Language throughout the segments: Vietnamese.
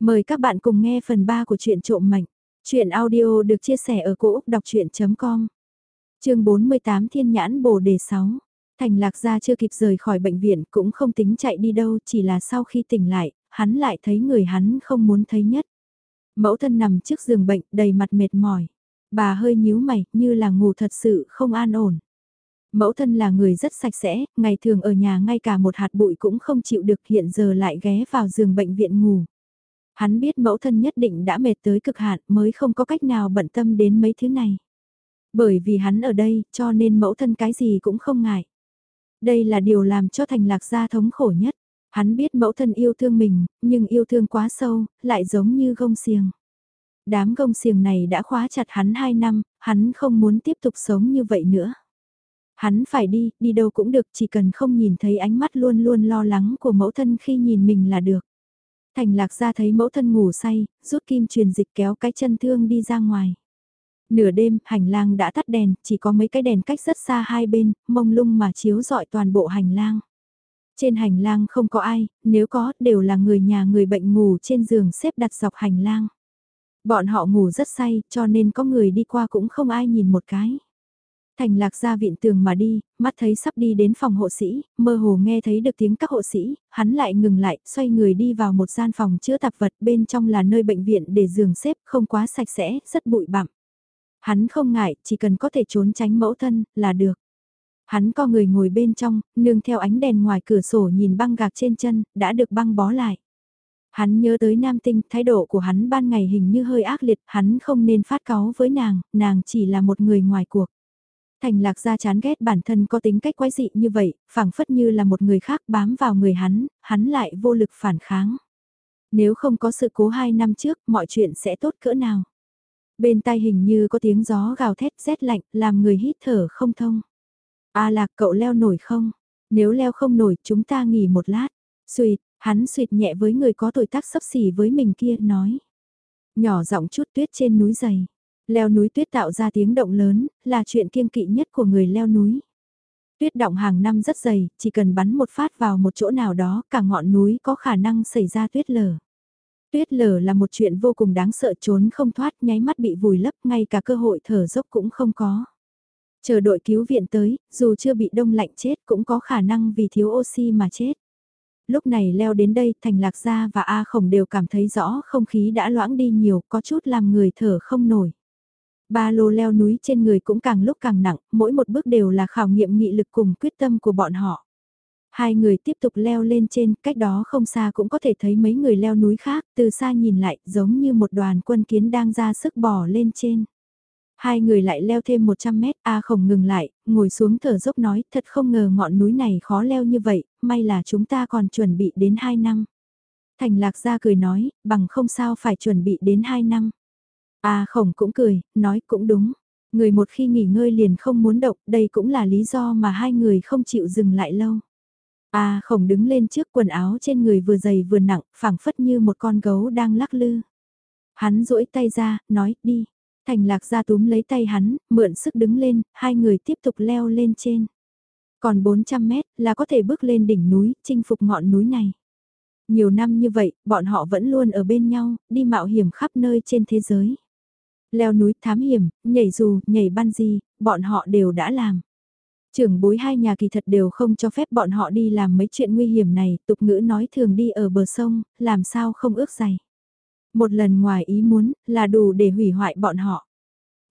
Mời các bạn cùng nghe phần 3 của truyện trộm mảnh Chuyện audio được chia sẻ ở cỗ đọc chuyện.com Trường 48 Thiên Nhãn Bồ Đề 6 Thành Lạc Gia chưa kịp rời khỏi bệnh viện cũng không tính chạy đi đâu chỉ là sau khi tỉnh lại, hắn lại thấy người hắn không muốn thấy nhất. Mẫu thân nằm trước giường bệnh đầy mặt mệt mỏi. Bà hơi nhíu mày như là ngủ thật sự không an ổn. Mẫu thân là người rất sạch sẽ, ngày thường ở nhà ngay cả một hạt bụi cũng không chịu được hiện giờ lại ghé vào giường bệnh viện ngủ. Hắn biết mẫu thân nhất định đã mệt tới cực hạn mới không có cách nào bận tâm đến mấy thứ này. Bởi vì hắn ở đây cho nên mẫu thân cái gì cũng không ngại. Đây là điều làm cho thành lạc gia thống khổ nhất. Hắn biết mẫu thân yêu thương mình, nhưng yêu thương quá sâu, lại giống như gông xiềng. Đám gông xiềng này đã khóa chặt hắn 2 năm, hắn không muốn tiếp tục sống như vậy nữa. Hắn phải đi, đi đâu cũng được, chỉ cần không nhìn thấy ánh mắt luôn luôn lo lắng của mẫu thân khi nhìn mình là được. Thành lạc ra thấy mẫu thân ngủ say, rút kim truyền dịch kéo cái chân thương đi ra ngoài. Nửa đêm, hành lang đã tắt đèn, chỉ có mấy cái đèn cách rất xa hai bên, mông lung mà chiếu rọi toàn bộ hành lang. Trên hành lang không có ai, nếu có, đều là người nhà người bệnh ngủ trên giường xếp đặt dọc hành lang. Bọn họ ngủ rất say, cho nên có người đi qua cũng không ai nhìn một cái. Thành lạc ra viện tường mà đi, mắt thấy sắp đi đến phòng hộ sĩ, mơ hồ nghe thấy được tiếng các hộ sĩ, hắn lại ngừng lại, xoay người đi vào một gian phòng chữa tạp vật bên trong là nơi bệnh viện để giường xếp không quá sạch sẽ, rất bụi bặm. Hắn không ngại, chỉ cần có thể trốn tránh mẫu thân, là được. Hắn co người ngồi bên trong, nương theo ánh đèn ngoài cửa sổ nhìn băng gạc trên chân, đã được băng bó lại. Hắn nhớ tới nam tinh, thái độ của hắn ban ngày hình như hơi ác liệt, hắn không nên phát cáu với nàng, nàng chỉ là một người ngoài cuộc. Thành lạc ra chán ghét bản thân có tính cách quái dị như vậy, phảng phất như là một người khác bám vào người hắn, hắn lại vô lực phản kháng. Nếu không có sự cố hai năm trước, mọi chuyện sẽ tốt cỡ nào. Bên tai hình như có tiếng gió gào thét rét lạnh, làm người hít thở không thông. A lạc cậu leo nổi không? Nếu leo không nổi, chúng ta nghỉ một lát. Xuyệt, hắn xuyệt nhẹ với người có tuổi tác sấp xỉ với mình kia, nói. Nhỏ giọng chút tuyết trên núi dày. Leo núi tuyết tạo ra tiếng động lớn, là chuyện kiêng kỵ nhất của người leo núi. Tuyết động hàng năm rất dày, chỉ cần bắn một phát vào một chỗ nào đó, cả ngọn núi có khả năng xảy ra tuyết lở. Tuyết lở là một chuyện vô cùng đáng sợ trốn không thoát, nháy mắt bị vùi lấp, ngay cả cơ hội thở dốc cũng không có. Chờ đội cứu viện tới, dù chưa bị đông lạnh chết cũng có khả năng vì thiếu oxy mà chết. Lúc này leo đến đây, Thành Lạc Gia và A Khổng đều cảm thấy rõ không khí đã loãng đi nhiều, có chút làm người thở không nổi. Ba lô leo núi trên người cũng càng lúc càng nặng, mỗi một bước đều là khảo nghiệm nghị lực cùng quyết tâm của bọn họ. Hai người tiếp tục leo lên trên, cách đó không xa cũng có thể thấy mấy người leo núi khác, từ xa nhìn lại giống như một đoàn quân kiến đang ra sức bò lên trên. Hai người lại leo thêm 100 mét, A khổng ngừng lại, ngồi xuống thở dốc nói, thật không ngờ ngọn núi này khó leo như vậy, may là chúng ta còn chuẩn bị đến 2 năm. Thành lạc ra cười nói, bằng không sao phải chuẩn bị đến 2 năm. A khổng cũng cười, nói cũng đúng. Người một khi nghỉ ngơi liền không muốn động, đây cũng là lý do mà hai người không chịu dừng lại lâu. A khổng đứng lên trước quần áo trên người vừa dày vừa nặng, phẳng phất như một con gấu đang lắc lư. Hắn duỗi tay ra, nói, đi. Thành lạc ra túm lấy tay hắn, mượn sức đứng lên, hai người tiếp tục leo lên trên. Còn 400 mét là có thể bước lên đỉnh núi, chinh phục ngọn núi này. Nhiều năm như vậy, bọn họ vẫn luôn ở bên nhau, đi mạo hiểm khắp nơi trên thế giới. Leo núi thám hiểm, nhảy dù, nhảy ban gì, bọn họ đều đã làm. Trưởng bối hai nhà kỳ thật đều không cho phép bọn họ đi làm mấy chuyện nguy hiểm này, tục ngữ nói thường đi ở bờ sông, làm sao không ước giày. Một lần ngoài ý muốn, là đủ để hủy hoại bọn họ.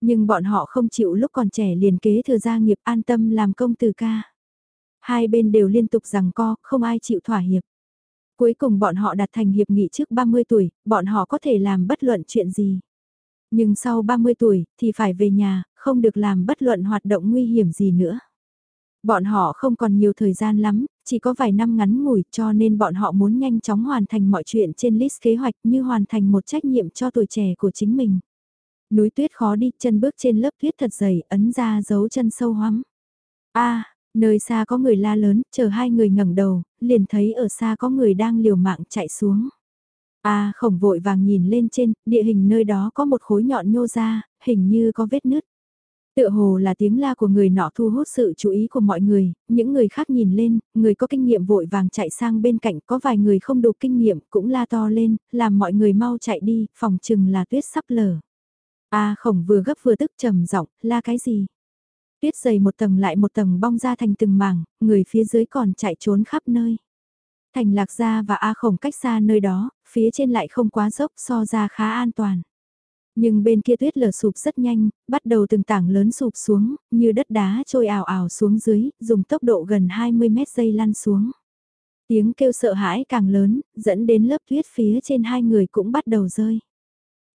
Nhưng bọn họ không chịu lúc còn trẻ liền kế thừa gia nghiệp an tâm làm công từ ca. Hai bên đều liên tục rằng co, không ai chịu thỏa hiệp. Cuối cùng bọn họ đặt thành hiệp nghị trước 30 tuổi, bọn họ có thể làm bất luận chuyện gì. Nhưng sau 30 tuổi, thì phải về nhà, không được làm bất luận hoạt động nguy hiểm gì nữa. Bọn họ không còn nhiều thời gian lắm, chỉ có vài năm ngắn ngủi cho nên bọn họ muốn nhanh chóng hoàn thành mọi chuyện trên list kế hoạch như hoàn thành một trách nhiệm cho tuổi trẻ của chính mình. Núi tuyết khó đi, chân bước trên lớp tuyết thật dày, ấn ra dấu chân sâu hoắm. a nơi xa có người la lớn, chờ hai người ngẩng đầu, liền thấy ở xa có người đang liều mạng chạy xuống. A khổng vội vàng nhìn lên trên, địa hình nơi đó có một khối nhọn nhô ra, hình như có vết nứt. Tựa hồ là tiếng la của người nọ thu hút sự chú ý của mọi người, những người khác nhìn lên, người có kinh nghiệm vội vàng chạy sang bên cạnh, có vài người không đủ kinh nghiệm cũng la to lên, làm mọi người mau chạy đi, phòng chừng là tuyết sắp lở. A khổng vừa gấp vừa tức trầm giọng, la cái gì? Tuyết dày một tầng lại một tầng bong ra thành từng mảng, người phía dưới còn chạy trốn khắp nơi. Thành lạc gia và A khổng cách xa nơi đó, phía trên lại không quá dốc so ra khá an toàn. Nhưng bên kia tuyết lở sụp rất nhanh, bắt đầu từng tảng lớn sụp xuống, như đất đá trôi ảo ảo xuống dưới, dùng tốc độ gần 20 mét giây lăn xuống. Tiếng kêu sợ hãi càng lớn, dẫn đến lớp tuyết phía trên hai người cũng bắt đầu rơi.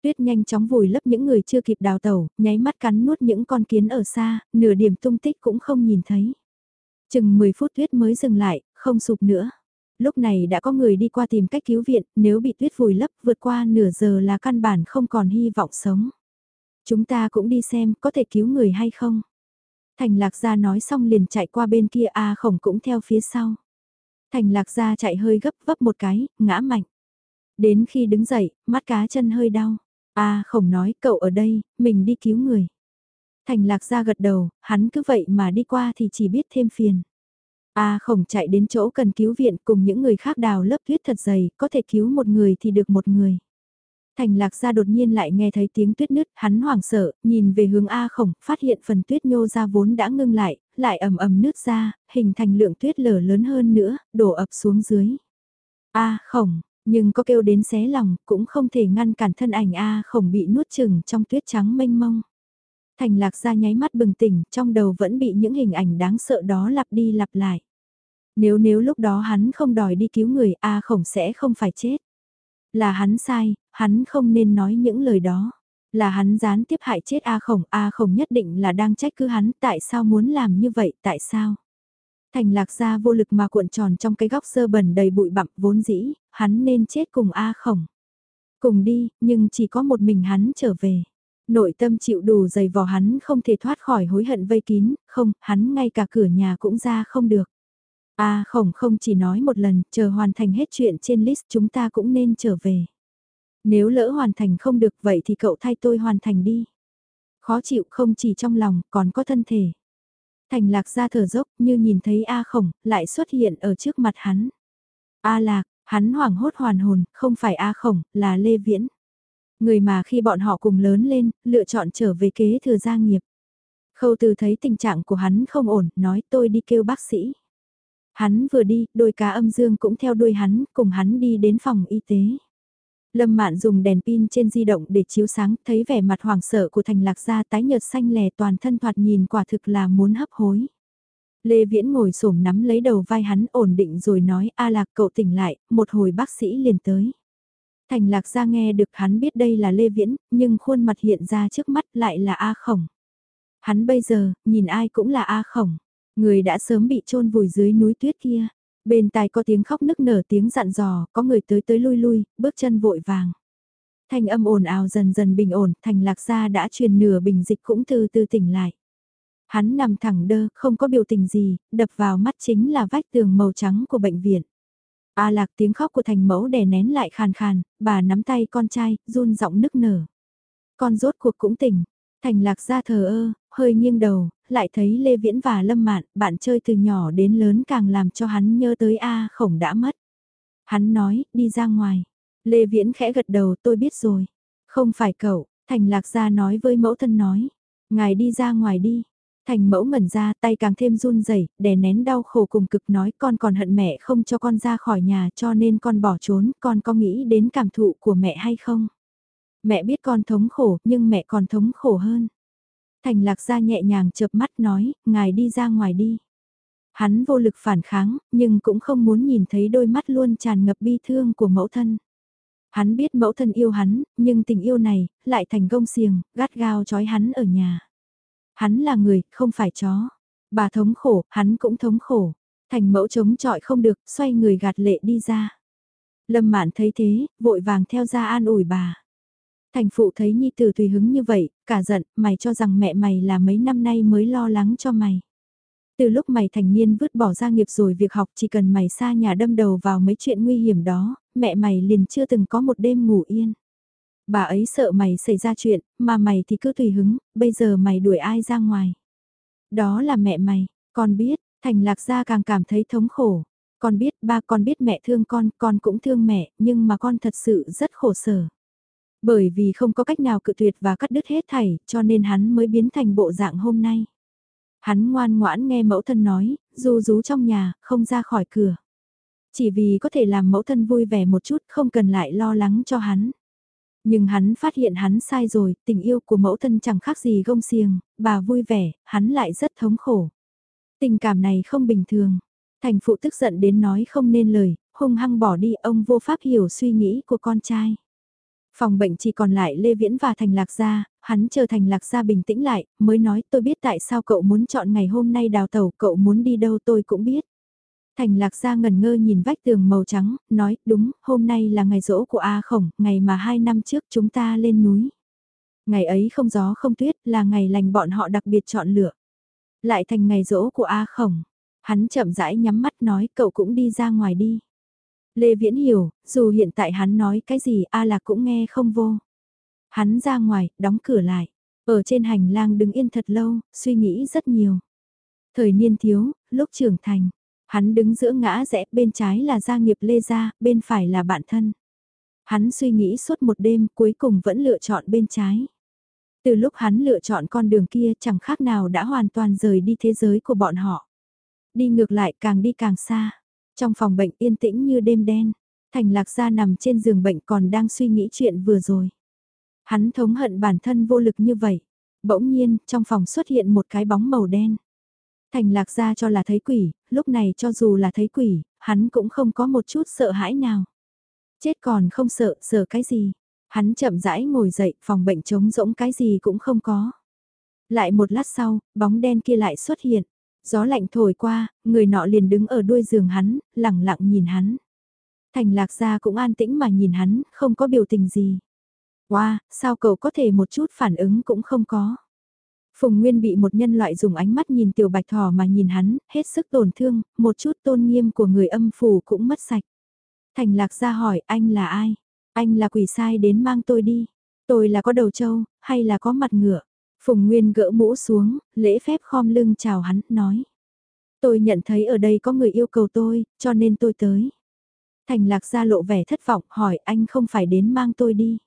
Tuyết nhanh chóng vùi lấp những người chưa kịp đào tẩu, nháy mắt cắn nuốt những con kiến ở xa, nửa điểm tung tích cũng không nhìn thấy. Chừng 10 phút tuyết mới dừng lại, không sụp nữa. Lúc này đã có người đi qua tìm cách cứu viện, nếu bị tuyết vùi lấp vượt qua nửa giờ là căn bản không còn hy vọng sống. Chúng ta cũng đi xem có thể cứu người hay không. Thành lạc gia nói xong liền chạy qua bên kia A khổng cũng theo phía sau. Thành lạc gia chạy hơi gấp vấp một cái, ngã mạnh. Đến khi đứng dậy, mắt cá chân hơi đau. A khổng nói cậu ở đây, mình đi cứu người. Thành lạc gia gật đầu, hắn cứ vậy mà đi qua thì chỉ biết thêm phiền. A khổng chạy đến chỗ cần cứu viện cùng những người khác đào lớp tuyết thật dày, có thể cứu một người thì được một người. Thành lạc ra đột nhiên lại nghe thấy tiếng tuyết nứt, hắn hoảng sợ, nhìn về hướng A khổng, phát hiện phần tuyết nhô ra vốn đã ngưng lại, lại ầm ầm nứt ra, hình thành lượng tuyết lở lớn hơn nữa, đổ ập xuống dưới. A khổng, nhưng có kêu đến xé lòng, cũng không thể ngăn cản thân ảnh A khổng bị nuốt chừng trong tuyết trắng mênh mông. Thành lạc ra nháy mắt bừng tỉnh, trong đầu vẫn bị những hình ảnh đáng sợ đó lặp đi lặp lại. Nếu nếu lúc đó hắn không đòi đi cứu người A khổng sẽ không phải chết. Là hắn sai, hắn không nên nói những lời đó. Là hắn gián tiếp hại chết A khổng, A khổng nhất định là đang trách cứ hắn tại sao muốn làm như vậy, tại sao? Thành lạc ra vô lực mà cuộn tròn trong cái góc sơ bẩn đầy bụi bặm vốn dĩ, hắn nên chết cùng A khổng. Cùng đi, nhưng chỉ có một mình hắn trở về. Nội tâm chịu đủ dày vò hắn không thể thoát khỏi hối hận vây kín, không, hắn ngay cả cửa nhà cũng ra không được. A à, khổng không chỉ nói một lần, chờ hoàn thành hết chuyện trên list chúng ta cũng nên trở về. Nếu lỡ hoàn thành không được vậy thì cậu thay tôi hoàn thành đi. Khó chịu không chỉ trong lòng, còn có thân thể. Thành lạc ra thở dốc như nhìn thấy A khổng, lại xuất hiện ở trước mặt hắn. A lạc, hắn hoảng hốt hoàn hồn, không phải A khổng, là Lê Viễn. Người mà khi bọn họ cùng lớn lên, lựa chọn trở về kế thừa gia nghiệp. Khâu từ thấy tình trạng của hắn không ổn, nói tôi đi kêu bác sĩ. Hắn vừa đi, đôi cá âm dương cũng theo đuôi hắn, cùng hắn đi đến phòng y tế. Lâm Mạn dùng đèn pin trên di động để chiếu sáng, thấy vẻ mặt hoảng sợ của Thành Lạc Gia tái nhợt xanh lè toàn thân thoạt nhìn quả thực là muốn hấp hối. Lê Viễn ngồi xổm nắm lấy đầu vai hắn ổn định rồi nói A Lạc cậu tỉnh lại, một hồi bác sĩ liền tới. Thành Lạc Gia nghe được hắn biết đây là Lê Viễn, nhưng khuôn mặt hiện ra trước mắt lại là A Khổng. Hắn bây giờ, nhìn ai cũng là A Khổng. Người đã sớm bị chôn vùi dưới núi tuyết kia. Bên tai có tiếng khóc nức nở tiếng dặn dò, có người tới tới lui lui, bước chân vội vàng. Thanh âm ồn ào dần dần bình ổn, thành lạc gia đã truyền nửa bình dịch cũng từ từ tỉnh lại. Hắn nằm thẳng đơ, không có biểu tình gì, đập vào mắt chính là vách tường màu trắng của bệnh viện. A lạc tiếng khóc của thành mẫu đè nén lại khàn khàn, bà nắm tay con trai, run giọng nức nở. Con rốt cuộc cũng tỉnh, thành lạc ra thờ ơ, hơi nghiêng đầu, lại thấy Lê Viễn và Lâm Mạn, bạn chơi từ nhỏ đến lớn càng làm cho hắn nhớ tới A khổng đã mất. Hắn nói, đi ra ngoài. Lê Viễn khẽ gật đầu tôi biết rồi. Không phải cậu, Thành Lạc ra nói với mẫu thân nói. Ngài đi ra ngoài đi. Thành mẫu ngẩn ra tay càng thêm run rẩy đè nén đau khổ cùng cực nói con còn hận mẹ không cho con ra khỏi nhà cho nên con bỏ trốn, con có nghĩ đến cảm thụ của mẹ hay không? Mẹ biết con thống khổ nhưng mẹ còn thống khổ hơn. Thành lạc ra nhẹ nhàng chợp mắt nói, ngài đi ra ngoài đi. Hắn vô lực phản kháng, nhưng cũng không muốn nhìn thấy đôi mắt luôn tràn ngập bi thương của mẫu thân. Hắn biết mẫu thân yêu hắn, nhưng tình yêu này, lại thành gông xiềng, gắt gao trói hắn ở nhà. Hắn là người, không phải chó. Bà thống khổ, hắn cũng thống khổ. Thành mẫu chống chọi không được, xoay người gạt lệ đi ra. Lâm mạn thấy thế, vội vàng theo ra an ủi bà. Thành phụ thấy nhi tử tùy hứng như vậy, cả giận, mày cho rằng mẹ mày là mấy năm nay mới lo lắng cho mày. Từ lúc mày thành niên vứt bỏ gia nghiệp rồi việc học chỉ cần mày xa nhà đâm đầu vào mấy chuyện nguy hiểm đó, mẹ mày liền chưa từng có một đêm ngủ yên. Bà ấy sợ mày xảy ra chuyện, mà mày thì cứ tùy hứng, bây giờ mày đuổi ai ra ngoài. Đó là mẹ mày, con biết, Thành Lạc Gia càng cảm thấy thống khổ. Con biết ba con biết mẹ thương con, con cũng thương mẹ, nhưng mà con thật sự rất khổ sở. Bởi vì không có cách nào cự tuyệt và cắt đứt hết thảy, cho nên hắn mới biến thành bộ dạng hôm nay. Hắn ngoan ngoãn nghe mẫu thân nói, ru rú trong nhà, không ra khỏi cửa. Chỉ vì có thể làm mẫu thân vui vẻ một chút, không cần lại lo lắng cho hắn. Nhưng hắn phát hiện hắn sai rồi, tình yêu của mẫu thân chẳng khác gì gông xiềng, bà vui vẻ, hắn lại rất thống khổ. Tình cảm này không bình thường. Thành phụ tức giận đến nói không nên lời, hung hăng bỏ đi ông vô pháp hiểu suy nghĩ của con trai. Phòng bệnh chỉ còn lại Lê Viễn và Thành Lạc Gia, hắn chờ Thành Lạc Gia bình tĩnh lại, mới nói tôi biết tại sao cậu muốn chọn ngày hôm nay đào tàu, cậu muốn đi đâu tôi cũng biết. Thành Lạc Gia ngần ngơ nhìn vách tường màu trắng, nói, đúng, hôm nay là ngày rỗ của A Khổng, ngày mà hai năm trước chúng ta lên núi. Ngày ấy không gió không tuyết, là ngày lành bọn họ đặc biệt chọn lựa. Lại thành ngày rỗ của A Khổng. Hắn chậm rãi nhắm mắt nói, cậu cũng đi ra ngoài đi. Lê Viễn hiểu, dù hiện tại hắn nói cái gì A Lạc cũng nghe không vô. Hắn ra ngoài, đóng cửa lại. Ở trên hành lang đứng yên thật lâu, suy nghĩ rất nhiều. Thời niên thiếu, lúc trưởng thành, hắn đứng giữa ngã rẽ, bên trái là gia nghiệp Lê Gia, bên phải là bạn thân. Hắn suy nghĩ suốt một đêm, cuối cùng vẫn lựa chọn bên trái. Từ lúc hắn lựa chọn con đường kia chẳng khác nào đã hoàn toàn rời đi thế giới của bọn họ. Đi ngược lại càng đi càng xa. Trong phòng bệnh yên tĩnh như đêm đen, Thành Lạc Gia nằm trên giường bệnh còn đang suy nghĩ chuyện vừa rồi. Hắn thống hận bản thân vô lực như vậy. Bỗng nhiên, trong phòng xuất hiện một cái bóng màu đen. Thành Lạc Gia cho là thấy quỷ, lúc này cho dù là thấy quỷ, hắn cũng không có một chút sợ hãi nào. Chết còn không sợ, sợ cái gì. Hắn chậm rãi ngồi dậy, phòng bệnh trống rỗng cái gì cũng không có. Lại một lát sau, bóng đen kia lại xuất hiện. Gió lạnh thổi qua, người nọ liền đứng ở đuôi giường hắn, lẳng lặng nhìn hắn. Thành lạc gia cũng an tĩnh mà nhìn hắn, không có biểu tình gì. Wow, sao cậu có thể một chút phản ứng cũng không có. Phùng Nguyên bị một nhân loại dùng ánh mắt nhìn tiểu bạch thỏ mà nhìn hắn, hết sức tổn thương, một chút tôn nghiêm của người âm phủ cũng mất sạch. Thành lạc ra hỏi anh là ai? Anh là quỷ sai đến mang tôi đi. Tôi là có đầu trâu, hay là có mặt ngựa? Phùng Nguyên gỡ mũ xuống, lễ phép khom lưng chào hắn, nói. Tôi nhận thấy ở đây có người yêu cầu tôi, cho nên tôi tới. Thành lạc ra lộ vẻ thất vọng, hỏi anh không phải đến mang tôi đi.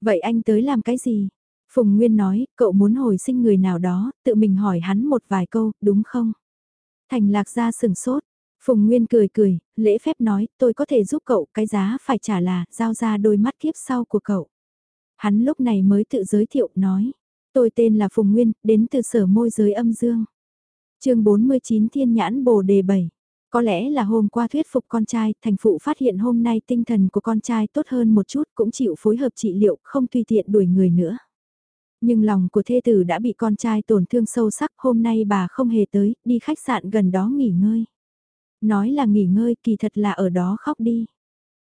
Vậy anh tới làm cái gì? Phùng Nguyên nói, cậu muốn hồi sinh người nào đó, tự mình hỏi hắn một vài câu, đúng không? Thành lạc ra sừng sốt. Phùng Nguyên cười cười, lễ phép nói, tôi có thể giúp cậu, cái giá phải trả là, giao ra đôi mắt kiếp sau của cậu. Hắn lúc này mới tự giới thiệu, nói. Tôi tên là Phùng Nguyên, đến từ sở môi giới âm dương. chương 49 Thiên Nhãn Bồ Đề 7. Có lẽ là hôm qua thuyết phục con trai, thành phụ phát hiện hôm nay tinh thần của con trai tốt hơn một chút cũng chịu phối hợp trị liệu, không tùy tiện đuổi người nữa. Nhưng lòng của thê tử đã bị con trai tổn thương sâu sắc, hôm nay bà không hề tới, đi khách sạn gần đó nghỉ ngơi. Nói là nghỉ ngơi, kỳ thật là ở đó khóc đi.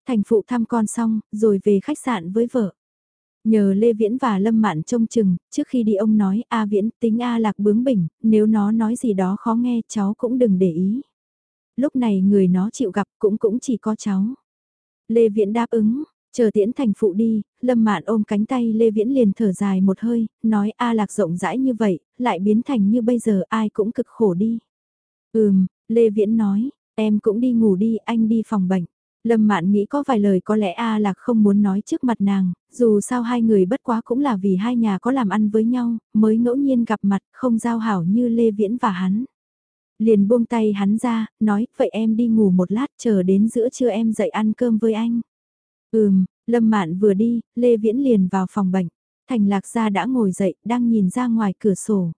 Thành phụ thăm con xong, rồi về khách sạn với vợ. Nhờ Lê Viễn và Lâm Mạn trông chừng, trước khi đi ông nói A Viễn tính A Lạc bướng bỉnh, nếu nó nói gì đó khó nghe cháu cũng đừng để ý. Lúc này người nó chịu gặp cũng cũng chỉ có cháu. Lê Viễn đáp ứng, chờ tiễn thành phụ đi, Lâm Mạn ôm cánh tay Lê Viễn liền thở dài một hơi, nói A Lạc rộng rãi như vậy, lại biến thành như bây giờ ai cũng cực khổ đi. Ừm, Lê Viễn nói, em cũng đi ngủ đi, anh đi phòng bệnh. Lâm Mạn nghĩ có vài lời có lẽ A Lạc không muốn nói trước mặt nàng, dù sao hai người bất quá cũng là vì hai nhà có làm ăn với nhau, mới ngẫu nhiên gặp mặt không giao hảo như Lê Viễn và hắn. Liền buông tay hắn ra, nói, vậy em đi ngủ một lát chờ đến giữa trưa em dậy ăn cơm với anh. Ừm, Lâm Mạn vừa đi, Lê Viễn liền vào phòng bệnh. Thành Lạc Gia đã ngồi dậy, đang nhìn ra ngoài cửa sổ.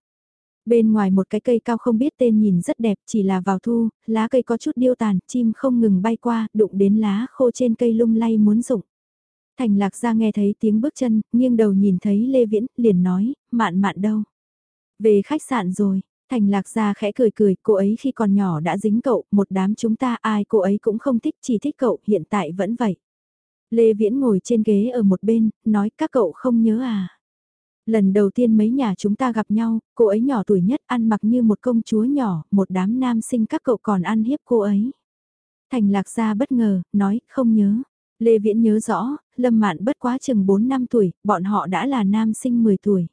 Bên ngoài một cái cây cao không biết tên nhìn rất đẹp chỉ là vào thu, lá cây có chút điêu tàn, chim không ngừng bay qua, đụng đến lá khô trên cây lung lay muốn rụng. Thành lạc Gia nghe thấy tiếng bước chân, nghiêng đầu nhìn thấy Lê Viễn, liền nói, mạn mạn đâu. Về khách sạn rồi, Thành lạc Gia khẽ cười cười, cô ấy khi còn nhỏ đã dính cậu, một đám chúng ta ai cô ấy cũng không thích, chỉ thích cậu, hiện tại vẫn vậy. Lê Viễn ngồi trên ghế ở một bên, nói các cậu không nhớ à. Lần đầu tiên mấy nhà chúng ta gặp nhau, cô ấy nhỏ tuổi nhất ăn mặc như một công chúa nhỏ, một đám nam sinh các cậu còn ăn hiếp cô ấy. Thành lạc gia bất ngờ, nói, không nhớ. Lê Viễn nhớ rõ, Lâm Mạn bất quá chừng 4 năm tuổi, bọn họ đã là nam sinh 10 tuổi.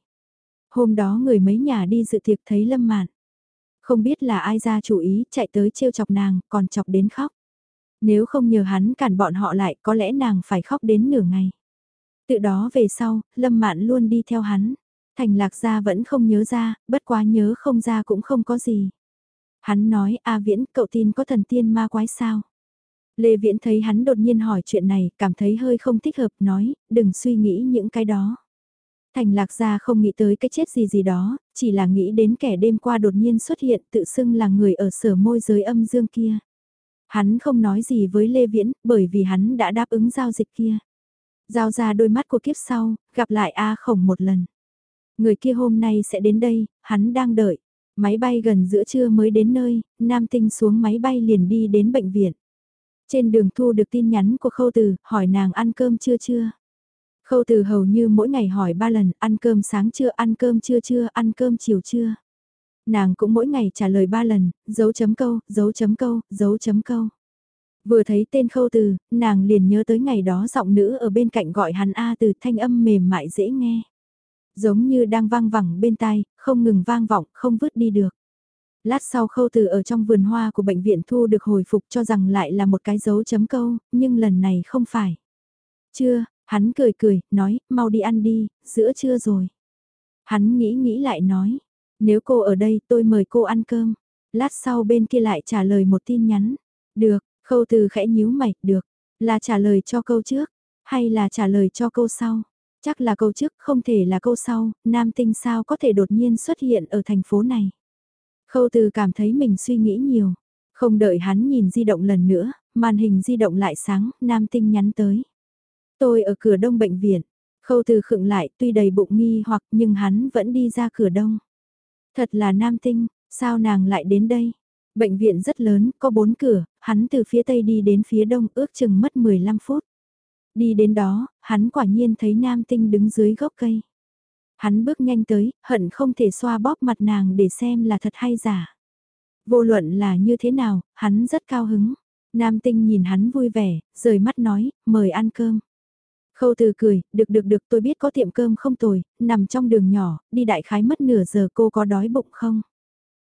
Hôm đó người mấy nhà đi dự tiệc thấy Lâm Mạn. Không biết là ai ra chủ ý chạy tới trêu chọc nàng, còn chọc đến khóc. Nếu không nhờ hắn cản bọn họ lại có lẽ nàng phải khóc đến nửa ngày. Từ đó về sau, Lâm Mạn luôn đi theo hắn. Thành lạc gia vẫn không nhớ ra, bất quá nhớ không ra cũng không có gì. Hắn nói, A Viễn, cậu tin có thần tiên ma quái sao? Lê Viễn thấy hắn đột nhiên hỏi chuyện này, cảm thấy hơi không thích hợp, nói, đừng suy nghĩ những cái đó. Thành lạc gia không nghĩ tới cái chết gì gì đó, chỉ là nghĩ đến kẻ đêm qua đột nhiên xuất hiện tự xưng là người ở sở môi giới âm dương kia. Hắn không nói gì với Lê Viễn, bởi vì hắn đã đáp ứng giao dịch kia. Giao ra đôi mắt của kiếp sau, gặp lại A khổng một lần. Người kia hôm nay sẽ đến đây, hắn đang đợi. Máy bay gần giữa trưa mới đến nơi, Nam Tinh xuống máy bay liền đi đến bệnh viện. Trên đường thu được tin nhắn của Khâu Từ, hỏi nàng ăn cơm chưa chưa. Khâu Từ hầu như mỗi ngày hỏi ba lần, ăn cơm sáng chưa, ăn cơm chưa chưa, ăn cơm chiều chưa. Nàng cũng mỗi ngày trả lời ba lần, dấu chấm câu, dấu chấm câu, dấu chấm câu. Vừa thấy tên khâu từ, nàng liền nhớ tới ngày đó giọng nữ ở bên cạnh gọi hắn A từ thanh âm mềm mại dễ nghe. Giống như đang vang vẳng bên tai, không ngừng vang vọng, không vứt đi được. Lát sau khâu từ ở trong vườn hoa của bệnh viện thu được hồi phục cho rằng lại là một cái dấu chấm câu, nhưng lần này không phải. Chưa, hắn cười cười, nói, mau đi ăn đi, giữa trưa rồi. Hắn nghĩ nghĩ lại nói, nếu cô ở đây tôi mời cô ăn cơm. Lát sau bên kia lại trả lời một tin nhắn. Được, khâu từ khẽ nhíu mày, được. Là trả lời cho câu trước, hay là trả lời cho câu sau? Chắc là câu trước, không thể là câu sau, nam tinh sao có thể đột nhiên xuất hiện ở thành phố này. Khâu từ cảm thấy mình suy nghĩ nhiều. Không đợi hắn nhìn di động lần nữa, màn hình di động lại sáng, nam tinh nhắn tới. Tôi ở cửa đông bệnh viện. Khâu từ khựng lại tuy đầy bụng nghi hoặc nhưng hắn vẫn đi ra cửa đông. Thật là nam tinh, sao nàng lại đến đây? Bệnh viện rất lớn, có bốn cửa, hắn từ phía tây đi đến phía đông ước chừng mất 15 phút. Đi đến đó, hắn quả nhiên thấy nam tinh đứng dưới gốc cây. Hắn bước nhanh tới, hận không thể xoa bóp mặt nàng để xem là thật hay giả. Vô luận là như thế nào, hắn rất cao hứng. Nam tinh nhìn hắn vui vẻ, rời mắt nói, mời ăn cơm. Khâu từ cười, được được được tôi biết có tiệm cơm không tồi, nằm trong đường nhỏ, đi đại khái mất nửa giờ cô có đói bụng không?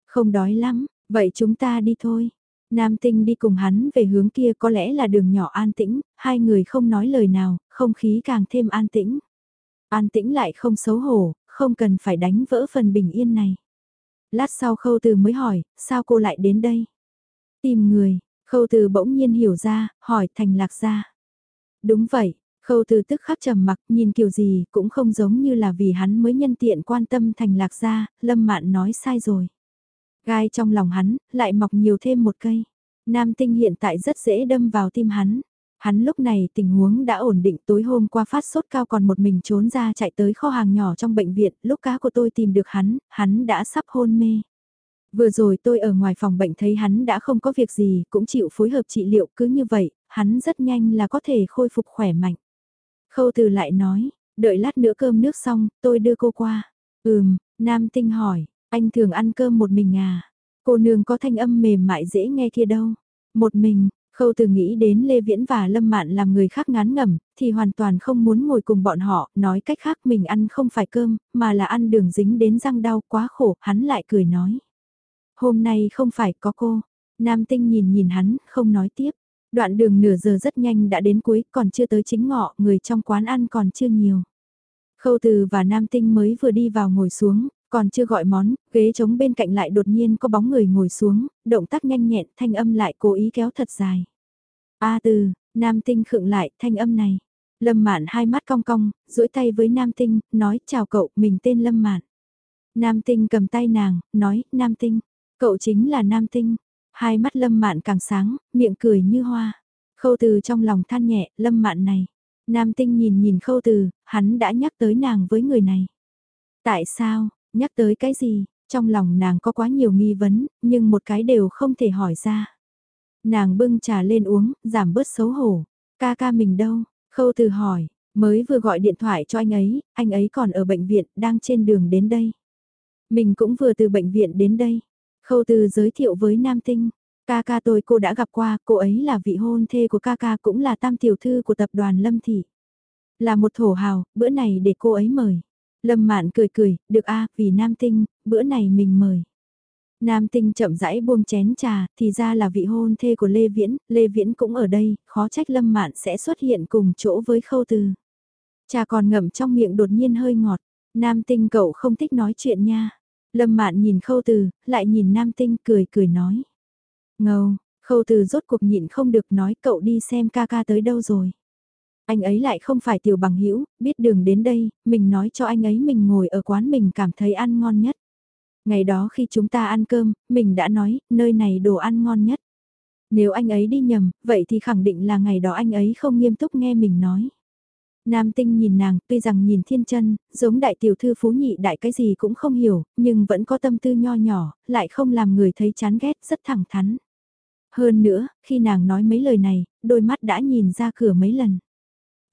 Không đói lắm, vậy chúng ta đi thôi. Nam tinh đi cùng hắn về hướng kia có lẽ là đường nhỏ an tĩnh, hai người không nói lời nào, không khí càng thêm an tĩnh. An tĩnh lại không xấu hổ, không cần phải đánh vỡ phần bình yên này. Lát sau khâu từ mới hỏi, sao cô lại đến đây? Tìm người, khâu từ bỗng nhiên hiểu ra, hỏi thành lạc ra. Đúng vậy, Khâu từ tức khắc trầm mặc nhìn kiểu gì cũng không giống như là vì hắn mới nhân tiện quan tâm thành lạc gia, lâm mạn nói sai rồi. Gai trong lòng hắn, lại mọc nhiều thêm một cây. Nam tinh hiện tại rất dễ đâm vào tim hắn. Hắn lúc này tình huống đã ổn định tối hôm qua phát sốt cao còn một mình trốn ra chạy tới kho hàng nhỏ trong bệnh viện, lúc cá của tôi tìm được hắn, hắn đã sắp hôn mê. Vừa rồi tôi ở ngoài phòng bệnh thấy hắn đã không có việc gì, cũng chịu phối hợp trị liệu cứ như vậy, hắn rất nhanh là có thể khôi phục khỏe mạnh. Khâu từ lại nói, đợi lát nữa cơm nước xong, tôi đưa cô qua. Ừm, Nam Tinh hỏi, anh thường ăn cơm một mình à? Cô nương có thanh âm mềm mại dễ nghe kia đâu. Một mình, Khâu từ nghĩ đến Lê Viễn và Lâm Mạn làm người khác ngán ngẩm, thì hoàn toàn không muốn ngồi cùng bọn họ, nói cách khác mình ăn không phải cơm, mà là ăn đường dính đến răng đau quá khổ, hắn lại cười nói. Hôm nay không phải có cô. Nam Tinh nhìn nhìn hắn, không nói tiếp. Đoạn đường nửa giờ rất nhanh đã đến cuối, còn chưa tới chính ngọ, người trong quán ăn còn chưa nhiều. Khâu Từ và Nam Tinh mới vừa đi vào ngồi xuống, còn chưa gọi món, ghế trống bên cạnh lại đột nhiên có bóng người ngồi xuống, động tác nhanh nhẹn, thanh âm lại cố ý kéo thật dài. A Từ, Nam Tinh khựng lại, thanh âm này. Lâm Mạn hai mắt cong cong, duỗi tay với Nam Tinh, nói chào cậu, mình tên Lâm Mạn. Nam Tinh cầm tay nàng, nói, Nam Tinh, cậu chính là Nam Tinh, Hai mắt lâm mạn càng sáng, miệng cười như hoa. Khâu từ trong lòng than nhẹ, lâm mạn này. Nam tinh nhìn nhìn khâu từ, hắn đã nhắc tới nàng với người này. Tại sao, nhắc tới cái gì, trong lòng nàng có quá nhiều nghi vấn, nhưng một cái đều không thể hỏi ra. Nàng bưng trà lên uống, giảm bớt xấu hổ. Ca ca mình đâu? Khâu từ hỏi, mới vừa gọi điện thoại cho anh ấy, anh ấy còn ở bệnh viện, đang trên đường đến đây. Mình cũng vừa từ bệnh viện đến đây. Khâu từ giới thiệu với Nam Tinh, Ca ca tôi cô đã gặp qua, cô ấy là vị hôn thê của ca ca cũng là tam tiểu thư của tập đoàn Lâm Thị. Là một thổ hào, bữa này để cô ấy mời. Lâm Mạn cười cười, được a vì nam tinh, bữa này mình mời. Nam tinh chậm rãi buông chén trà, thì ra là vị hôn thê của Lê Viễn, Lê Viễn cũng ở đây, khó trách Lâm Mạn sẽ xuất hiện cùng chỗ với khâu từ. Trà còn ngậm trong miệng đột nhiên hơi ngọt, Nam tinh cậu không thích nói chuyện nha. Lâm Mạn nhìn khâu từ, lại nhìn Nam tinh cười cười nói. Ngầu, khâu từ rốt cuộc nhịn không được nói cậu đi xem ca ca tới đâu rồi. Anh ấy lại không phải tiểu bằng hữu biết đường đến đây, mình nói cho anh ấy mình ngồi ở quán mình cảm thấy ăn ngon nhất. Ngày đó khi chúng ta ăn cơm, mình đã nói, nơi này đồ ăn ngon nhất. Nếu anh ấy đi nhầm, vậy thì khẳng định là ngày đó anh ấy không nghiêm túc nghe mình nói. Nam tinh nhìn nàng, tuy rằng nhìn thiên chân, giống đại tiểu thư phú nhị đại cái gì cũng không hiểu, nhưng vẫn có tâm tư nho nhỏ, lại không làm người thấy chán ghét, rất thẳng thắn. Hơn nữa, khi nàng nói mấy lời này, đôi mắt đã nhìn ra cửa mấy lần.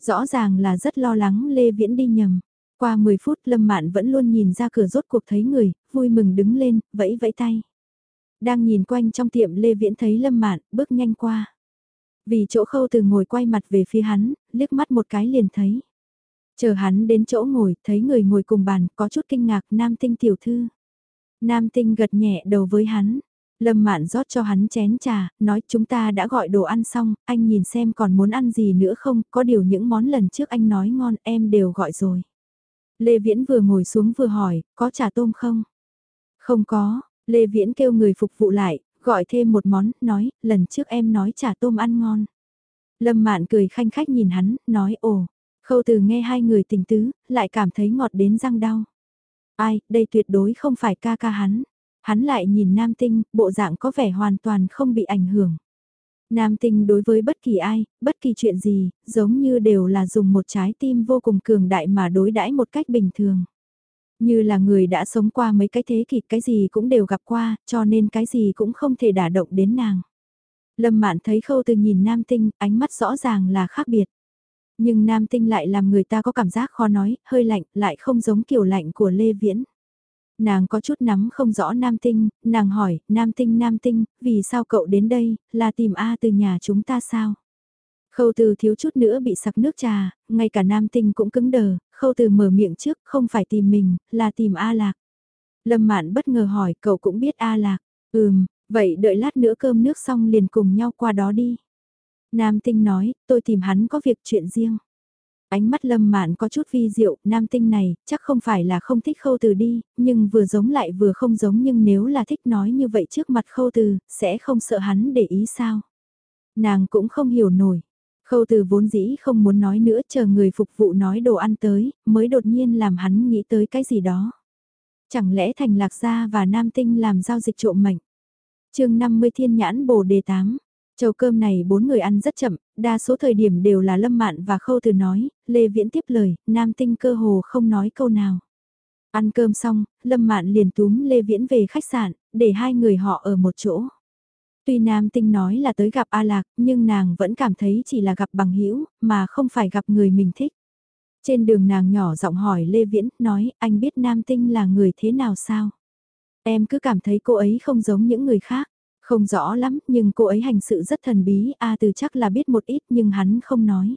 Rõ ràng là rất lo lắng Lê Viễn đi nhầm. Qua 10 phút Lâm Mạn vẫn luôn nhìn ra cửa rốt cuộc thấy người, vui mừng đứng lên, vẫy vẫy tay. Đang nhìn quanh trong tiệm Lê Viễn thấy Lâm Mạn, bước nhanh qua. Vì chỗ khâu từ ngồi quay mặt về phía hắn, liếc mắt một cái liền thấy. Chờ hắn đến chỗ ngồi, thấy người ngồi cùng bàn, có chút kinh ngạc, nam tinh tiểu thư. Nam tinh gật nhẹ đầu với hắn. Lâm Mạn rót cho hắn chén trà, nói chúng ta đã gọi đồ ăn xong, anh nhìn xem còn muốn ăn gì nữa không, có điều những món lần trước anh nói ngon em đều gọi rồi. Lê Viễn vừa ngồi xuống vừa hỏi, có trà tôm không? Không có, Lê Viễn kêu người phục vụ lại, gọi thêm một món, nói, lần trước em nói chả tôm ăn ngon. Lâm Mạn cười khanh khách nhìn hắn, nói ồ, khâu từ nghe hai người tình tứ, lại cảm thấy ngọt đến răng đau. Ai, đây tuyệt đối không phải ca ca hắn. Hắn lại nhìn nam tinh, bộ dạng có vẻ hoàn toàn không bị ảnh hưởng. Nam tinh đối với bất kỳ ai, bất kỳ chuyện gì, giống như đều là dùng một trái tim vô cùng cường đại mà đối đãi một cách bình thường. Như là người đã sống qua mấy cái thế kỷ cái gì cũng đều gặp qua, cho nên cái gì cũng không thể đả động đến nàng. Lâm mạn thấy khâu từ nhìn nam tinh, ánh mắt rõ ràng là khác biệt. Nhưng nam tinh lại làm người ta có cảm giác khó nói, hơi lạnh, lại không giống kiểu lạnh của Lê Viễn. Nàng có chút nắm không rõ nam tinh, nàng hỏi, nam tinh nam tinh, vì sao cậu đến đây, là tìm A từ nhà chúng ta sao? Khâu từ thiếu chút nữa bị sặc nước trà, ngay cả nam tinh cũng cứng đờ, khâu từ mở miệng trước, không phải tìm mình, là tìm A Lạc. Lâm Mạn bất ngờ hỏi, cậu cũng biết A Lạc. Ừm, vậy đợi lát nữa cơm nước xong liền cùng nhau qua đó đi. Nam tinh nói, tôi tìm hắn có việc chuyện riêng. Ánh mắt lâm mạn có chút vi diệu, nam tinh này, chắc không phải là không thích khâu từ đi, nhưng vừa giống lại vừa không giống nhưng nếu là thích nói như vậy trước mặt khâu từ, sẽ không sợ hắn để ý sao. Nàng cũng không hiểu nổi. Khâu từ vốn dĩ không muốn nói nữa chờ người phục vụ nói đồ ăn tới, mới đột nhiên làm hắn nghĩ tới cái gì đó. Chẳng lẽ thành lạc gia và nam tinh làm giao dịch trộm mệnh. chương 50 thiên nhãn bồ đề 8 Chầu cơm này bốn người ăn rất chậm, đa số thời điểm đều là Lâm Mạn và Khâu Từ nói, Lê Viễn tiếp lời, Nam Tinh cơ hồ không nói câu nào. Ăn cơm xong, Lâm Mạn liền túm Lê Viễn về khách sạn, để hai người họ ở một chỗ. Tuy Nam Tinh nói là tới gặp A Lạc, nhưng nàng vẫn cảm thấy chỉ là gặp bằng hữu mà không phải gặp người mình thích. Trên đường nàng nhỏ giọng hỏi Lê Viễn, nói, anh biết Nam Tinh là người thế nào sao? Em cứ cảm thấy cô ấy không giống những người khác. Không rõ lắm, nhưng cô ấy hành sự rất thần bí, A từ chắc là biết một ít nhưng hắn không nói.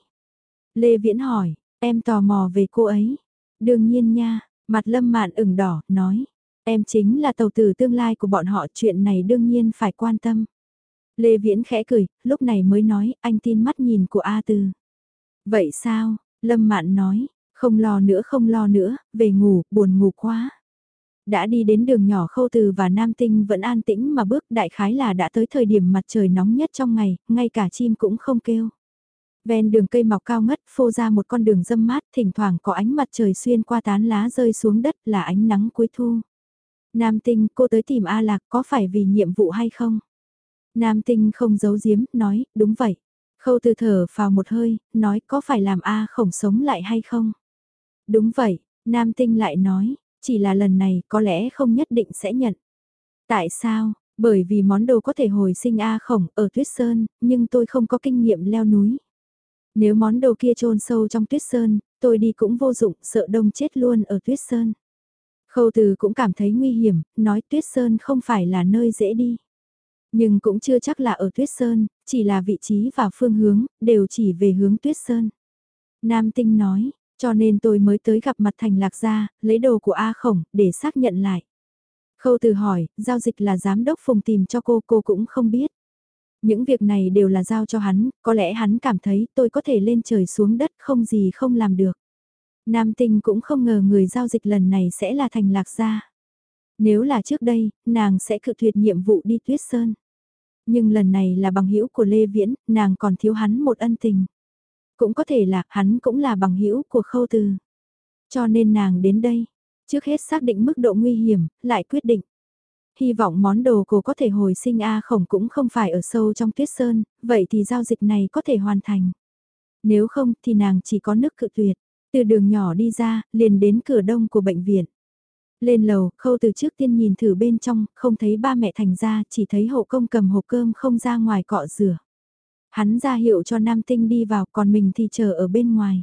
Lê Viễn hỏi, em tò mò về cô ấy. Đương nhiên nha, mặt lâm mạn ửng đỏ, nói. Em chính là tàu tử tương lai của bọn họ, chuyện này đương nhiên phải quan tâm. Lê Viễn khẽ cười, lúc này mới nói, anh tin mắt nhìn của A Từ. Vậy sao, Lâm Mạn nói, không lo nữa không lo nữa, về ngủ, buồn ngủ quá. Đã đi đến đường nhỏ khâu từ và Nam Tinh vẫn an tĩnh mà bước đại khái là đã tới thời điểm mặt trời nóng nhất trong ngày, ngay cả chim cũng không kêu. Ven đường cây mọc cao ngất phô ra một con đường dâm mát, thỉnh thoảng có ánh mặt trời xuyên qua tán lá rơi xuống đất là ánh nắng cuối thu. Nam Tinh, cô tới tìm A Lạc có phải vì nhiệm vụ hay không? Nam Tinh không giấu giếm, nói, đúng vậy. Khâu từ thở vào một hơi, nói có phải làm A khổng sống lại hay không? Đúng vậy, Nam Tinh lại nói, chỉ là lần này có lẽ không nhất định sẽ nhận. Tại sao? Bởi vì món đồ có thể hồi sinh A khổng ở tuyết sơn, nhưng tôi không có kinh nghiệm leo núi. Nếu món đồ kia chôn sâu trong tuyết sơn, tôi đi cũng vô dụng, sợ đông chết luôn ở tuyết sơn. Khâu từ cũng cảm thấy nguy hiểm, nói tuyết sơn không phải là nơi dễ đi. Nhưng cũng chưa chắc là ở Tuyết Sơn, chỉ là vị trí và phương hướng, đều chỉ về hướng Tuyết Sơn. Nam Tinh nói, cho nên tôi mới tới gặp mặt Thành Lạc Gia, lấy đồ của A Khổng, để xác nhận lại. Khâu từ hỏi, giao dịch là giám đốc phùng tìm cho cô, cô cũng không biết. Những việc này đều là giao cho hắn, có lẽ hắn cảm thấy tôi có thể lên trời xuống đất không gì không làm được. Nam tinh cũng không ngờ người giao dịch lần này sẽ là thành lạc gia. Nếu là trước đây, nàng sẽ cự tuyệt nhiệm vụ đi tuyết sơn. Nhưng lần này là bằng hữu của Lê Viễn, nàng còn thiếu hắn một ân tình. Cũng có thể là hắn cũng là bằng hữu của khâu từ. Cho nên nàng đến đây, trước hết xác định mức độ nguy hiểm, lại quyết định. Hy vọng món đồ cô có thể hồi sinh A khổng cũng không phải ở sâu trong tuyết sơn, vậy thì giao dịch này có thể hoàn thành. Nếu không thì nàng chỉ có nước cự tuyệt. Từ đường nhỏ đi ra, liền đến cửa đông của bệnh viện. Lên lầu, khâu từ trước tiên nhìn thử bên trong, không thấy ba mẹ thành ra, chỉ thấy hộ công cầm hộp cơm không ra ngoài cọ rửa. Hắn ra hiệu cho nam tinh đi vào, còn mình thì chờ ở bên ngoài.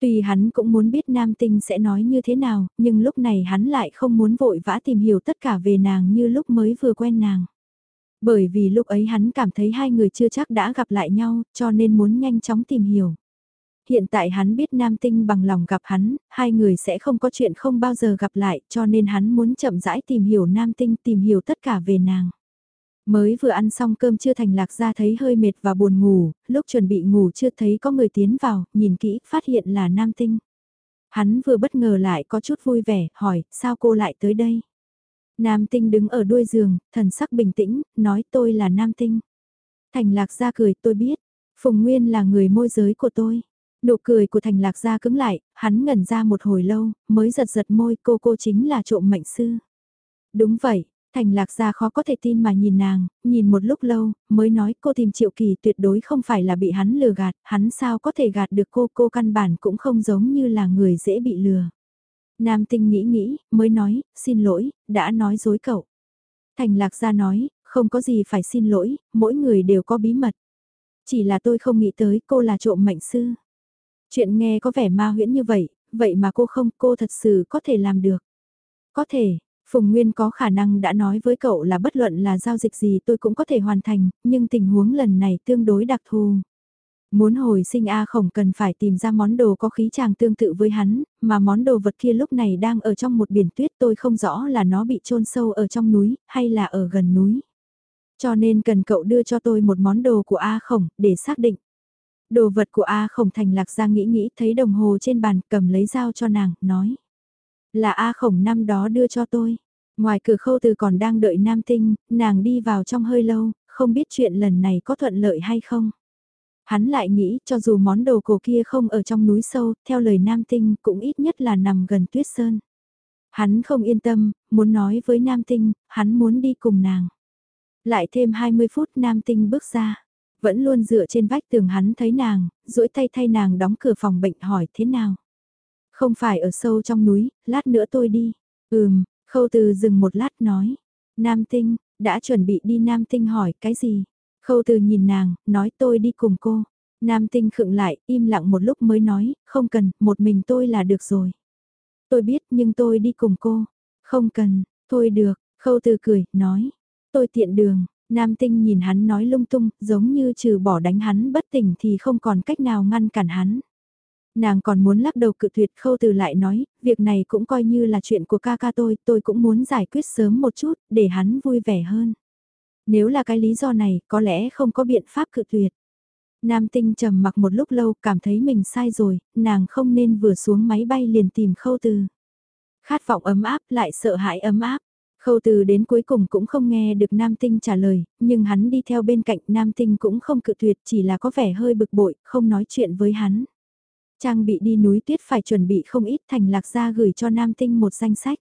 Tuy hắn cũng muốn biết nam tinh sẽ nói như thế nào, nhưng lúc này hắn lại không muốn vội vã tìm hiểu tất cả về nàng như lúc mới vừa quen nàng. Bởi vì lúc ấy hắn cảm thấy hai người chưa chắc đã gặp lại nhau, cho nên muốn nhanh chóng tìm hiểu. Hiện tại hắn biết nam tinh bằng lòng gặp hắn, hai người sẽ không có chuyện không bao giờ gặp lại, cho nên hắn muốn chậm rãi tìm hiểu nam tinh, tìm hiểu tất cả về nàng. Mới vừa ăn xong cơm chưa thành lạc ra thấy hơi mệt và buồn ngủ, lúc chuẩn bị ngủ chưa thấy có người tiến vào, nhìn kỹ, phát hiện là nam tinh. Hắn vừa bất ngờ lại có chút vui vẻ, hỏi, sao cô lại tới đây? Nam tinh đứng ở đuôi giường, thần sắc bình tĩnh, nói tôi là nam tinh. Thành lạc ra cười, tôi biết. Phùng Nguyên là người môi giới của tôi. Nụ cười của Thành Lạc Gia cứng lại, hắn ngẩn ra một hồi lâu, mới giật giật môi cô cô chính là trộm mệnh sư. Đúng vậy, Thành Lạc Gia khó có thể tin mà nhìn nàng, nhìn một lúc lâu, mới nói cô tìm Triệu Kỳ tuyệt đối không phải là bị hắn lừa gạt, hắn sao có thể gạt được cô, cô căn bản cũng không giống như là người dễ bị lừa. Nam tinh nghĩ nghĩ, mới nói, xin lỗi, đã nói dối cậu. Thành Lạc Gia nói, không có gì phải xin lỗi, mỗi người đều có bí mật. Chỉ là tôi không nghĩ tới cô là trộm mệnh sư. Chuyện nghe có vẻ ma huyễn như vậy, vậy mà cô không, cô thật sự có thể làm được. Có thể, Phùng Nguyên có khả năng đã nói với cậu là bất luận là giao dịch gì tôi cũng có thể hoàn thành, nhưng tình huống lần này tương đối đặc thù. Muốn hồi sinh A khổng cần phải tìm ra món đồ có khí chàng tương tự với hắn, mà món đồ vật kia lúc này đang ở trong một biển tuyết tôi không rõ là nó bị chôn sâu ở trong núi, hay là ở gần núi. Cho nên cần cậu đưa cho tôi một món đồ của A khổng, để xác định. Đồ vật của A khổng thành lạc ra nghĩ nghĩ thấy đồng hồ trên bàn cầm lấy dao cho nàng, nói. Là A khổng năm đó đưa cho tôi. Ngoài cửa khâu từ còn đang đợi nam tinh, nàng đi vào trong hơi lâu, không biết chuyện lần này có thuận lợi hay không. Hắn lại nghĩ cho dù món đồ cổ kia không ở trong núi sâu, theo lời nam tinh cũng ít nhất là nằm gần tuyết sơn. Hắn không yên tâm, muốn nói với nam tinh, hắn muốn đi cùng nàng. Lại thêm 20 phút nam tinh bước ra vẫn luôn dựa trên vách tường hắn thấy nàng, duỗi tay thay nàng đóng cửa phòng bệnh hỏi thế nào. Không phải ở sâu trong núi, lát nữa tôi đi. Ừm, khâu từ dừng một lát nói. Nam tinh, đã chuẩn bị đi Nam tinh hỏi cái gì? Khâu từ nhìn nàng, nói tôi đi cùng cô. Nam tinh khựng lại, im lặng một lúc mới nói, không cần, một mình tôi là được rồi. Tôi biết nhưng tôi đi cùng cô. Không cần, thôi được, khâu từ cười, nói. Tôi tiện đường, Nam tinh nhìn hắn nói lung tung, giống như trừ bỏ đánh hắn bất tỉnh thì không còn cách nào ngăn cản hắn. Nàng còn muốn lắc đầu cự tuyệt khâu từ lại nói, việc này cũng coi như là chuyện của ca ca tôi, tôi cũng muốn giải quyết sớm một chút, để hắn vui vẻ hơn. Nếu là cái lý do này, có lẽ không có biện pháp cự tuyệt. Nam tinh trầm mặc một lúc lâu, cảm thấy mình sai rồi, nàng không nên vừa xuống máy bay liền tìm khâu từ. Khát vọng ấm áp lại sợ hãi ấm áp. Khâu từ đến cuối cùng cũng không nghe được Nam Tinh trả lời, nhưng hắn đi theo bên cạnh Nam Tinh cũng không cự tuyệt chỉ là có vẻ hơi bực bội, không nói chuyện với hắn. Trang bị đi núi tuyết phải chuẩn bị không ít thành lạc ra gửi cho Nam Tinh một danh sách.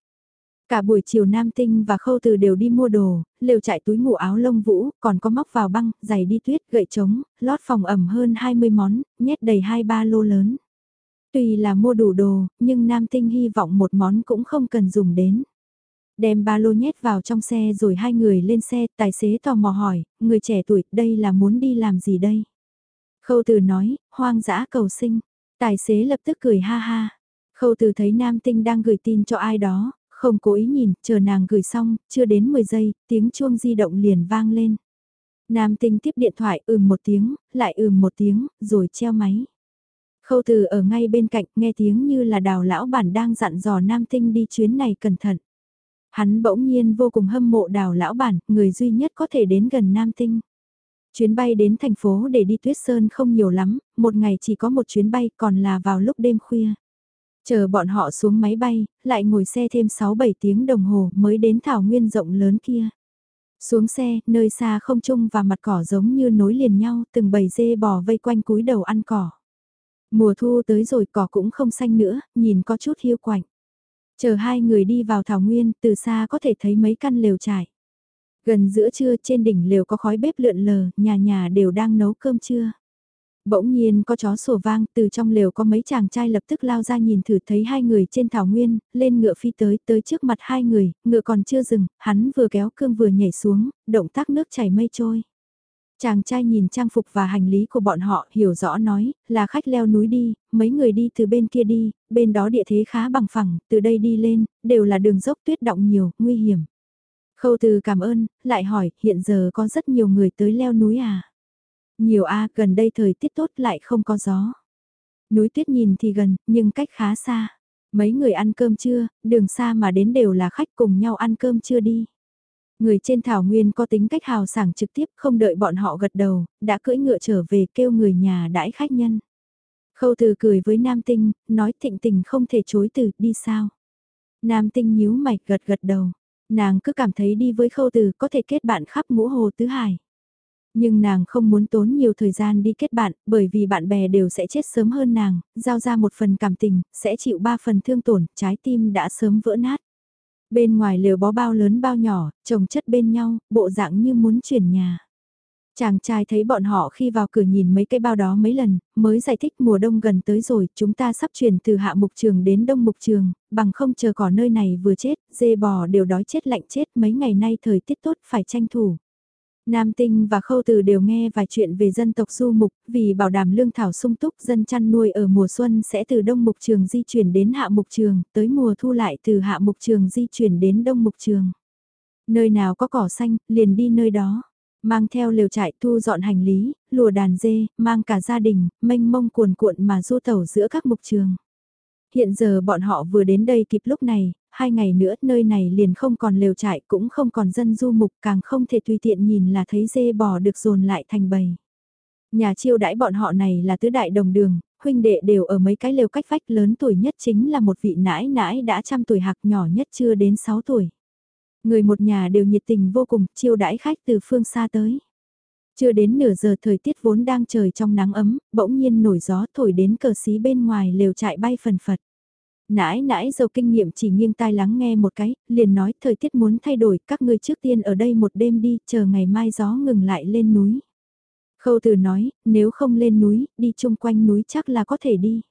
Cả buổi chiều Nam Tinh và Khâu Từ đều đi mua đồ, lều chạy túi ngủ áo lông vũ, còn có móc vào băng, giày đi tuyết, gậy trống, lót phòng ẩm hơn 20 món, nhét đầy hai ba lô lớn. Tuy là mua đủ đồ, nhưng Nam Tinh hy vọng một món cũng không cần dùng đến. Đem ba lô nhét vào trong xe rồi hai người lên xe, tài xế tò mò hỏi, người trẻ tuổi, đây là muốn đi làm gì đây? Khâu từ nói, hoang dã cầu sinh. Tài xế lập tức cười ha ha. Khâu từ thấy nam tinh đang gửi tin cho ai đó, Không cố ý nhìn, chờ nàng gửi xong, chưa đến 10 giây, tiếng chuông di động liền vang lên. Nam tinh tiếp điện thoại ừm một tiếng, lại ừm một tiếng, rồi treo máy. Khâu từ ở ngay bên cạnh nghe tiếng như là đào lão bản đang dặn dò Nam tinh đi chuyến này cẩn thận. Hắn bỗng nhiên vô cùng hâm mộ đào lão bản, người duy nhất có thể đến gần Nam tinh. Chuyến bay đến thành phố để đi tuyết sơn không nhiều lắm, một ngày chỉ có một chuyến bay còn là vào lúc đêm khuya. Chờ bọn họ xuống máy bay, lại ngồi xe thêm 6-7 tiếng đồng hồ mới đến thảo nguyên rộng lớn kia. Xuống xe, nơi xa không trung và mặt cỏ giống như nối liền nhau, từng bầy dê bò vây quanh cúi đầu ăn cỏ. Mùa thu tới rồi cỏ cũng không xanh nữa, nhìn có chút hiu quạnh. Chờ hai người đi vào thảo nguyên, từ xa có thể thấy mấy căn lều trải. Gần giữa trưa trên đỉnh lều có khói bếp lượn lờ, nhà nhà đều đang nấu cơm trưa. Bỗng nhiên có chó sủa vang, từ trong lều có mấy chàng trai lập tức lao ra nhìn thử thấy hai người trên thảo nguyên, lên ngựa phi tới, tới trước mặt hai người, ngựa còn chưa dừng, hắn vừa kéo cương vừa nhảy xuống, động tác nước chảy mây trôi. Chàng trai nhìn trang phục và hành lý của bọn họ hiểu rõ nói, là khách leo núi đi, mấy người đi từ bên kia đi, bên đó địa thế khá bằng phẳng, từ đây đi lên, đều là đường dốc tuyết động nhiều, nguy hiểm. Khâu từ cảm ơn, lại hỏi, hiện giờ có rất nhiều người tới leo núi à? Nhiều a gần đây thời tiết tốt lại không có gió. Núi tuyết nhìn thì gần, nhưng cách khá xa. Mấy người ăn cơm trưa, đường xa mà đến đều là khách cùng nhau ăn cơm trưa đi. Người trên thảo nguyên có tính cách hào sảng trực tiếp không đợi bọn họ gật đầu, đã cưỡi ngựa trở về kêu người nhà đãi khách nhân. Khâu từ cười với Nam Tinh, nói thịnh tình không thể chối từ, đi sao? Nam Tinh nhíu mạch gật gật đầu, nàng cứ cảm thấy đi với khâu từ có thể kết bạn khắp ngũ hồ tứ hải. Nhưng nàng không muốn tốn nhiều thời gian đi kết bạn, bởi vì bạn bè đều sẽ chết sớm hơn nàng, giao ra một phần cảm tình, sẽ chịu ba phần thương tổn, trái tim đã sớm vỡ nát. Bên ngoài lều bó bao lớn bao nhỏ, trồng chất bên nhau, bộ dạng như muốn chuyển nhà. Chàng trai thấy bọn họ khi vào cửa nhìn mấy cái bao đó mấy lần, mới giải thích mùa đông gần tới rồi, chúng ta sắp chuyển từ hạ mục trường đến đông mục trường, bằng không chờ cỏ nơi này vừa chết, dê bò đều đói chết lạnh chết mấy ngày nay thời tiết tốt phải tranh thủ. Nam Tinh và Khâu Từ đều nghe vài chuyện về dân tộc du mục, vì bảo đảm lương thảo sung túc dân chăn nuôi ở mùa xuân sẽ từ đông mục trường di chuyển đến hạ mục trường, tới mùa thu lại từ hạ mục trường di chuyển đến đông mục trường. Nơi nào có cỏ xanh, liền đi nơi đó. Mang theo lều trại thu dọn hành lý, lùa đàn dê, mang cả gia đình, mênh mông cuồn cuộn mà du tẩu giữa các mục trường. Hiện giờ bọn họ vừa đến đây kịp lúc này, hai ngày nữa nơi này liền không còn lều trại cũng không còn dân du mục càng không thể tùy tiện nhìn là thấy dê bò được dồn lại thành bầy. Nhà chiêu đãi bọn họ này là tứ đại đồng đường, huynh đệ đều ở mấy cái lều cách vách lớn tuổi nhất chính là một vị nãi nãi đã trăm tuổi hạc nhỏ nhất chưa đến sáu tuổi. Người một nhà đều nhiệt tình vô cùng, chiêu đãi khách từ phương xa tới. Chưa đến nửa giờ thời tiết vốn đang trời trong nắng ấm, bỗng nhiên nổi gió thổi đến cờ xí bên ngoài lều trại bay phần phật. Nãi nãi giàu kinh nghiệm chỉ nghiêng tai lắng nghe một cái, liền nói thời tiết muốn thay đổi, các ngươi trước tiên ở đây một đêm đi, chờ ngày mai gió ngừng lại lên núi. Khâu từ nói, nếu không lên núi, đi chung quanh núi chắc là có thể đi.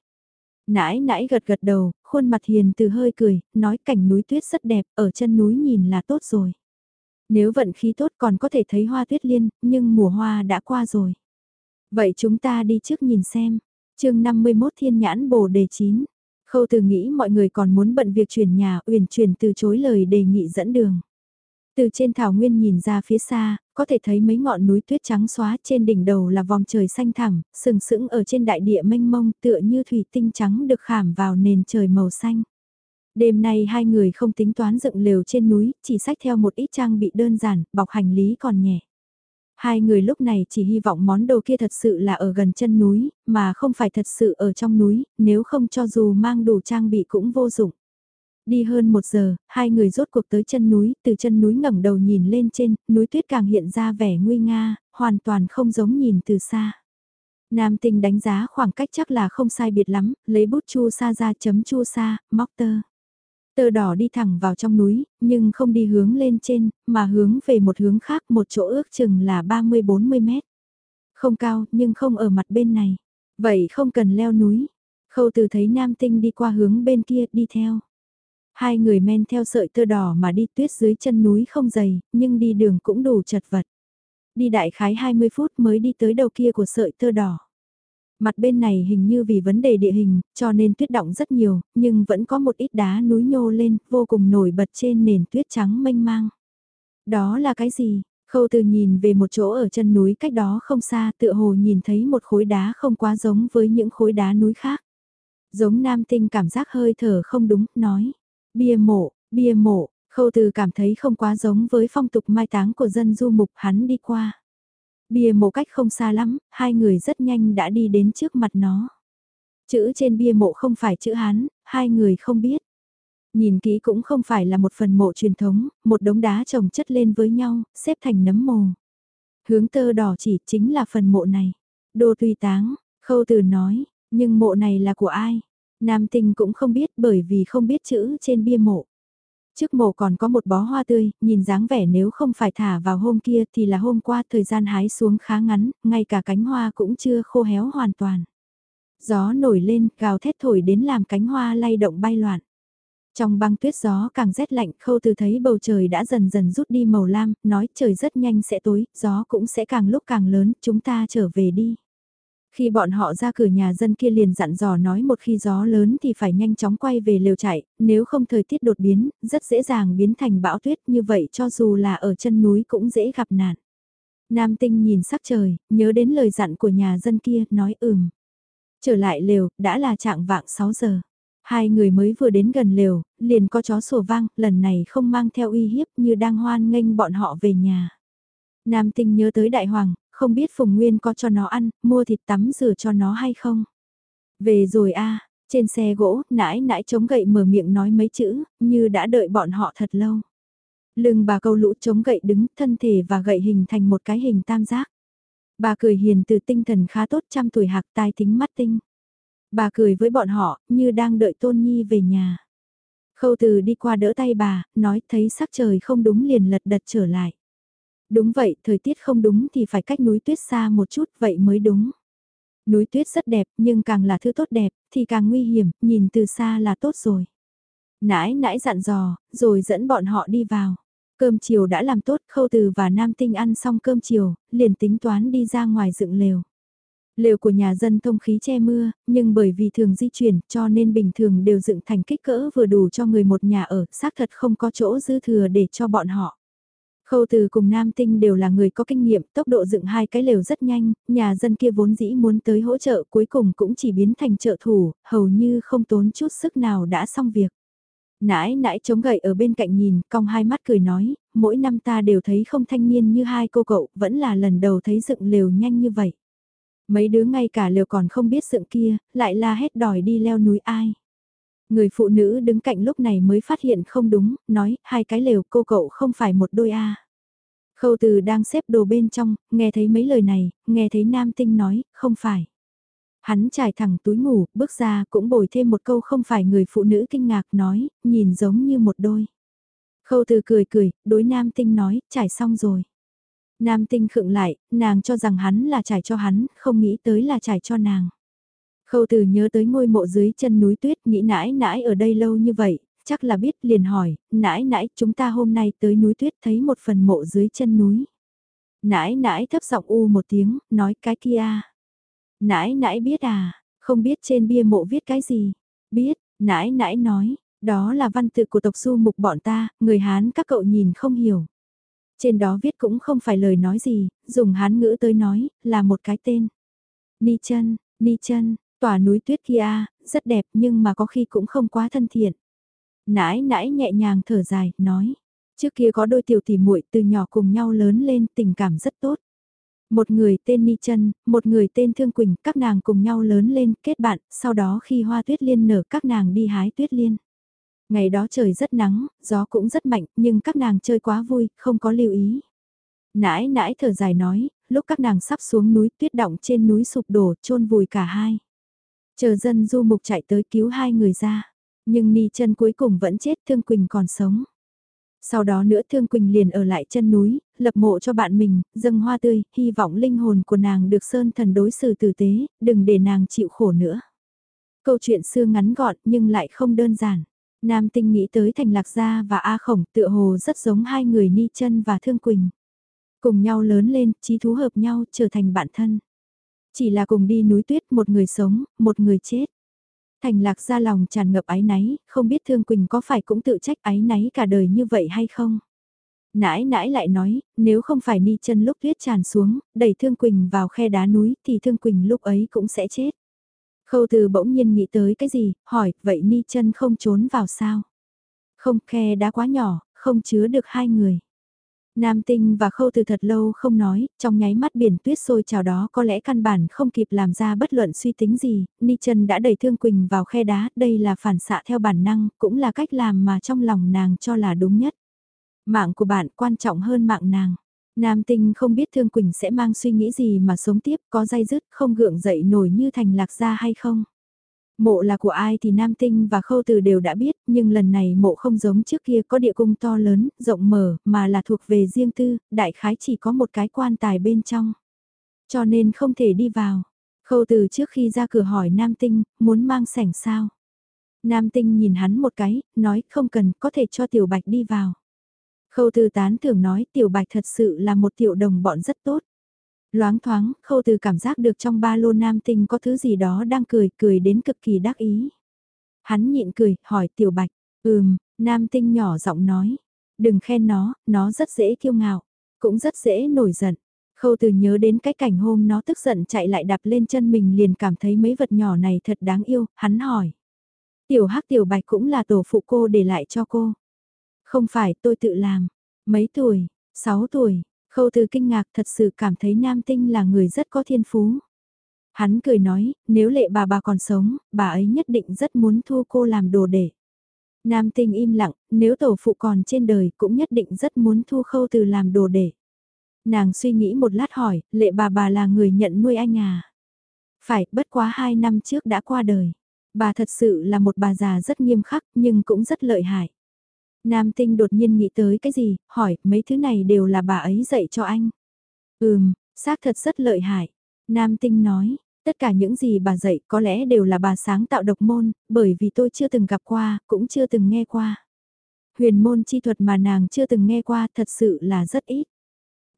Nãi nãi gật gật đầu, khuôn mặt hiền từ hơi cười, nói cảnh núi tuyết rất đẹp, ở chân núi nhìn là tốt rồi. Nếu vận khí tốt còn có thể thấy hoa tuyết liên, nhưng mùa hoa đã qua rồi. Vậy chúng ta đi trước nhìn xem. chương 51 thiên nhãn bồ đề 9. Khâu từ nghĩ mọi người còn muốn bận việc chuyển nhà, uyển chuyển từ chối lời đề nghị dẫn đường. Từ trên thảo nguyên nhìn ra phía xa, có thể thấy mấy ngọn núi tuyết trắng xóa trên đỉnh đầu là vòng trời xanh thẳm, sừng sững ở trên đại địa mênh mông tựa như thủy tinh trắng được khảm vào nền trời màu xanh. Đêm nay hai người không tính toán dựng lều trên núi, chỉ sách theo một ít trang bị đơn giản, bọc hành lý còn nhẹ. Hai người lúc này chỉ hy vọng món đồ kia thật sự là ở gần chân núi, mà không phải thật sự ở trong núi, nếu không cho dù mang đủ trang bị cũng vô dụng. Đi hơn một giờ, hai người rốt cuộc tới chân núi, từ chân núi ngẩng đầu nhìn lên trên, núi tuyết càng hiện ra vẻ nguy nga, hoàn toàn không giống nhìn từ xa. Nam tinh đánh giá khoảng cách chắc là không sai biệt lắm, lấy bút chu sa ra chấm chu sa, móc tơ. Tơ đỏ đi thẳng vào trong núi, nhưng không đi hướng lên trên, mà hướng về một hướng khác một chỗ ước chừng là 30-40 mét. Không cao, nhưng không ở mặt bên này. Vậy không cần leo núi. Khâu từ thấy nam tinh đi qua hướng bên kia đi theo. Hai người men theo sợi tơ đỏ mà đi tuyết dưới chân núi không dày, nhưng đi đường cũng đủ chật vật. Đi đại khái 20 phút mới đi tới đầu kia của sợi tơ đỏ. Mặt bên này hình như vì vấn đề địa hình, cho nên tuyết động rất nhiều, nhưng vẫn có một ít đá núi nhô lên, vô cùng nổi bật trên nền tuyết trắng mênh mang. Đó là cái gì? Khâu từ nhìn về một chỗ ở chân núi cách đó không xa tựa hồ nhìn thấy một khối đá không quá giống với những khối đá núi khác. Giống nam tinh cảm giác hơi thở không đúng, nói. Bia mộ, bia mộ, khâu từ cảm thấy không quá giống với phong tục mai táng của dân du mục hắn đi qua. Bia mộ cách không xa lắm, hai người rất nhanh đã đi đến trước mặt nó. Chữ trên bia mộ không phải chữ Hán, hai người không biết. Nhìn kỹ cũng không phải là một phần mộ truyền thống, một đống đá chồng chất lên với nhau, xếp thành nấm mồ. Hướng tơ đỏ chỉ chính là phần mộ này. Đô tùy táng, khâu từ nói, nhưng mộ này là của ai? Nam tinh cũng không biết bởi vì không biết chữ trên bia mộ. Trước mộ còn có một bó hoa tươi, nhìn dáng vẻ nếu không phải thả vào hôm kia thì là hôm qua thời gian hái xuống khá ngắn, ngay cả cánh hoa cũng chưa khô héo hoàn toàn. Gió nổi lên, gào thét thổi đến làm cánh hoa lay động bay loạn. Trong băng tuyết gió càng rét lạnh, khâu từ thấy bầu trời đã dần dần rút đi màu lam, nói trời rất nhanh sẽ tối, gió cũng sẽ càng lúc càng lớn, chúng ta trở về đi. Khi bọn họ ra cửa nhà dân kia liền dặn dò nói một khi gió lớn thì phải nhanh chóng quay về lều chạy, nếu không thời tiết đột biến, rất dễ dàng biến thành bão tuyết như vậy cho dù là ở chân núi cũng dễ gặp nạn. Nam tinh nhìn sắc trời, nhớ đến lời dặn của nhà dân kia, nói ừm. Trở lại lều, đã là trạng vạng 6 giờ. Hai người mới vừa đến gần lều, liền có chó sủa vang, lần này không mang theo uy hiếp như đang hoan nghênh bọn họ về nhà. Nam tinh nhớ tới đại hoàng, không biết Phùng Nguyên có cho nó ăn, mua thịt tắm rửa cho nó hay không. Về rồi a trên xe gỗ, nãi nãi chống gậy mở miệng nói mấy chữ, như đã đợi bọn họ thật lâu. Lưng bà câu lũ chống gậy đứng, thân thể và gậy hình thành một cái hình tam giác. Bà cười hiền từ tinh thần khá tốt trăm tuổi hạc tai tính mắt tinh. Bà cười với bọn họ, như đang đợi Tôn Nhi về nhà. Khâu từ đi qua đỡ tay bà, nói thấy sắc trời không đúng liền lật đật trở lại. Đúng vậy, thời tiết không đúng thì phải cách núi tuyết xa một chút, vậy mới đúng. Núi tuyết rất đẹp, nhưng càng là thứ tốt đẹp, thì càng nguy hiểm, nhìn từ xa là tốt rồi. Nãi nãi dặn dò, rồi dẫn bọn họ đi vào. Cơm chiều đã làm tốt, khâu từ và nam tinh ăn xong cơm chiều, liền tính toán đi ra ngoài dựng lều. Lều của nhà dân thông khí che mưa, nhưng bởi vì thường di chuyển cho nên bình thường đều dựng thành kích cỡ vừa đủ cho người một nhà ở, xác thật không có chỗ dư thừa để cho bọn họ. Khâu từ cùng Nam Tinh đều là người có kinh nghiệm, tốc độ dựng hai cái lều rất nhanh, nhà dân kia vốn dĩ muốn tới hỗ trợ cuối cùng cũng chỉ biến thành trợ thủ, hầu như không tốn chút sức nào đã xong việc. Nãi nãi chống gậy ở bên cạnh nhìn, cong hai mắt cười nói, mỗi năm ta đều thấy không thanh niên như hai cô cậu, vẫn là lần đầu thấy dựng lều nhanh như vậy. Mấy đứa ngay cả lều còn không biết dựng kia, lại la hét đòi đi leo núi ai. Người phụ nữ đứng cạnh lúc này mới phát hiện không đúng, nói, hai cái lều cô cậu không phải một đôi a Khâu từ đang xếp đồ bên trong, nghe thấy mấy lời này, nghe thấy nam tinh nói, không phải. Hắn trải thẳng túi ngủ, bước ra cũng bồi thêm một câu không phải người phụ nữ kinh ngạc nói, nhìn giống như một đôi. Khâu từ cười cười, đối nam tinh nói, trải xong rồi. Nam tinh khựng lại, nàng cho rằng hắn là trải cho hắn, không nghĩ tới là trải cho nàng. Khâu từ nhớ tới ngôi mộ dưới chân núi tuyết, nghĩ nãi nãi ở đây lâu như vậy, chắc là biết liền hỏi, nãi nãi chúng ta hôm nay tới núi tuyết thấy một phần mộ dưới chân núi. Nãi nãi thấp giọng u một tiếng, nói cái kia. Nãi nãi biết à, không biết trên bia mộ viết cái gì. Biết, nãi nãi nói, đó là văn tự của tộc su mục bọn ta, người Hán các cậu nhìn không hiểu. Trên đó viết cũng không phải lời nói gì, dùng Hán ngữ tới nói, là một cái tên. Ni chân, Ni chân, tòa núi tuyết kia, rất đẹp nhưng mà có khi cũng không quá thân thiện. Nãi nãi nhẹ nhàng thở dài, nói. Trước kia có đôi tiểu tỷ muội từ nhỏ cùng nhau lớn lên tình cảm rất tốt. Một người tên Ni chân, một người tên Thương Quỳnh, các nàng cùng nhau lớn lên, kết bạn, sau đó khi hoa tuyết liên nở các nàng đi hái tuyết liên. Ngày đó trời rất nắng, gió cũng rất mạnh, nhưng các nàng chơi quá vui, không có lưu ý. Nãi nãi thở dài nói, lúc các nàng sắp xuống núi tuyết động trên núi sụp đổ, chôn vùi cả hai. Chờ dân du mục chạy tới cứu hai người ra, nhưng Ni chân cuối cùng vẫn chết Thương Quỳnh còn sống. Sau đó nữa Thương Quỳnh liền ở lại chân núi, lập mộ cho bạn mình, dâng hoa tươi, hy vọng linh hồn của nàng được sơn thần đối xử tử tế, đừng để nàng chịu khổ nữa. Câu chuyện xưa ngắn gọn nhưng lại không đơn giản. Nam tinh nghĩ tới Thành Lạc Gia và A Khổng tựa hồ rất giống hai người Ni chân và Thương Quỳnh. Cùng nhau lớn lên, trí thú hợp nhau, trở thành bạn thân. Chỉ là cùng đi núi tuyết một người sống, một người chết. Thành lạc ra lòng tràn ngập ái náy, không biết Thương Quỳnh có phải cũng tự trách ái náy cả đời như vậy hay không? Nãi nãi lại nói, nếu không phải Ni chân lúc tuyết tràn xuống, đẩy Thương Quỳnh vào khe đá núi thì Thương Quỳnh lúc ấy cũng sẽ chết. Khâu từ bỗng nhiên nghĩ tới cái gì, hỏi, vậy Ni chân không trốn vào sao? Không, khe đá quá nhỏ, không chứa được hai người. Nam Tinh và Khâu Từ thật lâu không nói, trong nháy mắt biển tuyết sôi chào đó có lẽ căn bản không kịp làm ra bất luận suy tính gì, Ni Trần đã đẩy Thương Quỳnh vào khe đá, đây là phản xạ theo bản năng, cũng là cách làm mà trong lòng nàng cho là đúng nhất. Mạng của bạn quan trọng hơn mạng nàng. Nam Tinh không biết Thương Quỳnh sẽ mang suy nghĩ gì mà sống tiếp, có dây dứt không gượng dậy nổi như thành lạc gia hay không. Mộ là của ai thì Nam Tinh và Khâu Từ đều đã biết, nhưng lần này mộ không giống trước kia có địa cung to lớn, rộng mở, mà là thuộc về riêng tư, đại khái chỉ có một cái quan tài bên trong. Cho nên không thể đi vào. Khâu Từ trước khi ra cửa hỏi Nam Tinh, muốn mang sảnh sao? Nam Tinh nhìn hắn một cái, nói không cần, có thể cho Tiểu Bạch đi vào. Khâu Từ tán thưởng nói Tiểu Bạch thật sự là một tiểu đồng bọn rất tốt. Loáng thoáng, khâu từ cảm giác được trong ba lô nam tinh có thứ gì đó đang cười, cười đến cực kỳ đắc ý. Hắn nhịn cười, hỏi tiểu bạch, ừm, nam tinh nhỏ giọng nói, đừng khen nó, nó rất dễ kiêu ngạo, cũng rất dễ nổi giận. Khâu từ nhớ đến cái cảnh hôm nó tức giận chạy lại đạp lên chân mình liền cảm thấy mấy vật nhỏ này thật đáng yêu, hắn hỏi. Tiểu hắc tiểu bạch cũng là tổ phụ cô để lại cho cô. Không phải tôi tự làm. Mấy tuổi? 6 tuổi. Khâu từ kinh ngạc thật sự cảm thấy nam tinh là người rất có thiên phú. Hắn cười nói, nếu lệ bà bà còn sống, bà ấy nhất định rất muốn thu cô làm đồ để. Nam tinh im lặng, nếu tổ phụ còn trên đời cũng nhất định rất muốn thu khâu từ làm đồ để. Nàng suy nghĩ một lát hỏi, lệ bà bà là người nhận nuôi anh à? Phải, bất quá hai năm trước đã qua đời. Bà thật sự là một bà già rất nghiêm khắc nhưng cũng rất lợi hại. Nam tinh đột nhiên nghĩ tới cái gì, hỏi, mấy thứ này đều là bà ấy dạy cho anh. Ừm, xác thật rất lợi hại. Nam tinh nói, tất cả những gì bà dạy có lẽ đều là bà sáng tạo độc môn, bởi vì tôi chưa từng gặp qua, cũng chưa từng nghe qua. Huyền môn chi thuật mà nàng chưa từng nghe qua thật sự là rất ít.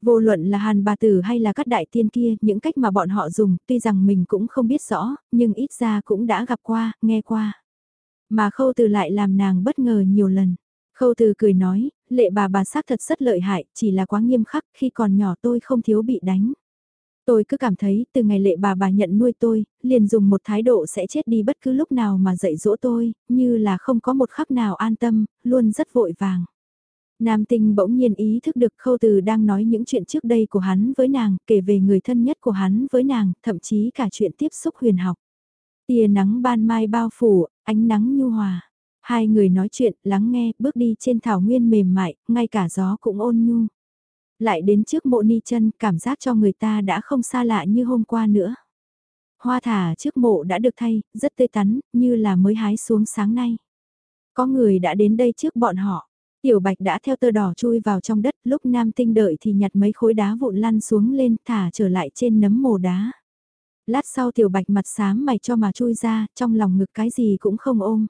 Vô luận là hàn bà tử hay là các đại tiên kia, những cách mà bọn họ dùng, tuy rằng mình cũng không biết rõ, nhưng ít ra cũng đã gặp qua, nghe qua. Mà khâu từ lại làm nàng bất ngờ nhiều lần. Khâu từ cười nói, lệ bà bà xác thật rất lợi hại, chỉ là quá nghiêm khắc, khi còn nhỏ tôi không thiếu bị đánh. Tôi cứ cảm thấy, từ ngày lệ bà bà nhận nuôi tôi, liền dùng một thái độ sẽ chết đi bất cứ lúc nào mà dạy dỗ tôi, như là không có một khắc nào an tâm, luôn rất vội vàng. Nam tinh bỗng nhiên ý thức được khâu từ đang nói những chuyện trước đây của hắn với nàng, kể về người thân nhất của hắn với nàng, thậm chí cả chuyện tiếp xúc huyền học. Tia nắng ban mai bao phủ, ánh nắng nhu hòa. Hai người nói chuyện, lắng nghe, bước đi trên thảo nguyên mềm mại, ngay cả gió cũng ôn nhu. Lại đến trước mộ ni chân, cảm giác cho người ta đã không xa lạ như hôm qua nữa. Hoa thả trước mộ đã được thay, rất tươi tắn, như là mới hái xuống sáng nay. Có người đã đến đây trước bọn họ. Tiểu bạch đã theo tơ đỏ chui vào trong đất, lúc nam tinh đợi thì nhặt mấy khối đá vụn lăn xuống lên thả trở lại trên nấm mồ đá. Lát sau tiểu bạch mặt sáng mày cho mà chui ra, trong lòng ngực cái gì cũng không ôm.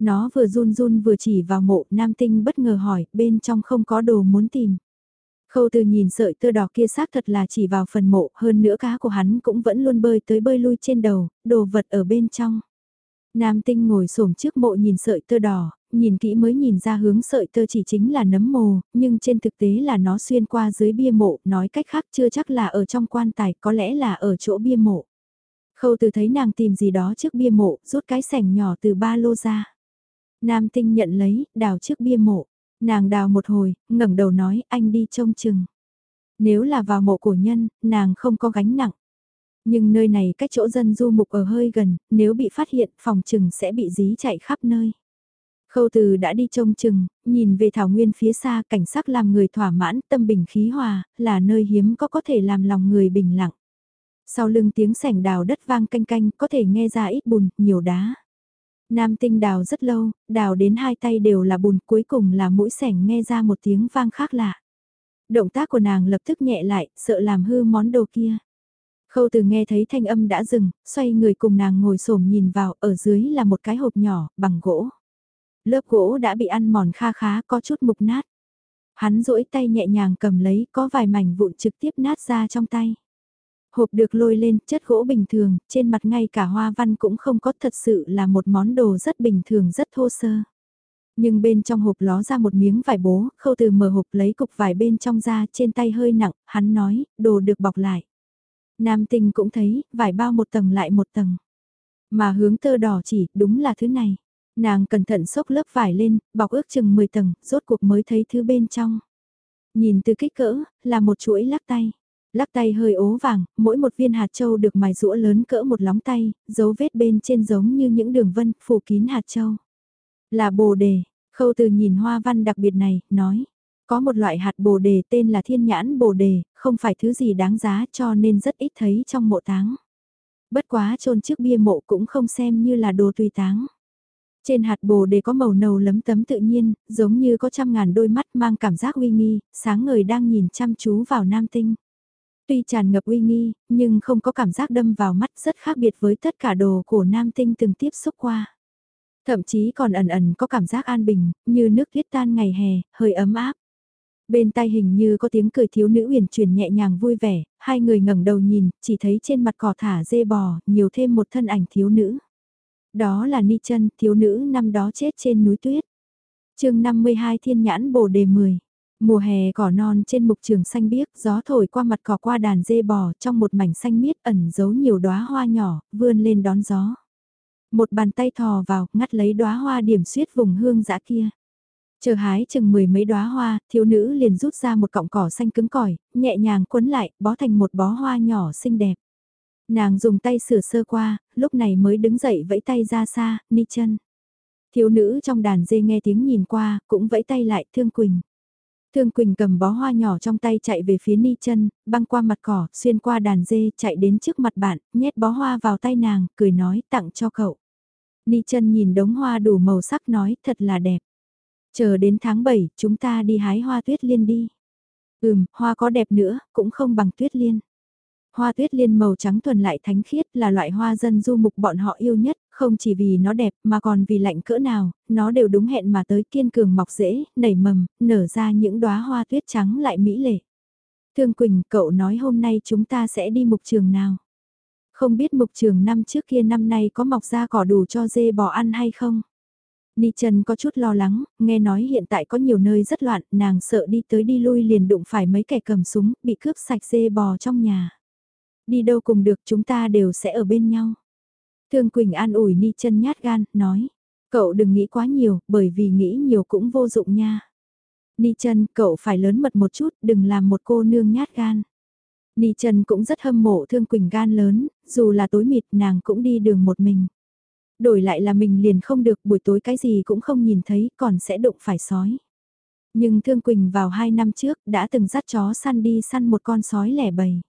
Nó vừa run run vừa chỉ vào mộ nam tinh bất ngờ hỏi, bên trong không có đồ muốn tìm. Khâu từ nhìn sợi tơ đỏ kia xác thật là chỉ vào phần mộ, hơn nữa cá của hắn cũng vẫn luôn bơi tới bơi lui trên đầu, đồ vật ở bên trong. Nam tinh ngồi xổm trước mộ nhìn sợi tơ đỏ, nhìn kỹ mới nhìn ra hướng sợi tơ chỉ chính là nấm mồ, nhưng trên thực tế là nó xuyên qua dưới bia mộ, nói cách khác chưa chắc là ở trong quan tài, có lẽ là ở chỗ bia mộ. Khâu từ thấy nàng tìm gì đó trước bia mộ, rút cái sẻng nhỏ từ ba lô ra. Nam tinh nhận lấy, đào trước bia mộ. Nàng đào một hồi, ngẩng đầu nói anh đi trông chừng. Nếu là vào mộ cổ nhân, nàng không có gánh nặng. Nhưng nơi này cách chỗ dân du mục ở hơi gần, nếu bị phát hiện phòng chừng sẽ bị dí chạy khắp nơi. Khâu từ đã đi trông chừng, nhìn về thảo nguyên phía xa cảnh sắc làm người thỏa mãn, tâm bình khí hòa, là nơi hiếm có có thể làm lòng người bình lặng. Sau lưng tiếng sảnh đào đất vang canh canh có thể nghe ra ít bùn, nhiều đá. Nam tinh đào rất lâu, đào đến hai tay đều là bùn cuối cùng là mũi sẻng nghe ra một tiếng vang khác lạ. Động tác của nàng lập tức nhẹ lại, sợ làm hư món đồ kia. Khâu từ nghe thấy thanh âm đã dừng, xoay người cùng nàng ngồi xổm nhìn vào, ở dưới là một cái hộp nhỏ, bằng gỗ. Lớp gỗ đã bị ăn mòn kha khá có chút mục nát. Hắn duỗi tay nhẹ nhàng cầm lấy, có vài mảnh vụn trực tiếp nát ra trong tay. Hộp được lôi lên, chất gỗ bình thường, trên mặt ngay cả hoa văn cũng không có thật sự là một món đồ rất bình thường rất thô sơ. Nhưng bên trong hộp ló ra một miếng vải bố, khâu từ mở hộp lấy cục vải bên trong ra trên tay hơi nặng, hắn nói, đồ được bọc lại. Nam tinh cũng thấy, vải bao một tầng lại một tầng. Mà hướng tơ đỏ chỉ, đúng là thứ này. Nàng cẩn thận xốc lớp vải lên, bọc ước chừng 10 tầng, rốt cuộc mới thấy thứ bên trong. Nhìn từ kích cỡ, là một chuỗi lắc tay. Lắc tay hơi ố vàng, mỗi một viên hạt châu được mài rũa lớn cỡ một lóng tay, dấu vết bên trên giống như những đường vân phủ kín hạt châu. Là bồ đề, khâu từ nhìn hoa văn đặc biệt này, nói. Có một loại hạt bồ đề tên là thiên nhãn bồ đề, không phải thứ gì đáng giá cho nên rất ít thấy trong mộ táng. Bất quá trôn trước bia mộ cũng không xem như là đồ tùy táng. Trên hạt bồ đề có màu nâu lấm tấm tự nhiên, giống như có trăm ngàn đôi mắt mang cảm giác uy nghi, sáng ngời đang nhìn chăm chú vào nam tinh. Tuy tràn ngập uy nghi, nhưng không có cảm giác đâm vào mắt rất khác biệt với tất cả đồ của nam tinh từng tiếp xúc qua. Thậm chí còn ẩn ẩn có cảm giác an bình, như nước tuyết tan ngày hè, hơi ấm áp. Bên tai hình như có tiếng cười thiếu nữ uyển chuyển nhẹ nhàng vui vẻ, hai người ngẩng đầu nhìn, chỉ thấy trên mặt cỏ thả dê bò, nhiều thêm một thân ảnh thiếu nữ. Đó là Ni chân thiếu nữ năm đó chết trên núi tuyết. chương 52 Thiên Nhãn Bồ Đề 10 Mùa hè cỏ non trên mục trường xanh biếc, gió thổi qua mặt cỏ qua đàn dê bò trong một mảnh xanh miết ẩn giấu nhiều đóa hoa nhỏ, vươn lên đón gió. Một bàn tay thò vào, ngắt lấy đóa hoa điểm xuyết vùng hương dã kia. Chờ hái chừng mười mấy đóa hoa, thiếu nữ liền rút ra một cọng cỏ xanh cứng cỏi, nhẹ nhàng quấn lại, bó thành một bó hoa nhỏ xinh đẹp. Nàng dùng tay sửa sơ qua, lúc này mới đứng dậy vẫy tay ra xa, ni chân. Thiếu nữ trong đàn dê nghe tiếng nhìn qua, cũng vẫy tay lại Thương Quỳnh. Thương Quỳnh cầm bó hoa nhỏ trong tay chạy về phía ni chân, băng qua mặt cỏ, xuyên qua đàn dê, chạy đến trước mặt bạn, nhét bó hoa vào tay nàng, cười nói tặng cho cậu. Ni chân nhìn đống hoa đủ màu sắc nói thật là đẹp. Chờ đến tháng 7, chúng ta đi hái hoa tuyết liên đi. Ừm, hoa có đẹp nữa, cũng không bằng tuyết liên. Hoa tuyết liên màu trắng thuần lại thánh khiết là loại hoa dân du mục bọn họ yêu nhất, không chỉ vì nó đẹp mà còn vì lạnh cỡ nào, nó đều đúng hẹn mà tới kiên cường mọc rễ, nảy mầm, nở ra những đóa hoa tuyết trắng lại mỹ lệ. Thương Quỳnh, cậu nói hôm nay chúng ta sẽ đi mục trường nào? Không biết mục trường năm trước kia năm nay có mọc ra cỏ đủ cho dê bò ăn hay không? Ni Trần có chút lo lắng, nghe nói hiện tại có nhiều nơi rất loạn, nàng sợ đi tới đi lui liền đụng phải mấy kẻ cầm súng, bị cướp sạch dê bò trong nhà. Đi đâu cùng được chúng ta đều sẽ ở bên nhau. Thương Quỳnh an ủi Ni chân nhát gan, nói, cậu đừng nghĩ quá nhiều, bởi vì nghĩ nhiều cũng vô dụng nha. Ni chân, cậu phải lớn mật một chút, đừng làm một cô nương nhát gan. Ni chân cũng rất hâm mộ Thương Quỳnh gan lớn, dù là tối mịt nàng cũng đi đường một mình đổi lại là mình liền không được buổi tối cái gì cũng không nhìn thấy còn sẽ đụng phải sói. Nhưng Thương Quỳnh vào hai năm trước đã từng dắt chó săn đi săn một con sói lẻ bầy.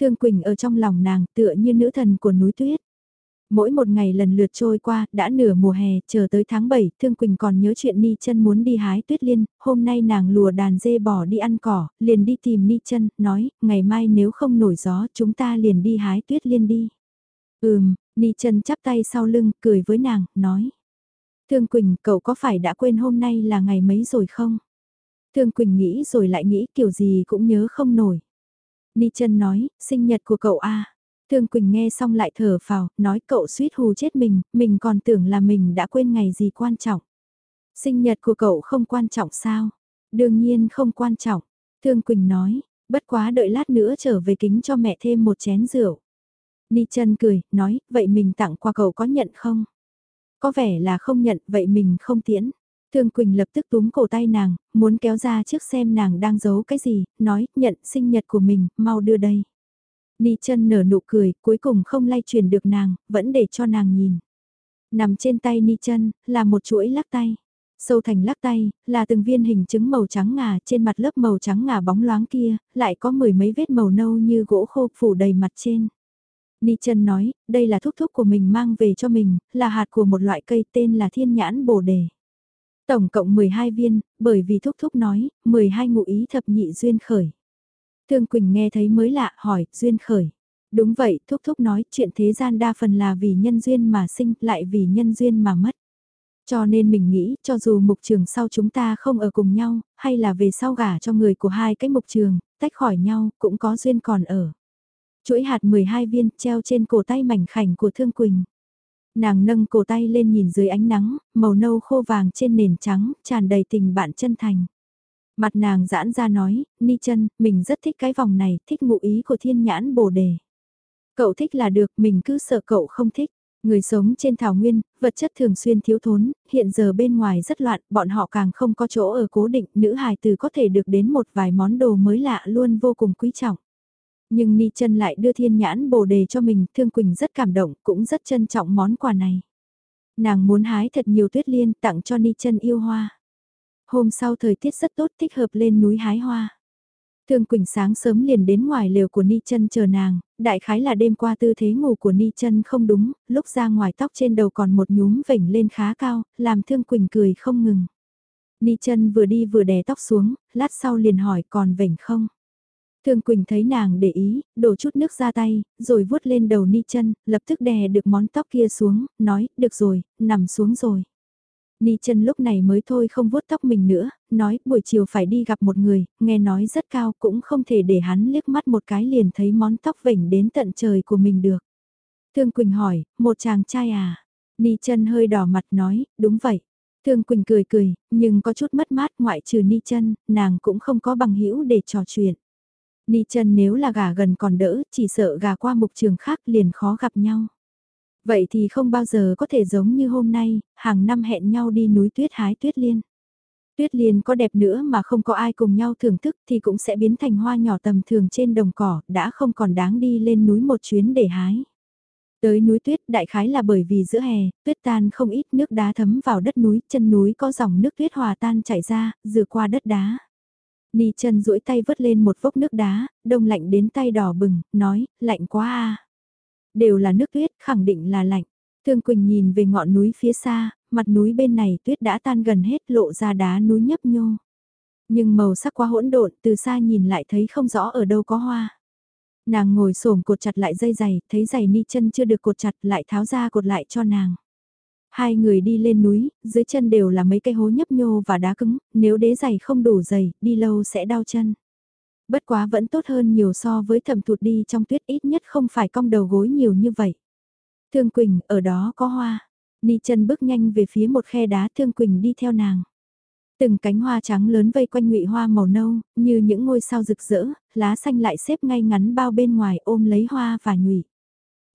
Thương Quỳnh ở trong lòng nàng tựa như nữ thần của núi tuyết. Mỗi một ngày lần lượt trôi qua, đã nửa mùa hè, chờ tới tháng 7, Thương Quỳnh còn nhớ chuyện Ni chân muốn đi hái tuyết liên, hôm nay nàng lùa đàn dê bò đi ăn cỏ, liền đi tìm Ni chân nói, ngày mai nếu không nổi gió chúng ta liền đi hái tuyết liên đi. Ừm, Ni chân chắp tay sau lưng, cười với nàng, nói. Thương Quỳnh, cậu có phải đã quên hôm nay là ngày mấy rồi không? Thương Quỳnh nghĩ rồi lại nghĩ kiểu gì cũng nhớ không nổi. Ni chân nói, sinh nhật của cậu a. Thương Quỳnh nghe xong lại thở phào, nói cậu suýt hù chết mình, mình còn tưởng là mình đã quên ngày gì quan trọng. Sinh nhật của cậu không quan trọng sao? Đương nhiên không quan trọng. Thương Quỳnh nói, bất quá đợi lát nữa trở về kính cho mẹ thêm một chén rượu. Ni chân cười, nói, vậy mình tặng qua cậu có nhận không? Có vẻ là không nhận, vậy mình không tiễn. Thương Quỳnh lập tức túm cổ tay nàng, muốn kéo ra trước xem nàng đang giấu cái gì, nói, nhận sinh nhật của mình, mau đưa đây. Ni chân nở nụ cười, cuối cùng không lay truyền được nàng, vẫn để cho nàng nhìn. Nằm trên tay Ni chân, là một chuỗi lắc tay. Sâu thành lắc tay, là từng viên hình trứng màu trắng ngà trên mặt lớp màu trắng ngà bóng loáng kia, lại có mười mấy vết màu nâu như gỗ khô phủ đầy mặt trên. Ni chân nói, đây là thuốc thuốc của mình mang về cho mình, là hạt của một loại cây tên là thiên nhãn bồ đề. Tổng cộng 12 viên, bởi vì thúc thúc nói, 12 ngụ ý thập nhị duyên khởi. Thương Quỳnh nghe thấy mới lạ, hỏi, duyên khởi. Đúng vậy, thúc thúc nói, chuyện thế gian đa phần là vì nhân duyên mà sinh, lại vì nhân duyên mà mất. Cho nên mình nghĩ, cho dù mục trường sau chúng ta không ở cùng nhau, hay là về sau gả cho người của hai cái mục trường, tách khỏi nhau, cũng có duyên còn ở. chuỗi hạt 12 viên treo trên cổ tay mảnh khảnh của Thương Quỳnh. Nàng nâng cổ tay lên nhìn dưới ánh nắng, màu nâu khô vàng trên nền trắng, tràn đầy tình bạn chân thành. Mặt nàng giãn ra nói, Ni chân, mình rất thích cái vòng này, thích ngụ ý của thiên nhãn bồ đề. Cậu thích là được, mình cứ sợ cậu không thích. Người sống trên thảo nguyên, vật chất thường xuyên thiếu thốn, hiện giờ bên ngoài rất loạn, bọn họ càng không có chỗ ở cố định, nữ hài từ có thể được đến một vài món đồ mới lạ luôn vô cùng quý trọng. Nhưng Ni chân lại đưa thiên nhãn bồ đề cho mình, Thương Quỳnh rất cảm động, cũng rất trân trọng món quà này. Nàng muốn hái thật nhiều tuyết liên tặng cho Ni chân yêu hoa. Hôm sau thời tiết rất tốt thích hợp lên núi hái hoa. Thương Quỳnh sáng sớm liền đến ngoài lều của Ni chân chờ nàng, đại khái là đêm qua tư thế ngủ của Ni chân không đúng, lúc ra ngoài tóc trên đầu còn một nhúm vểnh lên khá cao, làm Thương Quỳnh cười không ngừng. Ni chân vừa đi vừa đè tóc xuống, lát sau liền hỏi còn vểnh không? Thương Quỳnh thấy nàng để ý, đổ chút nước ra tay, rồi vuốt lên đầu Ni chân, lập tức đè được món tóc kia xuống, nói, được rồi, nằm xuống rồi. Ni chân lúc này mới thôi không vuốt tóc mình nữa, nói buổi chiều phải đi gặp một người, nghe nói rất cao cũng không thể để hắn liếc mắt một cái liền thấy món tóc vểnh đến tận trời của mình được. Thương Quỳnh hỏi, một chàng trai à? Ni chân hơi đỏ mặt nói, đúng vậy. Thương Quỳnh cười cười, nhưng có chút mất mát ngoại trừ Ni chân, nàng cũng không có bằng hữu để trò chuyện. Ni chân nếu là gà gần còn đỡ, chỉ sợ gà qua mục trường khác liền khó gặp nhau. Vậy thì không bao giờ có thể giống như hôm nay, hàng năm hẹn nhau đi núi tuyết hái tuyết liên. Tuyết liên có đẹp nữa mà không có ai cùng nhau thưởng thức thì cũng sẽ biến thành hoa nhỏ tầm thường trên đồng cỏ, đã không còn đáng đi lên núi một chuyến để hái. Tới núi tuyết đại khái là bởi vì giữa hè, tuyết tan không ít nước đá thấm vào đất núi, chân núi có dòng nước tuyết hòa tan chảy ra, dừa qua đất đá. Ni chân duỗi tay vớt lên một vốc nước đá, đông lạnh đến tay đỏ bừng, nói, lạnh quá à. Đều là nước tuyết, khẳng định là lạnh. Thương Quỳnh nhìn về ngọn núi phía xa, mặt núi bên này tuyết đã tan gần hết lộ ra đá núi nhấp nhô. Nhưng màu sắc quá hỗn độn, từ xa nhìn lại thấy không rõ ở đâu có hoa. Nàng ngồi xổm cột chặt lại dây giày, thấy giày ni chân chưa được cột chặt lại tháo ra cột lại cho nàng. Hai người đi lên núi, dưới chân đều là mấy cây hố nhấp nhô và đá cứng, nếu đế giày không đủ dày, đi lâu sẽ đau chân. Bất quá vẫn tốt hơn nhiều so với thầm thụt đi trong tuyết ít nhất không phải cong đầu gối nhiều như vậy. Thương Quỳnh, ở đó có hoa. Ni chân bước nhanh về phía một khe đá Thương Quỳnh đi theo nàng. Từng cánh hoa trắng lớn vây quanh ngụy hoa màu nâu, như những ngôi sao rực rỡ, lá xanh lại xếp ngay ngắn bao bên ngoài ôm lấy hoa và nhụy.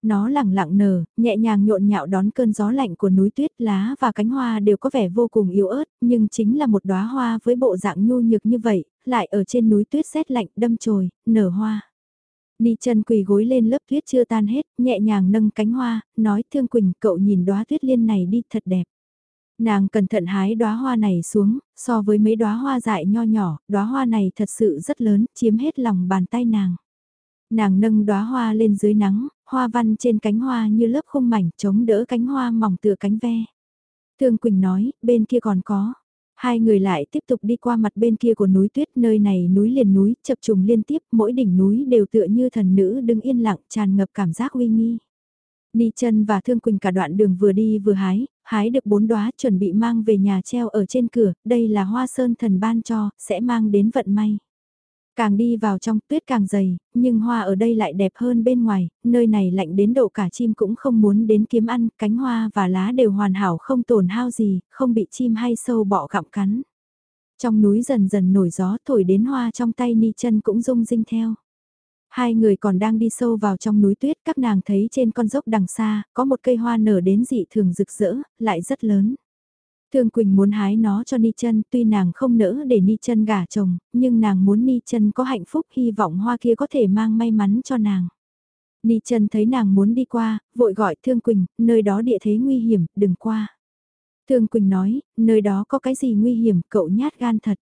Nó lẳng lặng nở, nhẹ nhàng nhộn nhạo đón cơn gió lạnh của núi tuyết lá và cánh hoa đều có vẻ vô cùng yếu ớt, nhưng chính là một đóa hoa với bộ dạng nhu nhược như vậy, lại ở trên núi tuyết rét lạnh đâm chồi, nở hoa. Ni chân quỳ gối lên lớp tuyết chưa tan hết, nhẹ nhàng nâng cánh hoa, nói Thương Quỳnh cậu nhìn đóa tuyết liên này đi thật đẹp. Nàng cẩn thận hái đóa hoa này xuống, so với mấy đóa hoa dại nho nhỏ, đóa hoa này thật sự rất lớn, chiếm hết lòng bàn tay nàng. Nàng nâng đóa hoa lên dưới nắng, hoa văn trên cánh hoa như lớp khung mảnh chống đỡ cánh hoa mỏng tựa cánh ve. Thương Quỳnh nói, bên kia còn có. Hai người lại tiếp tục đi qua mặt bên kia của núi tuyết, nơi này núi liền núi, chập trùng liên tiếp, mỗi đỉnh núi đều tựa như thần nữ đứng yên lặng, tràn ngập cảm giác uy nghi. Ni chân và Thương Quỳnh cả đoạn đường vừa đi vừa hái, hái được bốn đóa chuẩn bị mang về nhà treo ở trên cửa, đây là hoa sơn thần ban cho, sẽ mang đến vận may. Càng đi vào trong tuyết càng dày, nhưng hoa ở đây lại đẹp hơn bên ngoài, nơi này lạnh đến độ cả chim cũng không muốn đến kiếm ăn, cánh hoa và lá đều hoàn hảo không tổn hao gì, không bị chim hay sâu bọ gặm cắn. Trong núi dần dần nổi gió thổi đến hoa trong tay ni chân cũng rung rinh theo. Hai người còn đang đi sâu vào trong núi tuyết, các nàng thấy trên con dốc đằng xa, có một cây hoa nở đến dị thường rực rỡ, lại rất lớn. Thương Quỳnh muốn hái nó cho Ni chân, tuy nàng không nỡ để Ni chân gả chồng, nhưng nàng muốn Ni chân có hạnh phúc hy vọng hoa kia có thể mang may mắn cho nàng. Ni chân thấy nàng muốn đi qua, vội gọi Thương Quỳnh, nơi đó địa thế nguy hiểm, đừng qua. Thương Quỳnh nói, nơi đó có cái gì nguy hiểm, cậu nhát gan thật.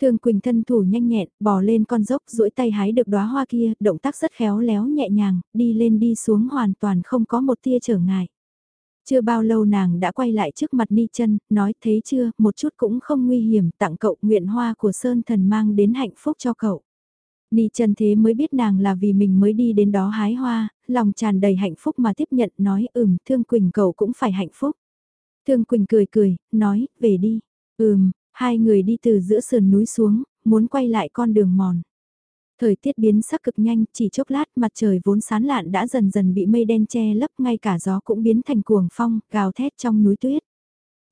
Thương Quỳnh thân thủ nhanh nhẹn, bò lên con dốc, duỗi tay hái được đóa hoa kia, động tác rất khéo léo nhẹ nhàng, đi lên đi xuống hoàn toàn không có một tia trở ngại. Chưa bao lâu nàng đã quay lại trước mặt Ni chân, nói thấy chưa, một chút cũng không nguy hiểm, tặng cậu nguyện hoa của Sơn Thần mang đến hạnh phúc cho cậu. Ni chân thế mới biết nàng là vì mình mới đi đến đó hái hoa, lòng tràn đầy hạnh phúc mà tiếp nhận nói ừm, Thương Quỳnh cậu cũng phải hạnh phúc. Thương Quỳnh cười cười, nói, về đi. Ừm, hai người đi từ giữa sườn núi xuống, muốn quay lại con đường mòn. Thời tiết biến sắc cực nhanh, chỉ chốc lát mặt trời vốn sán lạn đã dần dần bị mây đen che lấp ngay cả gió cũng biến thành cuồng phong, gào thét trong núi tuyết.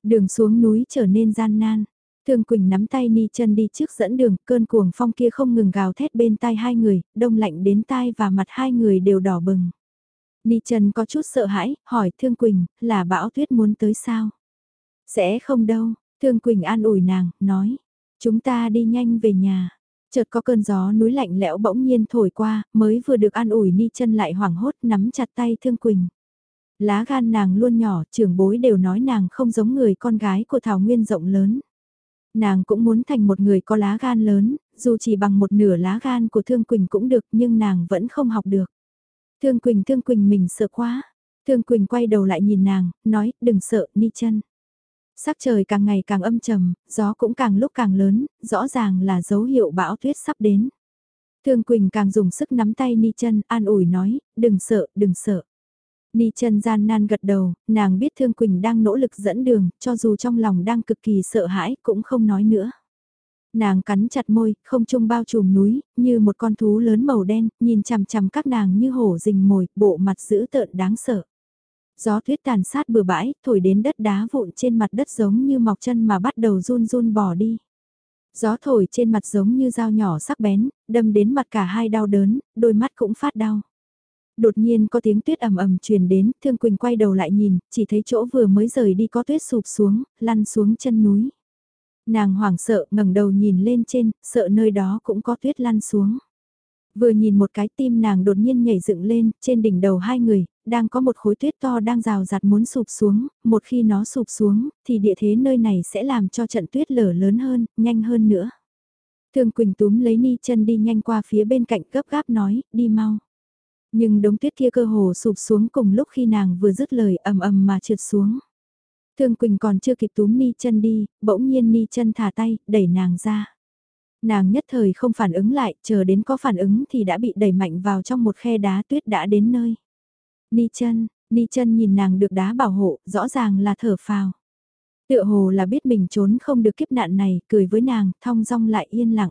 Đường xuống núi trở nên gian nan. Thương Quỳnh nắm tay Ni chân đi trước dẫn đường, cơn cuồng phong kia không ngừng gào thét bên tai hai người, đông lạnh đến tai và mặt hai người đều đỏ bừng. Ni chân có chút sợ hãi, hỏi Thương Quỳnh, là bão tuyết muốn tới sao? Sẽ không đâu, Thương Quỳnh an ủi nàng, nói, chúng ta đi nhanh về nhà. Chợt có cơn gió núi lạnh lẽo bỗng nhiên thổi qua, mới vừa được an ủi Ni chân lại hoảng hốt nắm chặt tay Thương Quỳnh. Lá gan nàng luôn nhỏ, trưởng bối đều nói nàng không giống người con gái của Thảo Nguyên rộng lớn. Nàng cũng muốn thành một người có lá gan lớn, dù chỉ bằng một nửa lá gan của Thương Quỳnh cũng được nhưng nàng vẫn không học được. Thương Quỳnh Thương Quỳnh mình sợ quá. Thương Quỳnh quay đầu lại nhìn nàng, nói đừng sợ Ni chân. Sắc trời càng ngày càng âm trầm, gió cũng càng lúc càng lớn, rõ ràng là dấu hiệu bão tuyết sắp đến. Thương Quỳnh càng dùng sức nắm tay Ni chân, an ủi nói, đừng sợ, đừng sợ. Ni chân gian nan gật đầu, nàng biết Thương Quỳnh đang nỗ lực dẫn đường, cho dù trong lòng đang cực kỳ sợ hãi cũng không nói nữa. Nàng cắn chặt môi, không trung bao trùm núi, như một con thú lớn màu đen, nhìn chằm chằm các nàng như hổ rình mồi, bộ mặt dữ tợn đáng sợ. Gió tuyết tàn sát bừa bãi, thổi đến đất đá vụn trên mặt đất giống như mọc chân mà bắt đầu run run bỏ đi. Gió thổi trên mặt giống như dao nhỏ sắc bén, đâm đến mặt cả hai đau đớn, đôi mắt cũng phát đau. Đột nhiên có tiếng tuyết ầm ầm truyền đến, Thương Quỳnh quay đầu lại nhìn, chỉ thấy chỗ vừa mới rời đi có tuyết sụp xuống, lăn xuống chân núi. Nàng hoảng sợ, ngẩng đầu nhìn lên trên, sợ nơi đó cũng có tuyết lăn xuống. Vừa nhìn một cái tim nàng đột nhiên nhảy dựng lên, trên đỉnh đầu hai người, đang có một khối tuyết to đang rào rạt muốn sụp xuống, một khi nó sụp xuống, thì địa thế nơi này sẽ làm cho trận tuyết lở lớn hơn, nhanh hơn nữa. Thương Quỳnh túm lấy ni chân đi nhanh qua phía bên cạnh gấp gáp nói, đi mau. Nhưng đống tuyết kia cơ hồ sụp xuống cùng lúc khi nàng vừa dứt lời ầm ầm mà trượt xuống. Thương Quỳnh còn chưa kịp túm Ni chân đi, bỗng nhiên Ni chân thả tay, đẩy nàng ra. Nàng nhất thời không phản ứng lại, chờ đến có phản ứng thì đã bị đẩy mạnh vào trong một khe đá tuyết đã đến nơi. Ni chân, Ni chân nhìn nàng được đá bảo hộ, rõ ràng là thở phào. Tựa hồ là biết mình trốn không được kiếp nạn này, cười với nàng, thong dong lại yên lặng.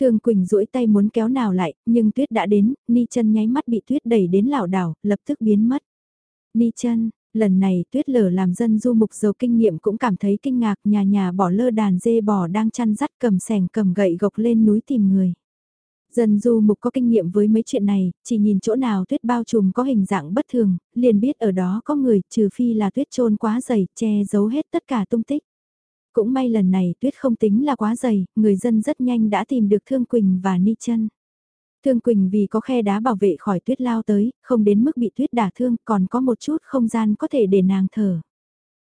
Thường Quỳnh duỗi tay muốn kéo nào lại, nhưng tuyết đã đến, Ni chân nháy mắt bị tuyết đẩy đến lảo đảo, lập tức biến mất. Ni chân, lần này tuyết lở làm dân du mục giàu kinh nghiệm cũng cảm thấy kinh ngạc nhà nhà bỏ lơ đàn dê bò đang chăn dắt cầm sẻng cầm gậy gộc lên núi tìm người. Dân du mục có kinh nghiệm với mấy chuyện này, chỉ nhìn chỗ nào tuyết bao trùm có hình dạng bất thường, liền biết ở đó có người, trừ phi là tuyết trôn quá dày, che giấu hết tất cả tung tích. Cũng may lần này tuyết không tính là quá dày, người dân rất nhanh đã tìm được Thương Quỳnh và Ni chân. Thương Quỳnh vì có khe đá bảo vệ khỏi tuyết lao tới, không đến mức bị tuyết đả thương, còn có một chút không gian có thể để nàng thở.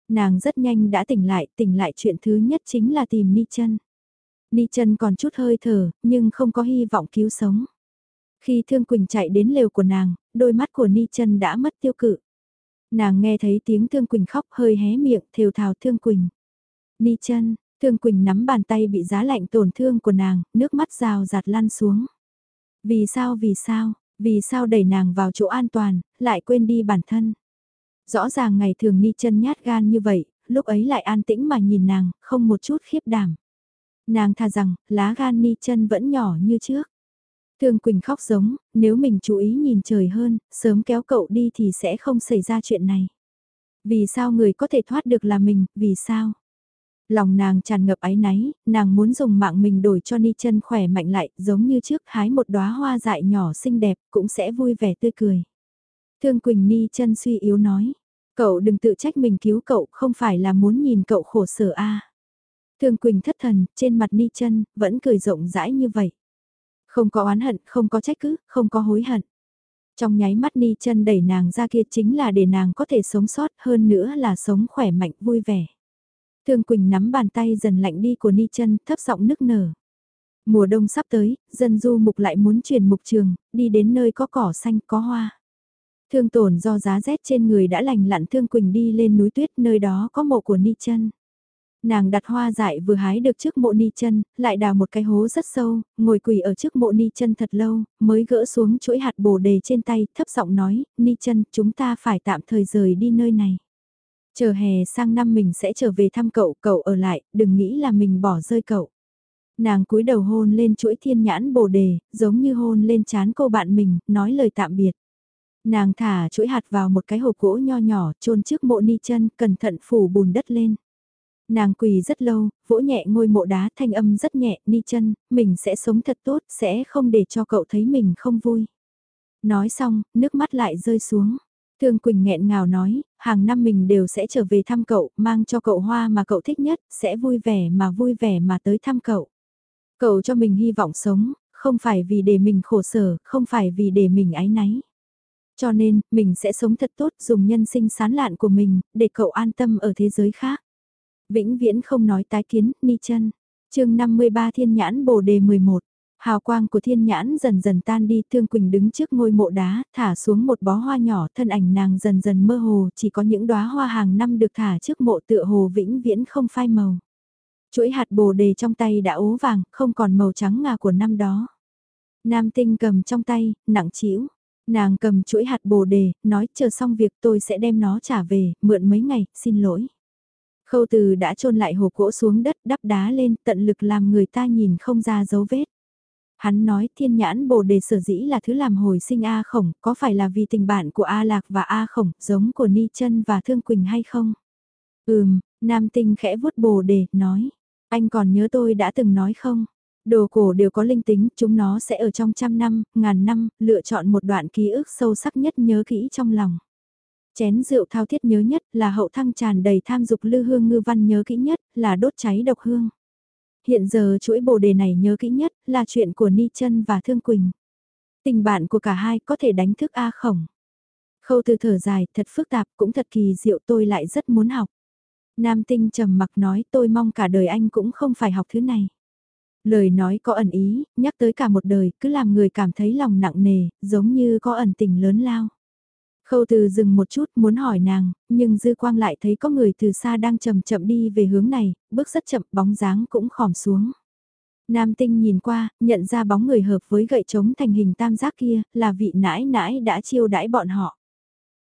Nàng rất nhanh đã tỉnh lại, tỉnh lại chuyện thứ nhất chính là tìm Ni chân. Ni chân còn chút hơi thở, nhưng không có hy vọng cứu sống. Khi Thương Quỳnh chạy đến lều của nàng, đôi mắt của Ni chân đã mất tiêu cự. Nàng nghe thấy tiếng Thương Quỳnh khóc hơi hé miệng, thều thào Thương Quỳnh. Ni chân, Thương Quỳnh nắm bàn tay bị giá lạnh tổn thương của nàng, nước mắt rào rạt lăn xuống. Vì sao vì sao, vì sao đẩy nàng vào chỗ an toàn, lại quên đi bản thân. Rõ ràng ngày thường Ni chân nhát gan như vậy, lúc ấy lại an tĩnh mà nhìn nàng, không một chút khiếp đảm. Nàng thà rằng, lá gan Ni chân vẫn nhỏ như trước. Thương Quỳnh khóc giống, nếu mình chú ý nhìn trời hơn, sớm kéo cậu đi thì sẽ không xảy ra chuyện này. Vì sao người có thể thoát được là mình, vì sao? Lòng nàng tràn ngập áy náy, nàng muốn dùng mạng mình đổi cho ni chân khỏe mạnh lại, giống như trước hái một đóa hoa dại nhỏ xinh đẹp, cũng sẽ vui vẻ tươi cười. Thương Quỳnh Ni chân suy yếu nói, cậu đừng tự trách mình cứu cậu, không phải là muốn nhìn cậu khổ sở a. Thương Quỳnh thất thần, trên mặt Ni chân vẫn cười rộng rãi như vậy. Không có oán hận, không có trách cứ, không có hối hận. Trong nháy mắt Ni chân đẩy nàng ra kia chính là để nàng có thể sống sót hơn nữa là sống khỏe mạnh vui vẻ. Thương Quỳnh nắm bàn tay dần lạnh đi của Ni chân, thấp giọng nức nở. Mùa đông sắp tới, dân du mục lại muốn chuyển mục trường, đi đến nơi có cỏ xanh có hoa. Thương tổn do giá rét trên người đã lành lặn Thương Quỳnh đi lên núi tuyết nơi đó có mộ của Ni chân. Nàng đặt hoa dại vừa hái được trước mộ Ni chân, lại đào một cái hố rất sâu, ngồi quỳ ở trước mộ Ni chân thật lâu, mới gỡ xuống chuỗi hạt bồ đề trên tay, thấp giọng nói, Ni chân, chúng ta phải tạm thời rời đi nơi này. Chờ hè sang năm mình sẽ trở về thăm cậu, cậu ở lại, đừng nghĩ là mình bỏ rơi cậu. Nàng cúi đầu hôn lên chuỗi thiên nhãn bồ đề, giống như hôn lên chán cô bạn mình, nói lời tạm biệt. Nàng thả chuỗi hạt vào một cái hộp gỗ nho nhỏ, chôn trước mộ ni chân, cẩn thận phủ bùn đất lên. Nàng quỳ rất lâu, vỗ nhẹ ngôi mộ đá thanh âm rất nhẹ, ni chân, mình sẽ sống thật tốt, sẽ không để cho cậu thấy mình không vui. Nói xong, nước mắt lại rơi xuống. Thương Quỳnh nghẹn ngào nói, hàng năm mình đều sẽ trở về thăm cậu, mang cho cậu hoa mà cậu thích nhất, sẽ vui vẻ mà vui vẻ mà tới thăm cậu. Cậu cho mình hy vọng sống, không phải vì để mình khổ sở, không phải vì để mình ái náy. Cho nên, mình sẽ sống thật tốt dùng nhân sinh sán lạn của mình, để cậu an tâm ở thế giới khác. Vĩnh viễn không nói tái kiến, ni chân. chương 53 Thiên Nhãn Bồ Đề 11. Hào quang của thiên nhãn dần dần tan đi, Thương Quỳnh đứng trước ngôi mộ đá, thả xuống một bó hoa nhỏ, thân ảnh nàng dần dần mơ hồ, chỉ có những đóa hoa hàng năm được thả trước mộ tựa hồ vĩnh viễn không phai màu. Chuỗi hạt bồ đề trong tay đã ố vàng, không còn màu trắng ngà của năm đó. Nam tinh cầm trong tay, nặng trĩu. Nàng cầm chuỗi hạt bồ đề, nói chờ xong việc tôi sẽ đem nó trả về, mượn mấy ngày, xin lỗi. Khâu từ đã trôn lại hồ cỗ xuống đất đắp đá lên tận lực làm người ta nhìn không ra dấu vết. Hắn nói thiên nhãn bồ đề sở dĩ là thứ làm hồi sinh A khổng, có phải là vì tình bạn của A lạc và A khổng, giống của Ni chân và Thương Quỳnh hay không? Ừm, nam tinh khẽ vuốt bồ đề, nói. Anh còn nhớ tôi đã từng nói không? Đồ cổ đều có linh tính, chúng nó sẽ ở trong trăm năm, ngàn năm, lựa chọn một đoạn ký ức sâu sắc nhất nhớ kỹ trong lòng. Chén rượu thao thiết nhớ nhất là hậu thăng tràn đầy tham dục lư hương ngư văn nhớ kỹ nhất là đốt cháy độc hương. Hiện giờ chuỗi bồ đề này nhớ kỹ nhất là chuyện của Ni chân và Thương Quỳnh. Tình bạn của cả hai có thể đánh thức A khổng. Khâu từ thở dài, thật phức tạp, cũng thật kỳ diệu tôi lại rất muốn học. Nam tinh trầm mặc nói tôi mong cả đời anh cũng không phải học thứ này. Lời nói có ẩn ý, nhắc tới cả một đời, cứ làm người cảm thấy lòng nặng nề, giống như có ẩn tình lớn lao. Khâu từ dừng một chút muốn hỏi nàng, nhưng dư quang lại thấy có người từ xa đang chậm chậm đi về hướng này, bước rất chậm bóng dáng cũng khòm xuống. Nam tinh nhìn qua, nhận ra bóng người hợp với gậy trống thành hình tam giác kia, là vị nãi nãi đã chiêu đãi bọn họ.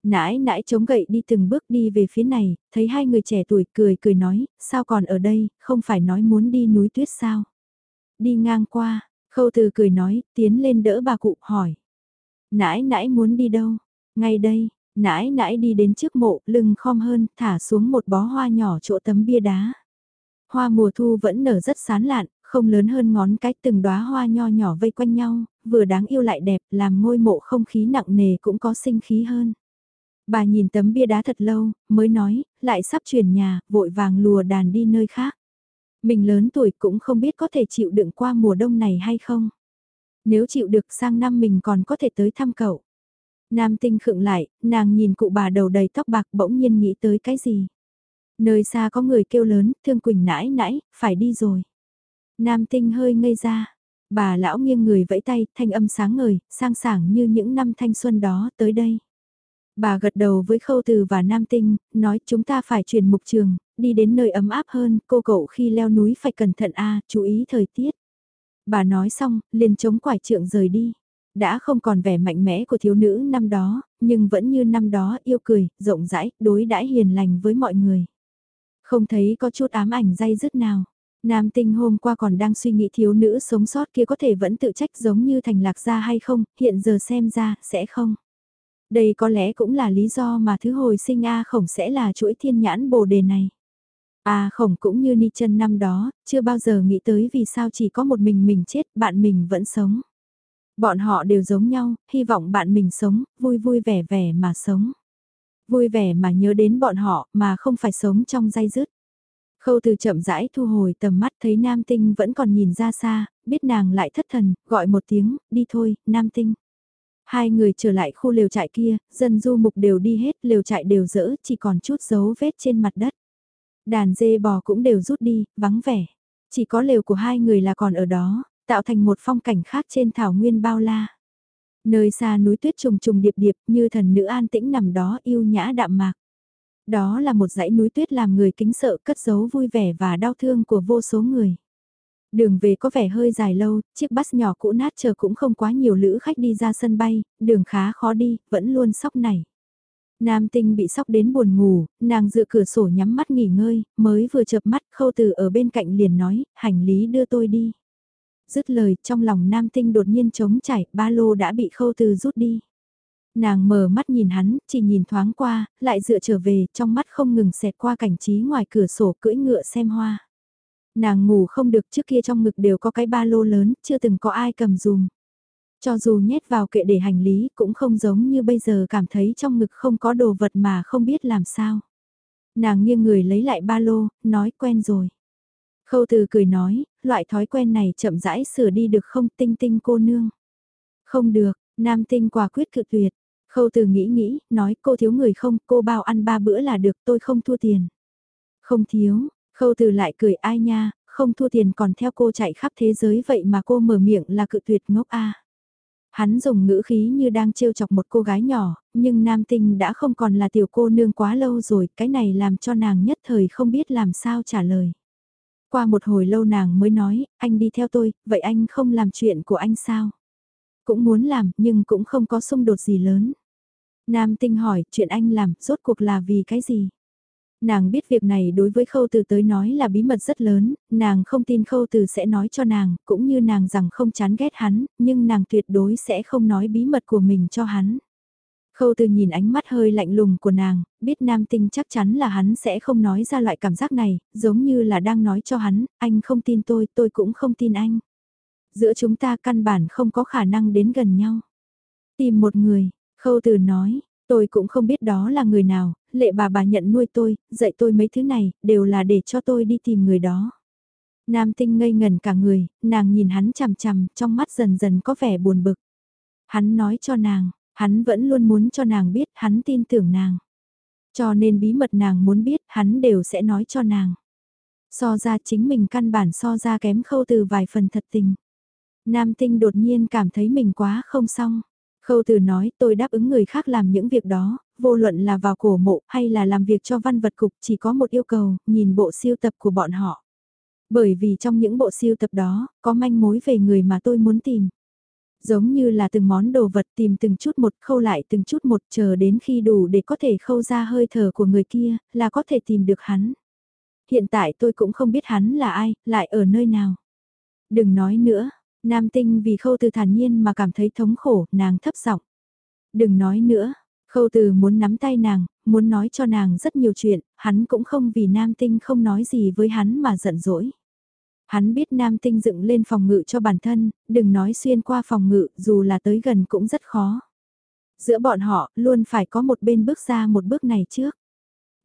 Nãi nãi chống gậy đi từng bước đi về phía này, thấy hai người trẻ tuổi cười cười nói, sao còn ở đây, không phải nói muốn đi núi tuyết sao. Đi ngang qua, khâu từ cười nói, tiến lên đỡ bà cụ, hỏi. Nãi nãi muốn đi đâu? Ngay đây, nãi nãi đi đến trước mộ, lưng khom hơn, thả xuống một bó hoa nhỏ chỗ tấm bia đá. Hoa mùa thu vẫn nở rất sán lạn, không lớn hơn ngón cái từng đóa hoa nho nhỏ vây quanh nhau, vừa đáng yêu lại đẹp, làm ngôi mộ không khí nặng nề cũng có sinh khí hơn. Bà nhìn tấm bia đá thật lâu, mới nói, lại sắp chuyển nhà, vội vàng lùa đàn đi nơi khác. Mình lớn tuổi cũng không biết có thể chịu đựng qua mùa đông này hay không. Nếu chịu được sang năm mình còn có thể tới thăm cậu. Nam tinh khựng lại, nàng nhìn cụ bà đầu đầy tóc bạc bỗng nhiên nghĩ tới cái gì. Nơi xa có người kêu lớn, thương quỳnh nãi nãi, phải đi rồi. Nam tinh hơi ngây ra, bà lão nghiêng người vẫy tay, thanh âm sáng ngời, sang sảng như những năm thanh xuân đó, tới đây. Bà gật đầu với khâu từ và nam tinh, nói chúng ta phải chuyển mục trường, đi đến nơi ấm áp hơn, cô cậu khi leo núi phải cẩn thận a chú ý thời tiết. Bà nói xong, liền chống quải trượng rời đi. Đã không còn vẻ mạnh mẽ của thiếu nữ năm đó, nhưng vẫn như năm đó yêu cười, rộng rãi, đối đãi hiền lành với mọi người. Không thấy có chút ám ảnh dây dứt nào. Nam tinh hôm qua còn đang suy nghĩ thiếu nữ sống sót kia có thể vẫn tự trách giống như thành lạc gia hay không, hiện giờ xem ra, sẽ không. Đây có lẽ cũng là lý do mà thứ hồi sinh A khổng sẽ là chuỗi thiên nhãn bồ đề này. A khổng cũng như ni chân năm đó, chưa bao giờ nghĩ tới vì sao chỉ có một mình mình chết, bạn mình vẫn sống. Bọn họ đều giống nhau, hy vọng bạn mình sống, vui vui vẻ vẻ mà sống. Vui vẻ mà nhớ đến bọn họ mà không phải sống trong dây dứt. Khâu từ chậm rãi thu hồi tầm mắt thấy nam tinh vẫn còn nhìn ra xa, biết nàng lại thất thần, gọi một tiếng, đi thôi, nam tinh. Hai người trở lại khu lều trại kia, dân du mục đều đi hết, lều trại đều dỡ, chỉ còn chút dấu vết trên mặt đất. Đàn dê bò cũng đều rút đi, vắng vẻ. Chỉ có lều của hai người là còn ở đó, tạo thành một phong cảnh khác trên thảo nguyên bao la. Nơi xa núi tuyết trùng trùng điệp điệp như thần nữ an tĩnh nằm đó yêu nhã đạm mạc. Đó là một dãy núi tuyết làm người kính sợ cất giấu vui vẻ và đau thương của vô số người. Đường về có vẻ hơi dài lâu, chiếc bus nhỏ cũ nát chờ cũng không quá nhiều lữ khách đi ra sân bay, đường khá khó đi, vẫn luôn sóc này. Nam tinh bị sóc đến buồn ngủ, nàng dựa cửa sổ nhắm mắt nghỉ ngơi, mới vừa chợp mắt khâu từ ở bên cạnh liền nói, hành lý đưa tôi đi. Dứt lời trong lòng nam tinh đột nhiên trống chảy, ba lô đã bị khâu từ rút đi. Nàng mở mắt nhìn hắn, chỉ nhìn thoáng qua, lại dựa trở về, trong mắt không ngừng xẹt qua cảnh trí ngoài cửa sổ cưỡi ngựa xem hoa. Nàng ngủ không được trước kia trong ngực đều có cái ba lô lớn, chưa từng có ai cầm dùm. Cho dù nhét vào kệ để hành lý cũng không giống như bây giờ cảm thấy trong ngực không có đồ vật mà không biết làm sao. Nàng nghiêng người lấy lại ba lô, nói quen rồi. Khâu từ cười nói, loại thói quen này chậm rãi sửa đi được không tinh tinh cô nương. Không được, nam tinh quả quyết cự tuyệt. Khâu từ nghĩ nghĩ, nói cô thiếu người không, cô bao ăn ba bữa là được tôi không thua tiền. Không thiếu, khâu từ lại cười ai nha, không thua tiền còn theo cô chạy khắp thế giới vậy mà cô mở miệng là cự tuyệt ngốc a. Hắn dùng ngữ khí như đang trêu chọc một cô gái nhỏ, nhưng nam tinh đã không còn là tiểu cô nương quá lâu rồi, cái này làm cho nàng nhất thời không biết làm sao trả lời. Qua một hồi lâu nàng mới nói, anh đi theo tôi, vậy anh không làm chuyện của anh sao? Cũng muốn làm, nhưng cũng không có xung đột gì lớn. Nam tinh hỏi, chuyện anh làm, rốt cuộc là vì cái gì? Nàng biết việc này đối với khâu từ tới nói là bí mật rất lớn, nàng không tin khâu từ sẽ nói cho nàng, cũng như nàng rằng không chán ghét hắn, nhưng nàng tuyệt đối sẽ không nói bí mật của mình cho hắn. Khâu từ nhìn ánh mắt hơi lạnh lùng của nàng, biết nam tinh chắc chắn là hắn sẽ không nói ra loại cảm giác này, giống như là đang nói cho hắn, anh không tin tôi, tôi cũng không tin anh. Giữa chúng ta căn bản không có khả năng đến gần nhau. Tìm một người, khâu từ nói, tôi cũng không biết đó là người nào, lệ bà bà nhận nuôi tôi, dạy tôi mấy thứ này, đều là để cho tôi đi tìm người đó. Nam tinh ngây ngần cả người, nàng nhìn hắn chằm chằm, trong mắt dần dần có vẻ buồn bực. Hắn nói cho nàng, hắn vẫn luôn muốn cho nàng biết, hắn tin tưởng nàng. Cho nên bí mật nàng muốn biết, hắn đều sẽ nói cho nàng. So ra chính mình căn bản so ra kém khâu từ vài phần thật tình. Nam tinh đột nhiên cảm thấy mình quá không xong. Khâu từ nói tôi đáp ứng người khác làm những việc đó, vô luận là vào cổ mộ hay là làm việc cho văn vật cục chỉ có một yêu cầu, nhìn bộ siêu tập của bọn họ. Bởi vì trong những bộ siêu tập đó, có manh mối về người mà tôi muốn tìm. Giống như là từng món đồ vật tìm từng chút một khâu lại từng chút một chờ đến khi đủ để có thể khâu ra hơi thở của người kia, là có thể tìm được hắn. Hiện tại tôi cũng không biết hắn là ai, lại ở nơi nào. Đừng nói nữa, Nam tinh vì khâu từ thản nhiên mà cảm thấy thống khổ, nàng thấp giọng. Đừng nói nữa, khâu từ muốn nắm tay nàng, muốn nói cho nàng rất nhiều chuyện, hắn cũng không vì nam tinh không nói gì với hắn mà giận dỗi. Hắn biết nam tinh dựng lên phòng ngự cho bản thân, đừng nói xuyên qua phòng ngự, dù là tới gần cũng rất khó. Giữa bọn họ, luôn phải có một bên bước ra một bước này trước.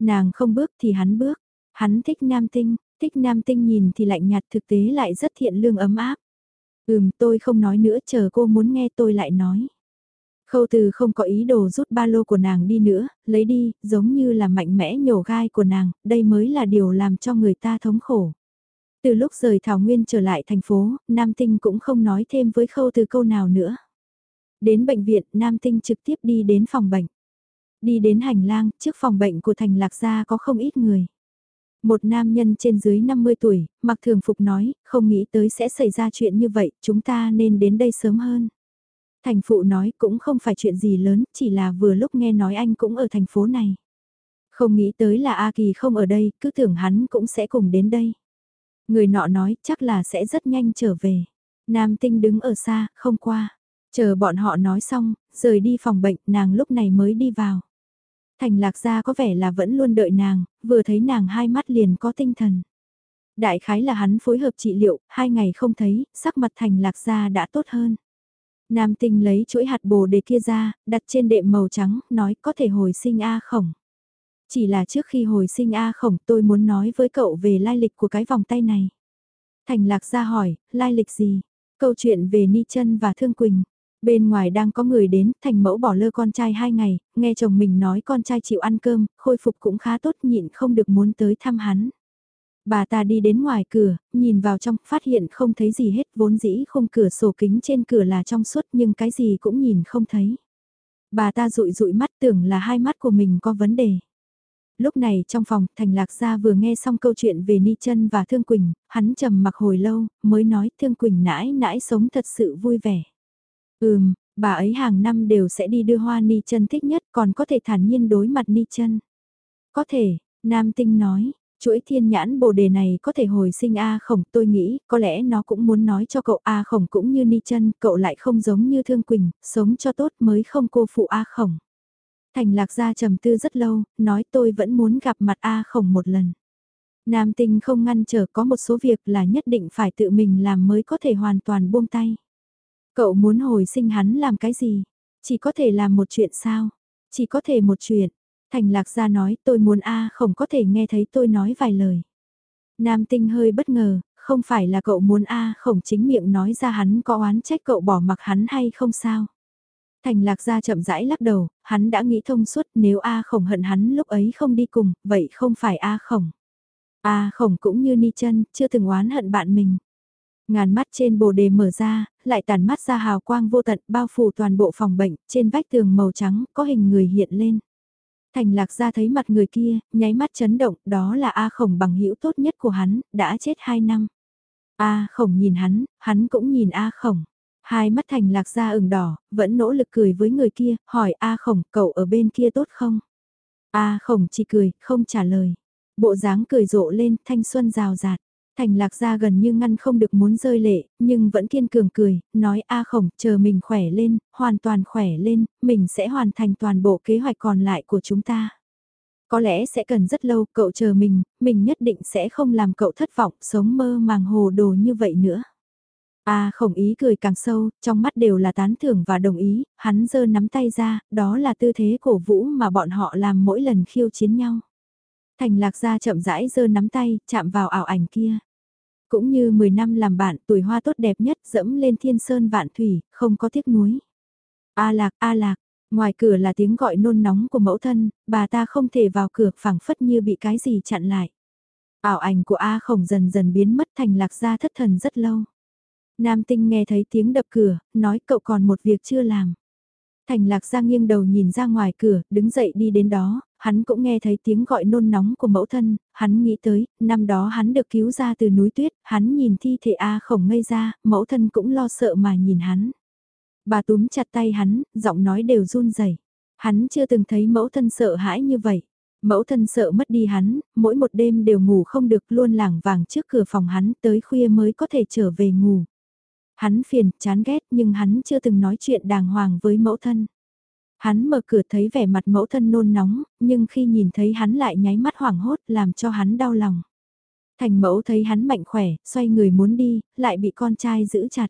Nàng không bước thì hắn bước. Hắn thích nam tinh, thích nam tinh nhìn thì lạnh nhạt thực tế lại rất thiện lương ấm áp. Ừm tôi không nói nữa chờ cô muốn nghe tôi lại nói. Khâu từ không có ý đồ rút ba lô của nàng đi nữa, lấy đi, giống như là mạnh mẽ nhổ gai của nàng, đây mới là điều làm cho người ta thống khổ. Từ lúc rời Thảo Nguyên trở lại thành phố, Nam Tinh cũng không nói thêm với khâu từ câu nào nữa. Đến bệnh viện, Nam Tinh trực tiếp đi đến phòng bệnh. Đi đến hành lang, trước phòng bệnh của thành lạc gia có không ít người. Một nam nhân trên dưới 50 tuổi, mặc thường phục nói, không nghĩ tới sẽ xảy ra chuyện như vậy, chúng ta nên đến đây sớm hơn. Thành phụ nói cũng không phải chuyện gì lớn, chỉ là vừa lúc nghe nói anh cũng ở thành phố này. Không nghĩ tới là A Kỳ không ở đây, cứ tưởng hắn cũng sẽ cùng đến đây. Người nọ nói chắc là sẽ rất nhanh trở về. Nam tinh đứng ở xa, không qua. Chờ bọn họ nói xong, rời đi phòng bệnh, nàng lúc này mới đi vào. Thành lạc gia có vẻ là vẫn luôn đợi nàng, vừa thấy nàng hai mắt liền có tinh thần. Đại khái là hắn phối hợp trị liệu, hai ngày không thấy, sắc mặt thành lạc gia đã tốt hơn. Nam tinh lấy chuỗi hạt bồ đề kia ra, đặt trên đệm màu trắng, nói có thể hồi sinh A khổng. Chỉ là trước khi hồi sinh A khổng tôi muốn nói với cậu về lai lịch của cái vòng tay này. Thành lạc ra hỏi, lai lịch gì? Câu chuyện về Ni chân và Thương Quỳnh. Bên ngoài đang có người đến, thành mẫu bỏ lơ con trai hai ngày, nghe chồng mình nói con trai chịu ăn cơm, khôi phục cũng khá tốt nhịn không được muốn tới thăm hắn. Bà ta đi đến ngoài cửa, nhìn vào trong, phát hiện không thấy gì hết, vốn dĩ không cửa sổ kính trên cửa là trong suốt nhưng cái gì cũng nhìn không thấy. Bà ta rụi rụi mắt tưởng là hai mắt của mình có vấn đề. Lúc này trong phòng, Thành Lạc Gia vừa nghe xong câu chuyện về Ni chân và Thương Quỳnh, hắn trầm mặc hồi lâu, mới nói Thương Quỳnh nãi nãi sống thật sự vui vẻ. Ừm, bà ấy hàng năm đều sẽ đi đưa hoa ni chân thích nhất còn có thể thản nhiên đối mặt ni chân. Có thể, Nam Tinh nói, Chuỗi thiên nhãn bồ đề này có thể hồi sinh A khổng tôi nghĩ có lẽ nó cũng muốn nói cho cậu A khổng cũng như ni chân cậu lại không giống như thương quỳnh, sống cho tốt mới không cô phụ A khổng. Thành lạc gia trầm tư rất lâu, nói tôi vẫn muốn gặp mặt A khổng một lần. Nam tinh không ngăn trở có một số việc là nhất định phải tự mình làm mới có thể hoàn toàn buông tay. Cậu muốn hồi sinh hắn làm cái gì? Chỉ có thể làm một chuyện sao? Chỉ có thể một chuyện. Thành lạc gia nói tôi muốn A khổng có thể nghe thấy tôi nói vài lời. Nam tinh hơi bất ngờ, không phải là cậu muốn A khổng chính miệng nói ra hắn có oán trách cậu bỏ mặc hắn hay không sao? Thành lạc gia chậm rãi lắc đầu, hắn đã nghĩ thông suốt nếu A khổng hận hắn lúc ấy không đi cùng, vậy không phải A khổng. A khổng cũng như ni chân, chưa từng oán hận bạn mình. Ngàn mắt trên bồ đề mở ra, lại tàn mắt ra hào quang vô tận bao phủ toàn bộ phòng bệnh, trên vách tường màu trắng có hình người hiện lên. Thành lạc ra thấy mặt người kia, nháy mắt chấn động, đó là A khổng bằng hữu tốt nhất của hắn, đã chết 2 năm. A khổng nhìn hắn, hắn cũng nhìn A khổng. Hai mắt thành lạc ra ửng đỏ, vẫn nỗ lực cười với người kia, hỏi A khổng cậu ở bên kia tốt không? A khổng chỉ cười, không trả lời. Bộ dáng cười rộ lên, thanh xuân rào rạt. Thành lạc ra gần như ngăn không được muốn rơi lệ, nhưng vẫn kiên cường cười, nói A khổng, chờ mình khỏe lên, hoàn toàn khỏe lên, mình sẽ hoàn thành toàn bộ kế hoạch còn lại của chúng ta. Có lẽ sẽ cần rất lâu, cậu chờ mình, mình nhất định sẽ không làm cậu thất vọng, sống mơ màng hồ đồ như vậy nữa. A à, khổng ý cười càng sâu, trong mắt đều là tán thưởng và đồng ý, hắn giơ nắm tay ra, đó là tư thế cổ vũ mà bọn họ làm mỗi lần khiêu chiến nhau. Thành lạc gia chậm rãi giơ nắm tay, chạm vào ảo ảnh kia. Cũng như 10 năm làm bạn, tuổi hoa tốt đẹp nhất dẫm lên thiên sơn vạn thủy, không có tiếc nuối. A lạc, A lạc, ngoài cửa là tiếng gọi nôn nóng của mẫu thân, bà ta không thể vào cửa phẳng phất như bị cái gì chặn lại. Ảo ảnh của A khổng dần dần biến mất thành lạc gia thất thần rất lâu. Nam tinh nghe thấy tiếng đập cửa, nói cậu còn một việc chưa làm. Thành lạc ra nghiêng đầu nhìn ra ngoài cửa, đứng dậy đi đến đó, hắn cũng nghe thấy tiếng gọi nôn nóng của mẫu thân, hắn nghĩ tới, năm đó hắn được cứu ra từ núi tuyết, hắn nhìn thi thể A khổng ngây ra, mẫu thân cũng lo sợ mà nhìn hắn. Bà túm chặt tay hắn, giọng nói đều run rẩy. Hắn chưa từng thấy mẫu thân sợ hãi như vậy. Mẫu thân sợ mất đi hắn, mỗi một đêm đều ngủ không được luôn lảng vàng trước cửa phòng hắn tới khuya mới có thể trở về ngủ. Hắn phiền, chán ghét nhưng hắn chưa từng nói chuyện đàng hoàng với mẫu thân. Hắn mở cửa thấy vẻ mặt mẫu thân nôn nóng, nhưng khi nhìn thấy hắn lại nháy mắt hoảng hốt làm cho hắn đau lòng. Thành mẫu thấy hắn mạnh khỏe, xoay người muốn đi, lại bị con trai giữ chặt.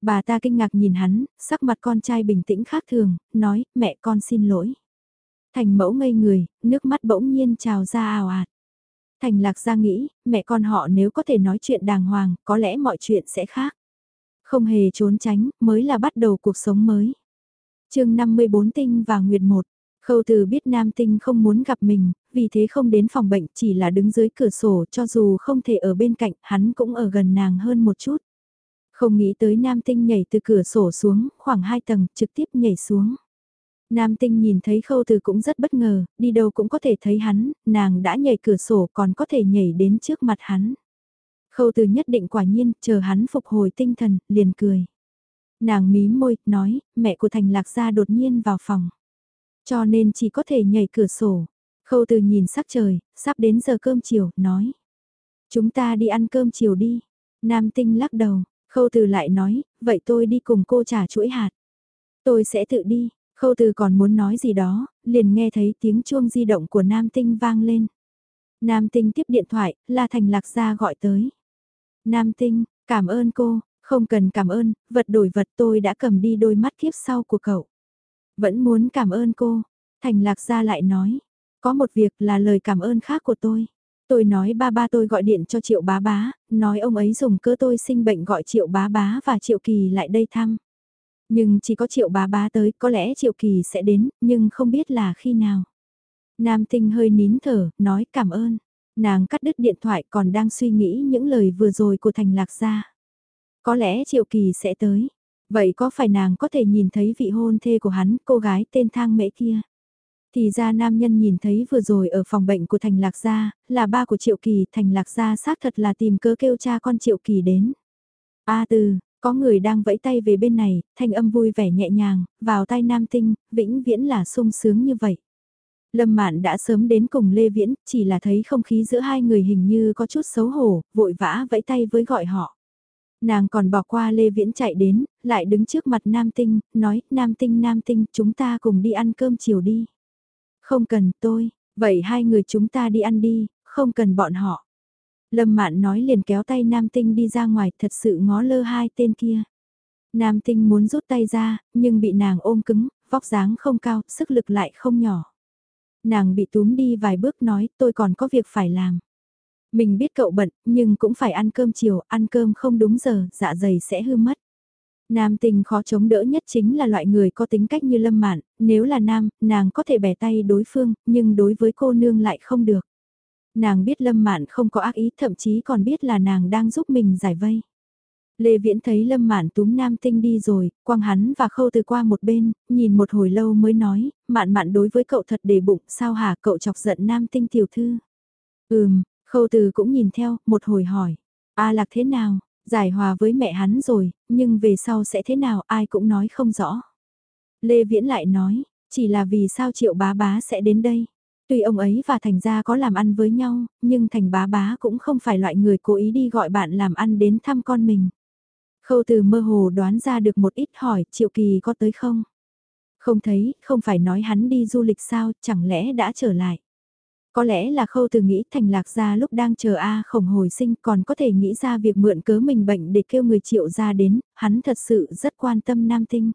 Bà ta kinh ngạc nhìn hắn, sắc mặt con trai bình tĩnh khác thường, nói, mẹ con xin lỗi. Thành mẫu ngây người, nước mắt bỗng nhiên trào ra ào ạt. Thành lạc ra nghĩ, mẹ con họ nếu có thể nói chuyện đàng hoàng, có lẽ mọi chuyện sẽ khác. Không hề trốn tránh, mới là bắt đầu cuộc sống mới. chương 54 tinh và nguyệt một. Khâu từ biết nam tinh không muốn gặp mình, vì thế không đến phòng bệnh chỉ là đứng dưới cửa sổ cho dù không thể ở bên cạnh, hắn cũng ở gần nàng hơn một chút. Không nghĩ tới nam tinh nhảy từ cửa sổ xuống, khoảng 2 tầng, trực tiếp nhảy xuống. Nam tinh nhìn thấy khâu từ cũng rất bất ngờ, đi đâu cũng có thể thấy hắn, nàng đã nhảy cửa sổ còn có thể nhảy đến trước mặt hắn. Khâu từ nhất định quả nhiên, chờ hắn phục hồi tinh thần, liền cười. Nàng mím môi, nói, mẹ của Thành Lạc Gia đột nhiên vào phòng. Cho nên chỉ có thể nhảy cửa sổ. Khâu từ nhìn sắc trời, sắp đến giờ cơm chiều, nói. Chúng ta đi ăn cơm chiều đi. Nam tinh lắc đầu, khâu từ lại nói, vậy tôi đi cùng cô trả chuỗi hạt. Tôi sẽ tự đi, khâu từ còn muốn nói gì đó, liền nghe thấy tiếng chuông di động của Nam tinh vang lên. Nam tinh tiếp điện thoại, là Thành Lạc Gia gọi tới. Nam tinh, cảm ơn cô, không cần cảm ơn, vật đổi vật tôi đã cầm đi đôi mắt kiếp sau của cậu. Vẫn muốn cảm ơn cô, Thành Lạc Gia lại nói, có một việc là lời cảm ơn khác của tôi. Tôi nói ba ba tôi gọi điện cho Triệu Bá Bá, nói ông ấy dùng cơ tôi sinh bệnh gọi Triệu Bá Bá và Triệu Kỳ lại đây thăm. Nhưng chỉ có Triệu Bá Bá tới, có lẽ Triệu Kỳ sẽ đến, nhưng không biết là khi nào. Nam Tinh hơi nín thở, nói cảm ơn. Nàng cắt đứt điện thoại còn đang suy nghĩ những lời vừa rồi của Thành Lạc gia. Có lẽ Triệu Kỳ sẽ tới. Vậy có phải nàng có thể nhìn thấy vị hôn thê của hắn, cô gái tên Thang Mễ kia? Thì ra nam nhân nhìn thấy vừa rồi ở phòng bệnh của Thành Lạc Gia, là ba của Triệu Kỳ, Thành Lạc Gia xác thật là tìm cớ kêu cha con Triệu Kỳ đến. A từ, có người đang vẫy tay về bên này, thanh âm vui vẻ nhẹ nhàng, vào tay nam tinh, vĩnh viễn là sung sướng như vậy. Lâm Mạn đã sớm đến cùng Lê Viễn, chỉ là thấy không khí giữa hai người hình như có chút xấu hổ, vội vã vẫy tay với gọi họ. Nàng còn bỏ qua Lê Viễn chạy đến, lại đứng trước mặt Nam Tinh, nói, Nam Tinh Nam Tinh, chúng ta cùng đi ăn cơm chiều đi. Không cần tôi, vậy hai người chúng ta đi ăn đi, không cần bọn họ. Lâm Mạn nói liền kéo tay Nam Tinh đi ra ngoài thật sự ngó lơ hai tên kia. Nam Tinh muốn rút tay ra, nhưng bị nàng ôm cứng, vóc dáng không cao, sức lực lại không nhỏ. Nàng bị túm đi vài bước nói tôi còn có việc phải làm. Mình biết cậu bận, nhưng cũng phải ăn cơm chiều, ăn cơm không đúng giờ, dạ dày sẽ hư mất. Nam tình khó chống đỡ nhất chính là loại người có tính cách như lâm mạn, nếu là nam, nàng có thể bẻ tay đối phương, nhưng đối với cô nương lại không được. Nàng biết lâm mạn không có ác ý, thậm chí còn biết là nàng đang giúp mình giải vây. Lê Viễn thấy Lâm Mạn túm Nam Tinh đi rồi, quang hắn và khâu từ qua một bên, nhìn một hồi lâu mới nói, Mạn Mạn đối với cậu thật đề bụng, sao hả cậu chọc giận Nam Tinh tiểu thư. Ừm, khâu từ cũng nhìn theo, một hồi hỏi, A lạc thế nào, giải hòa với mẹ hắn rồi, nhưng về sau sẽ thế nào ai cũng nói không rõ. Lê Viễn lại nói, chỉ là vì sao triệu bá bá sẽ đến đây. Tuy ông ấy và Thành gia có làm ăn với nhau, nhưng Thành bá bá cũng không phải loại người cố ý đi gọi bạn làm ăn đến thăm con mình. Khâu từ mơ hồ đoán ra được một ít hỏi Triệu Kỳ có tới không? Không thấy, không phải nói hắn đi du lịch sao, chẳng lẽ đã trở lại? Có lẽ là khâu từ nghĩ thành lạc ra lúc đang chờ A khổng hồi sinh còn có thể nghĩ ra việc mượn cớ mình bệnh để kêu người triệu ra đến, hắn thật sự rất quan tâm nam tinh.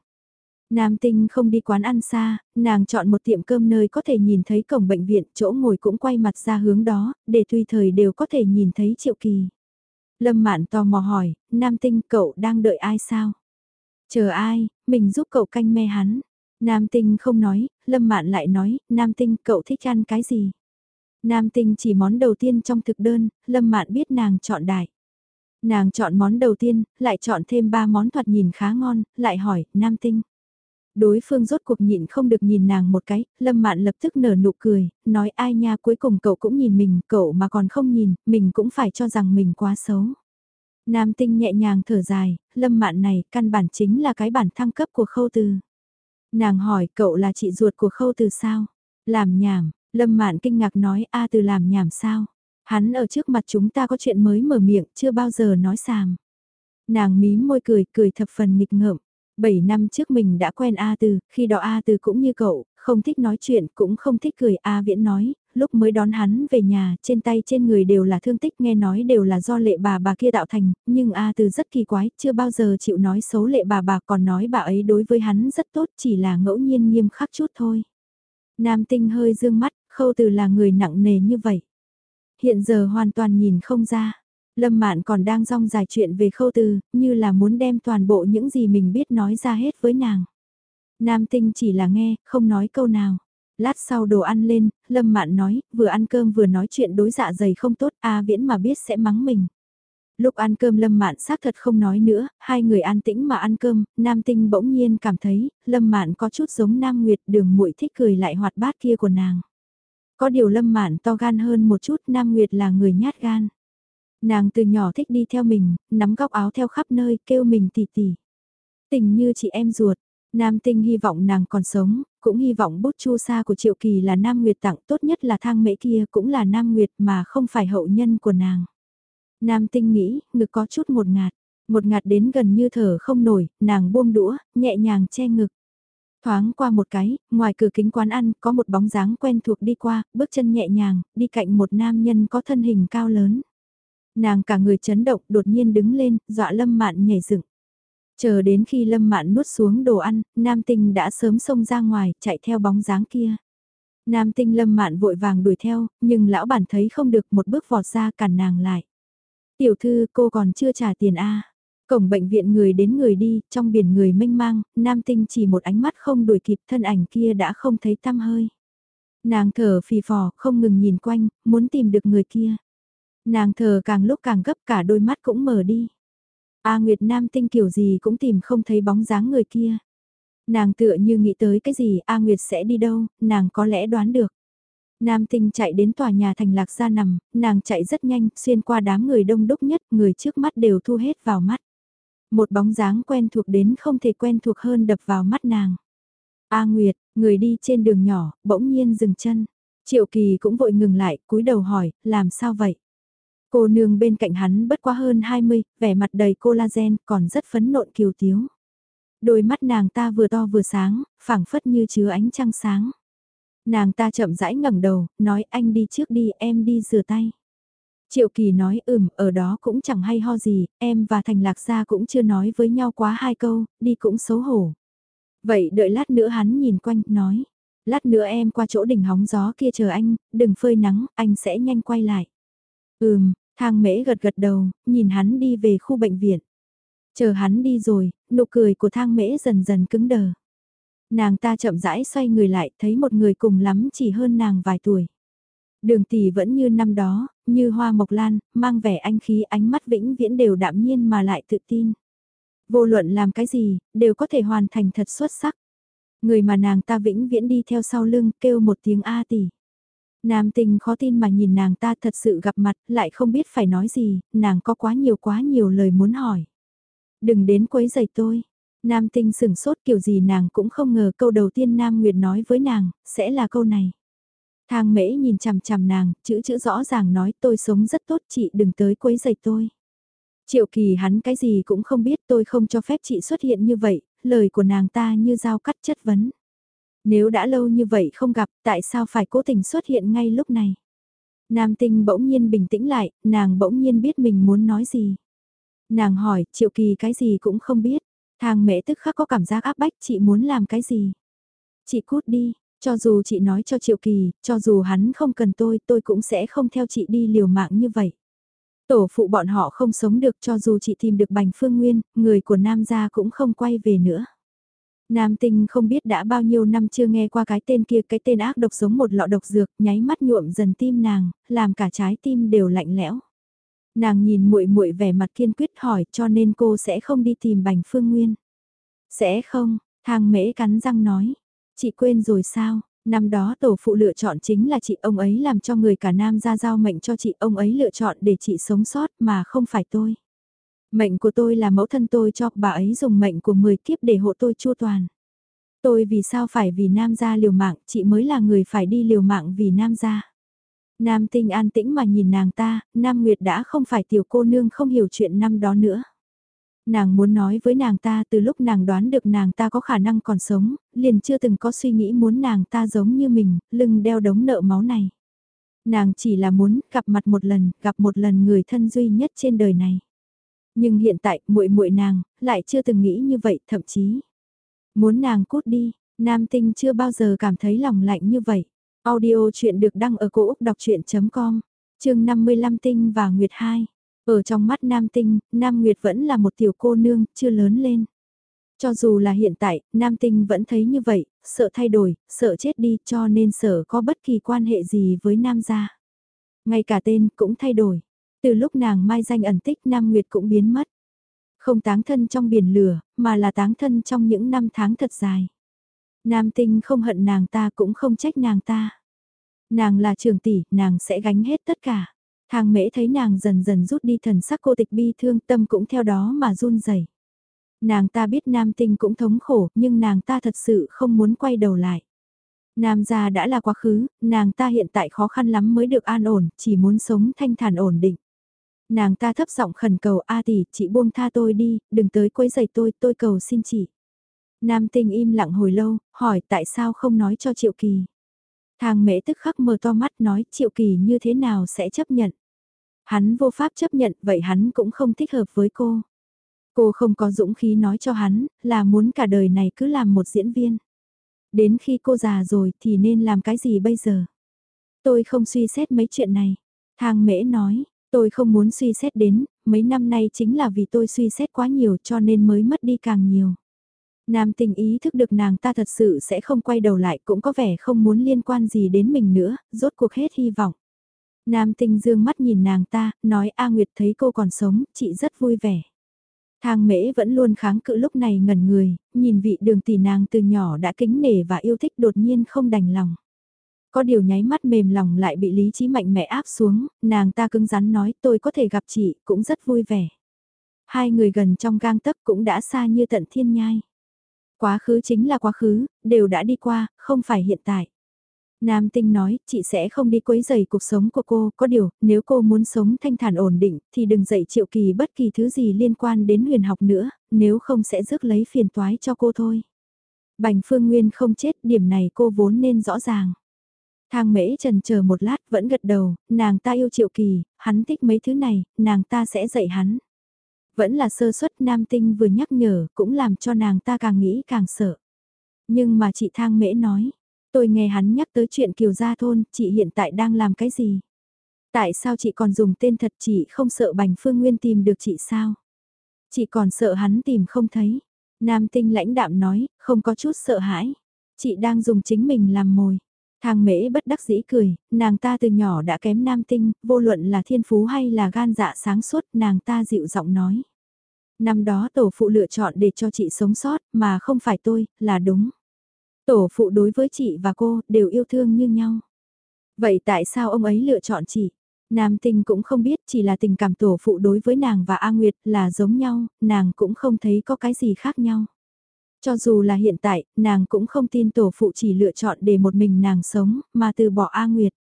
Nam tinh không đi quán ăn xa, nàng chọn một tiệm cơm nơi có thể nhìn thấy cổng bệnh viện, chỗ ngồi cũng quay mặt ra hướng đó, để tùy thời đều có thể nhìn thấy triệu kỳ. Lâm Mạn tò mò hỏi, Nam Tinh cậu đang đợi ai sao? Chờ ai, mình giúp cậu canh me hắn. Nam Tinh không nói, Lâm Mạn lại nói, Nam Tinh cậu thích ăn cái gì? Nam Tinh chỉ món đầu tiên trong thực đơn, Lâm Mạn biết nàng chọn đại. Nàng chọn món đầu tiên, lại chọn thêm ba món thoạt nhìn khá ngon, lại hỏi, Nam Tinh. Đối phương rốt cuộc nhịn không được nhìn nàng một cái, Lâm Mạn lập tức nở nụ cười, nói ai nha cuối cùng cậu cũng nhìn mình, cậu mà còn không nhìn, mình cũng phải cho rằng mình quá xấu. Nam tinh nhẹ nhàng thở dài, Lâm Mạn này căn bản chính là cái bản thăng cấp của khâu từ. Nàng hỏi cậu là chị ruột của khâu từ sao? Làm nhảm, Lâm Mạn kinh ngạc nói a từ làm nhảm sao? Hắn ở trước mặt chúng ta có chuyện mới mở miệng, chưa bao giờ nói sàm. Nàng mím môi cười, cười thập phần nghịch ngợm. 7 năm trước mình đã quen A Từ, khi đó A Từ cũng như cậu, không thích nói chuyện, cũng không thích cười. A Viễn nói, lúc mới đón hắn về nhà, trên tay trên người đều là thương tích nghe nói đều là do lệ bà bà kia tạo thành, nhưng A Từ rất kỳ quái, chưa bao giờ chịu nói xấu lệ bà bà còn nói bà ấy đối với hắn rất tốt chỉ là ngẫu nhiên nghiêm khắc chút thôi. Nam tinh hơi dương mắt, khâu từ là người nặng nề như vậy. Hiện giờ hoàn toàn nhìn không ra. Lâm Mạn còn đang rong dài chuyện về khâu từ, như là muốn đem toàn bộ những gì mình biết nói ra hết với nàng. Nam tinh chỉ là nghe, không nói câu nào. Lát sau đồ ăn lên, Lâm Mạn nói, vừa ăn cơm vừa nói chuyện đối dạ dày không tốt, A Viễn mà biết sẽ mắng mình. Lúc ăn cơm Lâm Mạn xác thật không nói nữa, hai người an tĩnh mà ăn cơm, Nam Tinh bỗng nhiên cảm thấy, Lâm Mạn có chút giống Nam Nguyệt đường muội thích cười lại hoạt bát kia của nàng. Có điều Lâm Mạn to gan hơn một chút, Nam Nguyệt là người nhát gan. Nàng từ nhỏ thích đi theo mình, nắm góc áo theo khắp nơi, kêu mình tỉ tỉ. Tình như chị em ruột, Nam Tinh hy vọng nàng còn sống, cũng hy vọng bút chu sa của Triệu Kỳ là Nam Nguyệt tặng tốt nhất là thang mễ kia cũng là Nam Nguyệt mà không phải hậu nhân của nàng. Nam Tinh nghĩ, ngực có chút một ngạt, một ngạt đến gần như thở không nổi, nàng buông đũa, nhẹ nhàng che ngực. Thoáng qua một cái, ngoài cửa kính quán ăn có một bóng dáng quen thuộc đi qua, bước chân nhẹ nhàng, đi cạnh một nam nhân có thân hình cao lớn. Nàng cả người chấn động đột nhiên đứng lên, dọa lâm mạn nhảy dựng. Chờ đến khi lâm mạn nuốt xuống đồ ăn, nam tinh đã sớm xông ra ngoài, chạy theo bóng dáng kia. Nam tinh lâm mạn vội vàng đuổi theo, nhưng lão bản thấy không được một bước vọt ra cản nàng lại. Tiểu thư cô còn chưa trả tiền A. Cổng bệnh viện người đến người đi, trong biển người mênh mang, nam tinh chỉ một ánh mắt không đuổi kịp thân ảnh kia đã không thấy tăm hơi. Nàng thở phì phò, không ngừng nhìn quanh, muốn tìm được người kia. Nàng thờ càng lúc càng gấp cả đôi mắt cũng mở đi. A Nguyệt Nam tinh kiểu gì cũng tìm không thấy bóng dáng người kia. Nàng tựa như nghĩ tới cái gì A Nguyệt sẽ đi đâu, nàng có lẽ đoán được. Nam tinh chạy đến tòa nhà thành lạc ra nằm, nàng chạy rất nhanh, xuyên qua đám người đông đúc nhất, người trước mắt đều thu hết vào mắt. Một bóng dáng quen thuộc đến không thể quen thuộc hơn đập vào mắt nàng. A Nguyệt, Người đi trên đường nhỏ, bỗng nhiên dừng chân. Triệu Kỳ cũng vội ngừng lại, cúi đầu hỏi, làm sao vậy? Cô nương bên cạnh hắn bất quá hơn 20, vẻ mặt đầy collagen, còn rất phấn nộn kiều tiếu. Đôi mắt nàng ta vừa to vừa sáng, phảng phất như chứa ánh trăng sáng. Nàng ta chậm rãi ngẩng đầu, nói anh đi trước đi, em đi rửa tay. Triệu Kỳ nói ừm, ở đó cũng chẳng hay ho gì, em và Thành Lạc Gia cũng chưa nói với nhau quá hai câu, đi cũng xấu hổ. Vậy đợi lát nữa hắn nhìn quanh, nói. Lát nữa em qua chỗ đỉnh hóng gió kia chờ anh, đừng phơi nắng, anh sẽ nhanh quay lại. Ừm, thang mễ gật gật đầu, nhìn hắn đi về khu bệnh viện. Chờ hắn đi rồi, nụ cười của thang mễ dần dần cứng đờ. Nàng ta chậm rãi xoay người lại, thấy một người cùng lắm chỉ hơn nàng vài tuổi. Đường tỷ vẫn như năm đó, như hoa mộc lan, mang vẻ anh khí ánh mắt vĩnh viễn đều đạm nhiên mà lại tự tin. Vô luận làm cái gì, đều có thể hoàn thành thật xuất sắc. Người mà nàng ta vĩnh viễn đi theo sau lưng kêu một tiếng A tỷ. Nam tình khó tin mà nhìn nàng ta thật sự gặp mặt, lại không biết phải nói gì, nàng có quá nhiều quá nhiều lời muốn hỏi. Đừng đến quấy giày tôi. Nam tinh sửng sốt kiểu gì nàng cũng không ngờ câu đầu tiên Nam Nguyệt nói với nàng, sẽ là câu này. Thang mễ nhìn chằm chằm nàng, chữ chữ rõ ràng nói tôi sống rất tốt chị đừng tới quấy giày tôi. Triệu kỳ hắn cái gì cũng không biết tôi không cho phép chị xuất hiện như vậy, lời của nàng ta như dao cắt chất vấn. Nếu đã lâu như vậy không gặp, tại sao phải cố tình xuất hiện ngay lúc này? Nam tinh bỗng nhiên bình tĩnh lại, nàng bỗng nhiên biết mình muốn nói gì. Nàng hỏi, triệu kỳ cái gì cũng không biết. Thang mẹ tức khắc có cảm giác áp bách, chị muốn làm cái gì? Chị cút đi, cho dù chị nói cho triệu kỳ, cho dù hắn không cần tôi, tôi cũng sẽ không theo chị đi liều mạng như vậy. Tổ phụ bọn họ không sống được cho dù chị tìm được bành phương nguyên, người của nam gia cũng không quay về nữa. Nam tinh không biết đã bao nhiêu năm chưa nghe qua cái tên kia, cái tên ác độc giống một lọ độc dược, nháy mắt nhuộm dần tim nàng, làm cả trái tim đều lạnh lẽo. Nàng nhìn muội muội vẻ mặt kiên quyết hỏi cho nên cô sẽ không đi tìm bành phương nguyên. Sẽ không, thang mễ cắn răng nói. Chị quên rồi sao, năm đó tổ phụ lựa chọn chính là chị ông ấy làm cho người cả nam ra giao mệnh cho chị ông ấy lựa chọn để chị sống sót mà không phải tôi. Mệnh của tôi là mẫu thân tôi cho bà ấy dùng mệnh của 10 kiếp để hộ tôi chua toàn. Tôi vì sao phải vì nam gia liều mạng, chị mới là người phải đi liều mạng vì nam gia. Nam tinh an tĩnh mà nhìn nàng ta, Nam Nguyệt đã không phải tiểu cô nương không hiểu chuyện năm đó nữa. Nàng muốn nói với nàng ta từ lúc nàng đoán được nàng ta có khả năng còn sống, liền chưa từng có suy nghĩ muốn nàng ta giống như mình, lưng đeo đống nợ máu này. Nàng chỉ là muốn gặp mặt một lần, gặp một lần người thân duy nhất trên đời này. Nhưng hiện tại, muội muội nàng, lại chưa từng nghĩ như vậy, thậm chí. Muốn nàng cút đi, nam tinh chưa bao giờ cảm thấy lòng lạnh như vậy. Audio chuyện được đăng ở cổ Úc đọc truyện .com chương 55 tinh và Nguyệt 2. Ở trong mắt Nam Tinh, Nam Nguyệt vẫn là một tiểu cô nương, chưa lớn lên. Cho dù là hiện tại, Nam Tinh vẫn thấy như vậy, sợ thay đổi, sợ chết đi cho nên sợ có bất kỳ quan hệ gì với Nam gia. Ngay cả tên cũng thay đổi. Từ lúc nàng mai danh ẩn tích Nam Nguyệt cũng biến mất. Không táng thân trong biển lửa, mà là táng thân trong những năm tháng thật dài. Nam tinh không hận nàng ta cũng không trách nàng ta. Nàng là trường tỷ, nàng sẽ gánh hết tất cả. Thang mễ thấy nàng dần dần rút đi thần sắc cô tịch bi thương tâm cũng theo đó mà run rẩy. Nàng ta biết nam tinh cũng thống khổ nhưng nàng ta thật sự không muốn quay đầu lại. Nam gia đã là quá khứ, nàng ta hiện tại khó khăn lắm mới được an ổn, chỉ muốn sống thanh thản ổn định. Nàng ta thấp giọng khẩn cầu A tỷ, chị buông tha tôi đi, đừng tới quấy giày tôi, tôi cầu xin chị. Nam tinh im lặng hồi lâu, hỏi tại sao không nói cho Triệu Kỳ. Thang mễ tức khắc mở to mắt nói Triệu Kỳ như thế nào sẽ chấp nhận. Hắn vô pháp chấp nhận vậy hắn cũng không thích hợp với cô. Cô không có dũng khí nói cho hắn là muốn cả đời này cứ làm một diễn viên. Đến khi cô già rồi thì nên làm cái gì bây giờ? Tôi không suy xét mấy chuyện này. Thang mễ nói, tôi không muốn suy xét đến, mấy năm nay chính là vì tôi suy xét quá nhiều cho nên mới mất đi càng nhiều. Nam tình ý thức được nàng ta thật sự sẽ không quay đầu lại cũng có vẻ không muốn liên quan gì đến mình nữa, rốt cuộc hết hy vọng. Nam tinh dương mắt nhìn nàng ta, nói A Nguyệt thấy cô còn sống, chị rất vui vẻ. Thang mễ vẫn luôn kháng cự lúc này ngẩn người, nhìn vị đường tỷ nàng từ nhỏ đã kính nể và yêu thích đột nhiên không đành lòng. Có điều nháy mắt mềm lòng lại bị lý trí mạnh mẽ áp xuống, nàng ta cứng rắn nói tôi có thể gặp chị, cũng rất vui vẻ. Hai người gần trong gang tấc cũng đã xa như tận thiên nhai. Quá khứ chính là quá khứ, đều đã đi qua, không phải hiện tại. Nam Tinh nói, chị sẽ không đi quấy rầy cuộc sống của cô, có điều, nếu cô muốn sống thanh thản ổn định, thì đừng dạy Triệu Kỳ bất kỳ thứ gì liên quan đến huyền học nữa, nếu không sẽ rước lấy phiền toái cho cô thôi. Bành Phương Nguyên không chết, điểm này cô vốn nên rõ ràng. Thang mễ trần chờ một lát vẫn gật đầu, nàng ta yêu Triệu Kỳ, hắn thích mấy thứ này, nàng ta sẽ dạy hắn. Vẫn là sơ suất nam tinh vừa nhắc nhở cũng làm cho nàng ta càng nghĩ càng sợ. Nhưng mà chị Thang Mễ nói, tôi nghe hắn nhắc tới chuyện Kiều Gia Thôn, chị hiện tại đang làm cái gì? Tại sao chị còn dùng tên thật chị không sợ Bành Phương Nguyên tìm được chị sao? Chị còn sợ hắn tìm không thấy. Nam tinh lãnh đạm nói, không có chút sợ hãi. Chị đang dùng chính mình làm mồi. Thang mễ bất đắc dĩ cười, nàng ta từ nhỏ đã kém nam tinh, vô luận là thiên phú hay là gan dạ sáng suốt, nàng ta dịu giọng nói. Năm đó tổ phụ lựa chọn để cho chị sống sót, mà không phải tôi, là đúng. Tổ phụ đối với chị và cô, đều yêu thương như nhau. Vậy tại sao ông ấy lựa chọn chị? Nam tinh cũng không biết chỉ là tình cảm tổ phụ đối với nàng và A Nguyệt là giống nhau, nàng cũng không thấy có cái gì khác nhau. Cho dù là hiện tại, nàng cũng không tin tổ phụ chỉ lựa chọn để một mình nàng sống, mà từ bỏ A Nguyệt.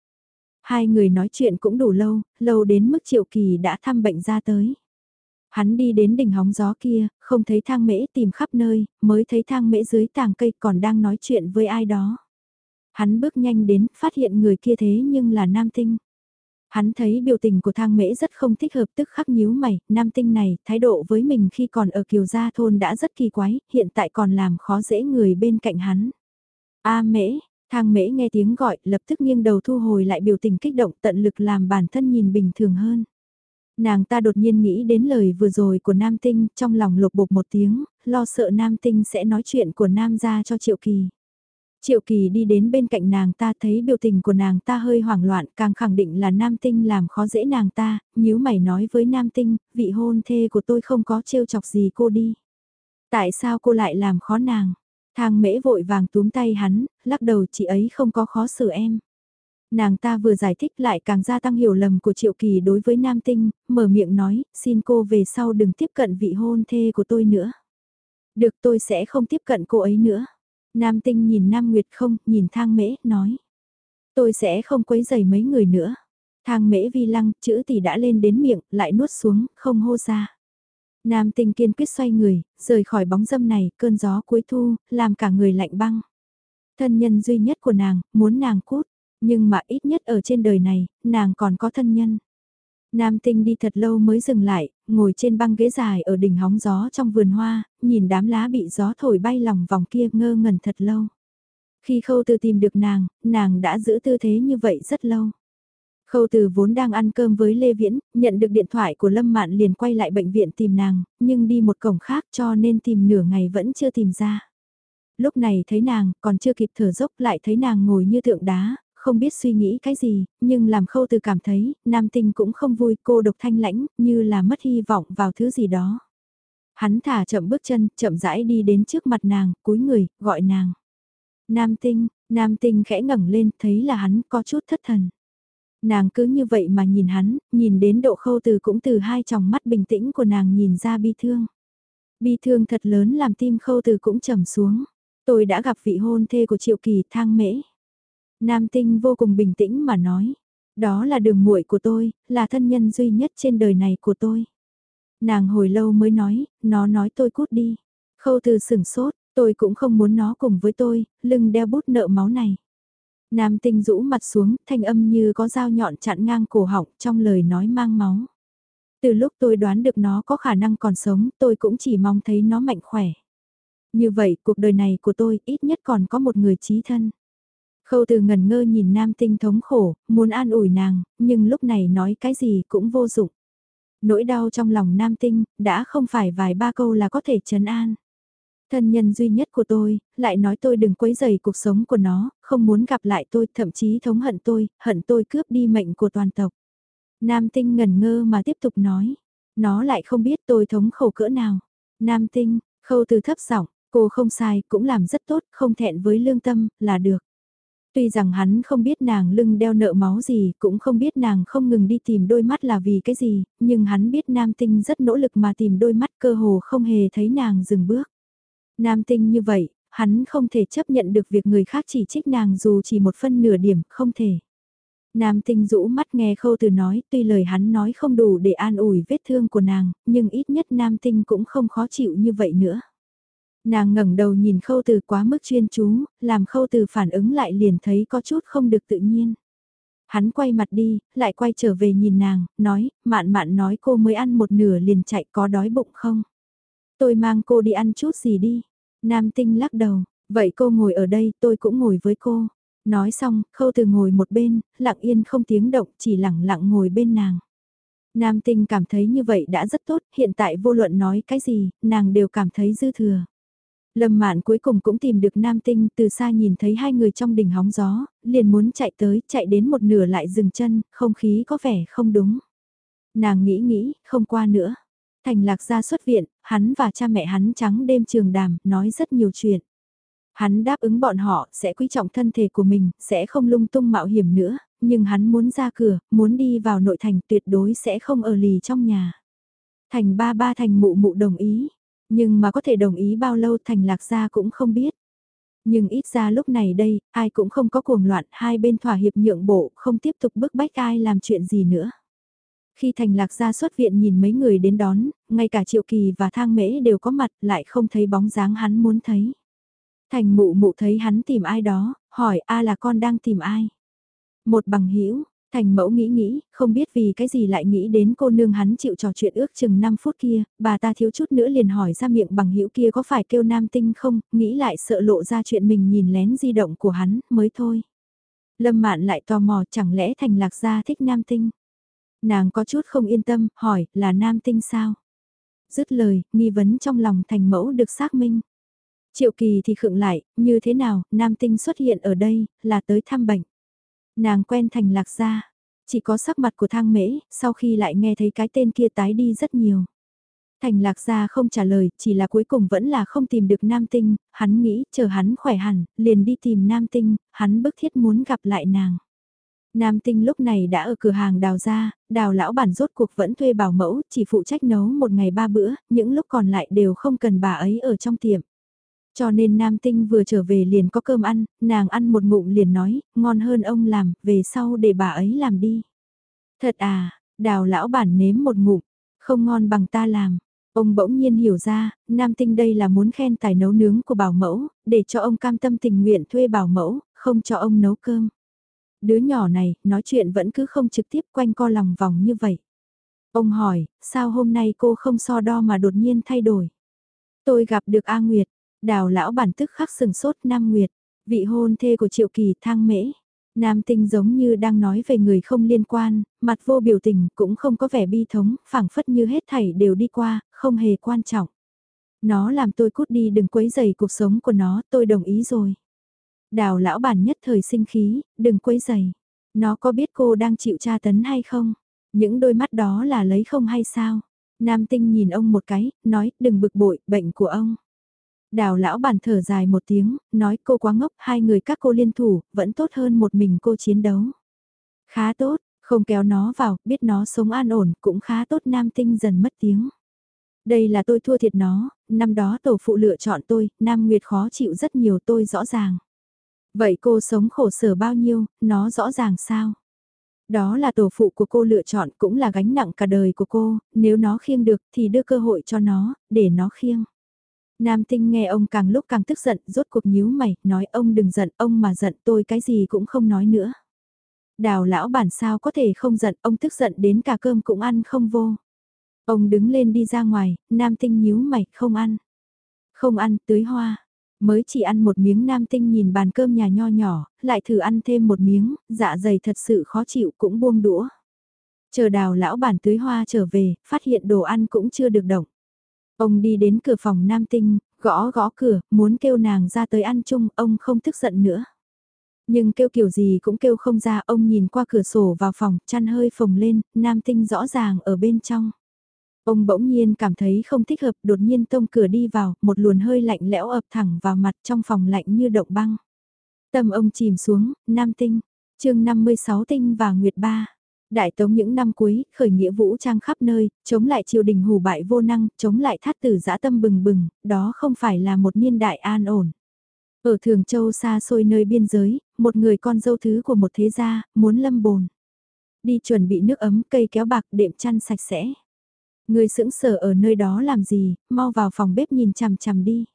Hai người nói chuyện cũng đủ lâu, lâu đến mức triệu kỳ đã thăm bệnh ra tới. Hắn đi đến đỉnh hóng gió kia, không thấy thang mễ tìm khắp nơi, mới thấy thang mễ dưới tàng cây còn đang nói chuyện với ai đó. Hắn bước nhanh đến, phát hiện người kia thế nhưng là nam tinh. Hắn thấy biểu tình của thang mễ rất không thích hợp tức khắc nhíu mày, nam tinh này, thái độ với mình khi còn ở kiều gia thôn đã rất kỳ quái, hiện tại còn làm khó dễ người bên cạnh hắn. A mễ, thang mễ nghe tiếng gọi, lập tức nghiêng đầu thu hồi lại biểu tình kích động tận lực làm bản thân nhìn bình thường hơn. Nàng ta đột nhiên nghĩ đến lời vừa rồi của Nam Tinh, trong lòng lục bục một tiếng, lo sợ Nam Tinh sẽ nói chuyện của Nam gia cho Triệu Kỳ. Triệu Kỳ đi đến bên cạnh nàng ta thấy biểu tình của nàng ta hơi hoảng loạn càng khẳng định là Nam Tinh làm khó dễ nàng ta, Nếu mày nói với Nam Tinh, vị hôn thê của tôi không có trêu chọc gì cô đi. Tại sao cô lại làm khó nàng? Thang mễ vội vàng túm tay hắn, lắc đầu chị ấy không có khó xử em. Nàng ta vừa giải thích lại càng gia tăng hiểu lầm của Triệu Kỳ đối với Nam Tinh, mở miệng nói, xin cô về sau đừng tiếp cận vị hôn thê của tôi nữa. Được tôi sẽ không tiếp cận cô ấy nữa. Nam Tinh nhìn Nam Nguyệt không, nhìn thang mễ, nói. Tôi sẽ không quấy dày mấy người nữa. Thang mễ vi lăng, chữ tỷ đã lên đến miệng, lại nuốt xuống, không hô ra. Nam Tinh kiên quyết xoay người, rời khỏi bóng dâm này, cơn gió cuối thu, làm cả người lạnh băng. Thân nhân duy nhất của nàng, muốn nàng cút, nhưng mà ít nhất ở trên đời này, nàng còn có thân nhân. Nam tinh đi thật lâu mới dừng lại, ngồi trên băng ghế dài ở đỉnh hóng gió trong vườn hoa, nhìn đám lá bị gió thổi bay lòng vòng kia ngơ ngẩn thật lâu. Khi khâu từ tìm được nàng, nàng đã giữ tư thế như vậy rất lâu. Khâu từ vốn đang ăn cơm với Lê Viễn, nhận được điện thoại của Lâm Mạn liền quay lại bệnh viện tìm nàng, nhưng đi một cổng khác cho nên tìm nửa ngày vẫn chưa tìm ra. Lúc này thấy nàng, còn chưa kịp thở dốc lại thấy nàng ngồi như tượng đá, không biết suy nghĩ cái gì, nhưng làm khâu từ cảm thấy, nam tinh cũng không vui cô độc thanh lãnh, như là mất hy vọng vào thứ gì đó. Hắn thả chậm bước chân, chậm rãi đi đến trước mặt nàng, cúi người, gọi nàng. Nam tinh, nam tinh khẽ ngẩng lên, thấy là hắn có chút thất thần. Nàng cứ như vậy mà nhìn hắn, nhìn đến độ khâu từ cũng từ hai tròng mắt bình tĩnh của nàng nhìn ra bi thương. Bi thương thật lớn làm tim khâu từ cũng trầm xuống. Tôi đã gặp vị hôn thê của triệu kỳ thang mễ. Nam tinh vô cùng bình tĩnh mà nói, đó là đường muội của tôi, là thân nhân duy nhất trên đời này của tôi. Nàng hồi lâu mới nói, nó nói tôi cút đi. Khâu từ sửng sốt, tôi cũng không muốn nó cùng với tôi, lưng đeo bút nợ máu này. Nam tinh rũ mặt xuống, thanh âm như có dao nhọn chặn ngang cổ họng trong lời nói mang máu. Từ lúc tôi đoán được nó có khả năng còn sống, tôi cũng chỉ mong thấy nó mạnh khỏe. Như vậy, cuộc đời này của tôi ít nhất còn có một người trí thân. Khâu từ ngần ngơ nhìn nam tinh thống khổ, muốn an ủi nàng, nhưng lúc này nói cái gì cũng vô dụng. Nỗi đau trong lòng nam tinh, đã không phải vài ba câu là có thể trấn an. Thân nhân duy nhất của tôi, lại nói tôi đừng quấy rầy cuộc sống của nó, không muốn gặp lại tôi, thậm chí thống hận tôi, hận tôi cướp đi mệnh của toàn tộc. Nam tinh ngần ngơ mà tiếp tục nói, nó lại không biết tôi thống khổ cỡ nào. Nam tinh, khâu từ thấp giọng, cô không sai, cũng làm rất tốt, không thẹn với lương tâm, là được. Tuy rằng hắn không biết nàng lưng đeo nợ máu gì, cũng không biết nàng không ngừng đi tìm đôi mắt là vì cái gì, nhưng hắn biết nam tinh rất nỗ lực mà tìm đôi mắt cơ hồ không hề thấy nàng dừng bước. Nam tinh như vậy, hắn không thể chấp nhận được việc người khác chỉ trích nàng dù chỉ một phân nửa điểm, không thể. Nam tinh rũ mắt nghe khâu từ nói, tuy lời hắn nói không đủ để an ủi vết thương của nàng, nhưng ít nhất nam tinh cũng không khó chịu như vậy nữa. Nàng ngẩng đầu nhìn khâu từ quá mức chuyên chú, làm khâu từ phản ứng lại liền thấy có chút không được tự nhiên. Hắn quay mặt đi, lại quay trở về nhìn nàng, nói, mạn mạn nói cô mới ăn một nửa liền chạy có đói bụng không? Tôi mang cô đi ăn chút gì đi. Nam tinh lắc đầu, vậy cô ngồi ở đây tôi cũng ngồi với cô. Nói xong, khâu từ ngồi một bên, lặng yên không tiếng động, chỉ lặng lặng ngồi bên nàng. Nam tinh cảm thấy như vậy đã rất tốt, hiện tại vô luận nói cái gì, nàng đều cảm thấy dư thừa. Lâm mạn cuối cùng cũng tìm được nam tinh từ xa nhìn thấy hai người trong đỉnh hóng gió, liền muốn chạy tới, chạy đến một nửa lại dừng chân, không khí có vẻ không đúng. Nàng nghĩ nghĩ, không qua nữa. Thành lạc ra xuất viện, hắn và cha mẹ hắn trắng đêm trường đàm, nói rất nhiều chuyện. Hắn đáp ứng bọn họ sẽ quý trọng thân thể của mình, sẽ không lung tung mạo hiểm nữa, nhưng hắn muốn ra cửa, muốn đi vào nội thành tuyệt đối sẽ không ở lì trong nhà. Thành ba ba thành mụ mụ đồng ý, nhưng mà có thể đồng ý bao lâu thành lạc gia cũng không biết. Nhưng ít ra lúc này đây, ai cũng không có cuồng loạn, hai bên thỏa hiệp nhượng bộ, không tiếp tục bức bách ai làm chuyện gì nữa. Khi Thành Lạc gia xuất viện nhìn mấy người đến đón, ngay cả Triệu Kỳ và Thang Mễ đều có mặt lại không thấy bóng dáng hắn muốn thấy. Thành mụ mụ thấy hắn tìm ai đó, hỏi a là con đang tìm ai. Một bằng hữu Thành mẫu nghĩ nghĩ, không biết vì cái gì lại nghĩ đến cô nương hắn chịu trò chuyện ước chừng 5 phút kia, bà ta thiếu chút nữa liền hỏi ra miệng bằng hữu kia có phải kêu nam tinh không, nghĩ lại sợ lộ ra chuyện mình nhìn lén di động của hắn, mới thôi. Lâm mạn lại tò mò chẳng lẽ thành lạc gia thích nam tinh. Nàng có chút không yên tâm, hỏi, là nam tinh sao? Dứt lời, nghi vấn trong lòng thành mẫu được xác minh. Triệu kỳ thì khựng lại, như thế nào, nam tinh xuất hiện ở đây, là tới thăm bệnh. Nàng quen thành lạc gia, chỉ có sắc mặt của thang mễ, sau khi lại nghe thấy cái tên kia tái đi rất nhiều. Thành lạc gia không trả lời, chỉ là cuối cùng vẫn là không tìm được nam tinh, hắn nghĩ chờ hắn khỏe hẳn, liền đi tìm nam tinh, hắn bức thiết muốn gặp lại nàng. Nam tinh lúc này đã ở cửa hàng đào ra, đào lão bản rốt cuộc vẫn thuê bảo mẫu, chỉ phụ trách nấu một ngày ba bữa, những lúc còn lại đều không cần bà ấy ở trong tiệm. Cho nên Nam Tinh vừa trở về liền có cơm ăn, nàng ăn một ngụm liền nói, ngon hơn ông làm, về sau để bà ấy làm đi. Thật à, đào lão bản nếm một ngụm, không ngon bằng ta làm. Ông bỗng nhiên hiểu ra, Nam Tinh đây là muốn khen tài nấu nướng của bảo mẫu, để cho ông cam tâm tình nguyện thuê bảo mẫu, không cho ông nấu cơm. Đứa nhỏ này, nói chuyện vẫn cứ không trực tiếp quanh co lòng vòng như vậy. Ông hỏi, sao hôm nay cô không so đo mà đột nhiên thay đổi? Tôi gặp được A Nguyệt, Đào lão bản tức khắc sừng sốt Nam Nguyệt, vị hôn thê của Triệu Kỳ thang mễ. Nam tinh giống như đang nói về người không liên quan, mặt vô biểu tình cũng không có vẻ bi thống, phảng phất như hết thảy đều đi qua, không hề quan trọng. Nó làm tôi cút đi đừng quấy rầy cuộc sống của nó, tôi đồng ý rồi. Đào lão bản nhất thời sinh khí, đừng quấy rầy. Nó có biết cô đang chịu tra tấn hay không? Những đôi mắt đó là lấy không hay sao? Nam tinh nhìn ông một cái, nói đừng bực bội, bệnh của ông. Đào lão bản thở dài một tiếng, nói cô quá ngốc, hai người các cô liên thủ, vẫn tốt hơn một mình cô chiến đấu. Khá tốt, không kéo nó vào, biết nó sống an ổn, cũng khá tốt nam tinh dần mất tiếng. Đây là tôi thua thiệt nó, năm đó tổ phụ lựa chọn tôi, Nam Nguyệt khó chịu rất nhiều tôi rõ ràng. Vậy cô sống khổ sở bao nhiêu, nó rõ ràng sao? Đó là tổ phụ của cô lựa chọn cũng là gánh nặng cả đời của cô, nếu nó khiêng được thì đưa cơ hội cho nó, để nó khiêng. Nam tinh nghe ông càng lúc càng tức giận, rốt cuộc nhíu mày, nói ông đừng giận, ông mà giận tôi cái gì cũng không nói nữa. Đào lão bản sao có thể không giận, ông tức giận đến cả cơm cũng ăn không vô. Ông đứng lên đi ra ngoài, nam tinh nhíu mày, không ăn. Không ăn, tưới hoa. Mới chỉ ăn một miếng nam tinh nhìn bàn cơm nhà nho nhỏ, lại thử ăn thêm một miếng, dạ dày thật sự khó chịu cũng buông đũa. Chờ đào lão bản tưới hoa trở về, phát hiện đồ ăn cũng chưa được động. Ông đi đến cửa phòng nam tinh, gõ gõ cửa, muốn kêu nàng ra tới ăn chung, ông không tức giận nữa. Nhưng kêu kiểu gì cũng kêu không ra, ông nhìn qua cửa sổ vào phòng, chăn hơi phồng lên, nam tinh rõ ràng ở bên trong. Ông bỗng nhiên cảm thấy không thích hợp, đột nhiên tông cửa đi vào, một luồn hơi lạnh lẽo ập thẳng vào mặt trong phòng lạnh như động băng. Tâm ông chìm xuống, nam tinh, chương 56 tinh và nguyệt ba. Đại tống những năm cuối, khởi nghĩa vũ trang khắp nơi, chống lại triều đình hủ bại vô năng, chống lại thát tử dã tâm bừng bừng, đó không phải là một niên đại an ổn. Ở Thường Châu xa xôi nơi biên giới, một người con dâu thứ của một thế gia, muốn lâm bồn. Đi chuẩn bị nước ấm, cây kéo bạc, đệm chăn sạch sẽ. Người sững sờ ở nơi đó làm gì, mau vào phòng bếp nhìn chằm chằm đi.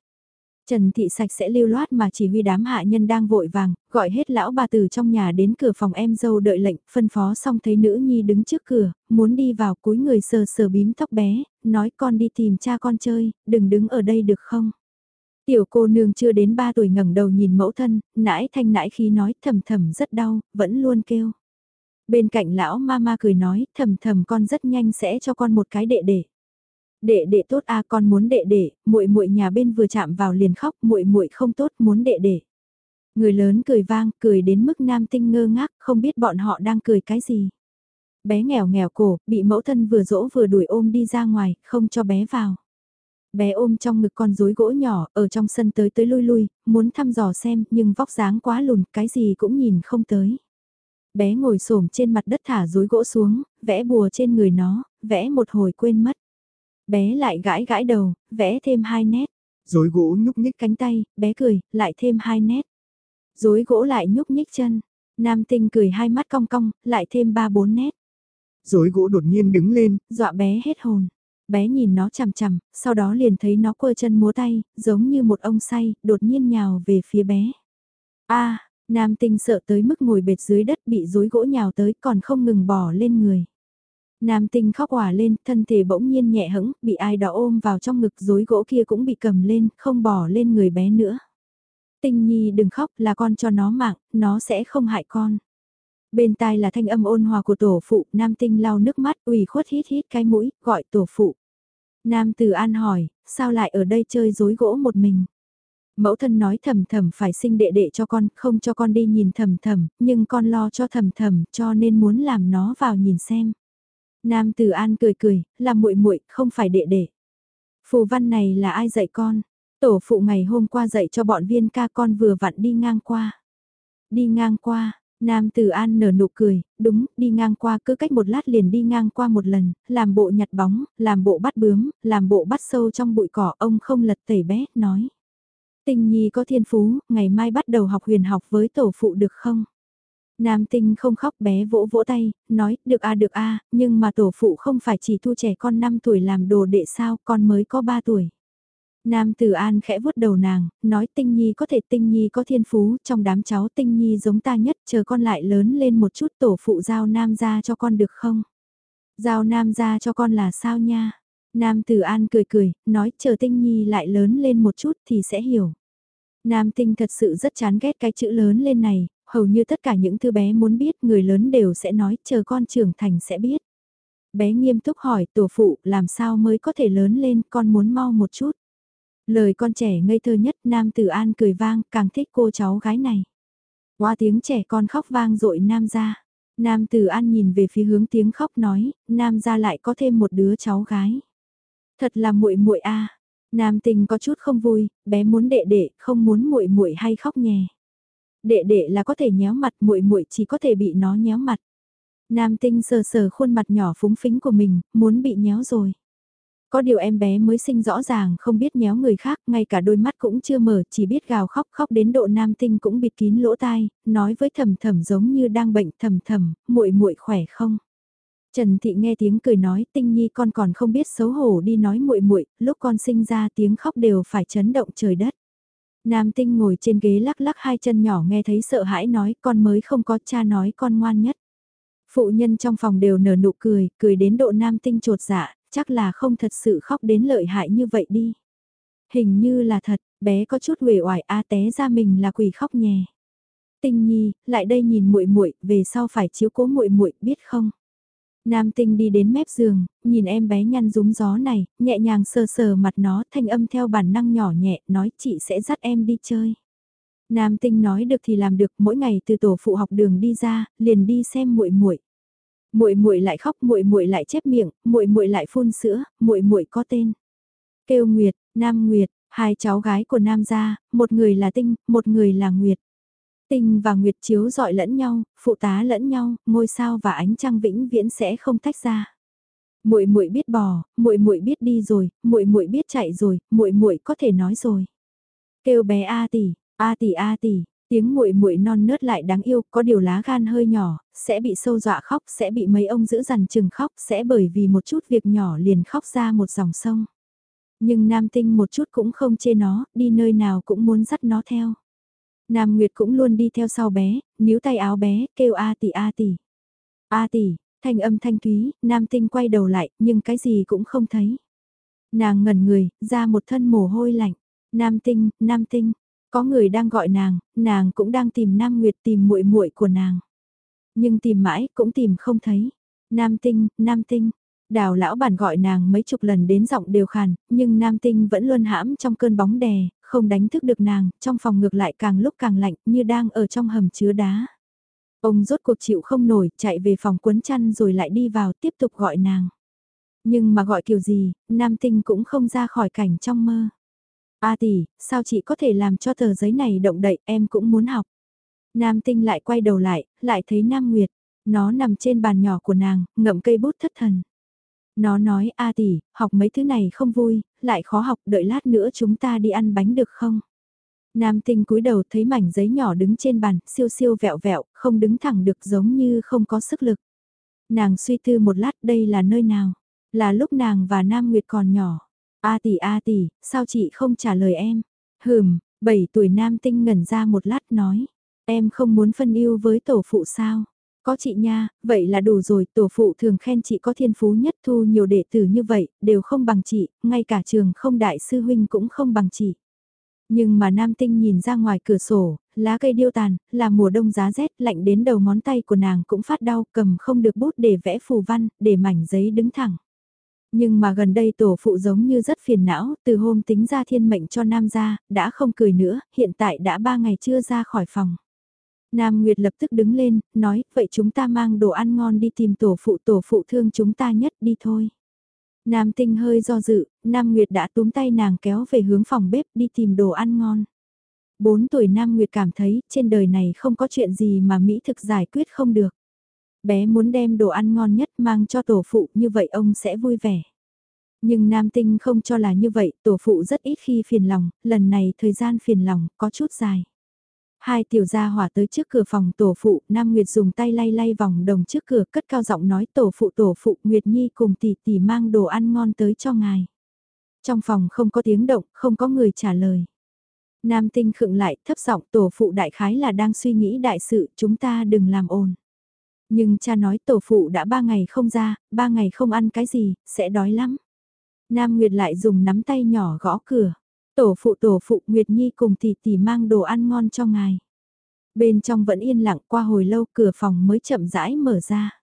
Trần Thị sạch sẽ lưu loát mà chỉ huy đám hạ nhân đang vội vàng, gọi hết lão bà từ trong nhà đến cửa phòng em dâu đợi lệnh, phân phó xong thấy nữ nhi đứng trước cửa, muốn đi vào cúi người sờ sờ bím tóc bé, nói con đi tìm cha con chơi, đừng đứng ở đây được không? Tiểu cô nương chưa đến 3 tuổi ngẩng đầu nhìn mẫu thân, nãi thanh nãi khi nói thầm thầm rất đau, vẫn luôn kêu. Bên cạnh lão mama cười nói, thầm thầm con rất nhanh sẽ cho con một cái đệ đệ. Đệ đệ tốt a con muốn đệ đệ, muội muội nhà bên vừa chạm vào liền khóc, muội muội không tốt muốn đệ đệ. Người lớn cười vang, cười đến mức nam tinh ngơ ngác, không biết bọn họ đang cười cái gì. Bé nghèo nghèo cổ, bị mẫu thân vừa dỗ vừa đuổi ôm đi ra ngoài, không cho bé vào. Bé ôm trong ngực con rối gỗ nhỏ, ở trong sân tới tới lui lui, muốn thăm dò xem, nhưng vóc dáng quá lùn, cái gì cũng nhìn không tới. Bé ngồi xổm trên mặt đất thả rối gỗ xuống, vẽ bùa trên người nó, vẽ một hồi quên mất. Bé lại gãi gãi đầu, vẽ thêm hai nét. Rối gỗ nhúc nhích cánh tay, bé cười, lại thêm hai nét. Rối gỗ lại nhúc nhích chân. Nam tinh cười hai mắt cong cong, lại thêm ba bốn nét. Rối gỗ đột nhiên đứng lên, dọa bé hết hồn. Bé nhìn nó chằm chằm, sau đó liền thấy nó quơ chân múa tay, giống như một ông say, đột nhiên nhào về phía bé. a nam tinh sợ tới mức ngồi bệt dưới đất bị rối gỗ nhào tới còn không ngừng bỏ lên người. Nam tinh khóc hòa lên, thân thể bỗng nhiên nhẹ hững, bị ai đó ôm vào trong ngực rối gỗ kia cũng bị cầm lên, không bỏ lên người bé nữa. Tinh nhi đừng khóc, là con cho nó mạng, nó sẽ không hại con. Bên tai là thanh âm ôn hòa của tổ phụ, nam tinh lau nước mắt, ủy khuất hít hít cái mũi, gọi tổ phụ. Nam Từ An hỏi, sao lại ở đây chơi dối gỗ một mình? Mẫu thân nói thầm thầm phải sinh đệ đệ cho con, không cho con đi nhìn thầm thầm, nhưng con lo cho thầm thầm, cho nên muốn làm nó vào nhìn xem. Nam Từ An cười cười, là muội muội, không phải đệ đệ. Phù văn này là ai dạy con? Tổ phụ ngày hôm qua dạy cho bọn viên ca con vừa vặn đi ngang qua. Đi ngang qua, Nam Từ An nở nụ cười, đúng, đi ngang qua cứ cách một lát liền đi ngang qua một lần, làm bộ nhặt bóng, làm bộ bắt bướm, làm bộ bắt sâu trong bụi cỏ, ông không lật tẩy bé, nói. Tình nhi có thiên phú, ngày mai bắt đầu học huyền học với tổ phụ được không? Nam tinh không khóc bé vỗ vỗ tay, nói, được a được a nhưng mà tổ phụ không phải chỉ thu trẻ con 5 tuổi làm đồ đệ sao, con mới có 3 tuổi. Nam Tử An khẽ vuốt đầu nàng, nói Tinh Nhi có thể Tinh Nhi có thiên phú, trong đám cháu Tinh Nhi giống ta nhất, chờ con lại lớn lên một chút tổ phụ giao Nam ra cho con được không? Giao Nam ra cho con là sao nha? Nam Tử An cười cười, nói chờ Tinh Nhi lại lớn lên một chút thì sẽ hiểu. Nam Tinh thật sự rất chán ghét cái chữ lớn lên này, hầu như tất cả những thứ bé muốn biết người lớn đều sẽ nói chờ con trưởng thành sẽ biết. Bé nghiêm túc hỏi tổ phụ làm sao mới có thể lớn lên con muốn mau một chút. Lời con trẻ ngây thơ nhất Nam Tử An cười vang càng thích cô cháu gái này. Qua tiếng trẻ con khóc vang dội Nam ra. Nam Tử An nhìn về phía hướng tiếng khóc nói, Nam ra lại có thêm một đứa cháu gái. Thật là muội muội a. Nam Tình có chút không vui, bé muốn đệ đệ, không muốn muội muội hay khóc nhè. Đệ đệ là có thể nhéo mặt, muội muội chỉ có thể bị nó nhéo mặt. Nam Tinh sờ sờ khuôn mặt nhỏ phúng phính của mình, muốn bị nhéo rồi. Có điều em bé mới sinh rõ ràng không biết nhéo người khác, ngay cả đôi mắt cũng chưa mở, chỉ biết gào khóc khóc đến độ nam tinh cũng bịt kín lỗ tai, nói với thầm thầm giống như đang bệnh thầm thầm, muội muội khỏe không? Trần Thị nghe tiếng cười nói, Tinh Nhi con còn không biết xấu hổ đi nói muội muội, lúc con sinh ra tiếng khóc đều phải chấn động trời đất. Nam Tinh ngồi trên ghế lắc lắc hai chân nhỏ nghe thấy sợ hãi nói, con mới không có cha nói con ngoan nhất. Phụ nhân trong phòng đều nở nụ cười, cười đến độ Nam Tinh trột dạ, chắc là không thật sự khóc đến lợi hại như vậy đi. Hình như là thật, bé có chút uể oải a té ra mình là quỷ khóc nhè. Tinh Nhi, lại đây nhìn muội muội, về sau phải chiếu cố muội muội, biết không? Nam Tinh đi đến mép giường, nhìn em bé nhăn rúng gió này, nhẹ nhàng sờ sờ mặt nó, thanh âm theo bản năng nhỏ nhẹ, nói chị sẽ dắt em đi chơi. Nam Tinh nói được thì làm được, mỗi ngày từ tổ phụ học đường đi ra, liền đi xem muội muội. Muội muội lại khóc muội muội lại chép miệng muội muội lại phun sữa muội muội có tên. Kêu nguyệt nam nguyệt hai cháu gái của nam gia một người là tinh một người là nguyệt. Tinh và nguyệt chiếu dọi lẫn nhau, phụ tá lẫn nhau, ngôi sao và ánh trăng vĩnh viễn sẽ không tách ra. Muội muội biết bò, muội muội biết đi rồi, muội muội biết chạy rồi, muội muội có thể nói rồi. Kêu bé A tỷ, A tỷ A tỷ, tiếng muội muội non nớt lại đáng yêu, có điều lá gan hơi nhỏ, sẽ bị sâu dọa khóc, sẽ bị mấy ông giữ dằn chừng khóc, sẽ bởi vì một chút việc nhỏ liền khóc ra một dòng sông. Nhưng Nam Tinh một chút cũng không chê nó, đi nơi nào cũng muốn dắt nó theo. Nam Nguyệt cũng luôn đi theo sau bé, níu tay áo bé, kêu A tỷ A tỷ. A tỷ, thanh âm thanh thúy, Nam Tinh quay đầu lại, nhưng cái gì cũng không thấy. Nàng ngẩn người, ra một thân mồ hôi lạnh. Nam Tinh, Nam Tinh, có người đang gọi nàng, nàng cũng đang tìm Nam Nguyệt tìm muội muội của nàng. Nhưng tìm mãi cũng tìm không thấy. Nam Tinh, Nam Tinh, Đào lão bản gọi nàng mấy chục lần đến giọng đều khàn, nhưng nam tinh vẫn luôn hãm trong cơn bóng đè, không đánh thức được nàng, trong phòng ngược lại càng lúc càng lạnh như đang ở trong hầm chứa đá. Ông rốt cuộc chịu không nổi, chạy về phòng quấn chăn rồi lại đi vào tiếp tục gọi nàng. Nhưng mà gọi kiểu gì, nam tinh cũng không ra khỏi cảnh trong mơ. A tỷ, sao chị có thể làm cho tờ giấy này động đậy, em cũng muốn học. Nam tinh lại quay đầu lại, lại thấy Nam Nguyệt. Nó nằm trên bàn nhỏ của nàng, ngậm cây bút thất thần. Nó nói a tỷ, học mấy thứ này không vui, lại khó học, đợi lát nữa chúng ta đi ăn bánh được không? Nam tinh cúi đầu thấy mảnh giấy nhỏ đứng trên bàn, siêu siêu vẹo vẹo, không đứng thẳng được giống như không có sức lực. Nàng suy tư một lát đây là nơi nào? Là lúc nàng và Nam Nguyệt còn nhỏ. A tỷ a tỷ, sao chị không trả lời em? Hừm, 7 tuổi Nam tinh ngẩn ra một lát nói. Em không muốn phân yêu với tổ phụ sao? Có chị nha, vậy là đủ rồi, tổ phụ thường khen chị có thiên phú nhất thu nhiều đệ tử như vậy, đều không bằng chị, ngay cả trường không đại sư huynh cũng không bằng chị. Nhưng mà nam tinh nhìn ra ngoài cửa sổ, lá cây điêu tàn, là mùa đông giá rét lạnh đến đầu ngón tay của nàng cũng phát đau cầm không được bút để vẽ phù văn, để mảnh giấy đứng thẳng. Nhưng mà gần đây tổ phụ giống như rất phiền não, từ hôm tính ra thiên mệnh cho nam gia, đã không cười nữa, hiện tại đã ba ngày chưa ra khỏi phòng. Nam Nguyệt lập tức đứng lên, nói, vậy chúng ta mang đồ ăn ngon đi tìm tổ phụ tổ phụ thương chúng ta nhất đi thôi. Nam Tinh hơi do dự, Nam Nguyệt đã túm tay nàng kéo về hướng phòng bếp đi tìm đồ ăn ngon. Bốn tuổi Nam Nguyệt cảm thấy trên đời này không có chuyện gì mà Mỹ thực giải quyết không được. Bé muốn đem đồ ăn ngon nhất mang cho tổ phụ như vậy ông sẽ vui vẻ. Nhưng Nam Tinh không cho là như vậy, tổ phụ rất ít khi phiền lòng, lần này thời gian phiền lòng có chút dài. Hai tiểu gia hỏa tới trước cửa phòng tổ phụ, Nam Nguyệt dùng tay lay lay vòng đồng trước cửa cất cao giọng nói tổ phụ tổ phụ Nguyệt Nhi cùng tỷ tỷ mang đồ ăn ngon tới cho ngài. Trong phòng không có tiếng động, không có người trả lời. Nam tinh khựng lại thấp giọng tổ phụ đại khái là đang suy nghĩ đại sự chúng ta đừng làm ồn. Nhưng cha nói tổ phụ đã ba ngày không ra, ba ngày không ăn cái gì, sẽ đói lắm. Nam Nguyệt lại dùng nắm tay nhỏ gõ cửa. Tổ phụ tổ phụ Nguyệt Nhi cùng tỷ tỷ mang đồ ăn ngon cho ngài. Bên trong vẫn yên lặng qua hồi lâu cửa phòng mới chậm rãi mở ra.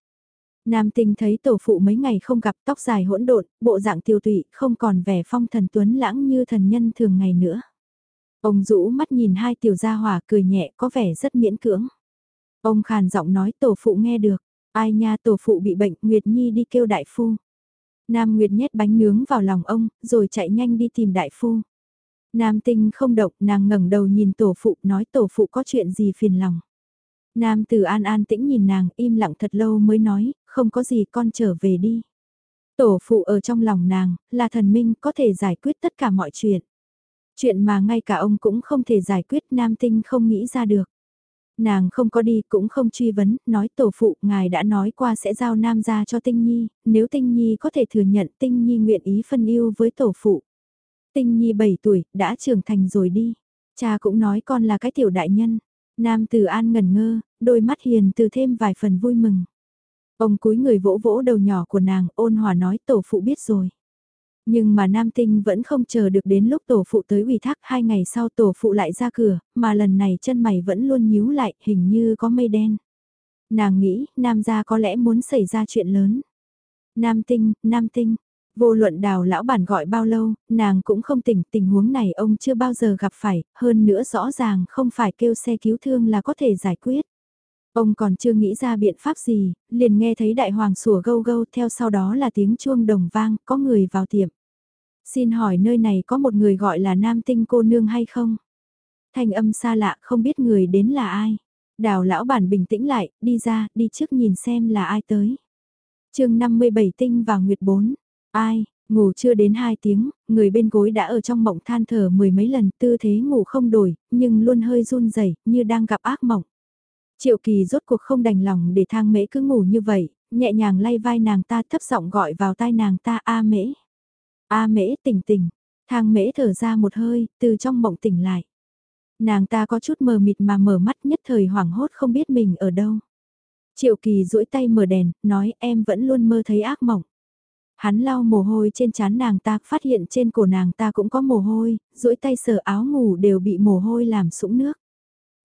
Nam tinh thấy tổ phụ mấy ngày không gặp tóc dài hỗn độn, bộ dạng tiêu tụy, không còn vẻ phong thần tuấn lãng như thần nhân thường ngày nữa. Ông rũ mắt nhìn hai tiểu gia hỏa cười nhẹ có vẻ rất miễn cưỡng. Ông khàn giọng nói tổ phụ nghe được, ai nha tổ phụ bị bệnh Nguyệt Nhi đi kêu đại phu. Nam Nguyệt nhét bánh nướng vào lòng ông, rồi chạy nhanh đi tìm đại phu. Nam tinh không động, nàng ngẩng đầu nhìn tổ phụ, nói tổ phụ có chuyện gì phiền lòng. Nam tử an an tĩnh nhìn nàng, im lặng thật lâu mới nói, không có gì con trở về đi. Tổ phụ ở trong lòng nàng, là thần minh có thể giải quyết tất cả mọi chuyện. Chuyện mà ngay cả ông cũng không thể giải quyết nam tinh không nghĩ ra được. Nàng không có đi cũng không truy vấn, nói tổ phụ ngài đã nói qua sẽ giao nam ra cho tinh nhi, nếu tinh nhi có thể thừa nhận tinh nhi nguyện ý phân yêu với tổ phụ. Tinh Nhi 7 tuổi, đã trưởng thành rồi đi. Cha cũng nói con là cái tiểu đại nhân. Nam Từ An ngẩn ngơ, đôi mắt hiền từ thêm vài phần vui mừng. Ông cúi người vỗ vỗ đầu nhỏ của nàng, ôn hòa nói tổ phụ biết rồi. Nhưng mà Nam Tinh vẫn không chờ được đến lúc tổ phụ tới ủy thác hai ngày sau tổ phụ lại ra cửa, mà lần này chân mày vẫn luôn nhíu lại, hình như có mây đen. Nàng nghĩ, Nam gia có lẽ muốn xảy ra chuyện lớn. Nam Tinh, Nam Tinh, Vô luận đào lão bản gọi bao lâu, nàng cũng không tỉnh, tình huống này ông chưa bao giờ gặp phải, hơn nữa rõ ràng không phải kêu xe cứu thương là có thể giải quyết. Ông còn chưa nghĩ ra biện pháp gì, liền nghe thấy đại hoàng sủa gâu gâu theo sau đó là tiếng chuông đồng vang, có người vào tiệm. Xin hỏi nơi này có một người gọi là nam tinh cô nương hay không? Thanh âm xa lạ không biết người đến là ai. Đào lão bản bình tĩnh lại, đi ra, đi trước nhìn xem là ai tới. chương 57 tinh và nguyệt 4. Ai, ngủ chưa đến 2 tiếng, người bên gối đã ở trong mộng than thở mười mấy lần tư thế ngủ không đổi, nhưng luôn hơi run rẩy như đang gặp ác mộng. Triệu kỳ rốt cuộc không đành lòng để thang mễ cứ ngủ như vậy, nhẹ nhàng lay vai nàng ta thấp giọng gọi vào tai nàng ta A mễ. A mễ tỉnh tỉnh, thang mễ thở ra một hơi, từ trong mộng tỉnh lại. Nàng ta có chút mờ mịt mà mở mắt nhất thời hoảng hốt không biết mình ở đâu. Triệu kỳ duỗi tay mở đèn, nói em vẫn luôn mơ thấy ác mộng. Hắn lau mồ hôi trên trán nàng ta, phát hiện trên cổ nàng ta cũng có mồ hôi, duỗi tay sờ áo ngủ đều bị mồ hôi làm sũng nước.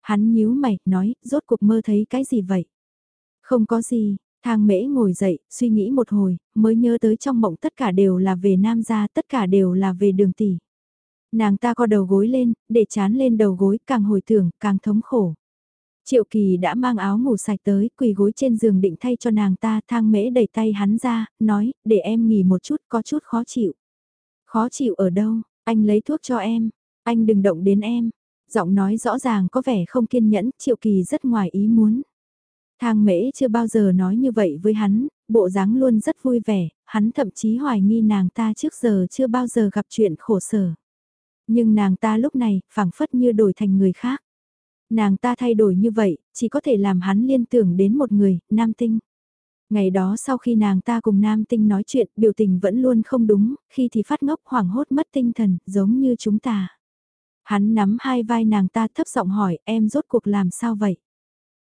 Hắn nhíu mày, nói, rốt cuộc mơ thấy cái gì vậy? Không có gì, thang mễ ngồi dậy, suy nghĩ một hồi, mới nhớ tới trong mộng tất cả đều là về nam gia, tất cả đều là về đường tỷ. Nàng ta co đầu gối lên, để chán lên đầu gối, càng hồi tưởng, càng thống khổ. Triệu kỳ đã mang áo ngủ sạch tới, quỳ gối trên giường định thay cho nàng ta, thang mễ đẩy tay hắn ra, nói, để em nghỉ một chút, có chút khó chịu. Khó chịu ở đâu, anh lấy thuốc cho em, anh đừng động đến em. Giọng nói rõ ràng có vẻ không kiên nhẫn, triệu kỳ rất ngoài ý muốn. Thang mễ chưa bao giờ nói như vậy với hắn, bộ dáng luôn rất vui vẻ, hắn thậm chí hoài nghi nàng ta trước giờ chưa bao giờ gặp chuyện khổ sở. Nhưng nàng ta lúc này, phảng phất như đổi thành người khác. Nàng ta thay đổi như vậy, chỉ có thể làm hắn liên tưởng đến một người, nam tinh. Ngày đó sau khi nàng ta cùng nam tinh nói chuyện, biểu tình vẫn luôn không đúng, khi thì phát ngốc hoảng hốt mất tinh thần, giống như chúng ta. Hắn nắm hai vai nàng ta thấp giọng hỏi, em rốt cuộc làm sao vậy?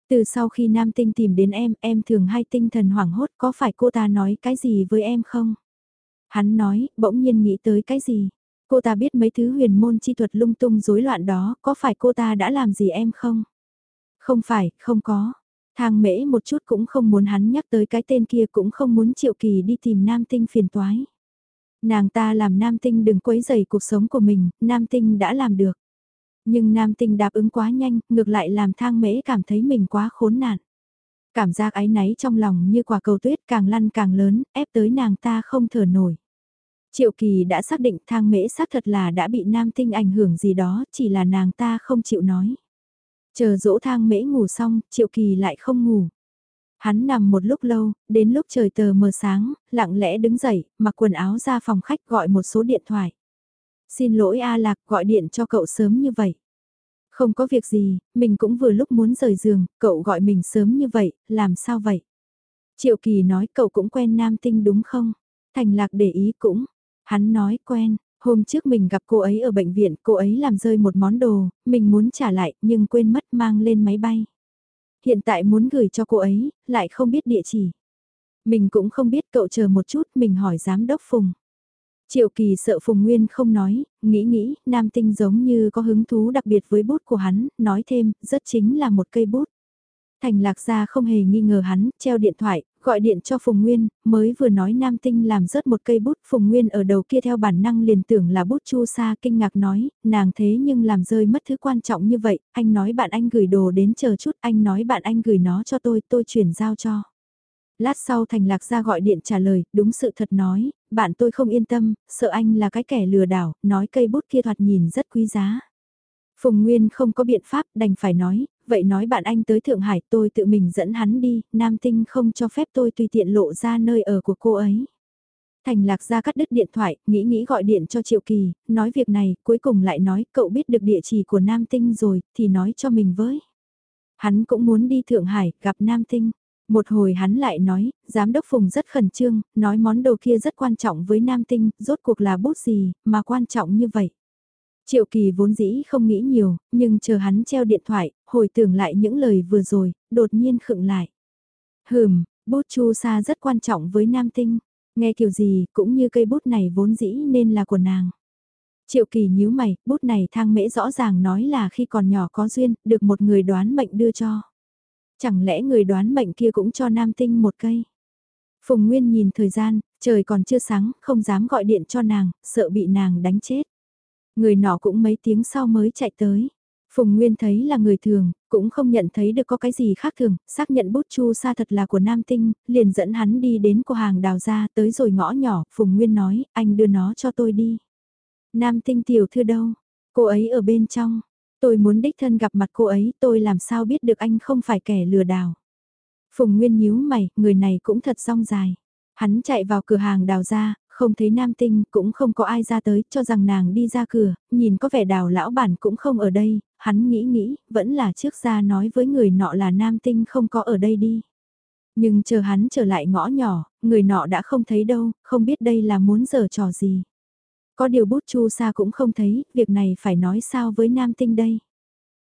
Từ sau khi nam tinh tìm đến em, em thường hay tinh thần hoảng hốt, có phải cô ta nói cái gì với em không? Hắn nói, bỗng nhiên nghĩ tới cái gì? Cô ta biết mấy thứ huyền môn chi thuật lung tung rối loạn đó, có phải cô ta đã làm gì em không? Không phải, không có. Thang mễ một chút cũng không muốn hắn nhắc tới cái tên kia cũng không muốn triệu kỳ đi tìm nam tinh phiền toái. Nàng ta làm nam tinh đừng quấy dày cuộc sống của mình, nam tinh đã làm được. Nhưng nam tinh đáp ứng quá nhanh, ngược lại làm thang mễ cảm thấy mình quá khốn nạn. Cảm giác áy náy trong lòng như quả cầu tuyết càng lăn càng lớn, ép tới nàng ta không thở nổi. Triệu Kỳ đã xác định thang mễ xác thật là đã bị nam tinh ảnh hưởng gì đó, chỉ là nàng ta không chịu nói. Chờ dỗ thang mễ ngủ xong, Triệu Kỳ lại không ngủ. Hắn nằm một lúc lâu, đến lúc trời tờ mờ sáng, lặng lẽ đứng dậy, mặc quần áo ra phòng khách gọi một số điện thoại. Xin lỗi A Lạc gọi điện cho cậu sớm như vậy. Không có việc gì, mình cũng vừa lúc muốn rời giường, cậu gọi mình sớm như vậy, làm sao vậy? Triệu Kỳ nói cậu cũng quen nam tinh đúng không? Thành Lạc để ý cũng, Hắn nói quen, hôm trước mình gặp cô ấy ở bệnh viện, cô ấy làm rơi một món đồ, mình muốn trả lại nhưng quên mất mang lên máy bay. Hiện tại muốn gửi cho cô ấy, lại không biết địa chỉ. Mình cũng không biết cậu chờ một chút, mình hỏi giám đốc Phùng. Triệu Kỳ sợ Phùng Nguyên không nói, nghĩ nghĩ, nam tinh giống như có hứng thú đặc biệt với bút của hắn, nói thêm, rất chính là một cây bút. Thành lạc gia không hề nghi ngờ hắn, treo điện thoại, gọi điện cho Phùng Nguyên, mới vừa nói Nam Tinh làm rớt một cây bút, Phùng Nguyên ở đầu kia theo bản năng liền tưởng là bút chu sa kinh ngạc nói, nàng thế nhưng làm rơi mất thứ quan trọng như vậy, anh nói bạn anh gửi đồ đến chờ chút, anh nói bạn anh gửi nó cho tôi, tôi chuyển giao cho. Lát sau Thành Lạc ra gọi điện trả lời, đúng sự thật nói, bạn tôi không yên tâm, sợ anh là cái kẻ lừa đảo, nói cây bút kia thoạt nhìn rất quý giá. Phùng Nguyên không có biện pháp đành phải nói, vậy nói bạn anh tới Thượng Hải tôi tự mình dẫn hắn đi, Nam Tinh không cho phép tôi tùy tiện lộ ra nơi ở của cô ấy. Thành lạc ra cắt đứt điện thoại, nghĩ nghĩ gọi điện cho Triệu Kỳ, nói việc này, cuối cùng lại nói cậu biết được địa chỉ của Nam Tinh rồi, thì nói cho mình với. Hắn cũng muốn đi Thượng Hải, gặp Nam Tinh. Một hồi hắn lại nói, giám đốc Phùng rất khẩn trương, nói món đồ kia rất quan trọng với Nam Tinh, rốt cuộc là bút gì, mà quan trọng như vậy. Triệu kỳ vốn dĩ không nghĩ nhiều, nhưng chờ hắn treo điện thoại, hồi tưởng lại những lời vừa rồi, đột nhiên khựng lại. Hừm, bút chu sa rất quan trọng với nam tinh, nghe kiểu gì cũng như cây bút này vốn dĩ nên là của nàng. Triệu kỳ nhíu mày, bút này thang mễ rõ ràng nói là khi còn nhỏ có duyên, được một người đoán mệnh đưa cho. Chẳng lẽ người đoán mệnh kia cũng cho nam tinh một cây? Phùng Nguyên nhìn thời gian, trời còn chưa sáng, không dám gọi điện cho nàng, sợ bị nàng đánh chết. Người nọ cũng mấy tiếng sau mới chạy tới. Phùng Nguyên thấy là người thường, cũng không nhận thấy được có cái gì khác thường, xác nhận bút chu sa thật là của Nam Tinh, liền dẫn hắn đi đến cửa hàng đào ra tới rồi ngõ nhỏ, Phùng Nguyên nói, anh đưa nó cho tôi đi. Nam Tinh tiểu thư đâu? Cô ấy ở bên trong. Tôi muốn đích thân gặp mặt cô ấy, tôi làm sao biết được anh không phải kẻ lừa đảo. Phùng Nguyên nhíu mày, người này cũng thật rong dài. Hắn chạy vào cửa hàng đào ra, không thấy nam tinh, cũng không có ai ra tới, cho rằng nàng đi ra cửa, nhìn có vẻ đào lão bản cũng không ở đây, hắn nghĩ nghĩ, vẫn là trước ra nói với người nọ là nam tinh không có ở đây đi. Nhưng chờ hắn trở lại ngõ nhỏ, người nọ đã không thấy đâu, không biết đây là muốn giở trò gì. Có điều bút chu sa cũng không thấy, việc này phải nói sao với nam tinh đây.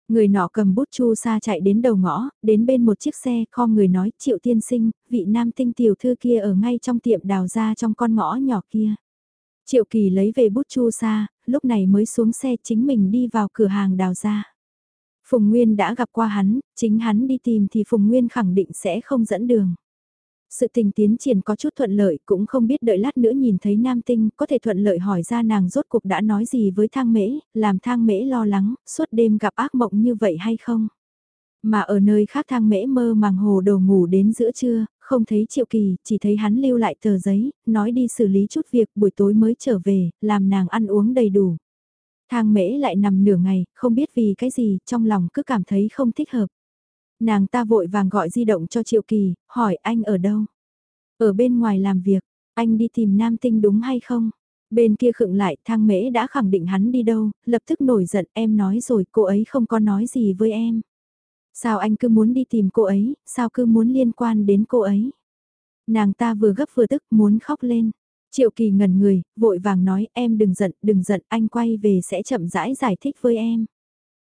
Người nọ cầm bút chu sa chạy đến đầu ngõ, đến bên một chiếc xe, kho người nói, triệu tiên sinh, vị nam tinh tiểu thư kia ở ngay trong tiệm đào ra trong con ngõ nhỏ kia. Triệu kỳ lấy về bút chu sa, lúc này mới xuống xe chính mình đi vào cửa hàng đào ra. Phùng Nguyên đã gặp qua hắn, chính hắn đi tìm thì Phùng Nguyên khẳng định sẽ không dẫn đường. Sự tình tiến triển có chút thuận lợi cũng không biết đợi lát nữa nhìn thấy nam tinh có thể thuận lợi hỏi ra nàng rốt cuộc đã nói gì với thang mễ, làm thang mễ lo lắng, suốt đêm gặp ác mộng như vậy hay không. Mà ở nơi khác thang mễ mơ màng hồ đồ ngủ đến giữa trưa, không thấy triệu kỳ, chỉ thấy hắn lưu lại tờ giấy, nói đi xử lý chút việc buổi tối mới trở về, làm nàng ăn uống đầy đủ. Thang mễ lại nằm nửa ngày, không biết vì cái gì, trong lòng cứ cảm thấy không thích hợp. Nàng ta vội vàng gọi di động cho Triệu Kỳ, hỏi anh ở đâu? Ở bên ngoài làm việc, anh đi tìm nam tinh đúng hay không? Bên kia khựng lại, thang mễ đã khẳng định hắn đi đâu, lập tức nổi giận em nói rồi cô ấy không có nói gì với em. Sao anh cứ muốn đi tìm cô ấy, sao cứ muốn liên quan đến cô ấy? Nàng ta vừa gấp vừa tức muốn khóc lên. Triệu kỳ ngẩn người, vội vàng nói em đừng giận, đừng giận, anh quay về sẽ chậm rãi giải thích với em.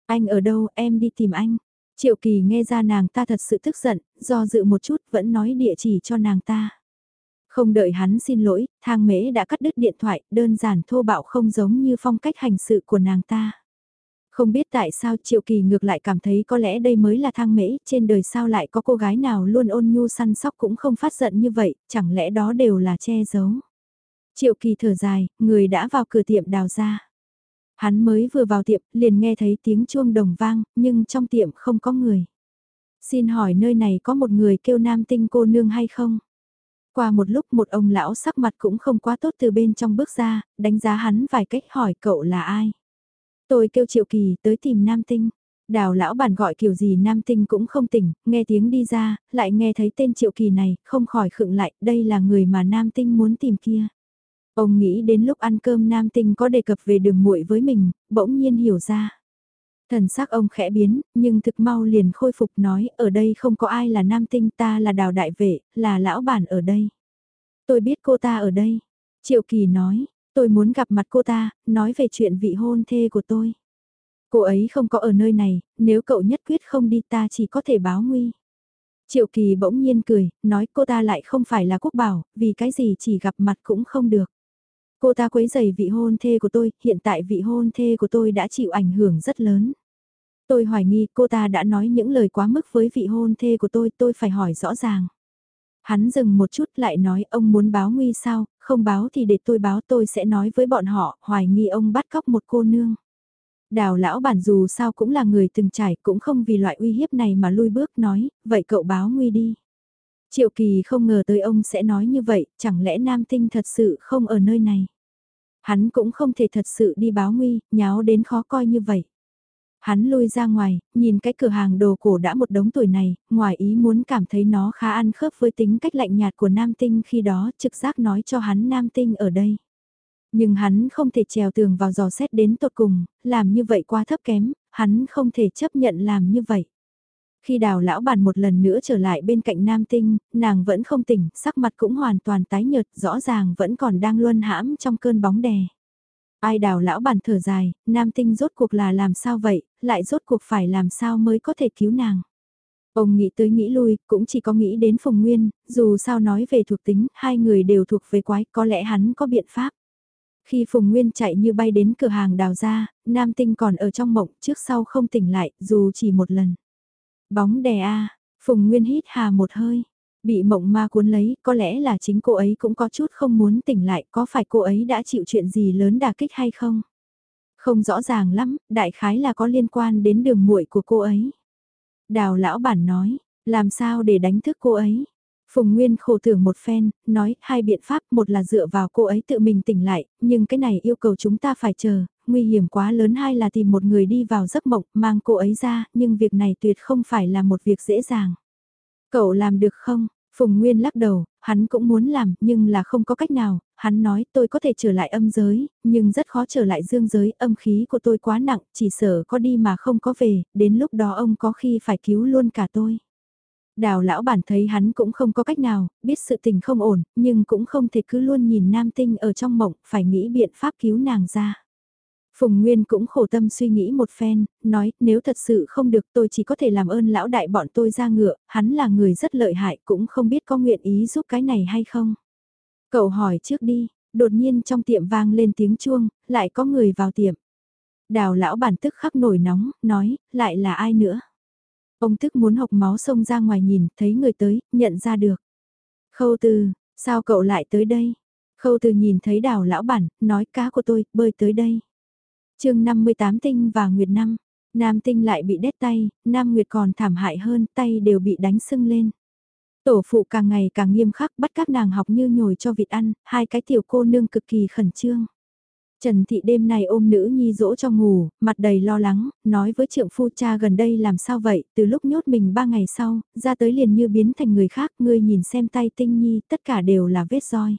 Anh ở đâu, em đi tìm anh. Triệu kỳ nghe ra nàng ta thật sự tức giận, do dự một chút vẫn nói địa chỉ cho nàng ta. Không đợi hắn xin lỗi, thang mễ đã cắt đứt điện thoại, đơn giản thô bạo không giống như phong cách hành sự của nàng ta. Không biết tại sao Triệu Kỳ ngược lại cảm thấy có lẽ đây mới là thang mễ, trên đời sao lại có cô gái nào luôn ôn nhu săn sóc cũng không phát giận như vậy, chẳng lẽ đó đều là che giấu. Triệu Kỳ thở dài, người đã vào cửa tiệm đào ra. Hắn mới vừa vào tiệm, liền nghe thấy tiếng chuông đồng vang, nhưng trong tiệm không có người. Xin hỏi nơi này có một người kêu nam tinh cô nương hay không? Qua một lúc một ông lão sắc mặt cũng không quá tốt từ bên trong bước ra, đánh giá hắn vài cách hỏi cậu là ai. Tôi kêu Triệu Kỳ tới tìm nam tinh. Đào lão bản gọi kiểu gì nam tinh cũng không tỉnh, nghe tiếng đi ra, lại nghe thấy tên Triệu Kỳ này, không khỏi khựng lại, đây là người mà nam tinh muốn tìm kia. Ông nghĩ đến lúc ăn cơm nam tinh có đề cập về đường muội với mình, bỗng nhiên hiểu ra. Thần sắc ông khẽ biến, nhưng thực mau liền khôi phục nói, ở đây không có ai là nam tinh ta là đào đại vệ, là lão bản ở đây. Tôi biết cô ta ở đây. Triệu Kỳ nói, tôi muốn gặp mặt cô ta, nói về chuyện vị hôn thê của tôi. Cô ấy không có ở nơi này, nếu cậu nhất quyết không đi ta chỉ có thể báo nguy. Triệu Kỳ bỗng nhiên cười, nói cô ta lại không phải là quốc bảo, vì cái gì chỉ gặp mặt cũng không được. Cô ta quấy rầy vị hôn thê của tôi, hiện tại vị hôn thê của tôi đã chịu ảnh hưởng rất lớn. Tôi hoài nghi cô ta đã nói những lời quá mức với vị hôn thê của tôi, tôi phải hỏi rõ ràng. Hắn dừng một chút lại nói ông muốn báo nguy sao, không báo thì để tôi báo tôi sẽ nói với bọn họ, hoài nghi ông bắt cóc một cô nương. Đào lão bản dù sao cũng là người từng trải cũng không vì loại uy hiếp này mà lui bước nói, vậy cậu báo nguy đi. Triệu kỳ không ngờ tới ông sẽ nói như vậy, chẳng lẽ nam tinh thật sự không ở nơi này. Hắn cũng không thể thật sự đi báo nguy, nháo đến khó coi như vậy. Hắn lui ra ngoài, nhìn cái cửa hàng đồ cổ đã một đống tuổi này, ngoài ý muốn cảm thấy nó khá ăn khớp với tính cách lạnh nhạt của nam tinh khi đó trực giác nói cho hắn nam tinh ở đây. Nhưng hắn không thể trèo tường vào dò xét đến tột cùng, làm như vậy quá thấp kém, hắn không thể chấp nhận làm như vậy. Khi đào lão bản một lần nữa trở lại bên cạnh nam tinh, nàng vẫn không tỉnh, sắc mặt cũng hoàn toàn tái nhợt, rõ ràng vẫn còn đang luân hãm trong cơn bóng đè. Ai đào lão bản thở dài, nam tinh rốt cuộc là làm sao vậy, lại rốt cuộc phải làm sao mới có thể cứu nàng. Ông nghĩ tới nghĩ lui, cũng chỉ có nghĩ đến Phùng Nguyên, dù sao nói về thuộc tính, hai người đều thuộc về quái, có lẽ hắn có biện pháp. Khi Phùng Nguyên chạy như bay đến cửa hàng đào ra, Nam Tinh còn ở trong mộng trước sau không tỉnh lại, dù chỉ một lần. Bóng đè a Phùng Nguyên hít hà một hơi. Bị mộng ma cuốn lấy, có lẽ là chính cô ấy cũng có chút không muốn tỉnh lại, có phải cô ấy đã chịu chuyện gì lớn đả kích hay không? Không rõ ràng lắm, đại khái là có liên quan đến đường muội của cô ấy. Đào lão bản nói, làm sao để đánh thức cô ấy? Phùng Nguyên khổ tưởng một phen, nói hai biện pháp, một là dựa vào cô ấy tự mình tỉnh lại, nhưng cái này yêu cầu chúng ta phải chờ, nguy hiểm quá lớn hai là tìm một người đi vào giấc mộng, mang cô ấy ra, nhưng việc này tuyệt không phải là một việc dễ dàng. Cậu làm được không? Phùng Nguyên lắc đầu, hắn cũng muốn làm, nhưng là không có cách nào, hắn nói tôi có thể trở lại âm giới, nhưng rất khó trở lại dương giới, âm khí của tôi quá nặng, chỉ sợ có đi mà không có về, đến lúc đó ông có khi phải cứu luôn cả tôi. Đào lão bản thấy hắn cũng không có cách nào, biết sự tình không ổn, nhưng cũng không thể cứ luôn nhìn nam tinh ở trong mộng, phải nghĩ biện pháp cứu nàng ra. Phùng Nguyên cũng khổ tâm suy nghĩ một phen, nói nếu thật sự không được tôi chỉ có thể làm ơn lão đại bọn tôi ra ngựa, hắn là người rất lợi hại cũng không biết có nguyện ý giúp cái này hay không. Cậu hỏi trước đi, đột nhiên trong tiệm vang lên tiếng chuông, lại có người vào tiệm. Đào lão bản tức khắc nổi nóng, nói, lại là ai nữa? Ông tức muốn hộc máu xông ra ngoài nhìn, thấy người tới, nhận ra được. Khâu từ, sao cậu lại tới đây? Khâu từ nhìn thấy đào lão bản, nói cá của tôi, bơi tới đây. chương 58 tinh và Nguyệt Năm, Nam tinh lại bị đét tay, Nam Nguyệt còn thảm hại hơn, tay đều bị đánh sưng lên. Tổ phụ càng ngày càng nghiêm khắc bắt các nàng học như nhồi cho vịt ăn, hai cái tiểu cô nương cực kỳ khẩn trương. Trần Thị đêm nay ôm nữ nhi dỗ cho ngủ, mặt đầy lo lắng, nói với trượng phu cha gần đây làm sao vậy, từ lúc nhốt mình ba ngày sau, ra tới liền như biến thành người khác, ngươi nhìn xem tay tinh nhi, tất cả đều là vết roi.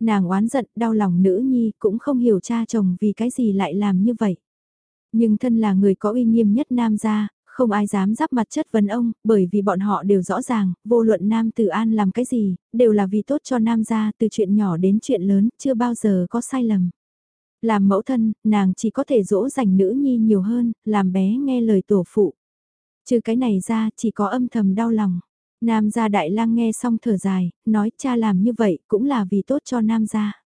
Nàng oán giận, đau lòng nữ nhi, cũng không hiểu cha chồng vì cái gì lại làm như vậy. Nhưng thân là người có uy nghiêm nhất nam gia, không ai dám giáp mặt chất vấn ông, bởi vì bọn họ đều rõ ràng, vô luận nam tử an làm cái gì, đều là vì tốt cho nam gia, từ chuyện nhỏ đến chuyện lớn, chưa bao giờ có sai lầm. Làm mẫu thân, nàng chỉ có thể dỗ dành nữ nhi nhiều hơn, làm bé nghe lời tổ phụ. Trừ cái này ra, chỉ có âm thầm đau lòng. Nam gia đại lang nghe xong thở dài, nói cha làm như vậy cũng là vì tốt cho nam gia.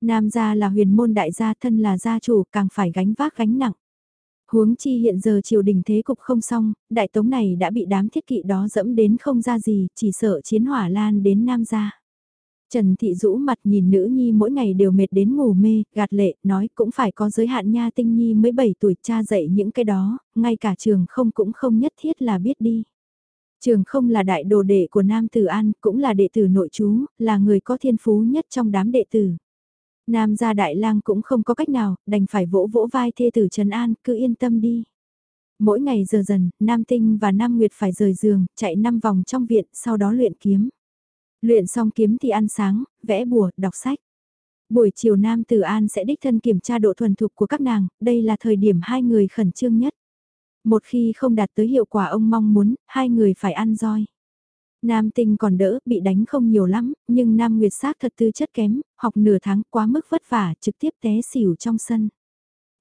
Nam gia là huyền môn đại gia thân là gia chủ càng phải gánh vác gánh nặng. Huống chi hiện giờ triều đình thế cục không xong, đại tống này đã bị đám thiết kỵ đó dẫm đến không ra gì, chỉ sợ chiến hỏa lan đến nam gia. Trần Thị rũ mặt nhìn nữ nhi mỗi ngày đều mệt đến ngủ mê, gạt lệ, nói cũng phải có giới hạn nha tinh nhi mới 7 tuổi cha dạy những cái đó, ngay cả trường không cũng không nhất thiết là biết đi. Trường không là đại đồ đệ của Nam Tử An, cũng là đệ tử nội chú, là người có thiên phú nhất trong đám đệ tử. Nam gia đại lang cũng không có cách nào, đành phải vỗ vỗ vai thê tử Trần An, cứ yên tâm đi. Mỗi ngày giờ dần, Nam Tinh và Nam Nguyệt phải rời giường, chạy 5 vòng trong viện, sau đó luyện kiếm. Luyện xong kiếm thì ăn sáng, vẽ bùa, đọc sách. Buổi chiều Nam Tử An sẽ đích thân kiểm tra độ thuần thục của các nàng, đây là thời điểm hai người khẩn trương nhất. Một khi không đạt tới hiệu quả ông mong muốn, hai người phải ăn roi. Nam tinh còn đỡ, bị đánh không nhiều lắm, nhưng Nam Nguyệt sát thật tư chất kém, học nửa tháng quá mức vất vả, trực tiếp té xỉu trong sân.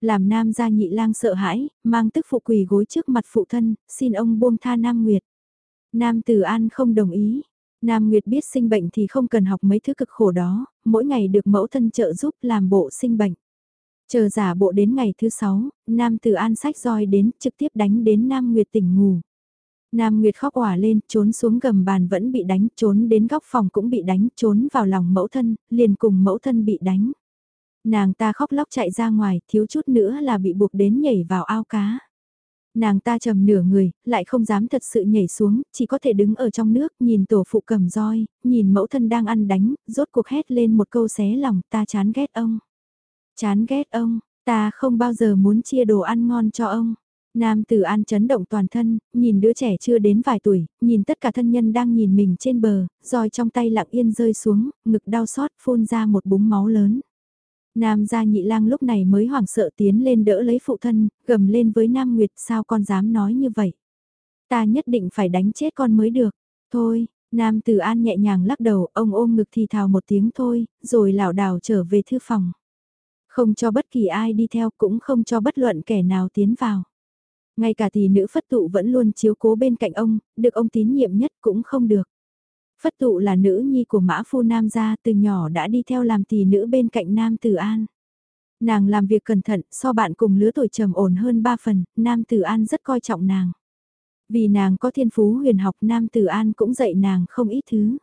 Làm Nam gia nhị lang sợ hãi, mang tức phụ quỳ gối trước mặt phụ thân, xin ông buông tha Nam Nguyệt. Nam Tử An không đồng ý, Nam Nguyệt biết sinh bệnh thì không cần học mấy thứ cực khổ đó, mỗi ngày được mẫu thân trợ giúp làm bộ sinh bệnh. Chờ giả bộ đến ngày thứ sáu, Nam Tử An sách roi đến trực tiếp đánh đến Nam Nguyệt tỉnh ngủ. Nam Nguyệt khóc òa lên, trốn xuống gầm bàn vẫn bị đánh, trốn đến góc phòng cũng bị đánh, trốn vào lòng mẫu thân, liền cùng mẫu thân bị đánh. Nàng ta khóc lóc chạy ra ngoài, thiếu chút nữa là bị buộc đến nhảy vào ao cá. Nàng ta trầm nửa người, lại không dám thật sự nhảy xuống, chỉ có thể đứng ở trong nước, nhìn tổ phụ cầm roi, nhìn mẫu thân đang ăn đánh, rốt cuộc hét lên một câu xé lòng, ta chán ghét ông. Chán ghét ông, ta không bao giờ muốn chia đồ ăn ngon cho ông. Nam tử an chấn động toàn thân, nhìn đứa trẻ chưa đến vài tuổi, nhìn tất cả thân nhân đang nhìn mình trên bờ, roi trong tay lặng yên rơi xuống, ngực đau xót phun ra một búng máu lớn. Nam gia nhị lang lúc này mới hoảng sợ tiến lên đỡ lấy phụ thân, gầm lên với Nam Nguyệt sao con dám nói như vậy. Ta nhất định phải đánh chết con mới được. Thôi, Nam Tử An nhẹ nhàng lắc đầu, ông ôm ngực thì thào một tiếng thôi, rồi lảo đảo trở về thư phòng. Không cho bất kỳ ai đi theo cũng không cho bất luận kẻ nào tiến vào. Ngay cả tỷ nữ phất tụ vẫn luôn chiếu cố bên cạnh ông, được ông tín nhiệm nhất cũng không được. Phất tụ là nữ nhi của mã phu nam gia từ nhỏ đã đi theo làm tỷ nữ bên cạnh nam tử an. Nàng làm việc cẩn thận so bạn cùng lứa tuổi trầm ổn hơn ba phần, nam tử an rất coi trọng nàng. Vì nàng có thiên phú huyền học nam tử an cũng dạy nàng không ít thứ.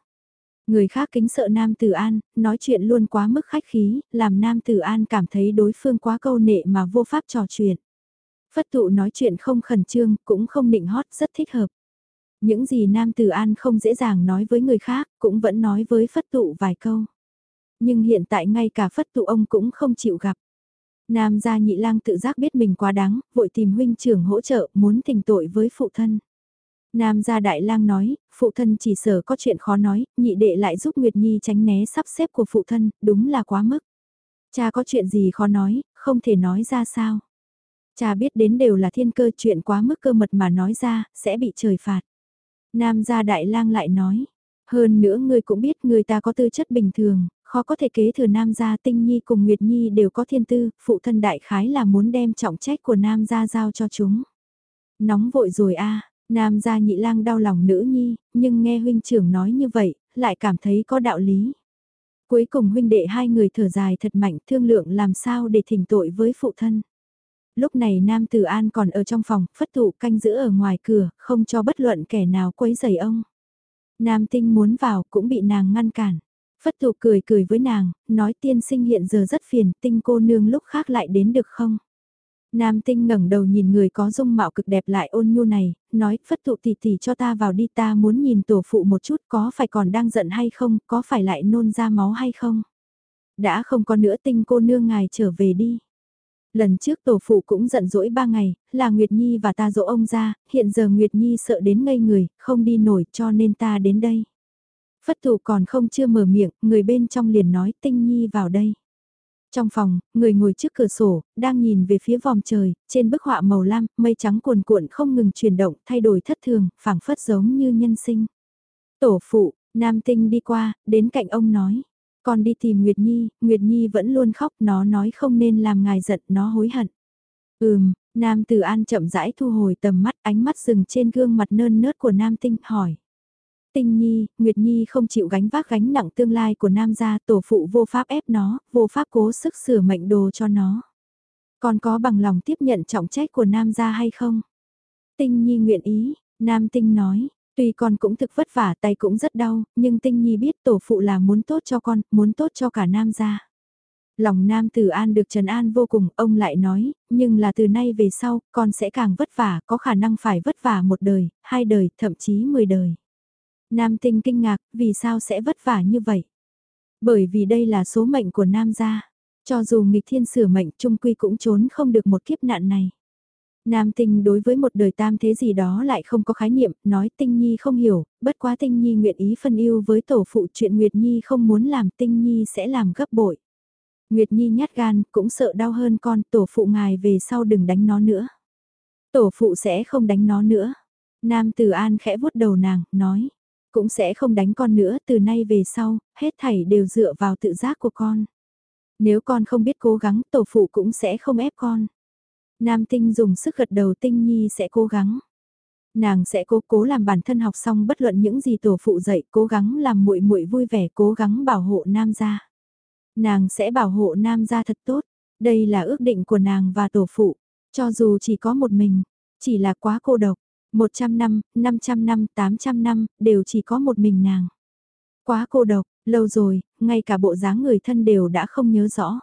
Người khác kính sợ nam tử an, nói chuyện luôn quá mức khách khí, làm nam tử an cảm thấy đối phương quá câu nệ mà vô pháp trò chuyện. Phất tụ nói chuyện không khẩn trương, cũng không định hót, rất thích hợp. Những gì Nam Tử An không dễ dàng nói với người khác, cũng vẫn nói với Phất Tụ vài câu. Nhưng hiện tại ngay cả Phất Tụ ông cũng không chịu gặp. Nam gia nhị lang tự giác biết mình quá đáng, vội tìm huynh trưởng hỗ trợ, muốn thỉnh tội với phụ thân. Nam gia đại lang nói, phụ thân chỉ sở có chuyện khó nói, nhị đệ lại giúp Nguyệt Nhi tránh né sắp xếp của phụ thân, đúng là quá mức. Cha có chuyện gì khó nói, không thể nói ra sao. Cha biết đến đều là thiên cơ chuyện quá mức cơ mật mà nói ra, sẽ bị trời phạt. Nam gia đại lang lại nói, hơn nữa ngươi cũng biết người ta có tư chất bình thường, khó có thể kế thừa Nam gia tinh nhi cùng Nguyệt Nhi đều có thiên tư, phụ thân đại khái là muốn đem trọng trách của Nam gia giao cho chúng. Nóng vội rồi a Nam gia nhị lang đau lòng nữ nhi, nhưng nghe huynh trưởng nói như vậy, lại cảm thấy có đạo lý. Cuối cùng huynh đệ hai người thở dài thật mạnh thương lượng làm sao để thỉnh tội với phụ thân. Lúc này Nam Tử An còn ở trong phòng, phất thụ canh giữ ở ngoài cửa, không cho bất luận kẻ nào quấy rầy ông. Nam Tinh muốn vào cũng bị nàng ngăn cản. Phất thụ cười cười với nàng, nói tiên sinh hiện giờ rất phiền, tinh cô nương lúc khác lại đến được không? Nam tinh ngẩng đầu nhìn người có dung mạo cực đẹp lại ôn nhu này, nói phất thụ tỷ tỷ cho ta vào đi ta muốn nhìn tổ phụ một chút có phải còn đang giận hay không, có phải lại nôn ra máu hay không? Đã không có nữa tinh cô nương ngài trở về đi. Lần trước tổ phụ cũng giận dỗi ba ngày, là Nguyệt Nhi và ta dỗ ông ra, hiện giờ Nguyệt Nhi sợ đến ngây người, không đi nổi cho nên ta đến đây. Phất thủ còn không chưa mở miệng, người bên trong liền nói tinh nhi vào đây. Trong phòng, người ngồi trước cửa sổ, đang nhìn về phía vòm trời, trên bức họa màu lam, mây trắng cuồn cuộn không ngừng chuyển động, thay đổi thất thường, phảng phất giống như nhân sinh. Tổ phụ, nam tinh đi qua, đến cạnh ông nói. Con đi tìm Nguyệt Nhi, Nguyệt Nhi vẫn luôn khóc, nó nói không nên làm ngài giận, nó hối hận. Ừm, Nam Tử An chậm rãi thu hồi tầm mắt, ánh mắt dừng trên gương mặt nơn nớt của Nam Tinh, hỏi. Tinh Nhi, Nguyệt Nhi không chịu gánh vác gánh nặng tương lai của Nam gia, tổ phụ vô pháp ép nó, vô pháp cố sức sửa mệnh đồ cho nó. Còn có bằng lòng tiếp nhận trọng trách của Nam gia hay không? Tinh Nhi nguyện ý, Nam Tinh nói, tuy con cũng thực vất vả tay cũng rất đau, nhưng Tinh Nhi biết tổ phụ là muốn tốt cho con, muốn tốt cho cả Nam gia. Lòng Nam Tử An được Trần An vô cùng, ông lại nói, nhưng là từ nay về sau, con sẽ càng vất vả, có khả năng phải vất vả một đời, hai đời, thậm chí mười đời. Nam tinh kinh ngạc, vì sao sẽ vất vả như vậy? Bởi vì đây là số mệnh của nam gia. Cho dù nghịch thiên sửa mệnh trung quy cũng trốn không được một kiếp nạn này. Nam tinh đối với một đời tam thế gì đó lại không có khái niệm, nói tinh nhi không hiểu, bất quá tinh nhi nguyện ý phân ưu với tổ phụ chuyện Nguyệt Nhi không muốn làm tinh nhi sẽ làm gấp bội. Nguyệt Nhi nhát gan, cũng sợ đau hơn con, tổ phụ ngài về sau đừng đánh nó nữa. Tổ phụ sẽ không đánh nó nữa. Nam Từ An khẽ vuốt đầu nàng, nói. Cũng sẽ không đánh con nữa, từ nay về sau, hết thảy đều dựa vào tự giác của con. Nếu con không biết cố gắng, tổ phụ cũng sẽ không ép con. Nam tinh dùng sức gật đầu tinh nhi sẽ cố gắng. Nàng sẽ cố cố làm bản thân học xong bất luận những gì tổ phụ dạy, cố gắng làm muội muội vui vẻ, cố gắng bảo hộ nam gia. Nàng sẽ bảo hộ nam gia thật tốt, đây là ước định của nàng và tổ phụ, cho dù chỉ có một mình, chỉ là quá cô độc, 100 năm, 500 năm, 800 năm, đều chỉ có một mình nàng. Quá cô độc, lâu rồi, ngay cả bộ dáng người thân đều đã không nhớ rõ.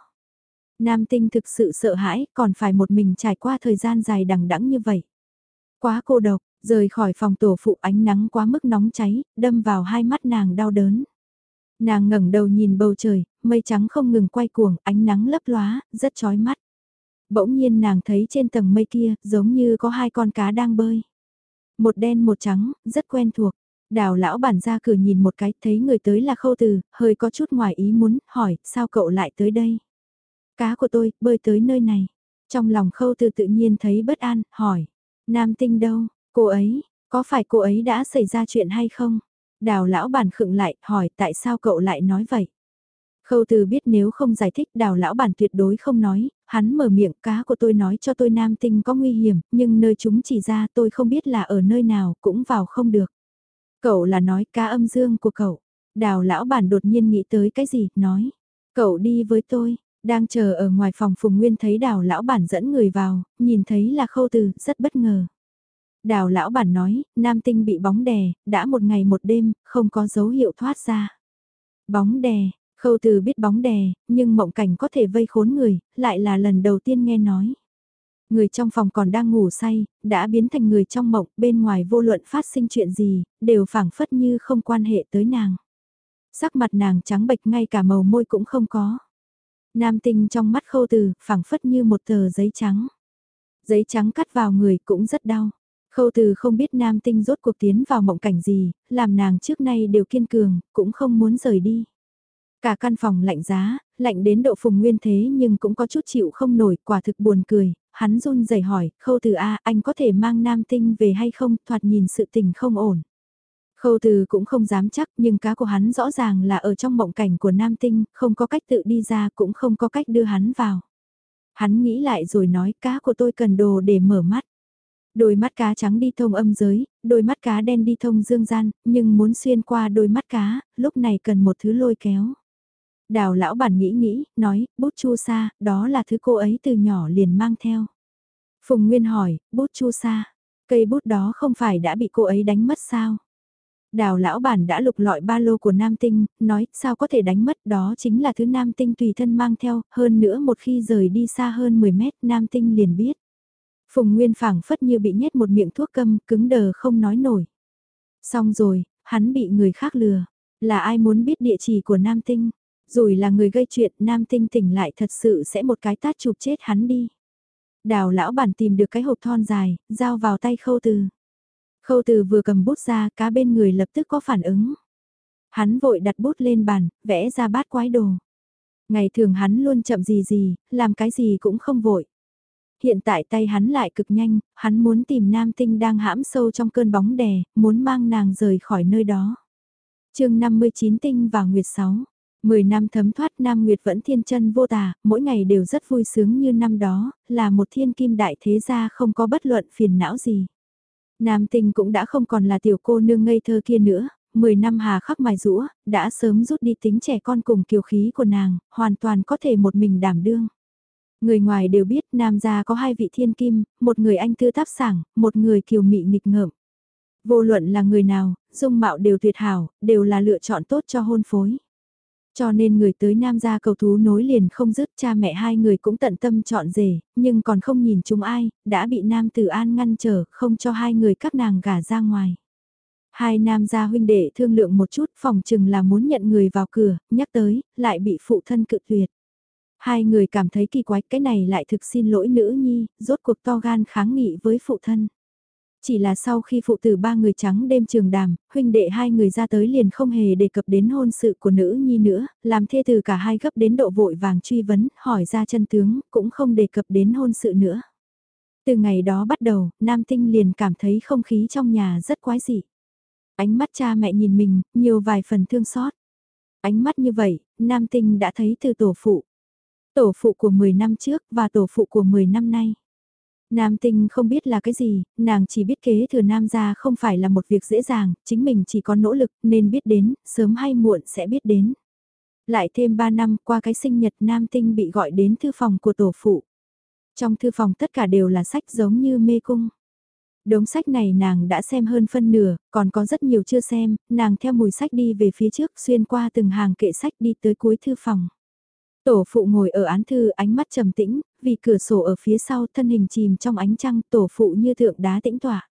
Nam tinh thực sự sợ hãi, còn phải một mình trải qua thời gian dài đằng đẵng như vậy. Quá cô độc, rời khỏi phòng tổ phụ ánh nắng quá mức nóng cháy, đâm vào hai mắt nàng đau đớn. Nàng ngẩng đầu nhìn bầu trời, mây trắng không ngừng quay cuồng, ánh nắng lấp lóa, rất chói mắt. Bỗng nhiên nàng thấy trên tầng mây kia, giống như có hai con cá đang bơi. Một đen một trắng, rất quen thuộc. Đào lão bản ra cửa nhìn một cái, thấy người tới là khâu từ, hơi có chút ngoài ý muốn, hỏi, sao cậu lại tới đây? Cá của tôi, bơi tới nơi này. Trong lòng khâu từ tự nhiên thấy bất an, hỏi, nam tinh đâu, cô ấy, có phải cô ấy đã xảy ra chuyện hay không? Đào lão bản khựng lại, hỏi tại sao cậu lại nói vậy? Khâu từ biết nếu không giải thích đào lão bản tuyệt đối không nói, hắn mở miệng cá của tôi nói cho tôi nam tinh có nguy hiểm, nhưng nơi chúng chỉ ra tôi không biết là ở nơi nào, cũng vào không được. Cậu là nói cá âm dương của cậu. Đào lão bản đột nhiên nghĩ tới cái gì, nói. Cậu đi với tôi, đang chờ ở ngoài phòng Phùng Nguyên thấy đào lão bản dẫn người vào, nhìn thấy là khâu từ, rất bất ngờ. Đào lão bản nói, nam tinh bị bóng đè, đã một ngày một đêm, không có dấu hiệu thoát ra. Bóng đè, Khâu từ biết bóng đè, nhưng mộng cảnh có thể vây khốn người, lại là lần đầu tiên nghe nói. Người trong phòng còn đang ngủ say, đã biến thành người trong mộng, bên ngoài vô luận phát sinh chuyện gì, đều phảng phất như không quan hệ tới nàng. Sắc mặt nàng trắng bệch ngay cả màu môi cũng không có. Nam tinh trong mắt khâu từ, phẳng phất như một tờ giấy trắng. Giấy trắng cắt vào người cũng rất đau. Khâu từ không biết nam tinh rốt cuộc tiến vào mộng cảnh gì, làm nàng trước nay đều kiên cường, cũng không muốn rời đi. Cả căn phòng lạnh giá, lạnh đến độ phùng nguyên thế nhưng cũng có chút chịu không nổi, quả thực buồn cười, hắn run rẩy hỏi, khâu từ A, anh có thể mang nam tinh về hay không, thoạt nhìn sự tình không ổn. Khâu từ cũng không dám chắc nhưng cá của hắn rõ ràng là ở trong mộng cảnh của nam tinh, không có cách tự đi ra cũng không có cách đưa hắn vào. Hắn nghĩ lại rồi nói cá của tôi cần đồ để mở mắt. Đôi mắt cá trắng đi thông âm giới, đôi mắt cá đen đi thông dương gian, nhưng muốn xuyên qua đôi mắt cá, lúc này cần một thứ lôi kéo. Đào lão bản nghĩ nghĩ, nói, bút chu sa, đó là thứ cô ấy từ nhỏ liền mang theo. Phùng Nguyên hỏi, bút chu sa, cây bút đó không phải đã bị cô ấy đánh mất sao? Đào lão bản đã lục lọi ba lô của Nam Tinh, nói sao có thể đánh mất đó chính là thứ Nam Tinh tùy thân mang theo, hơn nữa một khi rời đi xa hơn 10 mét Nam Tinh liền biết. Phùng Nguyên phảng phất như bị nhét một miệng thuốc câm, cứng đờ không nói nổi. Xong rồi, hắn bị người khác lừa. Là ai muốn biết địa chỉ của Nam Tinh? Rồi là người gây chuyện Nam Tinh tỉnh lại thật sự sẽ một cái tát chụp chết hắn đi. Đào lão bản tìm được cái hộp thon dài, giao vào tay khâu từ. Khâu từ vừa cầm bút ra, cá bên người lập tức có phản ứng. Hắn vội đặt bút lên bàn, vẽ ra bát quái đồ. Ngày thường hắn luôn chậm gì gì, làm cái gì cũng không vội. Hiện tại tay hắn lại cực nhanh, hắn muốn tìm nam tinh đang hãm sâu trong cơn bóng đè, muốn mang nàng rời khỏi nơi đó. chương 59 tinh và Nguyệt 6 Mười năm thấm thoát Nam Nguyệt vẫn thiên chân vô tà, mỗi ngày đều rất vui sướng như năm đó, là một thiên kim đại thế gia không có bất luận phiền não gì. Nam tinh cũng đã không còn là tiểu cô nương ngây thơ kia nữa, mười năm hà khắc mài rũa, đã sớm rút đi tính trẻ con cùng kiều khí của nàng, hoàn toàn có thể một mình đảm đương. Người ngoài đều biết nam gia có hai vị thiên kim, một người anh tư táp sảng, một người kiều mị nghịch ngợm. Vô luận là người nào, dung mạo đều tuyệt hảo, đều là lựa chọn tốt cho hôn phối. Cho nên người tới nam gia cầu thú nối liền không dứt cha mẹ hai người cũng tận tâm chọn rể, nhưng còn không nhìn chúng ai, đã bị nam tử an ngăn trở, không cho hai người các nàng gả ra ngoài. Hai nam gia huynh đệ thương lượng một chút phòng chừng là muốn nhận người vào cửa, nhắc tới, lại bị phụ thân cự tuyệt. Hai người cảm thấy kỳ quái cái này lại thực xin lỗi nữ nhi, rốt cuộc to gan kháng nghị với phụ thân. Chỉ là sau khi phụ tử ba người trắng đêm trường đàm, huynh đệ hai người ra tới liền không hề đề cập đến hôn sự của nữ nhi nữa, làm thê từ cả hai gấp đến độ vội vàng truy vấn, hỏi ra chân tướng, cũng không đề cập đến hôn sự nữa. Từ ngày đó bắt đầu, Nam Tinh liền cảm thấy không khí trong nhà rất quái dị. Ánh mắt cha mẹ nhìn mình, nhiều vài phần thương xót. Ánh mắt như vậy, Nam Tinh đã thấy từ tổ phụ. Tổ phụ của 10 năm trước và tổ phụ của 10 năm nay. Nam tinh không biết là cái gì, nàng chỉ biết kế thừa nam gia không phải là một việc dễ dàng, chính mình chỉ có nỗ lực nên biết đến, sớm hay muộn sẽ biết đến. Lại thêm 3 năm qua cái sinh nhật nam tinh bị gọi đến thư phòng của tổ phụ. Trong thư phòng tất cả đều là sách giống như mê cung. Đống sách này nàng đã xem hơn phân nửa, còn có rất nhiều chưa xem, nàng theo mùi sách đi về phía trước xuyên qua từng hàng kệ sách đi tới cuối thư phòng. Tổ phụ ngồi ở án thư ánh mắt trầm tĩnh, vì cửa sổ ở phía sau thân hình chìm trong ánh trăng tổ phụ như thượng đá tĩnh tỏa.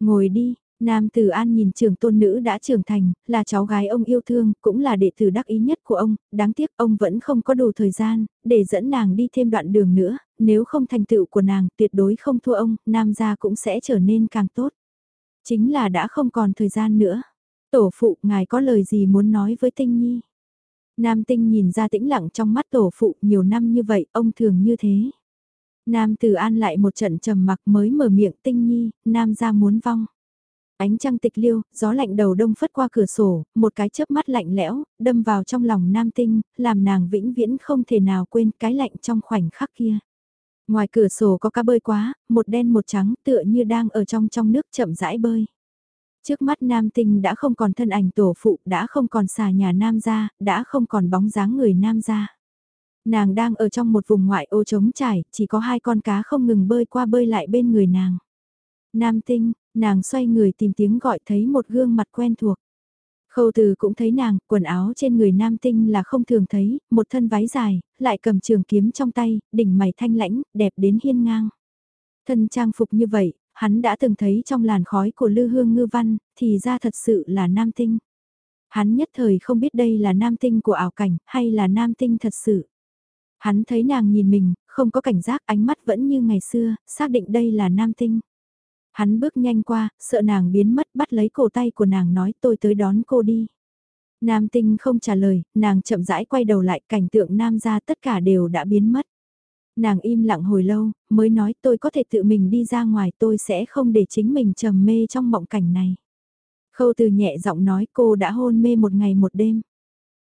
Ngồi đi, Nam Tử An nhìn trưởng tôn nữ đã trưởng thành, là cháu gái ông yêu thương, cũng là đệ tử đắc ý nhất của ông, đáng tiếc ông vẫn không có đủ thời gian, để dẫn nàng đi thêm đoạn đường nữa, nếu không thành tựu của nàng tuyệt đối không thua ông, Nam gia cũng sẽ trở nên càng tốt. Chính là đã không còn thời gian nữa. Tổ phụ, ngài có lời gì muốn nói với Tinh Nhi? Nam tinh nhìn ra tĩnh lặng trong mắt tổ phụ nhiều năm như vậy, ông thường như thế. Nam từ an lại một trận trầm mặc mới mở miệng tinh nhi, nam ra muốn vong. Ánh trăng tịch liêu, gió lạnh đầu đông phất qua cửa sổ, một cái chớp mắt lạnh lẽo, đâm vào trong lòng nam tinh, làm nàng vĩnh viễn không thể nào quên cái lạnh trong khoảnh khắc kia. Ngoài cửa sổ có cá bơi quá, một đen một trắng tựa như đang ở trong trong nước chậm rãi bơi. Trước mắt nam tinh đã không còn thân ảnh tổ phụ, đã không còn xà nhà nam gia, đã không còn bóng dáng người nam gia. Nàng đang ở trong một vùng ngoại ô trống trải, chỉ có hai con cá không ngừng bơi qua bơi lại bên người nàng. Nam tinh, nàng xoay người tìm tiếng gọi thấy một gương mặt quen thuộc. Khâu từ cũng thấy nàng, quần áo trên người nam tinh là không thường thấy, một thân váy dài, lại cầm trường kiếm trong tay, đỉnh mày thanh lãnh, đẹp đến hiên ngang. Thân trang phục như vậy, hắn đã từng thấy trong làn khói của lư hương ngư văn, thì ra thật sự là nam tinh. Hắn nhất thời không biết đây là nam tinh của ảo cảnh, hay là nam tinh thật sự. Hắn thấy nàng nhìn mình, không có cảnh giác ánh mắt vẫn như ngày xưa, xác định đây là nam tinh. Hắn bước nhanh qua, sợ nàng biến mất bắt lấy cổ tay của nàng nói tôi tới đón cô đi. Nam tinh không trả lời, nàng chậm rãi quay đầu lại cảnh tượng nam ra tất cả đều đã biến mất. Nàng im lặng hồi lâu, mới nói tôi có thể tự mình đi ra ngoài tôi sẽ không để chính mình trầm mê trong mộng cảnh này. Khâu từ nhẹ giọng nói cô đã hôn mê một ngày một đêm.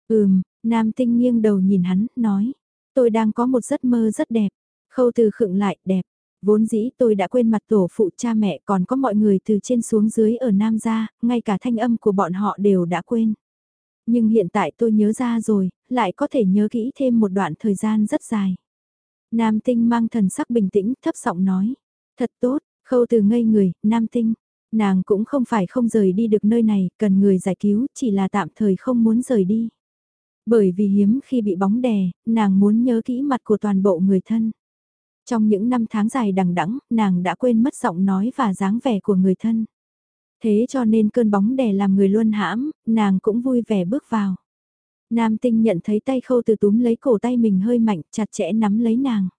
Ừm, nam tinh nghiêng đầu nhìn hắn, nói. Tôi đang có một giấc mơ rất đẹp. Khâu từ khựng lại, đẹp. Vốn dĩ tôi đã quên mặt tổ phụ cha mẹ còn có mọi người từ trên xuống dưới ở Nam gia, ngay cả thanh âm của bọn họ đều đã quên. Nhưng hiện tại tôi nhớ ra rồi, lại có thể nhớ kỹ thêm một đoạn thời gian rất dài. Nam tinh mang thần sắc bình tĩnh, thấp giọng nói. Thật tốt, khâu từ ngây người, nam tinh. Nàng cũng không phải không rời đi được nơi này, cần người giải cứu, chỉ là tạm thời không muốn rời đi. Bởi vì hiếm khi bị bóng đè, nàng muốn nhớ kỹ mặt của toàn bộ người thân. Trong những năm tháng dài đằng đẵng, nàng đã quên mất giọng nói và dáng vẻ của người thân. Thế cho nên cơn bóng đè làm người luôn hãm, nàng cũng vui vẻ bước vào. Nam tinh nhận thấy tay khâu từ túm lấy cổ tay mình hơi mạnh, chặt chẽ nắm lấy nàng.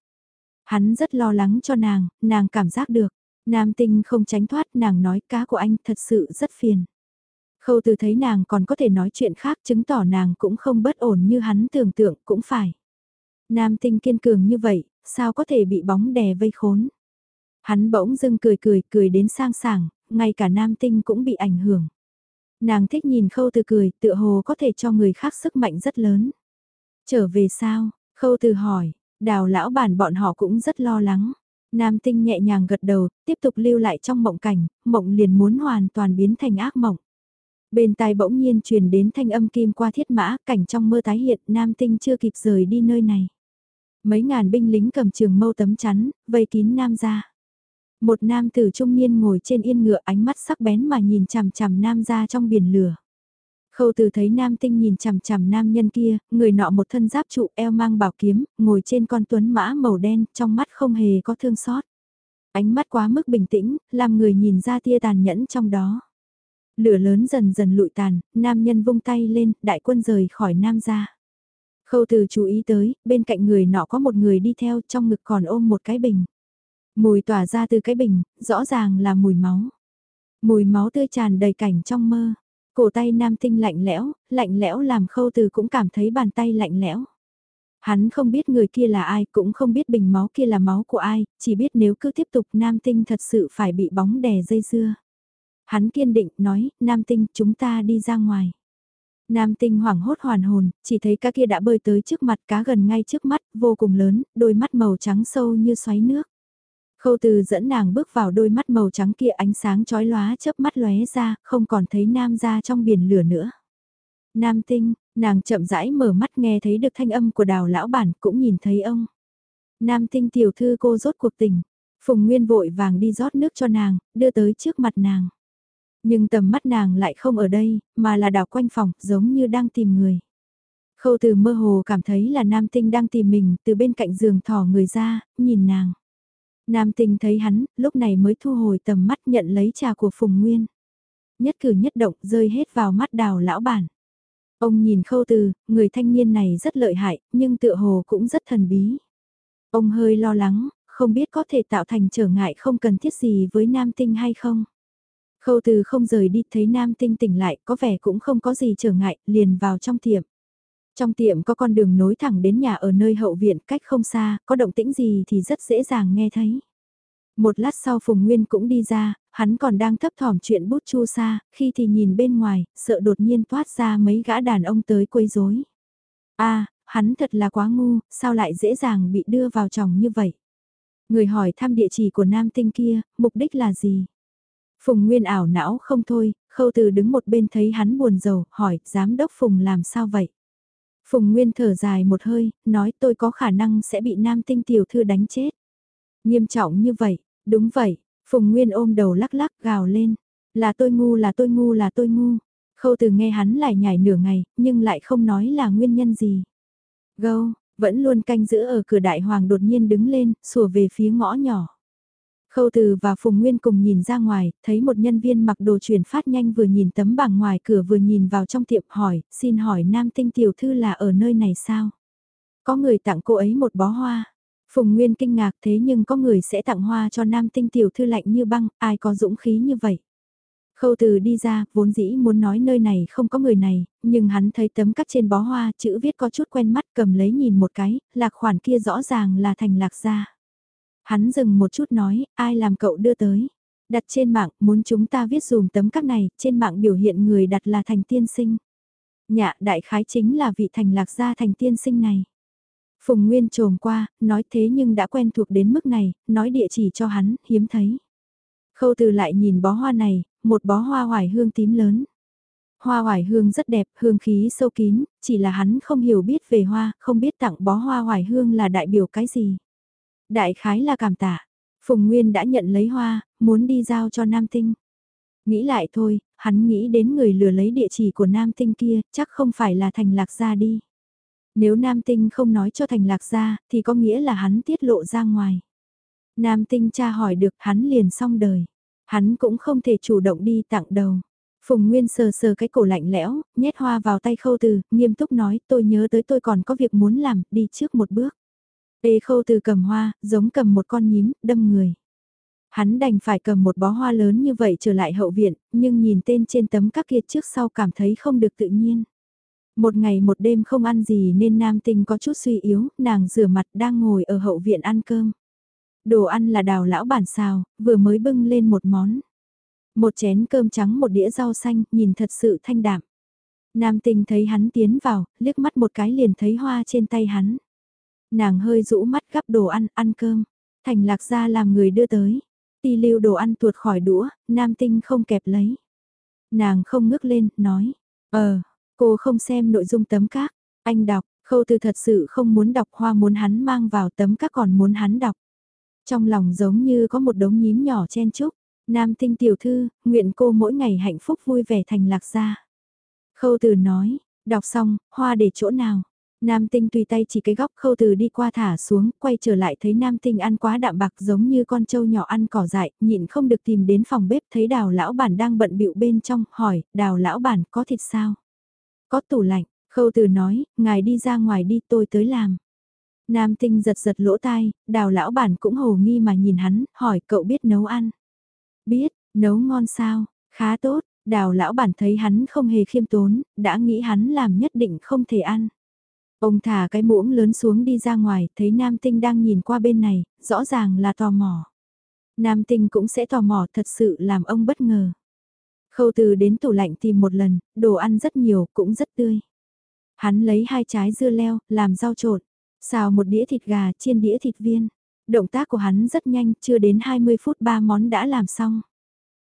Hắn rất lo lắng cho nàng, nàng cảm giác được. Nam tinh không tránh thoát nàng nói cá của anh thật sự rất phiền. Khâu từ thấy nàng còn có thể nói chuyện khác chứng tỏ nàng cũng không bất ổn như hắn tưởng tượng cũng phải. Nam tinh kiên cường như vậy, sao có thể bị bóng đè vây khốn. Hắn bỗng dưng cười cười cười đến sang sảng, ngay cả nam tinh cũng bị ảnh hưởng. Nàng thích nhìn khâu từ cười, tựa hồ có thể cho người khác sức mạnh rất lớn. Trở về sao? Khâu từ hỏi, đào lão bản bọn họ cũng rất lo lắng. Nam tinh nhẹ nhàng gật đầu, tiếp tục lưu lại trong mộng cảnh, mộng liền muốn hoàn toàn biến thành ác mộng. Bên tai bỗng nhiên truyền đến thanh âm kim qua thiết mã, cảnh trong mơ tái hiện, nam tinh chưa kịp rời đi nơi này. Mấy ngàn binh lính cầm trường mâu tấm chắn, vây kín nam ra. Một nam tử trung niên ngồi trên yên ngựa ánh mắt sắc bén mà nhìn chằm chằm nam ra trong biển lửa. Khâu từ thấy nam tinh nhìn chằm chằm nam nhân kia, người nọ một thân giáp trụ eo mang bảo kiếm, ngồi trên con tuấn mã màu đen, trong mắt không hề có thương xót. Ánh mắt quá mức bình tĩnh, làm người nhìn ra tia tàn nhẫn trong đó. Lửa lớn dần dần lụi tàn, nam nhân vung tay lên, đại quân rời khỏi nam gia. Khâu từ chú ý tới, bên cạnh người nọ có một người đi theo trong ngực còn ôm một cái bình. Mùi tỏa ra từ cái bình, rõ ràng là mùi máu. Mùi máu tươi tràn đầy cảnh trong mơ. Cổ tay nam tinh lạnh lẽo, lạnh lẽo làm khâu từ cũng cảm thấy bàn tay lạnh lẽo. Hắn không biết người kia là ai, cũng không biết bình máu kia là máu của ai, chỉ biết nếu cứ tiếp tục nam tinh thật sự phải bị bóng đè dây dưa. Hắn kiên định nói, nam tinh chúng ta đi ra ngoài. Nam tinh hoảng hốt hoàn hồn, chỉ thấy cá kia đã bơi tới trước mặt cá gần ngay trước mắt, vô cùng lớn, đôi mắt màu trắng sâu như xoáy nước. Khâu từ dẫn nàng bước vào đôi mắt màu trắng kia ánh sáng chói lóa chớp mắt lóe ra, không còn thấy nam ra trong biển lửa nữa. Nam tinh, nàng chậm rãi mở mắt nghe thấy được thanh âm của đào lão bản cũng nhìn thấy ông. Nam tinh tiểu thư cô rốt cuộc tình. Phùng Nguyên vội vàng đi rót nước cho nàng, đưa tới trước mặt nàng. Nhưng tầm mắt nàng lại không ở đây, mà là đảo quanh phòng, giống như đang tìm người. Khâu từ mơ hồ cảm thấy là nam tinh đang tìm mình, từ bên cạnh giường thỏ người ra, nhìn nàng. Nam tinh thấy hắn, lúc này mới thu hồi tầm mắt nhận lấy trà của Phùng Nguyên. Nhất cử nhất động rơi hết vào mắt đào lão bản. Ông nhìn khâu từ, người thanh niên này rất lợi hại, nhưng tựa hồ cũng rất thần bí. Ông hơi lo lắng, không biết có thể tạo thành trở ngại không cần thiết gì với nam tinh hay không. Khâu từ không rời đi thấy nam tinh tỉnh lại có vẻ cũng không có gì trở ngại, liền vào trong tiệm. Trong tiệm có con đường nối thẳng đến nhà ở nơi hậu viện cách không xa, có động tĩnh gì thì rất dễ dàng nghe thấy. Một lát sau Phùng Nguyên cũng đi ra, hắn còn đang thấp thỏm chuyện bút chu xa, khi thì nhìn bên ngoài, sợ đột nhiên toát ra mấy gã đàn ông tới quấy rối. a hắn thật là quá ngu, sao lại dễ dàng bị đưa vào chồng như vậy? Người hỏi thăm địa chỉ của nam tinh kia, mục đích là gì? Phùng Nguyên ảo não không thôi, khâu từ đứng một bên thấy hắn buồn rầu, hỏi, giám đốc Phùng làm sao vậy? Phùng Nguyên thở dài một hơi, nói tôi có khả năng sẽ bị nam tinh tiểu thư đánh chết. Nghiêm trọng như vậy, đúng vậy, Phùng Nguyên ôm đầu lắc lắc gào lên. Là tôi ngu là tôi ngu là tôi ngu. Khâu từ nghe hắn lại nhảy nửa ngày, nhưng lại không nói là nguyên nhân gì. Gâu, vẫn luôn canh giữ ở cửa đại hoàng đột nhiên đứng lên, sủa về phía ngõ nhỏ. Khâu Từ và Phùng Nguyên cùng nhìn ra ngoài, thấy một nhân viên mặc đồ chuyển phát nhanh vừa nhìn tấm bảng ngoài cửa vừa nhìn vào trong tiệm hỏi, xin hỏi Nam Tinh Tiểu Thư là ở nơi này sao? Có người tặng cô ấy một bó hoa. Phùng Nguyên kinh ngạc thế nhưng có người sẽ tặng hoa cho Nam Tinh Tiểu Thư lạnh như băng, ai có dũng khí như vậy? Khâu từ đi ra, vốn dĩ muốn nói nơi này không có người này, nhưng hắn thấy tấm cắt trên bó hoa, chữ viết có chút quen mắt cầm lấy nhìn một cái, lạc khoản kia rõ ràng là thành lạc gia. Hắn dừng một chút nói, ai làm cậu đưa tới. Đặt trên mạng, muốn chúng ta viết dùm tấm các này, trên mạng biểu hiện người đặt là thành tiên sinh. Nhạ đại khái chính là vị thành lạc gia thành tiên sinh này. Phùng Nguyên trồm qua, nói thế nhưng đã quen thuộc đến mức này, nói địa chỉ cho hắn, hiếm thấy. Khâu từ lại nhìn bó hoa này, một bó hoa hoài hương tím lớn. Hoa hoài hương rất đẹp, hương khí sâu kín, chỉ là hắn không hiểu biết về hoa, không biết tặng bó hoa hoài hương là đại biểu cái gì. Đại khái là cảm tạ. Phùng Nguyên đã nhận lấy hoa, muốn đi giao cho Nam Tinh. Nghĩ lại thôi, hắn nghĩ đến người lừa lấy địa chỉ của Nam Tinh kia, chắc không phải là Thành Lạc Gia đi. Nếu Nam Tinh không nói cho Thành Lạc Gia, thì có nghĩa là hắn tiết lộ ra ngoài. Nam Tinh cha hỏi được hắn liền xong đời. Hắn cũng không thể chủ động đi tặng đầu. Phùng Nguyên sờ sờ cái cổ lạnh lẽo, nhét hoa vào tay khâu từ, nghiêm túc nói tôi nhớ tới tôi còn có việc muốn làm, đi trước một bước. Ê khâu từ cầm hoa, giống cầm một con nhím, đâm người. Hắn đành phải cầm một bó hoa lớn như vậy trở lại hậu viện, nhưng nhìn tên trên tấm các kia trước sau cảm thấy không được tự nhiên. Một ngày một đêm không ăn gì nên nam tinh có chút suy yếu, nàng rửa mặt đang ngồi ở hậu viện ăn cơm. Đồ ăn là đào lão bản xào, vừa mới bưng lên một món. Một chén cơm trắng một đĩa rau xanh, nhìn thật sự thanh đạm. Nam tình thấy hắn tiến vào, liếc mắt một cái liền thấy hoa trên tay hắn. Nàng hơi rũ mắt gắp đồ ăn, ăn cơm. Thành lạc ra làm người đưa tới. Ti lưu đồ ăn tuột khỏi đũa, nam tinh không kẹp lấy. Nàng không ngước lên, nói. Ờ, cô không xem nội dung tấm các. Anh đọc, khâu từ thật sự không muốn đọc hoa muốn hắn mang vào tấm các còn muốn hắn đọc. Trong lòng giống như có một đống nhím nhỏ chen chúc. Nam tinh tiểu thư, nguyện cô mỗi ngày hạnh phúc vui vẻ thành lạc gia. Khâu từ nói, đọc xong, hoa để chỗ nào? Nam tinh tùy tay chỉ cái góc khâu từ đi qua thả xuống, quay trở lại thấy nam tinh ăn quá đạm bạc giống như con trâu nhỏ ăn cỏ dại, nhịn không được tìm đến phòng bếp thấy đào lão bản đang bận bịu bên trong, hỏi, đào lão bản có thịt sao? Có tủ lạnh, khâu từ nói, ngài đi ra ngoài đi tôi tới làm. Nam tinh giật giật lỗ tai, đào lão bản cũng hồ nghi mà nhìn hắn, hỏi cậu biết nấu ăn. Biết, nấu ngon sao, khá tốt, đào lão bản thấy hắn không hề khiêm tốn, đã nghĩ hắn làm nhất định không thể ăn. Ông thả cái muỗng lớn xuống đi ra ngoài, thấy nam tinh đang nhìn qua bên này, rõ ràng là tò mò. Nam tinh cũng sẽ tò mò thật sự làm ông bất ngờ. Khâu từ đến tủ lạnh tìm một lần, đồ ăn rất nhiều, cũng rất tươi. Hắn lấy hai trái dưa leo, làm rau trộn. Xào một đĩa thịt gà chiên đĩa thịt viên. Động tác của hắn rất nhanh, chưa đến 20 phút ba món đã làm xong.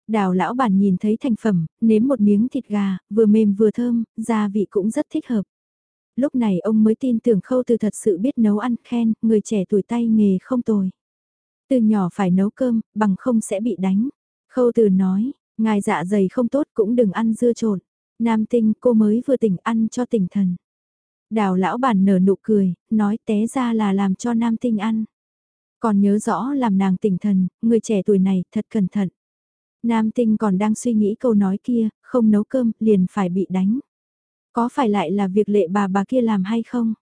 Đào lão bản nhìn thấy thành phẩm, nếm một miếng thịt gà, vừa mềm vừa thơm, gia vị cũng rất thích hợp. Lúc này ông mới tin tưởng khâu từ thật sự biết nấu ăn khen, người trẻ tuổi tay nghề không tồi. Từ nhỏ phải nấu cơm, bằng không sẽ bị đánh. Khâu từ nói, ngài dạ dày không tốt cũng đừng ăn dưa trộn. Nam tinh cô mới vừa tỉnh ăn cho tỉnh thần. Đào lão bản nở nụ cười, nói té ra là làm cho nam tinh ăn. Còn nhớ rõ làm nàng tỉnh thần, người trẻ tuổi này thật cẩn thận. Nam tinh còn đang suy nghĩ câu nói kia, không nấu cơm, liền phải bị đánh. Có phải lại là việc lệ bà bà kia làm hay không?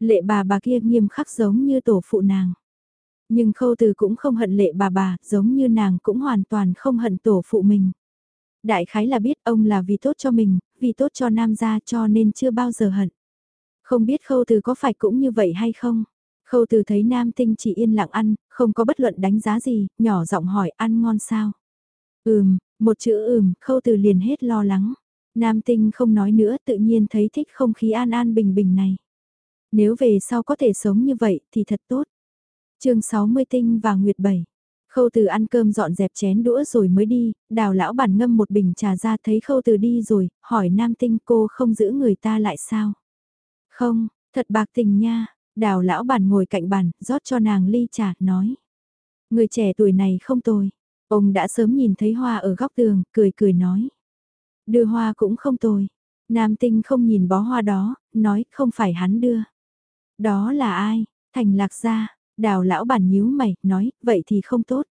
Lệ bà bà kia nghiêm khắc giống như tổ phụ nàng. Nhưng khâu từ cũng không hận lệ bà bà, giống như nàng cũng hoàn toàn không hận tổ phụ mình. Đại khái là biết ông là vì tốt cho mình, vì tốt cho nam gia cho nên chưa bao giờ hận. Không biết khâu từ có phải cũng như vậy hay không? Khâu từ thấy nam tinh chỉ yên lặng ăn, không có bất luận đánh giá gì, nhỏ giọng hỏi ăn ngon sao? Ừm, một chữ ừm, khâu từ liền hết lo lắng. Nam tinh không nói nữa tự nhiên thấy thích không khí an an bình bình này. Nếu về sau có thể sống như vậy thì thật tốt. chương 60 tinh và Nguyệt 7. Khâu từ ăn cơm dọn dẹp chén đũa rồi mới đi, đào lão bản ngâm một bình trà ra thấy khâu từ đi rồi, hỏi nam tinh cô không giữ người ta lại sao? Không, thật bạc tình nha, đào lão bản ngồi cạnh bàn, rót cho nàng ly trà, nói. Người trẻ tuổi này không tồi. Ông đã sớm nhìn thấy hoa ở góc tường, cười cười nói. Đưa hoa cũng không tồi. Nam tinh không nhìn bó hoa đó, nói không phải hắn đưa. Đó là ai? Thành lạc gia, đào lão bản nhíu mày, nói, vậy thì không tốt.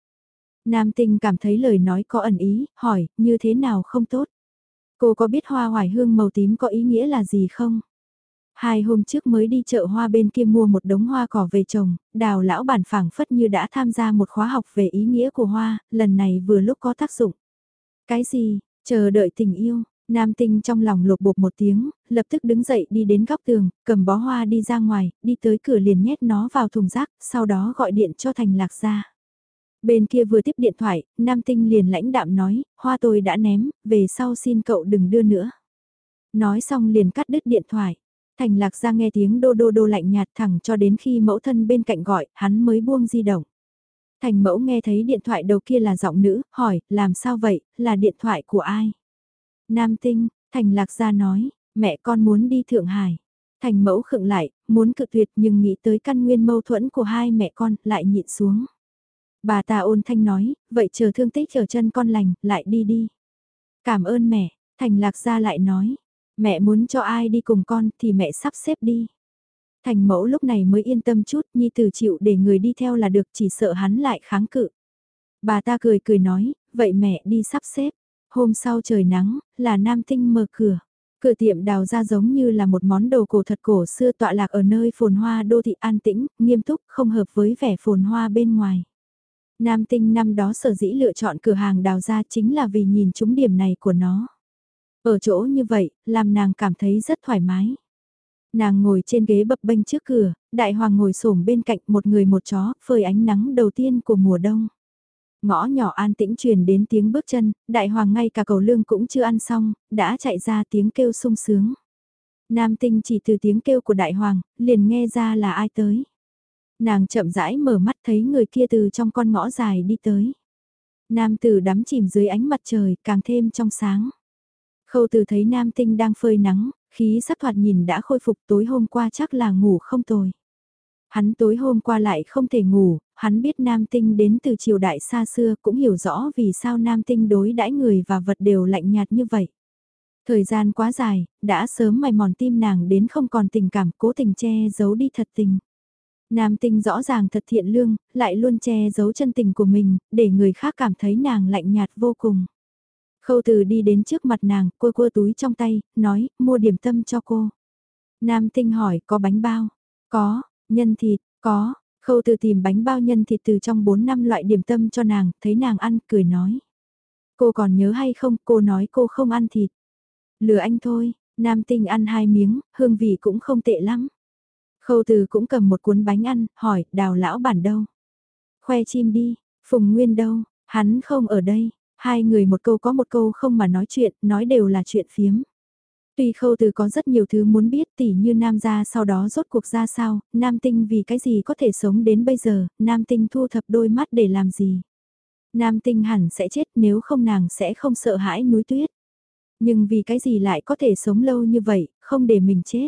Nam tinh cảm thấy lời nói có ẩn ý, hỏi, như thế nào không tốt? Cô có biết hoa hoài hương màu tím có ý nghĩa là gì không? Hai hôm trước mới đi chợ hoa bên kia mua một đống hoa cỏ về trồng, đào lão bản phảng phất như đã tham gia một khóa học về ý nghĩa của hoa, lần này vừa lúc có tác dụng. Cái gì, chờ đợi tình yêu, nam tinh trong lòng lục bột một tiếng, lập tức đứng dậy đi đến góc tường, cầm bó hoa đi ra ngoài, đi tới cửa liền nhét nó vào thùng rác, sau đó gọi điện cho thành lạc ra. Bên kia vừa tiếp điện thoại, Nam Tinh liền lãnh đạm nói, hoa tôi đã ném, về sau xin cậu đừng đưa nữa. Nói xong liền cắt đứt điện thoại. Thành lạc ra nghe tiếng đô đô đô lạnh nhạt thẳng cho đến khi mẫu thân bên cạnh gọi, hắn mới buông di động. Thành mẫu nghe thấy điện thoại đầu kia là giọng nữ, hỏi, làm sao vậy, là điện thoại của ai? Nam tinh, Thành lạc gia nói, mẹ con muốn đi Thượng Hải. Thành mẫu khựng lại, muốn cự tuyệt nhưng nghĩ tới căn nguyên mâu thuẫn của hai mẹ con, lại nhịn xuống. Bà ta ôn thanh nói, vậy chờ thương tích ở chân con lành, lại đi đi. Cảm ơn mẹ, Thành lạc gia lại nói, Mẹ muốn cho ai đi cùng con thì mẹ sắp xếp đi. Thành mẫu lúc này mới yên tâm chút, Nhi Tử chịu để người đi theo là được chỉ sợ hắn lại kháng cự. Bà ta cười cười nói, vậy mẹ đi sắp xếp. Hôm sau trời nắng, là nam tinh mở cửa. Cửa tiệm đào ra giống như là một món đồ cổ thật cổ xưa tọa lạc ở nơi phồn hoa đô thị an tĩnh, nghiêm túc, không hợp với vẻ phồn hoa bên ngoài. Nam tinh năm đó sở dĩ lựa chọn cửa hàng đào ra chính là vì nhìn chúng điểm này của nó. Ở chỗ như vậy, làm nàng cảm thấy rất thoải mái. Nàng ngồi trên ghế bập bênh trước cửa, đại hoàng ngồi xổm bên cạnh một người một chó, phơi ánh nắng đầu tiên của mùa đông. Ngõ nhỏ an tĩnh truyền đến tiếng bước chân, đại hoàng ngay cả cầu lương cũng chưa ăn xong, đã chạy ra tiếng kêu sung sướng. Nam tinh chỉ từ tiếng kêu của đại hoàng, liền nghe ra là ai tới. Nàng chậm rãi mở mắt thấy người kia từ trong con ngõ dài đi tới. Nam tử đắm chìm dưới ánh mặt trời, càng thêm trong sáng. Khâu từ thấy nam tinh đang phơi nắng, khí sắc thoạt nhìn đã khôi phục tối hôm qua chắc là ngủ không tồi. Hắn tối hôm qua lại không thể ngủ, hắn biết nam tinh đến từ triều đại xa xưa cũng hiểu rõ vì sao nam tinh đối đãi người và vật đều lạnh nhạt như vậy. Thời gian quá dài, đã sớm mài mòn tim nàng đến không còn tình cảm cố tình che giấu đi thật tình. Nam tinh rõ ràng thật thiện lương, lại luôn che giấu chân tình của mình, để người khác cảm thấy nàng lạnh nhạt vô cùng. Khâu từ đi đến trước mặt nàng, cô cua túi trong tay, nói, mua điểm tâm cho cô. Nam tinh hỏi, có bánh bao? Có, nhân thịt, có. Khâu từ tìm bánh bao nhân thịt từ trong 4 năm loại điểm tâm cho nàng, thấy nàng ăn, cười nói. Cô còn nhớ hay không, cô nói cô không ăn thịt. Lừa anh thôi, nam tinh ăn hai miếng, hương vị cũng không tệ lắm. Khâu từ cũng cầm một cuốn bánh ăn, hỏi, đào lão bản đâu? Khoe chim đi, Phùng Nguyên đâu, hắn không ở đây, Hai người một câu có một câu không mà nói chuyện, nói đều là chuyện phiếm. Tuy khâu từ có rất nhiều thứ muốn biết tỉ như nam gia sau đó rốt cuộc ra sao, nam tinh vì cái gì có thể sống đến bây giờ, nam tinh thu thập đôi mắt để làm gì. Nam tinh hẳn sẽ chết nếu không nàng sẽ không sợ hãi núi tuyết. Nhưng vì cái gì lại có thể sống lâu như vậy, không để mình chết.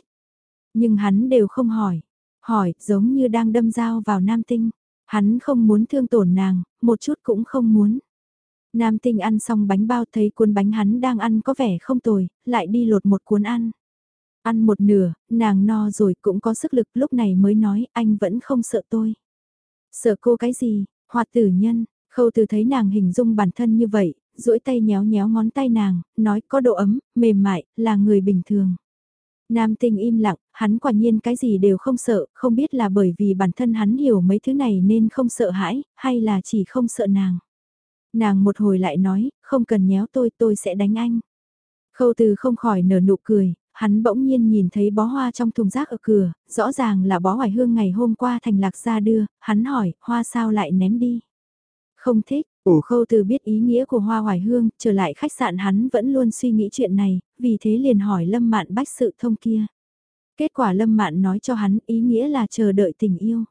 Nhưng hắn đều không hỏi. Hỏi giống như đang đâm dao vào nam tinh. Hắn không muốn thương tổn nàng, một chút cũng không muốn. Nam tinh ăn xong bánh bao thấy cuốn bánh hắn đang ăn có vẻ không tồi, lại đi lột một cuốn ăn. Ăn một nửa, nàng no rồi cũng có sức lực lúc này mới nói anh vẫn không sợ tôi. Sợ cô cái gì, hoạt tử nhân, khâu từ thấy nàng hình dung bản thân như vậy, duỗi tay nhéo nhéo ngón tay nàng, nói có độ ấm, mềm mại, là người bình thường. Nam tinh im lặng, hắn quả nhiên cái gì đều không sợ, không biết là bởi vì bản thân hắn hiểu mấy thứ này nên không sợ hãi, hay là chỉ không sợ nàng. Nàng một hồi lại nói, không cần nhéo tôi, tôi sẽ đánh anh. Khâu từ không khỏi nở nụ cười, hắn bỗng nhiên nhìn thấy bó hoa trong thùng rác ở cửa, rõ ràng là bó hoài hương ngày hôm qua thành lạc ra đưa, hắn hỏi, hoa sao lại ném đi. Không thích, ủ khâu từ biết ý nghĩa của hoa hoài hương, trở lại khách sạn hắn vẫn luôn suy nghĩ chuyện này, vì thế liền hỏi lâm mạn bách sự thông kia. Kết quả lâm mạn nói cho hắn ý nghĩa là chờ đợi tình yêu.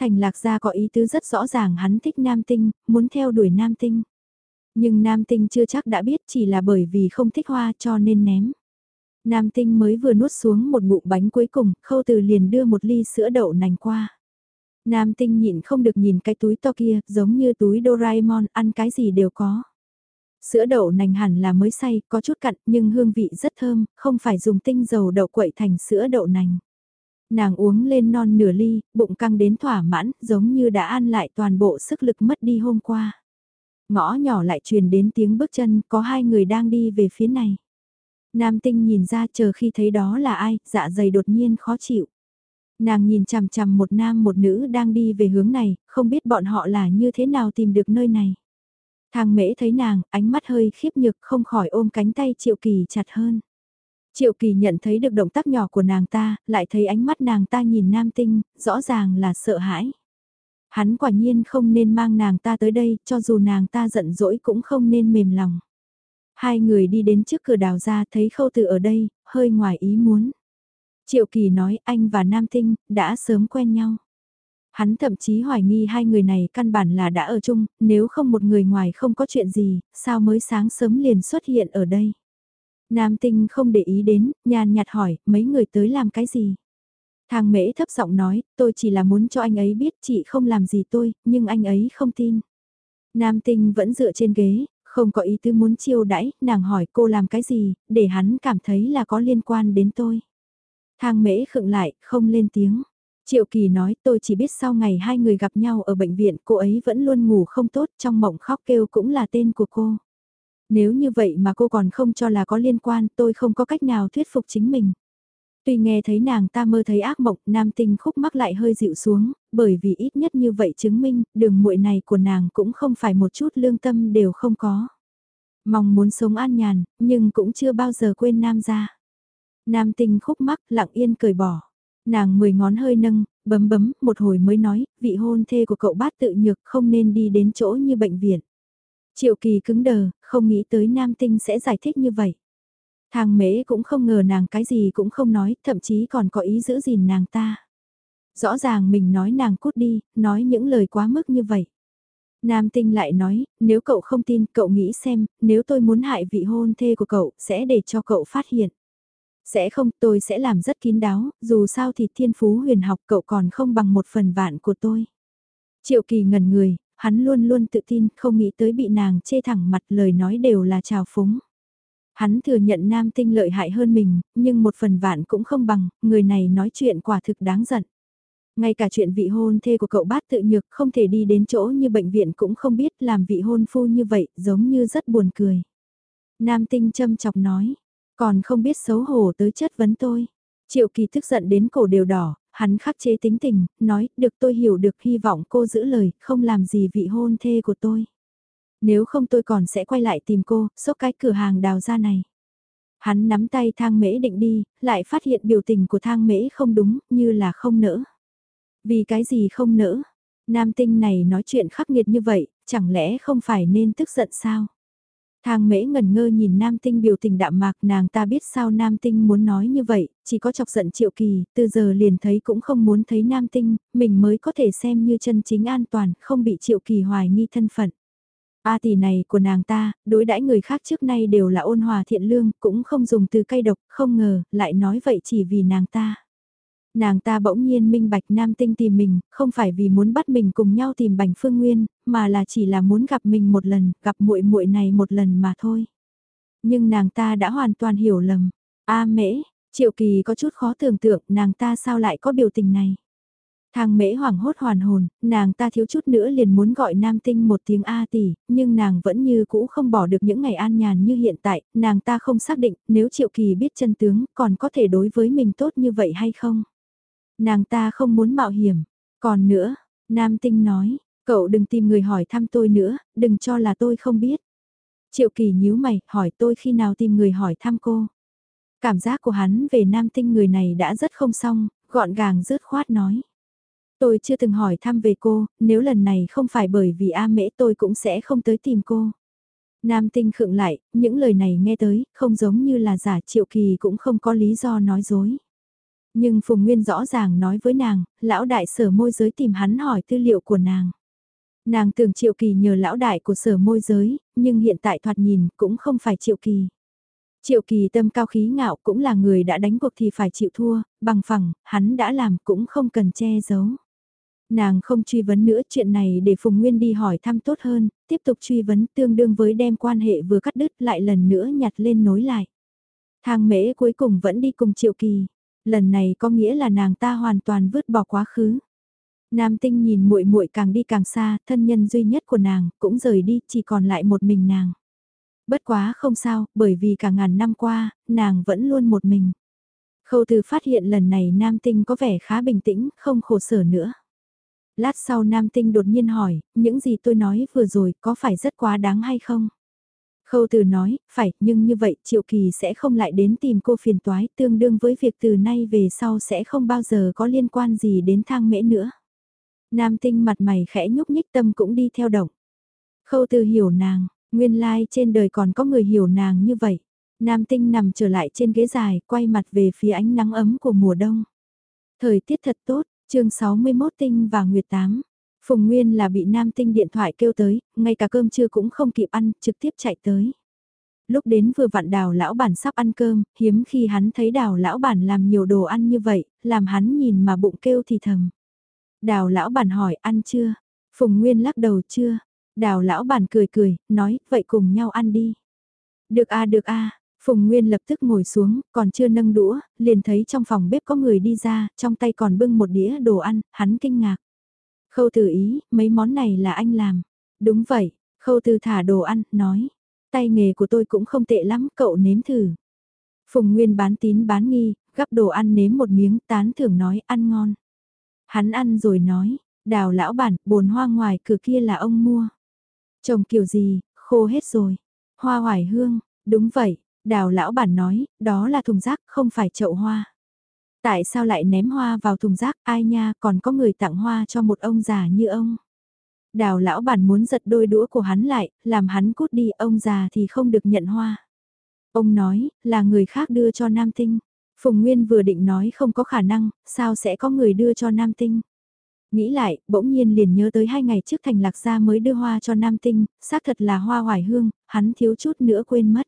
Thành lạc gia có ý tứ rất rõ ràng hắn thích nam tinh, muốn theo đuổi nam tinh. Nhưng nam tinh chưa chắc đã biết chỉ là bởi vì không thích hoa cho nên ném. Nam tinh mới vừa nuốt xuống một bụng bánh cuối cùng, khâu từ liền đưa một ly sữa đậu nành qua. Nam tinh nhịn không được nhìn cái túi to kia, giống như túi Doraemon, ăn cái gì đều có. Sữa đậu nành hẳn là mới xay, có chút cặn, nhưng hương vị rất thơm, không phải dùng tinh dầu đậu quậy thành sữa đậu nành. Nàng uống lên non nửa ly, bụng căng đến thỏa mãn, giống như đã ăn lại toàn bộ sức lực mất đi hôm qua. Ngõ nhỏ lại truyền đến tiếng bước chân, có hai người đang đi về phía này. Nam tinh nhìn ra chờ khi thấy đó là ai, dạ dày đột nhiên khó chịu. Nàng nhìn chằm chằm một nam một nữ đang đi về hướng này, không biết bọn họ là như thế nào tìm được nơi này. Thang mễ thấy nàng, ánh mắt hơi khiếp nhược không khỏi ôm cánh tay Triệu Kỳ chặt hơn. Triệu Kỳ nhận thấy được động tác nhỏ của nàng ta, lại thấy ánh mắt nàng ta nhìn nam tinh, rõ ràng là sợ hãi. Hắn quả nhiên không nên mang nàng ta tới đây, cho dù nàng ta giận dỗi cũng không nên mềm lòng. Hai người đi đến trước cửa đào ra thấy khâu từ ở đây, hơi ngoài ý muốn. Triệu Kỳ nói anh và Nam Tinh đã sớm quen nhau. Hắn thậm chí hoài nghi hai người này căn bản là đã ở chung, nếu không một người ngoài không có chuyện gì, sao mới sáng sớm liền xuất hiện ở đây. Nam Tinh không để ý đến, nhàn nhạt hỏi, mấy người tới làm cái gì? Thang mễ thấp giọng nói, tôi chỉ là muốn cho anh ấy biết chị không làm gì tôi, nhưng anh ấy không tin. Nam Tinh vẫn dựa trên ghế, không có ý tư muốn chiêu đãi, nàng hỏi cô làm cái gì, để hắn cảm thấy là có liên quan đến tôi. Thang mễ khựng lại, không lên tiếng. Triệu Kỳ nói tôi chỉ biết sau ngày hai người gặp nhau ở bệnh viện cô ấy vẫn luôn ngủ không tốt trong mộng khóc kêu cũng là tên của cô. Nếu như vậy mà cô còn không cho là có liên quan tôi không có cách nào thuyết phục chính mình. Tuy nghe thấy nàng ta mơ thấy ác mộng nam tinh khúc mắc lại hơi dịu xuống, bởi vì ít nhất như vậy chứng minh đường muội này của nàng cũng không phải một chút lương tâm đều không có. Mong muốn sống an nhàn, nhưng cũng chưa bao giờ quên nam gia. Nam tinh khúc mắc lặng yên cười bỏ. Nàng mười ngón hơi nâng, bấm bấm, một hồi mới nói, vị hôn thê của cậu bát tự nhược không nên đi đến chỗ như bệnh viện. Triệu kỳ cứng đờ, không nghĩ tới nam tinh sẽ giải thích như vậy. Thang mễ cũng không ngờ nàng cái gì cũng không nói, thậm chí còn có ý giữ gìn nàng ta. Rõ ràng mình nói nàng cút đi, nói những lời quá mức như vậy. Nam tinh lại nói, nếu cậu không tin, cậu nghĩ xem, nếu tôi muốn hại vị hôn thê của cậu, sẽ để cho cậu phát hiện. Sẽ không, tôi sẽ làm rất kín đáo, dù sao thì thiên phú huyền học cậu còn không bằng một phần vạn của tôi. Triệu kỳ ngần người, hắn luôn luôn tự tin, không nghĩ tới bị nàng chê thẳng mặt lời nói đều là trào phúng. Hắn thừa nhận nam tinh lợi hại hơn mình, nhưng một phần vạn cũng không bằng, người này nói chuyện quả thực đáng giận. Ngay cả chuyện vị hôn thê của cậu bát tự nhược không thể đi đến chỗ như bệnh viện cũng không biết làm vị hôn phu như vậy, giống như rất buồn cười. Nam tinh châm chọc nói, còn không biết xấu hổ tới chất vấn tôi. Triệu kỳ tức giận đến cổ đều đỏ, hắn khắc chế tính tình, nói, được tôi hiểu được hy vọng cô giữ lời, không làm gì vị hôn thê của tôi. Nếu không tôi còn sẽ quay lại tìm cô, xốc cái cửa hàng đào ra này. Hắn nắm tay thang mễ định đi, lại phát hiện biểu tình của thang mễ không đúng, như là không nỡ. Vì cái gì không nỡ? Nam tinh này nói chuyện khắc nghiệt như vậy, chẳng lẽ không phải nên tức giận sao? Thang mễ ngần ngơ nhìn nam tinh biểu tình đạm mạc nàng ta biết sao nam tinh muốn nói như vậy, chỉ có chọc giận triệu kỳ, từ giờ liền thấy cũng không muốn thấy nam tinh, mình mới có thể xem như chân chính an toàn, không bị triệu kỳ hoài nghi thân phận. A tỷ này của nàng ta, đối đãi người khác trước nay đều là ôn hòa thiện lương, cũng không dùng từ cay độc, không ngờ, lại nói vậy chỉ vì nàng ta. Nàng ta bỗng nhiên minh bạch nam tinh tìm mình, không phải vì muốn bắt mình cùng nhau tìm bành phương nguyên, mà là chỉ là muốn gặp mình một lần, gặp muội muội này một lần mà thôi. Nhưng nàng ta đã hoàn toàn hiểu lầm. A mễ, triệu kỳ có chút khó tưởng tượng nàng ta sao lại có biểu tình này. Thang mễ hoảng hốt hoàn hồn, nàng ta thiếu chút nữa liền muốn gọi nam tinh một tiếng A tỷ, nhưng nàng vẫn như cũ không bỏ được những ngày an nhàn như hiện tại, nàng ta không xác định nếu triệu kỳ biết chân tướng còn có thể đối với mình tốt như vậy hay không. Nàng ta không muốn mạo hiểm. Còn nữa, nam tinh nói, cậu đừng tìm người hỏi thăm tôi nữa, đừng cho là tôi không biết. Triệu kỳ nhíu mày, hỏi tôi khi nào tìm người hỏi thăm cô. Cảm giác của hắn về nam tinh người này đã rất không xong, gọn gàng rớt khoát nói. Tôi chưa từng hỏi thăm về cô, nếu lần này không phải bởi vì A mễ tôi cũng sẽ không tới tìm cô. Nam tinh khựng lại, những lời này nghe tới, không giống như là giả triệu kỳ cũng không có lý do nói dối. Nhưng Phùng Nguyên rõ ràng nói với nàng, lão đại sở môi giới tìm hắn hỏi tư liệu của nàng. Nàng tưởng Triệu Kỳ nhờ lão đại của sở môi giới, nhưng hiện tại thoạt nhìn cũng không phải Triệu Kỳ. Triệu Kỳ tâm cao khí ngạo cũng là người đã đánh cuộc thì phải chịu thua, bằng phẳng, hắn đã làm cũng không cần che giấu. Nàng không truy vấn nữa chuyện này để Phùng Nguyên đi hỏi thăm tốt hơn, tiếp tục truy vấn tương đương với đem quan hệ vừa cắt đứt lại lần nữa nhặt lên nối lại. Thang mễ cuối cùng vẫn đi cùng Triệu Kỳ. Lần này có nghĩa là nàng ta hoàn toàn vứt bỏ quá khứ. Nam tinh nhìn muội muội càng đi càng xa, thân nhân duy nhất của nàng cũng rời đi, chỉ còn lại một mình nàng. Bất quá không sao, bởi vì cả ngàn năm qua, nàng vẫn luôn một mình. Khâu từ phát hiện lần này nam tinh có vẻ khá bình tĩnh, không khổ sở nữa. Lát sau nam tinh đột nhiên hỏi, những gì tôi nói vừa rồi có phải rất quá đáng hay không? Khâu từ nói, phải, nhưng như vậy Triệu Kỳ sẽ không lại đến tìm cô phiền toái tương đương với việc từ nay về sau sẽ không bao giờ có liên quan gì đến thang mễ nữa. Nam tinh mặt mày khẽ nhúc nhích tâm cũng đi theo động. Khâu từ hiểu nàng, nguyên lai like trên đời còn có người hiểu nàng như vậy. Nam tinh nằm trở lại trên ghế dài, quay mặt về phía ánh nắng ấm của mùa đông. Thời tiết thật tốt, chương 61 tinh và Nguyệt Tám. Phùng Nguyên là bị Nam Tinh điện thoại kêu tới, ngay cả cơm trưa cũng không kịp ăn, trực tiếp chạy tới. Lúc đến vừa vặn đào lão bản sắp ăn cơm, hiếm khi hắn thấy đào lão bản làm nhiều đồ ăn như vậy, làm hắn nhìn mà bụng kêu thì thầm. Đào lão bản hỏi ăn chưa? Phùng Nguyên lắc đầu chưa? Đào lão bản cười cười, nói, vậy cùng nhau ăn đi. Được a được a Phùng Nguyên lập tức ngồi xuống, còn chưa nâng đũa, liền thấy trong phòng bếp có người đi ra, trong tay còn bưng một đĩa đồ ăn, hắn kinh ngạc. Khâu từ ý, mấy món này là anh làm. Đúng vậy, khâu từ thả đồ ăn, nói. Tay nghề của tôi cũng không tệ lắm, cậu nếm thử. Phùng Nguyên bán tín bán nghi, gắp đồ ăn nếm một miếng, tán thưởng nói ăn ngon. Hắn ăn rồi nói, đào lão bản, bồn hoa ngoài cửa kia là ông mua. Trồng kiểu gì, khô hết rồi. Hoa hoài hương, đúng vậy, đào lão bản nói, đó là thùng rác, không phải chậu hoa. Tại sao lại ném hoa vào thùng rác, ai nha, còn có người tặng hoa cho một ông già như ông. Đào lão bản muốn giật đôi đũa của hắn lại, làm hắn cút đi, ông già thì không được nhận hoa. Ông nói, là người khác đưa cho Nam Tinh. Phùng Nguyên vừa định nói không có khả năng, sao sẽ có người đưa cho Nam Tinh. Nghĩ lại, bỗng nhiên liền nhớ tới hai ngày trước Thành Lạc Gia mới đưa hoa cho Nam Tinh, xác thật là hoa hoài hương, hắn thiếu chút nữa quên mất.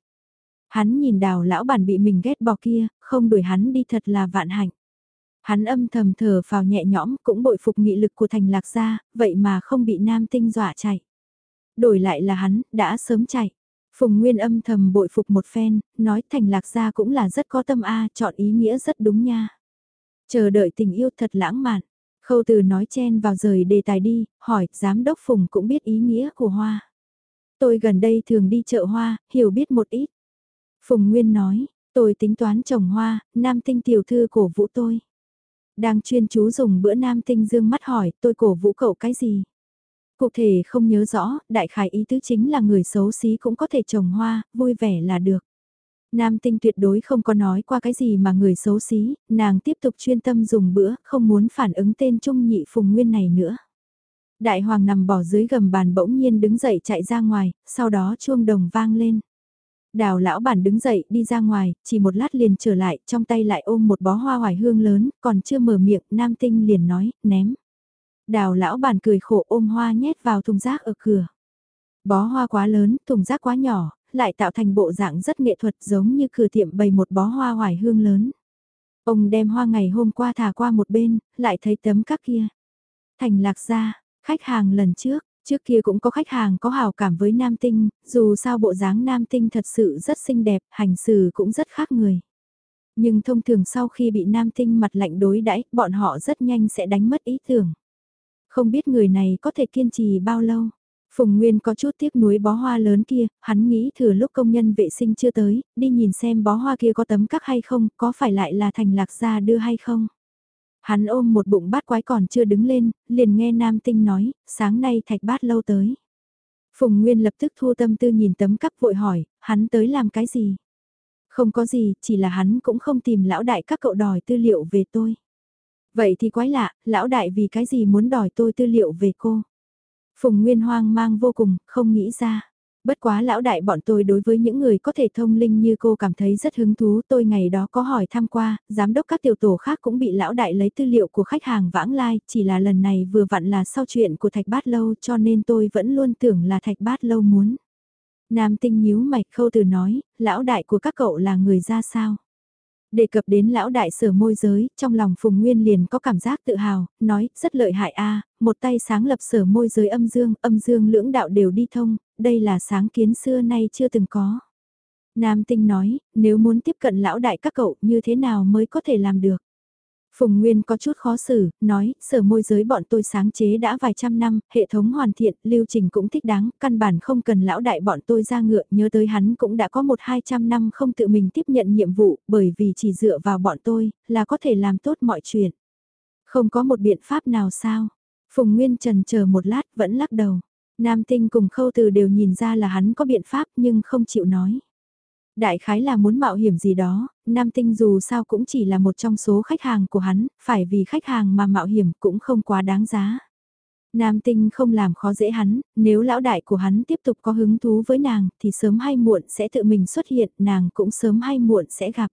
Hắn nhìn đào lão bản bị mình ghét bỏ kia, không đuổi hắn đi thật là vạn hạnh. Hắn âm thầm thở vào nhẹ nhõm cũng bội phục nghị lực của thành lạc gia, vậy mà không bị nam tinh dọa chạy. Đổi lại là hắn, đã sớm chạy. Phùng Nguyên âm thầm bội phục một phen, nói thành lạc gia cũng là rất có tâm a chọn ý nghĩa rất đúng nha. Chờ đợi tình yêu thật lãng mạn. Khâu từ nói chen vào rời đề tài đi, hỏi, giám đốc Phùng cũng biết ý nghĩa của hoa. Tôi gần đây thường đi chợ hoa, hiểu biết một ít. Phùng Nguyên nói, tôi tính toán trồng hoa, nam tinh tiểu thư cổ vũ tôi. Đang chuyên chú dùng bữa nam tinh dương mắt hỏi tôi cổ vũ cậu cái gì. Cụ thể không nhớ rõ, đại khái ý tứ chính là người xấu xí cũng có thể trồng hoa, vui vẻ là được. Nam tinh tuyệt đối không có nói qua cái gì mà người xấu xí, nàng tiếp tục chuyên tâm dùng bữa, không muốn phản ứng tên trung nhị phùng nguyên này nữa. Đại hoàng nằm bỏ dưới gầm bàn bỗng nhiên đứng dậy chạy ra ngoài, sau đó chuông đồng vang lên. Đào lão bản đứng dậy đi ra ngoài, chỉ một lát liền trở lại, trong tay lại ôm một bó hoa hoài hương lớn, còn chưa mở miệng, nam tinh liền nói, ném. Đào lão bản cười khổ ôm hoa nhét vào thùng rác ở cửa. Bó hoa quá lớn, thùng rác quá nhỏ, lại tạo thành bộ dạng rất nghệ thuật giống như cửa tiệm bày một bó hoa hoài hương lớn. Ông đem hoa ngày hôm qua thả qua một bên, lại thấy tấm các kia. Thành lạc ra, khách hàng lần trước, Trước kia cũng có khách hàng có hào cảm với nam tinh, dù sao bộ dáng nam tinh thật sự rất xinh đẹp, hành xử cũng rất khác người. Nhưng thông thường sau khi bị nam tinh mặt lạnh đối đãi, bọn họ rất nhanh sẽ đánh mất ý tưởng. Không biết người này có thể kiên trì bao lâu. Phùng Nguyên có chút tiếc nuối bó hoa lớn kia, hắn nghĩ thừa lúc công nhân vệ sinh chưa tới, đi nhìn xem bó hoa kia có tấm cắc hay không, có phải lại là thành lạc gia đưa hay không. Hắn ôm một bụng bát quái còn chưa đứng lên, liền nghe nam tinh nói, sáng nay thạch bát lâu tới. Phùng Nguyên lập tức thu tâm tư nhìn tấm cắp vội hỏi, hắn tới làm cái gì? Không có gì, chỉ là hắn cũng không tìm lão đại các cậu đòi tư liệu về tôi. Vậy thì quái lạ, lão đại vì cái gì muốn đòi tôi tư liệu về cô? Phùng Nguyên hoang mang vô cùng, không nghĩ ra. Bất quá lão đại bọn tôi đối với những người có thể thông linh như cô cảm thấy rất hứng thú. Tôi ngày đó có hỏi thăm qua, giám đốc các tiểu tổ khác cũng bị lão đại lấy tư liệu của khách hàng vãng lai, chỉ là lần này vừa vặn là sau chuyện của Thạch Bát Lâu cho nên tôi vẫn luôn tưởng là Thạch Bát Lâu muốn. Nam tinh nhíu mạch khâu từ nói, lão đại của các cậu là người ra sao? Đề cập đến lão đại sở môi giới, trong lòng Phùng Nguyên liền có cảm giác tự hào, nói, rất lợi hại a một tay sáng lập sở môi giới âm dương, âm dương lưỡng đạo đều đi thông, đây là sáng kiến xưa nay chưa từng có. Nam Tinh nói, nếu muốn tiếp cận lão đại các cậu như thế nào mới có thể làm được. Phùng Nguyên có chút khó xử, nói, sở môi giới bọn tôi sáng chế đã vài trăm năm, hệ thống hoàn thiện, lưu trình cũng thích đáng, căn bản không cần lão đại bọn tôi ra ngựa, nhớ tới hắn cũng đã có một hai trăm năm không tự mình tiếp nhận nhiệm vụ, bởi vì chỉ dựa vào bọn tôi, là có thể làm tốt mọi chuyện. Không có một biện pháp nào sao? Phùng Nguyên trần chờ một lát vẫn lắc đầu. Nam tinh cùng khâu từ đều nhìn ra là hắn có biện pháp nhưng không chịu nói. Đại khái là muốn mạo hiểm gì đó, Nam Tinh dù sao cũng chỉ là một trong số khách hàng của hắn, phải vì khách hàng mà mạo hiểm cũng không quá đáng giá. Nam Tinh không làm khó dễ hắn, nếu lão đại của hắn tiếp tục có hứng thú với nàng thì sớm hay muộn sẽ tự mình xuất hiện, nàng cũng sớm hay muộn sẽ gặp.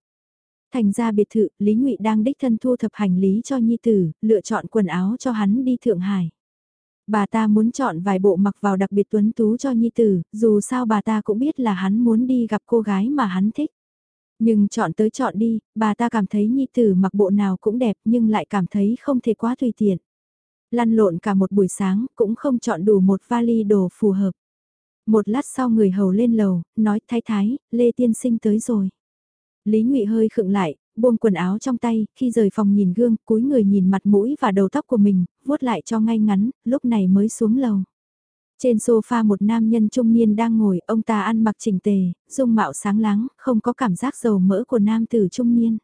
Thành ra biệt thự, Lý Ngụy đang đích thân thu thập hành lý cho Nhi Tử, lựa chọn quần áo cho hắn đi Thượng Hải. Bà ta muốn chọn vài bộ mặc vào đặc biệt tuấn tú cho Nhi Tử, dù sao bà ta cũng biết là hắn muốn đi gặp cô gái mà hắn thích. Nhưng chọn tới chọn đi, bà ta cảm thấy Nhi Tử mặc bộ nào cũng đẹp nhưng lại cảm thấy không thể quá tùy tiện. Lăn lộn cả một buổi sáng, cũng không chọn đủ một vali đồ phù hợp. Một lát sau người hầu lên lầu, nói thái thái, Lê Tiên Sinh tới rồi. Lý Ngụy hơi khựng lại, buông quần áo trong tay, khi rời phòng nhìn gương, cúi người nhìn mặt mũi và đầu tóc của mình, vuốt lại cho ngay ngắn, lúc này mới xuống lầu. Trên sofa một nam nhân trung niên đang ngồi, ông ta ăn mặc chỉnh tề, dung mạo sáng láng, không có cảm giác dầu mỡ của nam tử trung niên.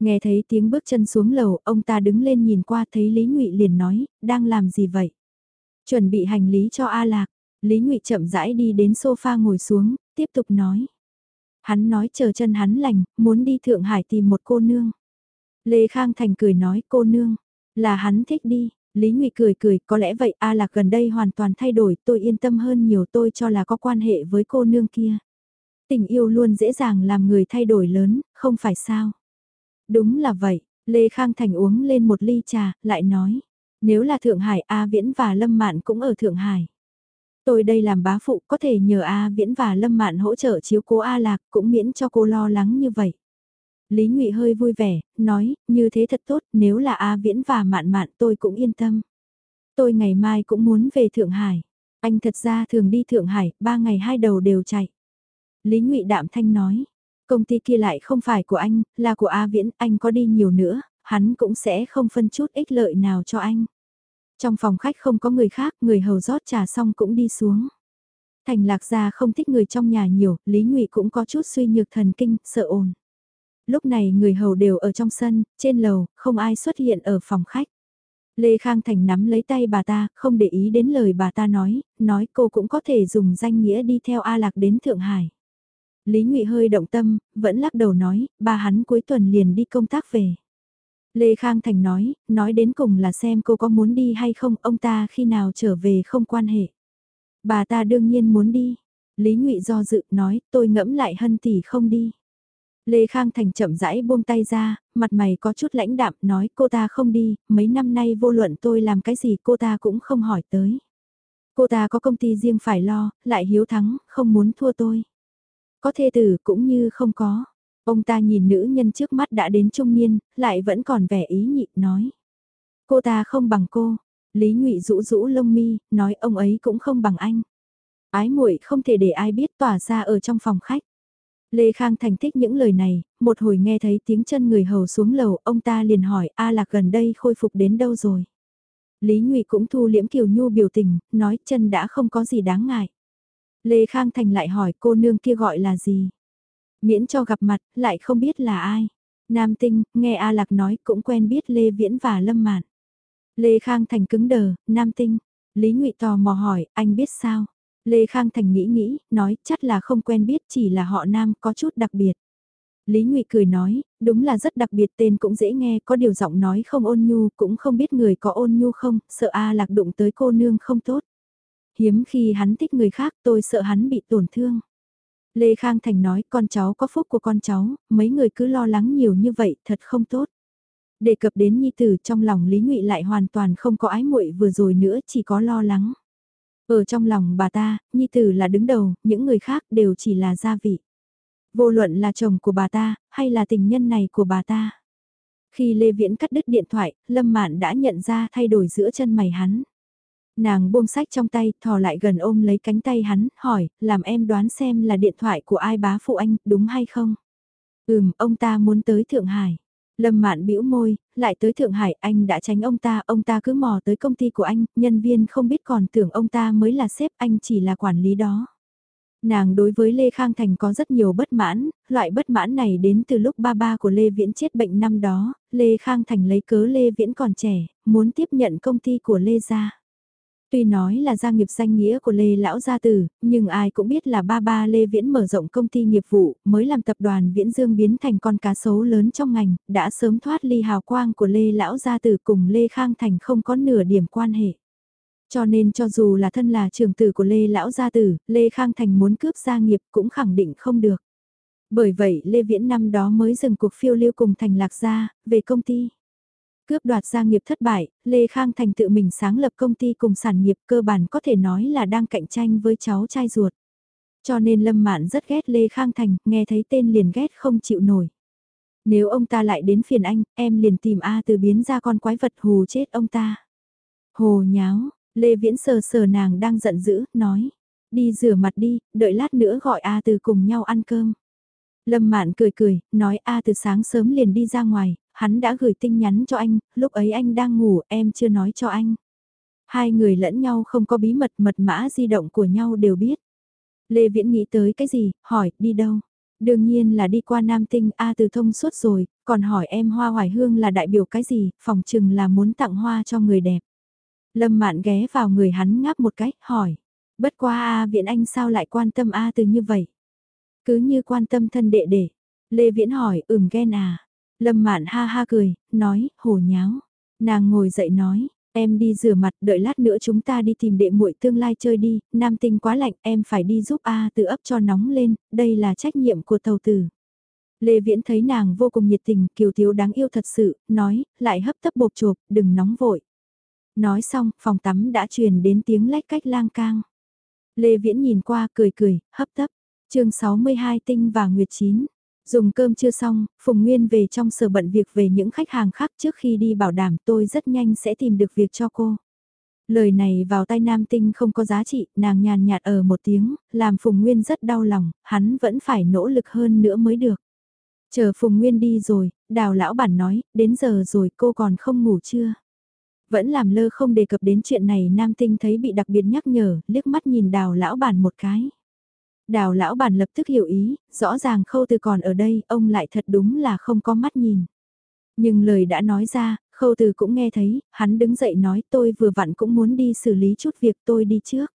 Nghe thấy tiếng bước chân xuống lầu, ông ta đứng lên nhìn qua thấy Lý Ngụy liền nói, đang làm gì vậy? Chuẩn bị hành lý cho A Lạc. Lý Ngụy chậm rãi đi đến sofa ngồi xuống, tiếp tục nói. Hắn nói chờ chân hắn lành, muốn đi Thượng Hải tìm một cô nương. Lê Khang Thành cười nói cô nương, là hắn thích đi. Lý nguy cười cười, có lẽ vậy A Lạc gần đây hoàn toàn thay đổi, tôi yên tâm hơn nhiều tôi cho là có quan hệ với cô nương kia. Tình yêu luôn dễ dàng làm người thay đổi lớn, không phải sao? Đúng là vậy, Lê Khang Thành uống lên một ly trà, lại nói. Nếu là Thượng Hải A Viễn và Lâm Mạn cũng ở Thượng Hải. Tôi đây làm bá phụ có thể nhờ A Viễn và Lâm Mạn hỗ trợ chiếu cố A Lạc cũng miễn cho cô lo lắng như vậy. Lý Ngụy hơi vui vẻ, nói, như thế thật tốt, nếu là A Viễn và Mạn Mạn tôi cũng yên tâm. Tôi ngày mai cũng muốn về Thượng Hải. Anh thật ra thường đi Thượng Hải, ba ngày hai đầu đều chạy. Lý Ngụy Đạm Thanh nói, công ty kia lại không phải của anh, là của A Viễn, anh có đi nhiều nữa, hắn cũng sẽ không phân chút ích lợi nào cho anh. Trong phòng khách không có người khác, người hầu rót trà xong cũng đi xuống. Thành lạc gia không thích người trong nhà nhiều, Lý Ngụy cũng có chút suy nhược thần kinh, sợ ồn. Lúc này người hầu đều ở trong sân, trên lầu, không ai xuất hiện ở phòng khách. Lê Khang Thành nắm lấy tay bà ta, không để ý đến lời bà ta nói, nói cô cũng có thể dùng danh nghĩa đi theo A Lạc đến Thượng Hải. Lý Ngụy hơi động tâm, vẫn lắc đầu nói, bà hắn cuối tuần liền đi công tác về. Lê Khang Thành nói, nói đến cùng là xem cô có muốn đi hay không, ông ta khi nào trở về không quan hệ. Bà ta đương nhiên muốn đi. Lý Ngụy do dự nói, tôi ngẫm lại hân tỷ không đi. Lê Khang Thành chậm rãi buông tay ra, mặt mày có chút lãnh đạm nói cô ta không đi, mấy năm nay vô luận tôi làm cái gì cô ta cũng không hỏi tới. Cô ta có công ty riêng phải lo, lại hiếu thắng, không muốn thua tôi. Có thê tử cũng như không có. Ông ta nhìn nữ nhân trước mắt đã đến trung niên, lại vẫn còn vẻ ý nhị, nói. Cô ta không bằng cô. Lý Ngụy rũ rũ lông mi, nói ông ấy cũng không bằng anh. Ái muội không thể để ai biết tỏa ra ở trong phòng khách. Lê Khang Thành thích những lời này, một hồi nghe thấy tiếng chân người hầu xuống lầu, ông ta liền hỏi A Lạc gần đây khôi phục đến đâu rồi. Lý Ngụy cũng thu liễm Kiều Nhu biểu tình, nói chân đã không có gì đáng ngại. Lê Khang Thành lại hỏi cô nương kia gọi là gì. Miễn cho gặp mặt, lại không biết là ai. Nam Tinh, nghe A Lạc nói cũng quen biết Lê Viễn và Lâm Mạn. Lê Khang Thành cứng đờ, Nam Tinh. Lý Ngụy tò mò hỏi, anh biết sao? Lê Khang Thành nghĩ nghĩ, nói chắc là không quen biết chỉ là họ Nam có chút đặc biệt. Lý Ngụy cười nói, đúng là rất đặc biệt tên cũng dễ nghe, có điều giọng nói không ôn nhu, cũng không biết người có ôn nhu không, sợ A Lạc đụng tới cô nương không tốt. Hiếm khi hắn thích người khác tôi sợ hắn bị tổn thương. Lê Khang Thành nói con cháu có phúc của con cháu, mấy người cứ lo lắng nhiều như vậy thật không tốt. Đề cập đến Nhi Tử trong lòng Lý Ngụy lại hoàn toàn không có ái muội vừa rồi nữa chỉ có lo lắng. Ở trong lòng bà ta, Nhi Tử là đứng đầu, những người khác đều chỉ là gia vị. Vô luận là chồng của bà ta, hay là tình nhân này của bà ta. Khi Lê Viễn cắt đứt điện thoại, Lâm Mạn đã nhận ra thay đổi giữa chân mày hắn. Nàng buông sách trong tay, thò lại gần ôm lấy cánh tay hắn, hỏi, làm em đoán xem là điện thoại của ai bá phụ anh, đúng hay không? Ừm, ông ta muốn tới Thượng Hải. Lâm Mạn bĩu môi, lại tới Thượng Hải, anh đã tránh ông ta, ông ta cứ mò tới công ty của anh, nhân viên không biết còn tưởng ông ta mới là sếp, anh chỉ là quản lý đó. Nàng đối với Lê Khang Thành có rất nhiều bất mãn, loại bất mãn này đến từ lúc ba ba của Lê Viễn chết bệnh năm đó, Lê Khang Thành lấy cớ Lê Viễn còn trẻ, muốn tiếp nhận công ty của Lê Gia. Tuy nói là gia nghiệp danh nghĩa của Lê Lão Gia Tử, nhưng ai cũng biết là ba ba Lê Viễn mở rộng công ty nghiệp vụ, mới làm tập đoàn Viễn Dương biến thành con cá sấu lớn trong ngành, đã sớm thoát ly hào quang của Lê Lão Gia Tử cùng Lê Khang Thành không có nửa điểm quan hệ. Cho nên cho dù là thân là trưởng tử của Lê Lão Gia Tử, Lê Khang Thành muốn cướp gia nghiệp cũng khẳng định không được. Bởi vậy Lê Viễn năm đó mới dừng cuộc phiêu lưu cùng Thành Lạc Gia, về công ty. Cướp đoạt gia nghiệp thất bại, Lê Khang Thành tự mình sáng lập công ty cùng sản nghiệp cơ bản có thể nói là đang cạnh tranh với cháu trai ruột. Cho nên Lâm Mạn rất ghét Lê Khang Thành, nghe thấy tên liền ghét không chịu nổi. Nếu ông ta lại đến phiền anh, em liền tìm A từ biến ra con quái vật hù chết ông ta. Hồ nháo, Lê Viễn sờ sờ nàng đang giận dữ, nói. Đi rửa mặt đi, đợi lát nữa gọi A từ cùng nhau ăn cơm. Lâm Mạn cười cười, nói A từ sáng sớm liền đi ra ngoài, hắn đã gửi tin nhắn cho anh, lúc ấy anh đang ngủ, em chưa nói cho anh. Hai người lẫn nhau không có bí mật mật mã di động của nhau đều biết. Lê Viễn nghĩ tới cái gì, hỏi, đi đâu? Đương nhiên là đi qua Nam Tinh A từ thông suốt rồi, còn hỏi em Hoa Hoài Hương là đại biểu cái gì, phòng chừng là muốn tặng hoa cho người đẹp. Lâm Mạn ghé vào người hắn ngáp một cách, hỏi. Bất qua A Viễn Anh sao lại quan tâm A từ như vậy? Cứ như quan tâm thân đệ đệ. Lê Viễn hỏi, ừm ghen à? Lâm Mạn ha ha cười, nói, hổ nháo. Nàng ngồi dậy nói, em đi rửa mặt, đợi lát nữa chúng ta đi tìm đệ muội tương lai chơi đi, nam tinh quá lạnh, em phải đi giúp A từ ấp cho nóng lên, đây là trách nhiệm của tàu tử. Lê Viễn thấy nàng vô cùng nhiệt tình, kiều thiếu đáng yêu thật sự, nói, lại hấp tấp bột chộp, đừng nóng vội. Nói xong, phòng tắm đã truyền đến tiếng lách cách lang cang. Lê Viễn nhìn qua, cười cười, hấp tấp. chương 62 tinh và Nguyệt Chín. Dùng cơm chưa xong, Phùng Nguyên về trong sở bận việc về những khách hàng khác trước khi đi bảo đảm tôi rất nhanh sẽ tìm được việc cho cô. Lời này vào tay nam tinh không có giá trị, nàng nhàn nhạt ở một tiếng, làm Phùng Nguyên rất đau lòng, hắn vẫn phải nỗ lực hơn nữa mới được. Chờ Phùng Nguyên đi rồi, đào lão bản nói, đến giờ rồi cô còn không ngủ chưa? Vẫn làm lơ không đề cập đến chuyện này nam tinh thấy bị đặc biệt nhắc nhở, liếc mắt nhìn đào lão bản một cái. Đào lão bản lập tức hiểu ý, rõ ràng khâu từ còn ở đây, ông lại thật đúng là không có mắt nhìn. Nhưng lời đã nói ra, khâu từ cũng nghe thấy, hắn đứng dậy nói tôi vừa vặn cũng muốn đi xử lý chút việc tôi đi trước.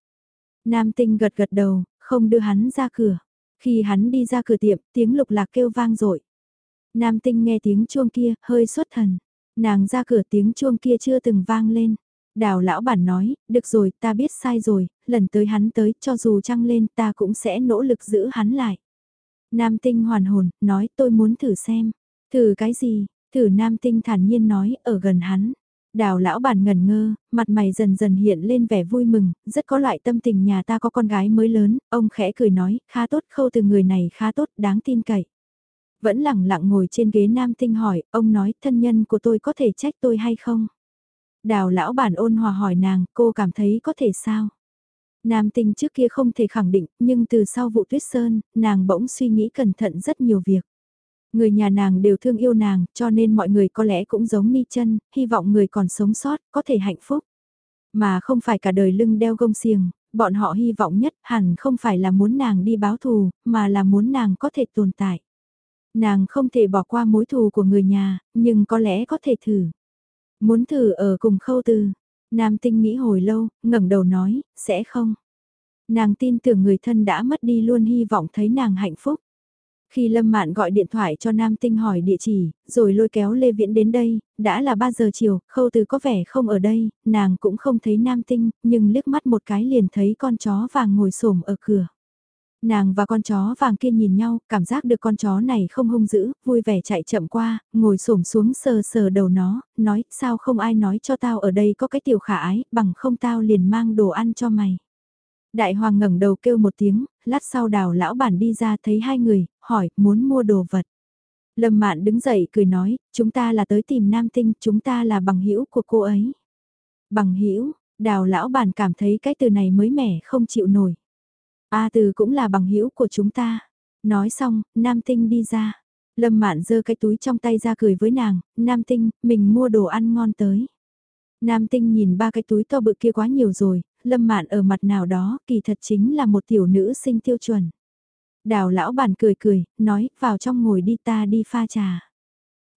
Nam tinh gật gật đầu, không đưa hắn ra cửa. Khi hắn đi ra cửa tiệm, tiếng lục lạc kêu vang dội Nam tinh nghe tiếng chuông kia, hơi xuất thần. Nàng ra cửa tiếng chuông kia chưa từng vang lên. Đào lão bản nói, được rồi, ta biết sai rồi, lần tới hắn tới, cho dù trăng lên ta cũng sẽ nỗ lực giữ hắn lại. Nam tinh hoàn hồn, nói tôi muốn thử xem. Thử cái gì? Thử nam tinh thản nhiên nói, ở gần hắn. Đào lão bản ngần ngơ, mặt mày dần dần hiện lên vẻ vui mừng, rất có loại tâm tình nhà ta có con gái mới lớn, ông khẽ cười nói, khá tốt khâu từ người này khá tốt, đáng tin cậy. Vẫn lặng lặng ngồi trên ghế nam tinh hỏi, ông nói thân nhân của tôi có thể trách tôi hay không? Đào lão bản ôn hòa hỏi nàng, cô cảm thấy có thể sao? Nam tinh trước kia không thể khẳng định, nhưng từ sau vụ tuyết sơn, nàng bỗng suy nghĩ cẩn thận rất nhiều việc. Người nhà nàng đều thương yêu nàng, cho nên mọi người có lẽ cũng giống ni chân, hy vọng người còn sống sót, có thể hạnh phúc. Mà không phải cả đời lưng đeo gông xiềng, bọn họ hy vọng nhất hẳn không phải là muốn nàng đi báo thù, mà là muốn nàng có thể tồn tại. Nàng không thể bỏ qua mối thù của người nhà, nhưng có lẽ có thể thử. Muốn thử ở cùng khâu từ. Nam tinh nghĩ hồi lâu, ngẩng đầu nói, sẽ không. Nàng tin tưởng người thân đã mất đi luôn hy vọng thấy nàng hạnh phúc. Khi Lâm Mạn gọi điện thoại cho Nam Tinh hỏi địa chỉ, rồi lôi kéo Lê Viễn đến đây, đã là 3 giờ chiều, khâu từ có vẻ không ở đây, nàng cũng không thấy Nam Tinh, nhưng liếc mắt một cái liền thấy con chó vàng ngồi xổm ở cửa. Nàng và con chó vàng kia nhìn nhau, cảm giác được con chó này không hung dữ, vui vẻ chạy chậm qua, ngồi xổm xuống sờ sờ đầu nó, nói, sao không ai nói cho tao ở đây có cái tiểu khả ái, bằng không tao liền mang đồ ăn cho mày. Đại hoàng ngẩng đầu kêu một tiếng, lát sau đào lão bản đi ra thấy hai người, hỏi, muốn mua đồ vật. Lâm mạn đứng dậy cười nói, chúng ta là tới tìm nam tinh, chúng ta là bằng hữu của cô ấy. Bằng hữu đào lão bản cảm thấy cái từ này mới mẻ không chịu nổi. A từ cũng là bằng hữu của chúng ta. Nói xong, nam tinh đi ra. Lâm Mạn giơ cái túi trong tay ra cười với nàng, Nam Tinh, mình mua đồ ăn ngon tới. Nam Tinh nhìn ba cái túi to bự kia quá nhiều rồi, Lâm Mạn ở mặt nào đó kỳ thật chính là một tiểu nữ sinh tiêu chuẩn. Đào lão bản cười cười, nói, vào trong ngồi đi ta đi pha trà.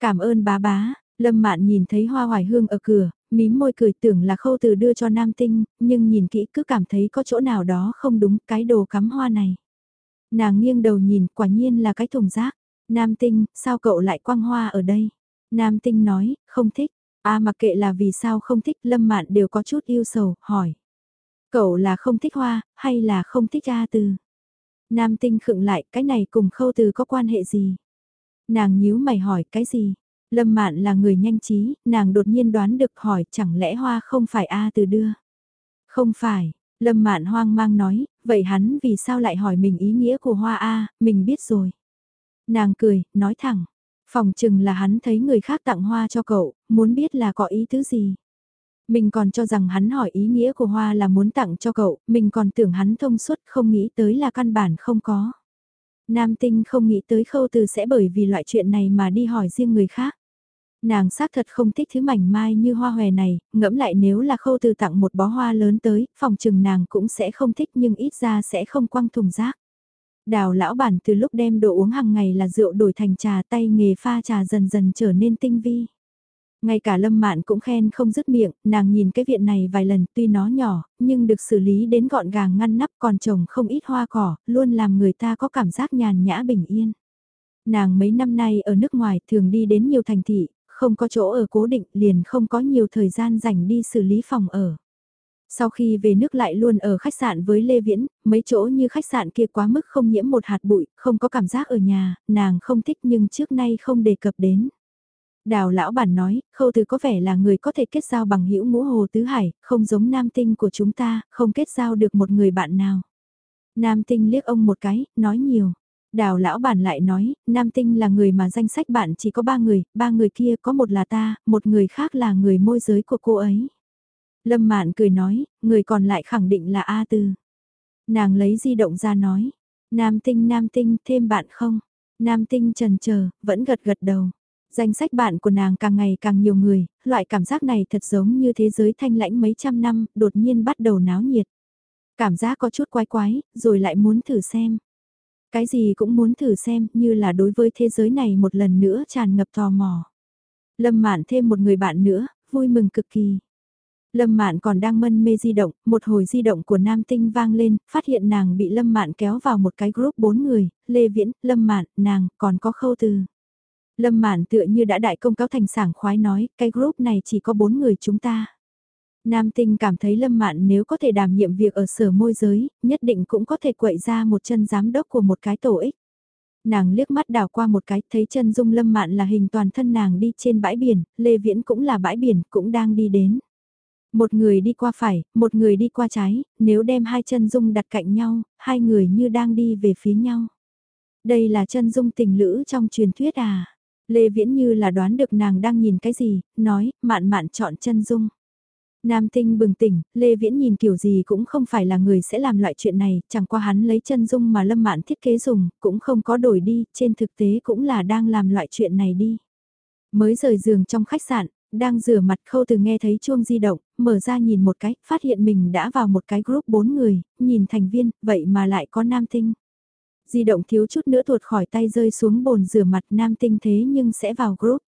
Cảm ơn bá bá, Lâm Mạn nhìn thấy hoa hoài hương ở cửa, mím môi cười tưởng là khâu từ đưa cho nam tinh, nhưng nhìn kỹ cứ cảm thấy có chỗ nào đó không đúng cái đồ cắm hoa này. Nàng nghiêng đầu nhìn, quả nhiên là cái thùng rác. Nam tinh, sao cậu lại quăng hoa ở đây? Nam tinh nói, không thích. À, mặc kệ là vì sao không thích, Lâm Mạn đều có chút yêu sầu, hỏi. Cậu là không thích hoa, hay là không thích A từ? Nam tinh khựng lại, cái này cùng khâu từ có quan hệ gì? Nàng nhíu mày hỏi, cái gì? Lâm Mạn là người nhanh trí, nàng đột nhiên đoán được hỏi chẳng lẽ hoa không phải A từ đưa. Không phải, Lâm Mạn hoang mang nói, vậy hắn vì sao lại hỏi mình ý nghĩa của hoa A, mình biết rồi. Nàng cười, nói thẳng, phòng chừng là hắn thấy người khác tặng hoa cho cậu, muốn biết là có ý tứ gì. Mình còn cho rằng hắn hỏi ý nghĩa của hoa là muốn tặng cho cậu, mình còn tưởng hắn thông suốt không nghĩ tới là căn bản không có. Nam tinh không nghĩ tới khâu từ sẽ bởi vì loại chuyện này mà đi hỏi riêng người khác. Nàng xác thật không thích thứ mảnh mai như hoa hòe này, ngẫm lại nếu là khâu từ tặng một bó hoa lớn tới, phòng trừng nàng cũng sẽ không thích nhưng ít ra sẽ không quăng thùng rác. Đào lão bản từ lúc đem đồ uống hàng ngày là rượu đổi thành trà tay nghề pha trà dần dần trở nên tinh vi. Ngay cả lâm mạn cũng khen không dứt miệng, nàng nhìn cái viện này vài lần tuy nó nhỏ, nhưng được xử lý đến gọn gàng ngăn nắp còn trồng không ít hoa cỏ, luôn làm người ta có cảm giác nhàn nhã bình yên. Nàng mấy năm nay ở nước ngoài thường đi đến nhiều thành thị, không có chỗ ở cố định liền không có nhiều thời gian dành đi xử lý phòng ở. Sau khi về nước lại luôn ở khách sạn với Lê Viễn, mấy chỗ như khách sạn kia quá mức không nhiễm một hạt bụi, không có cảm giác ở nhà, nàng không thích nhưng trước nay không đề cập đến. Đào lão bản nói, khâu từ có vẻ là người có thể kết giao bằng hữu ngũ hồ tứ hải, không giống nam tinh của chúng ta, không kết giao được một người bạn nào. Nam tinh liếc ông một cái, nói nhiều. Đào lão bản lại nói, Nam Tinh là người mà danh sách bạn chỉ có ba người, ba người kia có một là ta, một người khác là người môi giới của cô ấy. Lâm Mạn cười nói, người còn lại khẳng định là A Tư. Nàng lấy di động ra nói, Nam Tinh Nam Tinh thêm bạn không? Nam Tinh trần chờ vẫn gật gật đầu. Danh sách bạn của nàng càng ngày càng nhiều người, loại cảm giác này thật giống như thế giới thanh lãnh mấy trăm năm, đột nhiên bắt đầu náo nhiệt. Cảm giác có chút quái quái, rồi lại muốn thử xem. Cái gì cũng muốn thử xem, như là đối với thế giới này một lần nữa tràn ngập tò mò. Lâm Mạn thêm một người bạn nữa, vui mừng cực kỳ. Lâm Mạn còn đang mân mê di động, một hồi di động của Nam Tinh vang lên, phát hiện nàng bị Lâm Mạn kéo vào một cái group bốn người, Lê Viễn, Lâm Mạn, nàng, còn có khâu từ. Lâm Mạn tựa như đã đại công cáo thành sảng khoái nói, cái group này chỉ có bốn người chúng ta. Nam Tinh cảm thấy Lâm Mạn nếu có thể đảm nhiệm việc ở sở môi giới, nhất định cũng có thể quậy ra một chân giám đốc của một cái tổ ích. Nàng liếc mắt đào qua một cái, thấy chân dung Lâm Mạn là hình toàn thân nàng đi trên bãi biển, Lê Viễn cũng là bãi biển, cũng đang đi đến. Một người đi qua phải, một người đi qua trái, nếu đem hai chân dung đặt cạnh nhau, hai người như đang đi về phía nhau. Đây là chân dung tình lữ trong truyền thuyết à? Lê Viễn như là đoán được nàng đang nhìn cái gì, nói, mạn mạn chọn chân dung. Nam tinh bừng tỉnh, Lê Viễn nhìn kiểu gì cũng không phải là người sẽ làm loại chuyện này, chẳng qua hắn lấy chân dung mà Lâm Mạn thiết kế dùng, cũng không có đổi đi, trên thực tế cũng là đang làm loại chuyện này đi. Mới rời giường trong khách sạn, đang rửa mặt khâu từ nghe thấy chuông di động, mở ra nhìn một cái, phát hiện mình đã vào một cái group bốn người, nhìn thành viên, vậy mà lại có nam tinh. Di động thiếu chút nữa tuột khỏi tay rơi xuống bồn rửa mặt nam tinh thế nhưng sẽ vào group.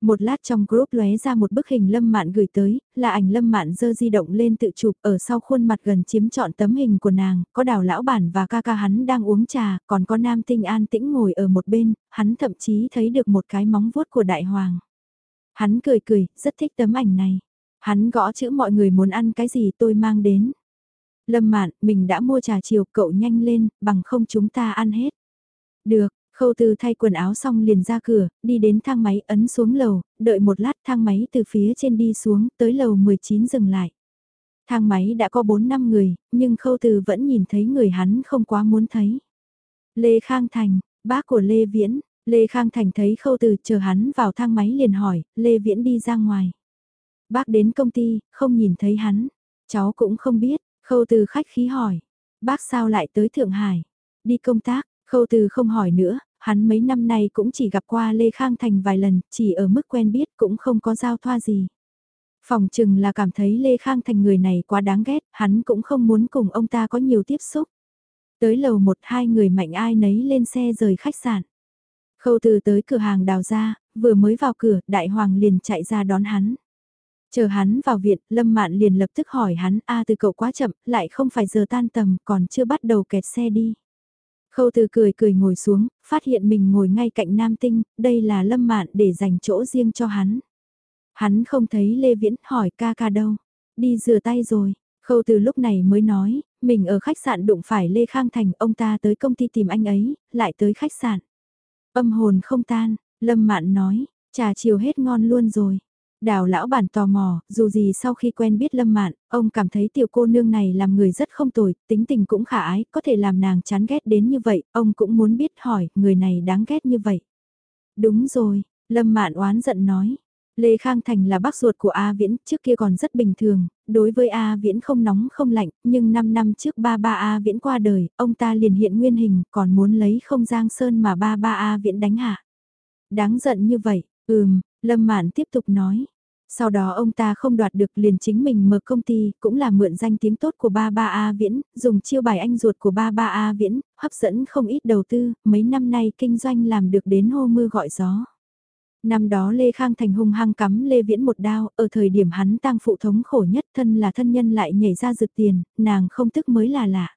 Một lát trong group lóe ra một bức hình Lâm Mạn gửi tới, là ảnh Lâm Mạn dơ di động lên tự chụp ở sau khuôn mặt gần chiếm trọn tấm hình của nàng, có đào lão bản và ca ca hắn đang uống trà, còn có nam tinh an tĩnh ngồi ở một bên, hắn thậm chí thấy được một cái móng vuốt của đại hoàng. Hắn cười cười, rất thích tấm ảnh này. Hắn gõ chữ mọi người muốn ăn cái gì tôi mang đến. Lâm Mạn, mình đã mua trà chiều, cậu nhanh lên, bằng không chúng ta ăn hết. Được, Khâu Tư thay quần áo xong liền ra cửa, đi đến thang máy ấn xuống lầu, đợi một lát thang máy từ phía trên đi xuống, tới lầu 19 dừng lại. Thang máy đã có 4 năm người, nhưng Khâu Tư vẫn nhìn thấy người hắn không quá muốn thấy. Lê Khang Thành, bác của Lê Viễn, Lê Khang Thành thấy Khâu Từ chờ hắn vào thang máy liền hỏi, Lê Viễn đi ra ngoài. Bác đến công ty, không nhìn thấy hắn. Cháu cũng không biết, Khâu Từ khách khí hỏi. Bác sao lại tới Thượng Hải? Đi công tác, Khâu Từ không hỏi nữa, hắn mấy năm nay cũng chỉ gặp qua Lê Khang Thành vài lần, chỉ ở mức quen biết cũng không có giao thoa gì. Phòng chừng là cảm thấy Lê Khang Thành người này quá đáng ghét, hắn cũng không muốn cùng ông ta có nhiều tiếp xúc. Tới lầu một hai người mạnh ai nấy lên xe rời khách sạn. Khâu từ tới cửa hàng đào ra, vừa mới vào cửa, đại hoàng liền chạy ra đón hắn. Chờ hắn vào viện, Lâm Mạn liền lập tức hỏi hắn, a từ cậu quá chậm, lại không phải giờ tan tầm, còn chưa bắt đầu kẹt xe đi. Khâu từ cười cười ngồi xuống, phát hiện mình ngồi ngay cạnh Nam Tinh, đây là Lâm Mạn để dành chỗ riêng cho hắn. Hắn không thấy Lê Viễn, hỏi ca ca đâu. Đi rửa tay rồi, khâu từ lúc này mới nói, mình ở khách sạn đụng phải Lê Khang Thành, ông ta tới công ty tìm anh ấy, lại tới khách sạn. Âm hồn không tan, Lâm Mạn nói, trà chiều hết ngon luôn rồi. Đào lão bản tò mò, dù gì sau khi quen biết Lâm Mạn, ông cảm thấy tiểu cô nương này làm người rất không tồi, tính tình cũng khả ái, có thể làm nàng chán ghét đến như vậy, ông cũng muốn biết hỏi, người này đáng ghét như vậy. Đúng rồi, Lâm Mạn oán giận nói. Lê Khang Thành là bác ruột của A Viễn, trước kia còn rất bình thường, đối với A Viễn không nóng không lạnh, nhưng 5 năm trước ba ba A Viễn qua đời, ông ta liền hiện nguyên hình, còn muốn lấy không giang sơn mà ba ba A Viễn đánh hạ. Đáng giận như vậy, ừm, Lâm Mạn tiếp tục nói. Sau đó ông ta không đoạt được liền chính mình mở công ty, cũng là mượn danh tiếng tốt của ba ba A Viễn, dùng chiêu bài anh ruột của ba ba A Viễn, hấp dẫn không ít đầu tư, mấy năm nay kinh doanh làm được đến hô mưa gọi gió. Năm đó Lê Khang Thành hung hăng cắm Lê Viễn một đao, ở thời điểm hắn tang phụ thống khổ nhất thân là thân nhân lại nhảy ra rực tiền, nàng không tức mới là lạ.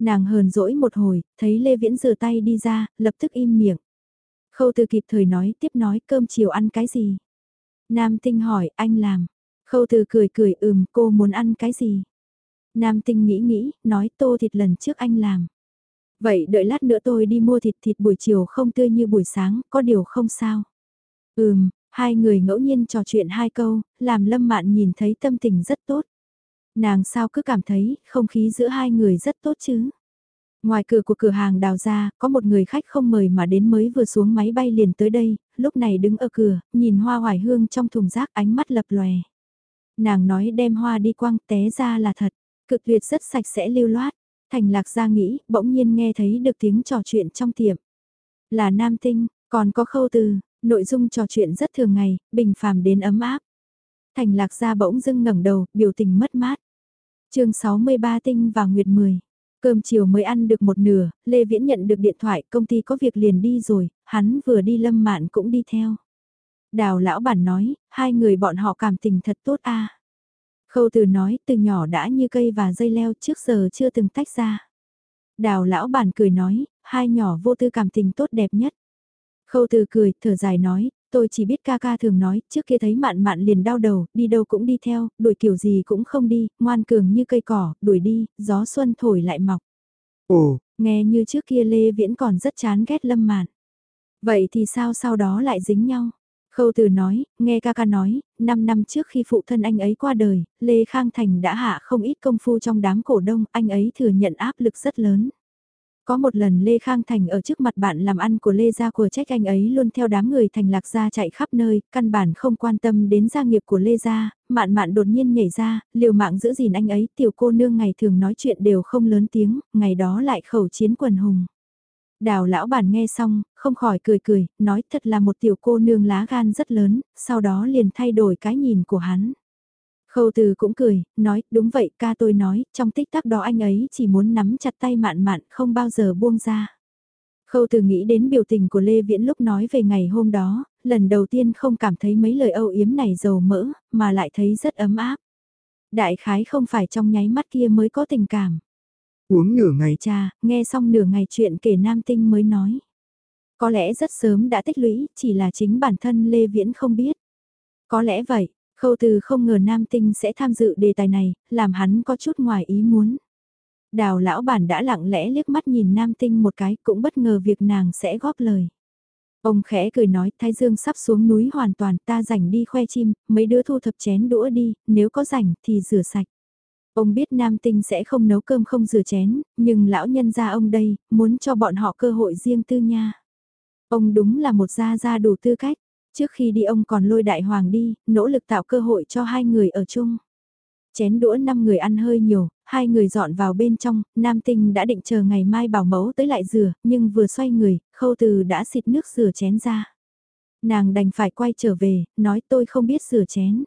Nàng hờn dỗi một hồi, thấy Lê Viễn rửa tay đi ra, lập tức im miệng. Khâu từ kịp thời nói tiếp nói cơm chiều ăn cái gì. Nam tinh hỏi anh làm. Khâu từ cười cười ừm cô muốn ăn cái gì. Nam tinh nghĩ nghĩ, nói tô thịt lần trước anh làm. Vậy đợi lát nữa tôi đi mua thịt thịt buổi chiều không tươi như buổi sáng, có điều không sao. Ừm, hai người ngẫu nhiên trò chuyện hai câu, làm Lâm Mạn nhìn thấy tâm tình rất tốt. Nàng sao cứ cảm thấy không khí giữa hai người rất tốt chứ. Ngoài cửa của cửa hàng đào ra, có một người khách không mời mà đến mới vừa xuống máy bay liền tới đây, lúc này đứng ở cửa, nhìn hoa hoài hương trong thùng rác ánh mắt lập lòe. Nàng nói đem hoa đi quăng té ra là thật, cực tuyệt rất sạch sẽ lưu loát. Thành lạc ra nghĩ, bỗng nhiên nghe thấy được tiếng trò chuyện trong tiệm. Là nam tinh, còn có khâu từ, nội dung trò chuyện rất thường ngày, bình phàm đến ấm áp. Thành lạc ra bỗng dưng ngẩng đầu, biểu tình mất mát. chương 63 tinh và nguyệt 10. Cơm chiều mới ăn được một nửa, Lê Viễn nhận được điện thoại công ty có việc liền đi rồi, hắn vừa đi lâm mạn cũng đi theo. Đào lão bản nói, hai người bọn họ cảm tình thật tốt a. Khâu từ nói từ nhỏ đã như cây và dây leo trước giờ chưa từng tách ra. Đào lão bản cười nói, hai nhỏ vô tư cảm tình tốt đẹp nhất. Khâu từ cười, thở dài nói, tôi chỉ biết ca ca thường nói, trước kia thấy mạn mạn liền đau đầu, đi đâu cũng đi theo, đuổi kiểu gì cũng không đi, ngoan cường như cây cỏ, đuổi đi, gió xuân thổi lại mọc. Ồ, nghe như trước kia Lê Viễn còn rất chán ghét lâm mạn. Vậy thì sao sau đó lại dính nhau? Khâu từ nói, nghe ca ca nói, 5 năm trước khi phụ thân anh ấy qua đời, Lê Khang Thành đã hạ không ít công phu trong đám cổ đông, anh ấy thừa nhận áp lực rất lớn. Có một lần Lê Khang Thành ở trước mặt bạn làm ăn của Lê Gia của trách anh ấy luôn theo đám người thành lạc gia chạy khắp nơi, căn bản không quan tâm đến gia nghiệp của Lê Gia, mạn mạn đột nhiên nhảy ra, liều mạng giữ gìn anh ấy, tiểu cô nương ngày thường nói chuyện đều không lớn tiếng, ngày đó lại khẩu chiến quần hùng. Đào lão bản nghe xong, không khỏi cười cười, nói thật là một tiểu cô nương lá gan rất lớn, sau đó liền thay đổi cái nhìn của hắn. Khâu từ cũng cười, nói, đúng vậy ca tôi nói, trong tích tắc đó anh ấy chỉ muốn nắm chặt tay mạn mạn không bao giờ buông ra. Khâu từ nghĩ đến biểu tình của Lê Viễn lúc nói về ngày hôm đó, lần đầu tiên không cảm thấy mấy lời âu yếm này dầu mỡ, mà lại thấy rất ấm áp. Đại khái không phải trong nháy mắt kia mới có tình cảm. Uống nửa ngày. Cha, nghe xong nửa ngày chuyện kể nam tinh mới nói. Có lẽ rất sớm đã tích lũy, chỉ là chính bản thân Lê Viễn không biết. Có lẽ vậy, Khâu từ không ngờ nam tinh sẽ tham dự đề tài này, làm hắn có chút ngoài ý muốn. Đào lão bản đã lặng lẽ liếc mắt nhìn nam tinh một cái cũng bất ngờ việc nàng sẽ góp lời. Ông khẽ cười nói Thái Dương sắp xuống núi hoàn toàn ta rảnh đi khoe chim, mấy đứa thu thập chén đũa đi, nếu có rảnh thì rửa sạch. Ông biết nam tinh sẽ không nấu cơm không rửa chén, nhưng lão nhân gia ông đây, muốn cho bọn họ cơ hội riêng tư nha. Ông đúng là một gia gia đủ tư cách. Trước khi đi ông còn lôi đại hoàng đi, nỗ lực tạo cơ hội cho hai người ở chung. Chén đũa năm người ăn hơi nhiều, hai người dọn vào bên trong, nam tinh đã định chờ ngày mai bảo mẫu tới lại rửa, nhưng vừa xoay người, khâu từ đã xịt nước rửa chén ra. Nàng đành phải quay trở về, nói tôi không biết rửa chén.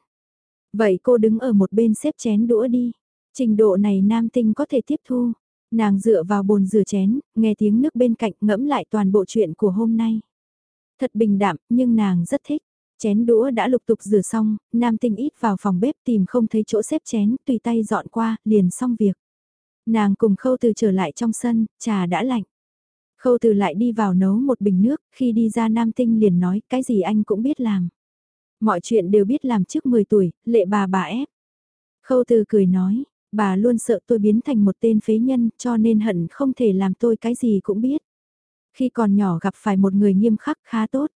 Vậy cô đứng ở một bên xếp chén đũa đi. Trình độ này nam tinh có thể tiếp thu. Nàng dựa vào bồn rửa chén, nghe tiếng nước bên cạnh ngẫm lại toàn bộ chuyện của hôm nay. Thật bình đạm, nhưng nàng rất thích. Chén đũa đã lục tục rửa xong, nam tinh ít vào phòng bếp tìm không thấy chỗ xếp chén, tùy tay dọn qua, liền xong việc. Nàng cùng khâu từ trở lại trong sân, trà đã lạnh. Khâu từ lại đi vào nấu một bình nước, khi đi ra nam tinh liền nói cái gì anh cũng biết làm. Mọi chuyện đều biết làm trước 10 tuổi, lệ bà bà ép. Khâu từ cười nói, bà luôn sợ tôi biến thành một tên phế nhân cho nên hận không thể làm tôi cái gì cũng biết. Khi còn nhỏ gặp phải một người nghiêm khắc khá tốt.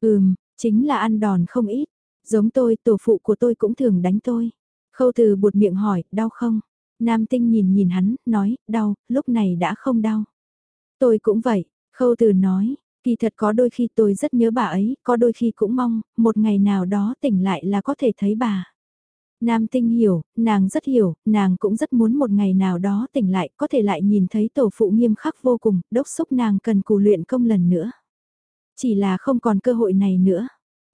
Ừm, chính là ăn đòn không ít. Giống tôi, tổ phụ của tôi cũng thường đánh tôi. Khâu từ buột miệng hỏi, đau không? Nam tinh nhìn nhìn hắn, nói, đau, lúc này đã không đau. Tôi cũng vậy, khâu từ nói, kỳ thật có đôi khi tôi rất nhớ bà ấy, có đôi khi cũng mong, một ngày nào đó tỉnh lại là có thể thấy bà. Nam tinh hiểu, nàng rất hiểu, nàng cũng rất muốn một ngày nào đó tỉnh lại có thể lại nhìn thấy tổ phụ nghiêm khắc vô cùng, đốc xúc nàng cần cù luyện công lần nữa. Chỉ là không còn cơ hội này nữa.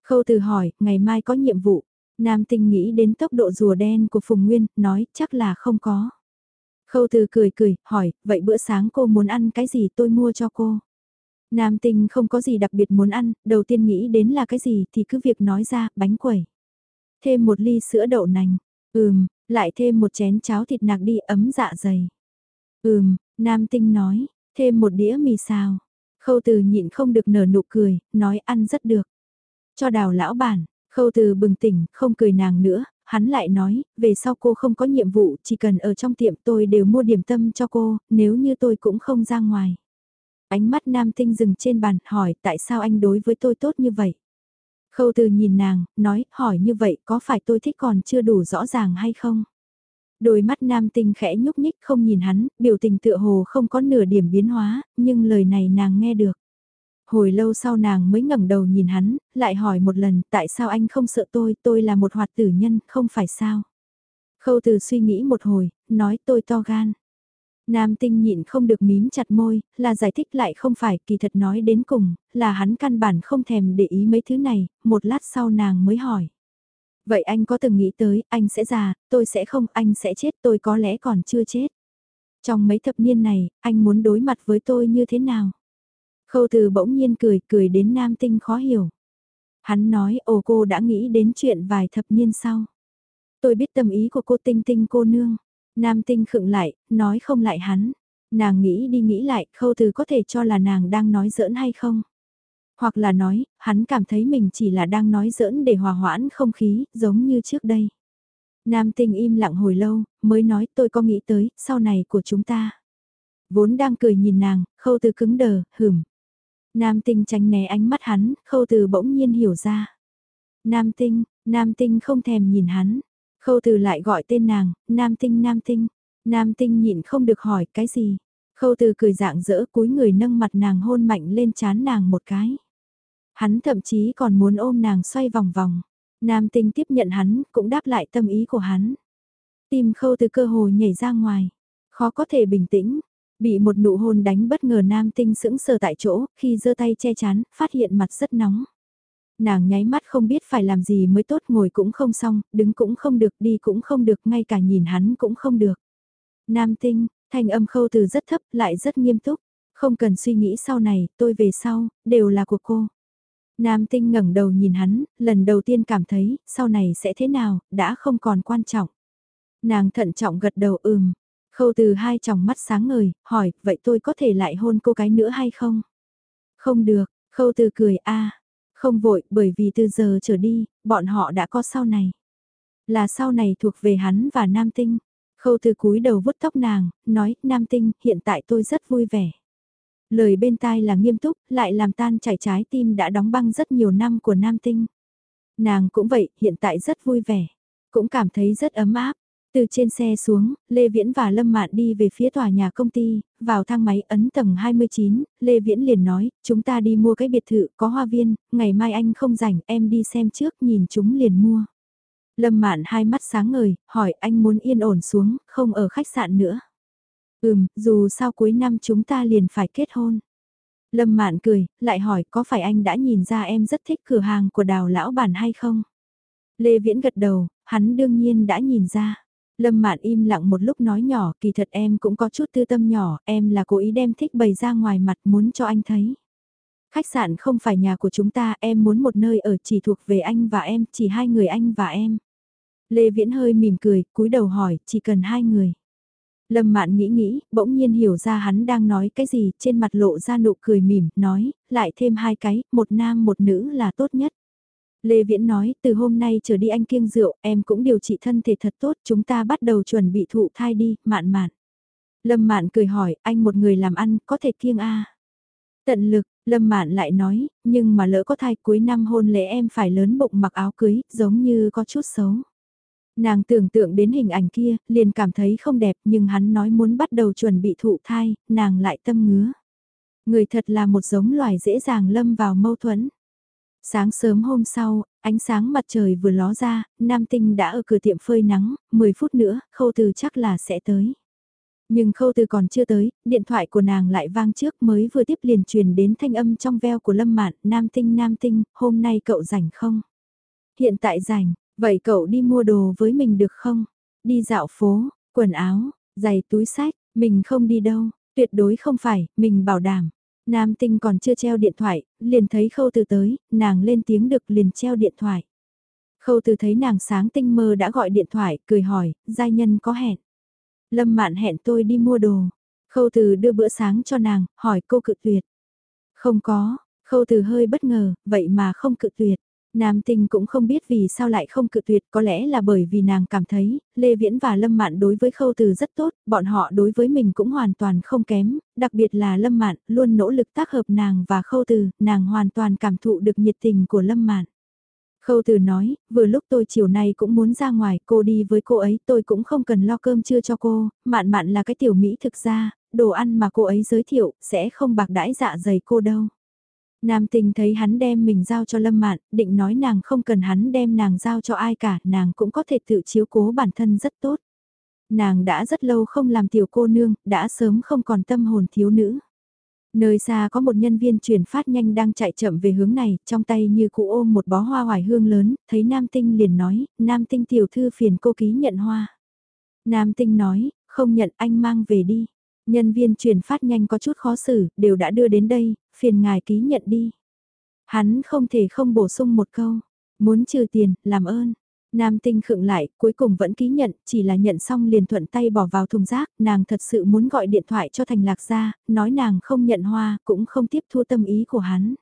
Khâu từ hỏi, ngày mai có nhiệm vụ. Nam tinh nghĩ đến tốc độ rùa đen của Phùng Nguyên, nói chắc là không có. Khâu từ cười cười, hỏi, vậy bữa sáng cô muốn ăn cái gì tôi mua cho cô? Nam tinh không có gì đặc biệt muốn ăn, đầu tiên nghĩ đến là cái gì thì cứ việc nói ra, bánh quẩy. Thêm một ly sữa đậu nành, ừm, lại thêm một chén cháo thịt nạc đi ấm dạ dày. Ừm, Nam tinh nói, thêm một đĩa mì xào. Khâu từ nhịn không được nở nụ cười, nói ăn rất được. Cho đào lão bản, khâu từ bừng tỉnh, không cười nàng nữa, hắn lại nói, về sau cô không có nhiệm vụ, chỉ cần ở trong tiệm tôi đều mua điểm tâm cho cô, nếu như tôi cũng không ra ngoài. Ánh mắt nam tinh dừng trên bàn, hỏi tại sao anh đối với tôi tốt như vậy? Khâu từ nhìn nàng, nói, hỏi như vậy có phải tôi thích còn chưa đủ rõ ràng hay không? Đôi mắt nam tinh khẽ nhúc nhích không nhìn hắn, biểu tình tựa hồ không có nửa điểm biến hóa, nhưng lời này nàng nghe được. Hồi lâu sau nàng mới ngẩng đầu nhìn hắn, lại hỏi một lần, tại sao anh không sợ tôi, tôi là một hoạt tử nhân, không phải sao? Khâu từ suy nghĩ một hồi, nói tôi to gan. Nam tinh nhịn không được mím chặt môi, là giải thích lại không phải, kỳ thật nói đến cùng, là hắn căn bản không thèm để ý mấy thứ này, một lát sau nàng mới hỏi. Vậy anh có từng nghĩ tới, anh sẽ già, tôi sẽ không, anh sẽ chết, tôi có lẽ còn chưa chết. Trong mấy thập niên này, anh muốn đối mặt với tôi như thế nào? Khâu từ bỗng nhiên cười, cười đến nam tinh khó hiểu. Hắn nói, ồ cô đã nghĩ đến chuyện vài thập niên sau. Tôi biết tâm ý của cô tinh tinh cô nương. Nam tinh khựng lại, nói không lại hắn. Nàng nghĩ đi nghĩ lại, khâu từ có thể cho là nàng đang nói giỡn hay không? Hoặc là nói, hắn cảm thấy mình chỉ là đang nói giỡn để hòa hoãn không khí, giống như trước đây. Nam tinh im lặng hồi lâu, mới nói tôi có nghĩ tới, sau này của chúng ta. Vốn đang cười nhìn nàng, khâu từ cứng đờ, hửm. Nam tinh tránh né ánh mắt hắn, khâu từ bỗng nhiên hiểu ra. Nam tinh, nam tinh không thèm nhìn hắn. Khâu từ lại gọi tên nàng, nam tinh nam tinh. Nam tinh nhịn không được hỏi cái gì. Khâu từ cười dạng dỡ cúi người nâng mặt nàng hôn mạnh lên chán nàng một cái. Hắn thậm chí còn muốn ôm nàng xoay vòng vòng. Nam tinh tiếp nhận hắn, cũng đáp lại tâm ý của hắn. Tim khâu từ cơ hồ nhảy ra ngoài. Khó có thể bình tĩnh. Bị một nụ hôn đánh bất ngờ nam tinh sững sờ tại chỗ, khi giơ tay che chắn, phát hiện mặt rất nóng. Nàng nháy mắt không biết phải làm gì mới tốt ngồi cũng không xong, đứng cũng không được, đi cũng không được, ngay cả nhìn hắn cũng không được. Nam tinh, thanh âm khâu từ rất thấp, lại rất nghiêm túc. Không cần suy nghĩ sau này, tôi về sau, đều là của cô. Nam tinh ngẩng đầu nhìn hắn, lần đầu tiên cảm thấy, sau này sẽ thế nào, đã không còn quan trọng. Nàng thận trọng gật đầu ừm. Khâu từ hai tròng mắt sáng ngời, hỏi, vậy tôi có thể lại hôn cô cái nữa hay không? Không được, khâu từ cười a không vội, bởi vì từ giờ trở đi, bọn họ đã có sau này. Là sau này thuộc về hắn và Nam Tinh. Khâu từ cúi đầu vuốt tóc nàng, nói, Nam Tinh, hiện tại tôi rất vui vẻ. Lời bên tai là nghiêm túc, lại làm tan chảy trái tim đã đóng băng rất nhiều năm của nam tinh. Nàng cũng vậy, hiện tại rất vui vẻ, cũng cảm thấy rất ấm áp. Từ trên xe xuống, Lê Viễn và Lâm Mạn đi về phía tòa nhà công ty, vào thang máy ấn tầng 29, Lê Viễn liền nói, chúng ta đi mua cái biệt thự có hoa viên, ngày mai anh không rảnh, em đi xem trước nhìn chúng liền mua. Lâm Mạn hai mắt sáng ngời, hỏi anh muốn yên ổn xuống, không ở khách sạn nữa. Ừm, dù sao cuối năm chúng ta liền phải kết hôn. Lâm Mạn cười, lại hỏi có phải anh đã nhìn ra em rất thích cửa hàng của đào lão bản hay không? Lê Viễn gật đầu, hắn đương nhiên đã nhìn ra. Lâm Mạn im lặng một lúc nói nhỏ, kỳ thật em cũng có chút tư tâm nhỏ, em là cố ý đem thích bày ra ngoài mặt muốn cho anh thấy. Khách sạn không phải nhà của chúng ta, em muốn một nơi ở chỉ thuộc về anh và em, chỉ hai người anh và em. Lê Viễn hơi mỉm cười, cúi đầu hỏi, chỉ cần hai người. Lâm Mạn nghĩ nghĩ, bỗng nhiên hiểu ra hắn đang nói cái gì, trên mặt lộ ra nụ cười mỉm, nói, lại thêm hai cái, một nam một nữ là tốt nhất. Lê Viễn nói, từ hôm nay trở đi anh kiêng rượu, em cũng điều trị thân thể thật tốt, chúng ta bắt đầu chuẩn bị thụ thai đi, mạn mạn. Lâm Mạn cười hỏi, anh một người làm ăn, có thể kiêng a Tận lực, Lâm Mạn lại nói, nhưng mà lỡ có thai cuối năm hôn lễ em phải lớn bụng mặc áo cưới, giống như có chút xấu. Nàng tưởng tượng đến hình ảnh kia, liền cảm thấy không đẹp nhưng hắn nói muốn bắt đầu chuẩn bị thụ thai, nàng lại tâm ngứa. Người thật là một giống loài dễ dàng lâm vào mâu thuẫn. Sáng sớm hôm sau, ánh sáng mặt trời vừa ló ra, Nam Tinh đã ở cửa tiệm phơi nắng, 10 phút nữa, khâu từ chắc là sẽ tới. Nhưng khâu từ còn chưa tới, điện thoại của nàng lại vang trước mới vừa tiếp liền truyền đến thanh âm trong veo của Lâm Mạn, Nam Tinh Nam Tinh, hôm nay cậu rảnh không? Hiện tại rảnh, vậy cậu đi mua đồ với mình được không? Đi dạo phố, quần áo, giày túi sách, mình không đi đâu, tuyệt đối không phải, mình bảo đảm. Nam tinh còn chưa treo điện thoại, liền thấy khâu từ tới, nàng lên tiếng được liền treo điện thoại. Khâu từ thấy nàng sáng tinh mơ đã gọi điện thoại, cười hỏi, giai nhân có hẹn. Lâm mạn hẹn tôi đi mua đồ. Khâu từ đưa bữa sáng cho nàng, hỏi cô cự tuyệt. Không có, khâu từ hơi bất ngờ, vậy mà không cự tuyệt. Nam tinh cũng không biết vì sao lại không cự tuyệt, có lẽ là bởi vì nàng cảm thấy, Lê Viễn và Lâm Mạn đối với khâu từ rất tốt, bọn họ đối với mình cũng hoàn toàn không kém, đặc biệt là Lâm Mạn, luôn nỗ lực tác hợp nàng và khâu từ, nàng hoàn toàn cảm thụ được nhiệt tình của Lâm Mạn. Khâu từ nói, vừa lúc tôi chiều nay cũng muốn ra ngoài, cô đi với cô ấy, tôi cũng không cần lo cơm trưa cho cô, mạn mạn là cái tiểu Mỹ thực ra, đồ ăn mà cô ấy giới thiệu, sẽ không bạc đãi dạ dày cô đâu. Nam tình thấy hắn đem mình giao cho Lâm Mạn, định nói nàng không cần hắn đem nàng giao cho ai cả, nàng cũng có thể tự chiếu cố bản thân rất tốt. Nàng đã rất lâu không làm tiểu cô nương, đã sớm không còn tâm hồn thiếu nữ. Nơi xa có một nhân viên chuyển phát nhanh đang chạy chậm về hướng này, trong tay như cụ ôm một bó hoa hoài hương lớn, thấy Nam Tinh liền nói, Nam Tinh tiểu thư phiền cô ký nhận hoa. Nam Tinh nói, không nhận anh mang về đi. Nhân viên chuyển phát nhanh có chút khó xử, đều đã đưa đến đây, phiền ngài ký nhận đi. Hắn không thể không bổ sung một câu, muốn trừ tiền, làm ơn. Nam tinh khựng lại, cuối cùng vẫn ký nhận, chỉ là nhận xong liền thuận tay bỏ vào thùng rác, nàng thật sự muốn gọi điện thoại cho thành lạc gia, nói nàng không nhận hoa, cũng không tiếp thu tâm ý của hắn.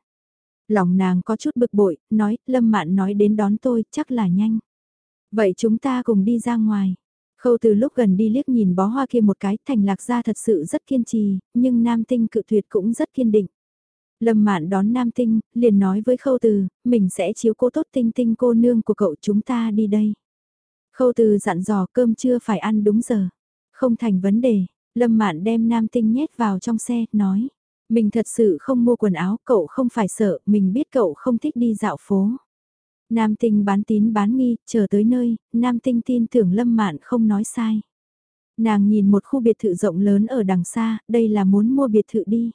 Lòng nàng có chút bực bội, nói, lâm mạn nói đến đón tôi, chắc là nhanh. Vậy chúng ta cùng đi ra ngoài. Khâu từ lúc gần đi liếc nhìn bó hoa kia một cái, thành lạc gia thật sự rất kiên trì, nhưng nam tinh cự tuyệt cũng rất kiên định. Lâm Mạn đón Nam Tinh, liền nói với Khâu Từ, mình sẽ chiếu cố tốt Tinh Tinh cô nương của cậu chúng ta đi đây. Khâu Từ dặn dò cơm chưa phải ăn đúng giờ. Không thành vấn đề, Lâm Mạn đem Nam Tinh nhét vào trong xe, nói. Mình thật sự không mua quần áo, cậu không phải sợ, mình biết cậu không thích đi dạo phố. Nam Tinh bán tín bán nghi, chờ tới nơi, Nam Tinh tin tưởng Lâm Mạn không nói sai. Nàng nhìn một khu biệt thự rộng lớn ở đằng xa, đây là muốn mua biệt thự đi.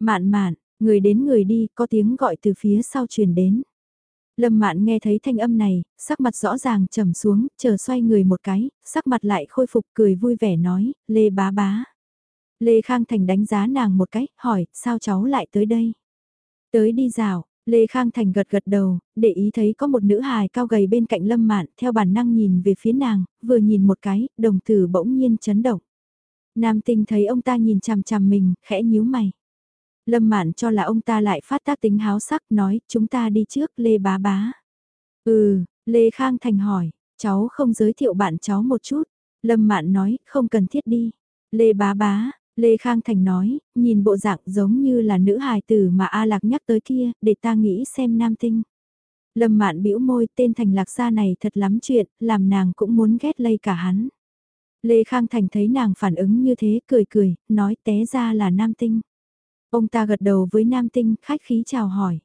Mạn mạn, Người đến người đi, có tiếng gọi từ phía sau truyền đến. Lâm Mạn nghe thấy thanh âm này, sắc mặt rõ ràng trầm xuống, chờ xoay người một cái, sắc mặt lại khôi phục cười vui vẻ nói, Lê bá bá. Lê Khang Thành đánh giá nàng một cái, hỏi, sao cháu lại tới đây? Tới đi rào, Lê Khang Thành gật gật đầu, để ý thấy có một nữ hài cao gầy bên cạnh Lâm Mạn, theo bản năng nhìn về phía nàng, vừa nhìn một cái, đồng tử bỗng nhiên chấn động. Nam tinh thấy ông ta nhìn chằm chằm mình, khẽ nhíu mày. Lâm Mạn cho là ông ta lại phát tác tính háo sắc nói chúng ta đi trước Lê Bá Bá. Ừ, Lê Khang Thành hỏi, cháu không giới thiệu bạn cháu một chút. Lâm Mạn nói không cần thiết đi. Lê Bá Bá, Lê Khang Thành nói, nhìn bộ dạng giống như là nữ hài tử mà A Lạc nhắc tới kia, để ta nghĩ xem nam tinh. Lâm Mạn bĩu môi tên Thành Lạc gia này thật lắm chuyện, làm nàng cũng muốn ghét lây cả hắn. Lê Khang Thành thấy nàng phản ứng như thế, cười cười, nói té ra là nam tinh. Ông ta gật đầu với nam tinh, khách khí chào hỏi.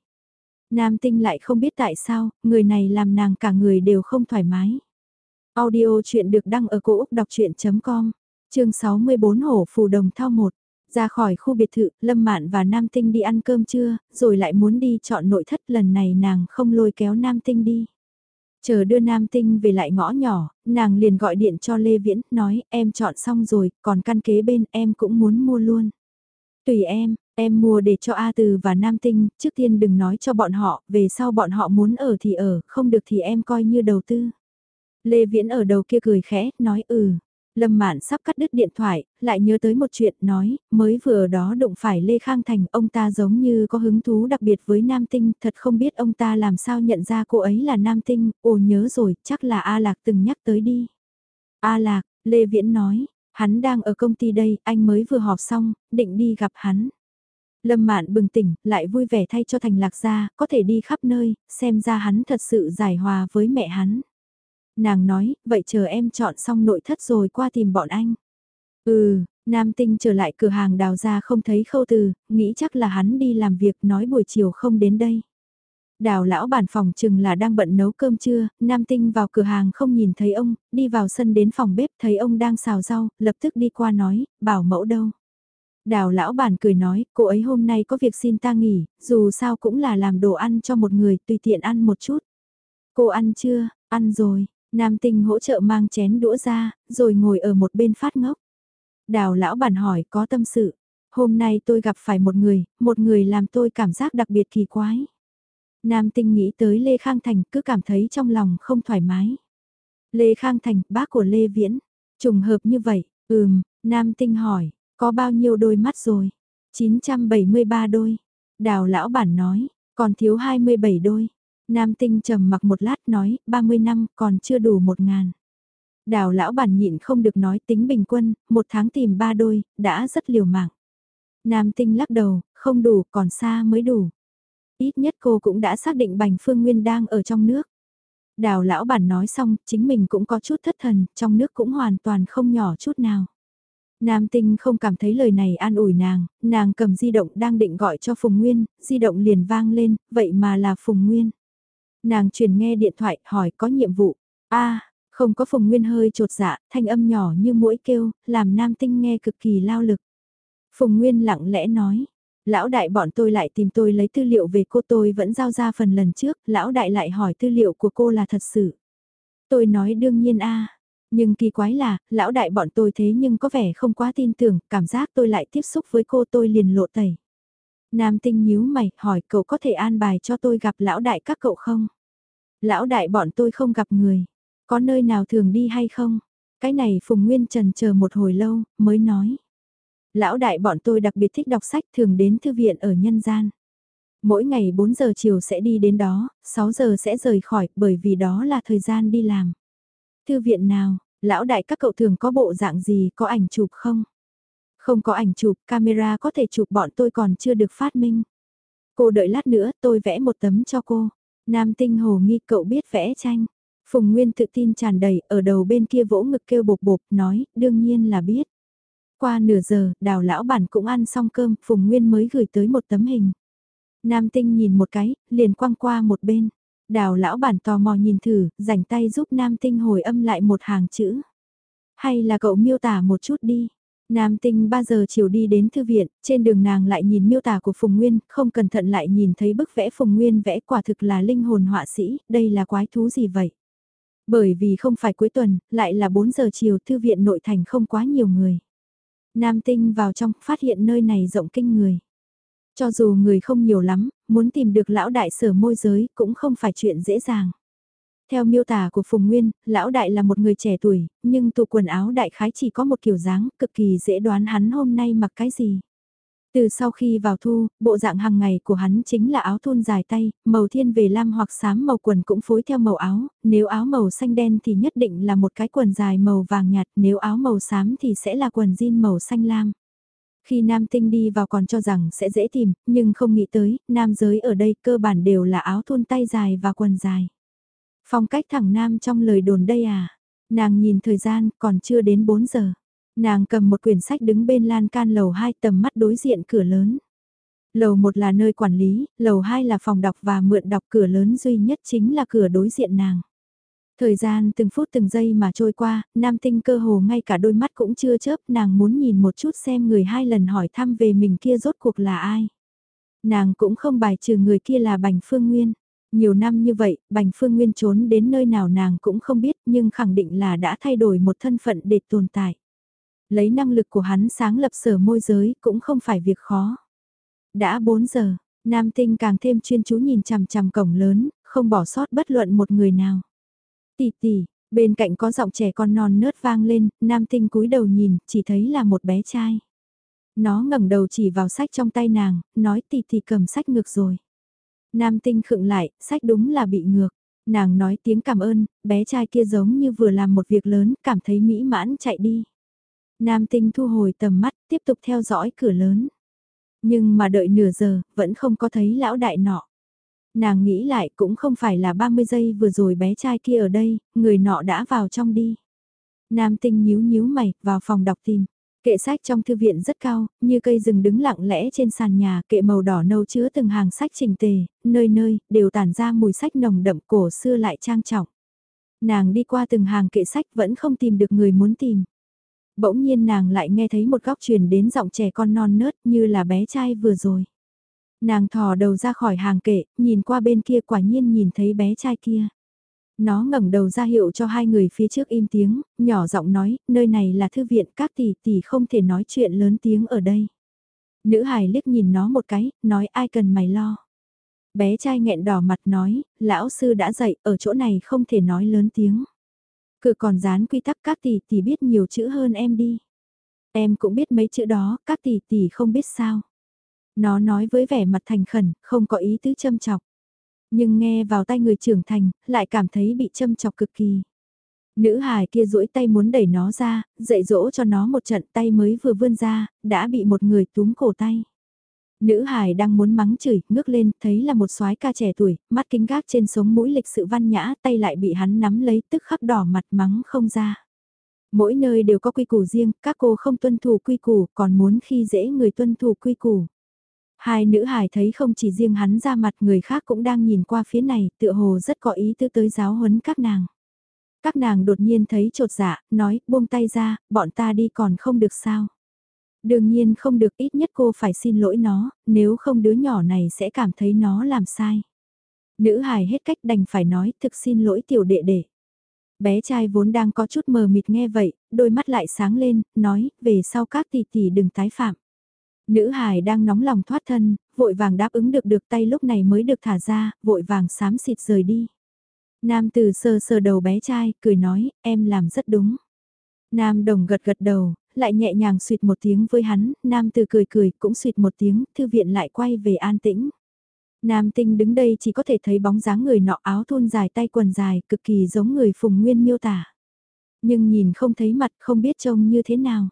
Nam tinh lại không biết tại sao, người này làm nàng cả người đều không thoải mái. Audio chuyện được đăng ở cổ Úc đọc chuyện.com, chương 64 Hổ Phù Đồng Thao 1. Ra khỏi khu biệt thự, Lâm Mạn và Nam Tinh đi ăn cơm trưa, rồi lại muốn đi chọn nội thất lần này nàng không lôi kéo Nam Tinh đi. Chờ đưa Nam Tinh về lại ngõ nhỏ, nàng liền gọi điện cho Lê Viễn, nói em chọn xong rồi, còn căn kế bên em cũng muốn mua luôn. Tùy em, em mua để cho A Từ và Nam Tinh, trước tiên đừng nói cho bọn họ, về sau bọn họ muốn ở thì ở, không được thì em coi như đầu tư. Lê Viễn ở đầu kia cười khẽ, nói ừ. Lâm Mạn sắp cắt đứt điện thoại, lại nhớ tới một chuyện nói, mới vừa ở đó đụng phải Lê Khang Thành, ông ta giống như có hứng thú đặc biệt với Nam Tinh, thật không biết ông ta làm sao nhận ra cô ấy là Nam Tinh, ồ nhớ rồi, chắc là A Lạc từng nhắc tới đi. A Lạc, Lê Viễn nói, hắn đang ở công ty đây, anh mới vừa họp xong, định đi gặp hắn. Lâm Mạn bừng tỉnh, lại vui vẻ thay cho Thành Lạc ra, có thể đi khắp nơi, xem ra hắn thật sự giải hòa với mẹ hắn nàng nói, vậy chờ em chọn xong nội thất rồi qua tìm bọn anh. Ừ, Nam Tinh trở lại cửa hàng đào ra không thấy khâu từ, nghĩ chắc là hắn đi làm việc nói buổi chiều không đến đây. Đào lão bản phòng chừng là đang bận nấu cơm trưa, Nam Tinh vào cửa hàng không nhìn thấy ông, đi vào sân đến phòng bếp thấy ông đang xào rau, lập tức đi qua nói, bảo mẫu đâu. Đào lão bản cười nói, cô ấy hôm nay có việc xin ta nghỉ, dù sao cũng là làm đồ ăn cho một người, tùy tiện ăn một chút. Cô ăn chưa, ăn rồi, Nam tinh hỗ trợ mang chén đũa ra, rồi ngồi ở một bên phát ngốc. Đào lão bản hỏi có tâm sự. Hôm nay tôi gặp phải một người, một người làm tôi cảm giác đặc biệt kỳ quái. Nam tinh nghĩ tới Lê Khang Thành cứ cảm thấy trong lòng không thoải mái. Lê Khang Thành, bác của Lê Viễn. Trùng hợp như vậy, ừm, Nam tinh hỏi, có bao nhiêu đôi mắt rồi? 973 đôi. Đào lão bản nói, còn thiếu 27 đôi. Nam tinh trầm mặc một lát nói, 30 năm còn chưa đủ một ngàn. Đào lão bản nhịn không được nói tính bình quân, một tháng tìm ba đôi, đã rất liều mạng. Nam tinh lắc đầu, không đủ, còn xa mới đủ. Ít nhất cô cũng đã xác định Bành Phương Nguyên đang ở trong nước. Đào lão bản nói xong, chính mình cũng có chút thất thần, trong nước cũng hoàn toàn không nhỏ chút nào. Nam tinh không cảm thấy lời này an ủi nàng, nàng cầm di động đang định gọi cho Phùng Nguyên, di động liền vang lên, vậy mà là Phùng Nguyên. Nàng truyền nghe điện thoại hỏi có nhiệm vụ. a không có Phùng Nguyên hơi trột dạ, thanh âm nhỏ như mũi kêu, làm nam tinh nghe cực kỳ lao lực. Phùng Nguyên lặng lẽ nói, lão đại bọn tôi lại tìm tôi lấy tư liệu về cô tôi vẫn giao ra phần lần trước, lão đại lại hỏi tư liệu của cô là thật sự. Tôi nói đương nhiên a nhưng kỳ quái là, lão đại bọn tôi thế nhưng có vẻ không quá tin tưởng, cảm giác tôi lại tiếp xúc với cô tôi liền lộ tẩy. Nam tinh nhíu mày, hỏi cậu có thể an bài cho tôi gặp lão đại các cậu không? Lão đại bọn tôi không gặp người. Có nơi nào thường đi hay không? Cái này Phùng Nguyên Trần chờ một hồi lâu, mới nói. Lão đại bọn tôi đặc biệt thích đọc sách thường đến thư viện ở nhân gian. Mỗi ngày 4 giờ chiều sẽ đi đến đó, 6 giờ sẽ rời khỏi bởi vì đó là thời gian đi làm. Thư viện nào, lão đại các cậu thường có bộ dạng gì, có ảnh chụp không? Không có ảnh chụp, camera có thể chụp bọn tôi còn chưa được phát minh. Cô đợi lát nữa tôi vẽ một tấm cho cô. Nam tinh hồ nghi cậu biết vẽ tranh. Phùng Nguyên tự tin tràn đầy ở đầu bên kia vỗ ngực kêu bột bột nói, đương nhiên là biết. Qua nửa giờ, đào lão bản cũng ăn xong cơm, Phùng Nguyên mới gửi tới một tấm hình. Nam tinh nhìn một cái, liền quăng qua một bên. Đào lão bản tò mò nhìn thử, rảnh tay giúp Nam tinh hồi âm lại một hàng chữ. Hay là cậu miêu tả một chút đi. Nam tinh 3 giờ chiều đi đến thư viện, trên đường nàng lại nhìn miêu tả của Phùng Nguyên, không cẩn thận lại nhìn thấy bức vẽ Phùng Nguyên vẽ quả thực là linh hồn họa sĩ, đây là quái thú gì vậy? Bởi vì không phải cuối tuần, lại là 4 giờ chiều thư viện nội thành không quá nhiều người. Nam tinh vào trong, phát hiện nơi này rộng kinh người. Cho dù người không nhiều lắm, muốn tìm được lão đại sở môi giới cũng không phải chuyện dễ dàng. Theo miêu tả của Phùng Nguyên, lão đại là một người trẻ tuổi, nhưng tụ quần áo đại khái chỉ có một kiểu dáng, cực kỳ dễ đoán hắn hôm nay mặc cái gì. Từ sau khi vào thu, bộ dạng hàng ngày của hắn chính là áo thun dài tay, màu thiên về lam hoặc xám màu quần cũng phối theo màu áo, nếu áo màu xanh đen thì nhất định là một cái quần dài màu vàng nhạt, nếu áo màu xám thì sẽ là quần jean màu xanh lam. Khi nam tinh đi vào còn cho rằng sẽ dễ tìm, nhưng không nghĩ tới, nam giới ở đây cơ bản đều là áo thun tay dài và quần dài. Phong cách thẳng nam trong lời đồn đây à. Nàng nhìn thời gian còn chưa đến 4 giờ. Nàng cầm một quyển sách đứng bên lan can lầu 2 tầm mắt đối diện cửa lớn. Lầu 1 là nơi quản lý, lầu 2 là phòng đọc và mượn đọc cửa lớn duy nhất chính là cửa đối diện nàng. Thời gian từng phút từng giây mà trôi qua, nam tinh cơ hồ ngay cả đôi mắt cũng chưa chớp nàng muốn nhìn một chút xem người hai lần hỏi thăm về mình kia rốt cuộc là ai. Nàng cũng không bài trừ người kia là Bành Phương Nguyên. Nhiều năm như vậy, Bành Phương Nguyên trốn đến nơi nào nàng cũng không biết nhưng khẳng định là đã thay đổi một thân phận để tồn tại. Lấy năng lực của hắn sáng lập sở môi giới cũng không phải việc khó. Đã 4 giờ, nam tinh càng thêm chuyên chú nhìn chằm chằm cổng lớn, không bỏ sót bất luận một người nào. Tỷ tỷ, bên cạnh có giọng trẻ con non nớt vang lên, nam tinh cúi đầu nhìn, chỉ thấy là một bé trai. Nó ngẩng đầu chỉ vào sách trong tay nàng, nói tỷ tỷ cầm sách ngược rồi. Nam tinh khựng lại, sách đúng là bị ngược. Nàng nói tiếng cảm ơn, bé trai kia giống như vừa làm một việc lớn, cảm thấy mỹ mãn chạy đi. Nam tinh thu hồi tầm mắt, tiếp tục theo dõi cửa lớn. Nhưng mà đợi nửa giờ, vẫn không có thấy lão đại nọ. Nàng nghĩ lại cũng không phải là 30 giây vừa rồi bé trai kia ở đây, người nọ đã vào trong đi. Nam tinh nhíu nhíu mày, vào phòng đọc tìm. Kệ sách trong thư viện rất cao, như cây rừng đứng lặng lẽ trên sàn nhà, kệ màu đỏ nâu chứa từng hàng sách trình tề, nơi nơi, đều tản ra mùi sách nồng đậm cổ xưa lại trang trọng. Nàng đi qua từng hàng kệ sách vẫn không tìm được người muốn tìm. Bỗng nhiên nàng lại nghe thấy một góc truyền đến giọng trẻ con non nớt như là bé trai vừa rồi. Nàng thò đầu ra khỏi hàng kệ, nhìn qua bên kia quả nhiên nhìn thấy bé trai kia. Nó ngẩng đầu ra hiệu cho hai người phía trước im tiếng, nhỏ giọng nói, nơi này là thư viện các tỷ tỷ không thể nói chuyện lớn tiếng ở đây. Nữ hài liếc nhìn nó một cái, nói ai cần mày lo. Bé trai nghẹn đỏ mặt nói, lão sư đã dạy, ở chỗ này không thể nói lớn tiếng. Cứ còn dán quy tắc các tỷ tỷ biết nhiều chữ hơn em đi. Em cũng biết mấy chữ đó, các tỷ tỷ không biết sao. Nó nói với vẻ mặt thành khẩn, không có ý tứ châm chọc. Nhưng nghe vào tay người trưởng thành, lại cảm thấy bị châm chọc cực kỳ. Nữ hài kia duỗi tay muốn đẩy nó ra, dạy dỗ cho nó một trận tay mới vừa vươn ra, đã bị một người túm cổ tay. Nữ hài đang muốn mắng chửi, ngước lên, thấy là một soái ca trẻ tuổi, mắt kính gác trên sống mũi lịch sự văn nhã, tay lại bị hắn nắm lấy, tức khắc đỏ mặt mắng không ra. Mỗi nơi đều có quy củ riêng, các cô không tuân thủ quy củ, còn muốn khi dễ người tuân thủ quy củ. Hai nữ hài thấy không chỉ riêng hắn ra mặt người khác cũng đang nhìn qua phía này, tựa hồ rất có ý tư tới giáo huấn các nàng. Các nàng đột nhiên thấy trột dạ, nói, buông tay ra, bọn ta đi còn không được sao. Đương nhiên không được ít nhất cô phải xin lỗi nó, nếu không đứa nhỏ này sẽ cảm thấy nó làm sai. Nữ hài hết cách đành phải nói thực xin lỗi tiểu đệ đệ. Bé trai vốn đang có chút mờ mịt nghe vậy, đôi mắt lại sáng lên, nói, về sau các tỷ tỷ đừng tái phạm. Nữ hài đang nóng lòng thoát thân, vội vàng đáp ứng được được tay lúc này mới được thả ra, vội vàng xám xịt rời đi. Nam từ sờ sờ đầu bé trai, cười nói, em làm rất đúng. Nam đồng gật gật đầu, lại nhẹ nhàng suyệt một tiếng với hắn, Nam từ cười cười cũng suyệt một tiếng, thư viện lại quay về an tĩnh. Nam tinh đứng đây chỉ có thể thấy bóng dáng người nọ áo thun dài tay quần dài, cực kỳ giống người phùng nguyên miêu tả. Nhưng nhìn không thấy mặt không biết trông như thế nào.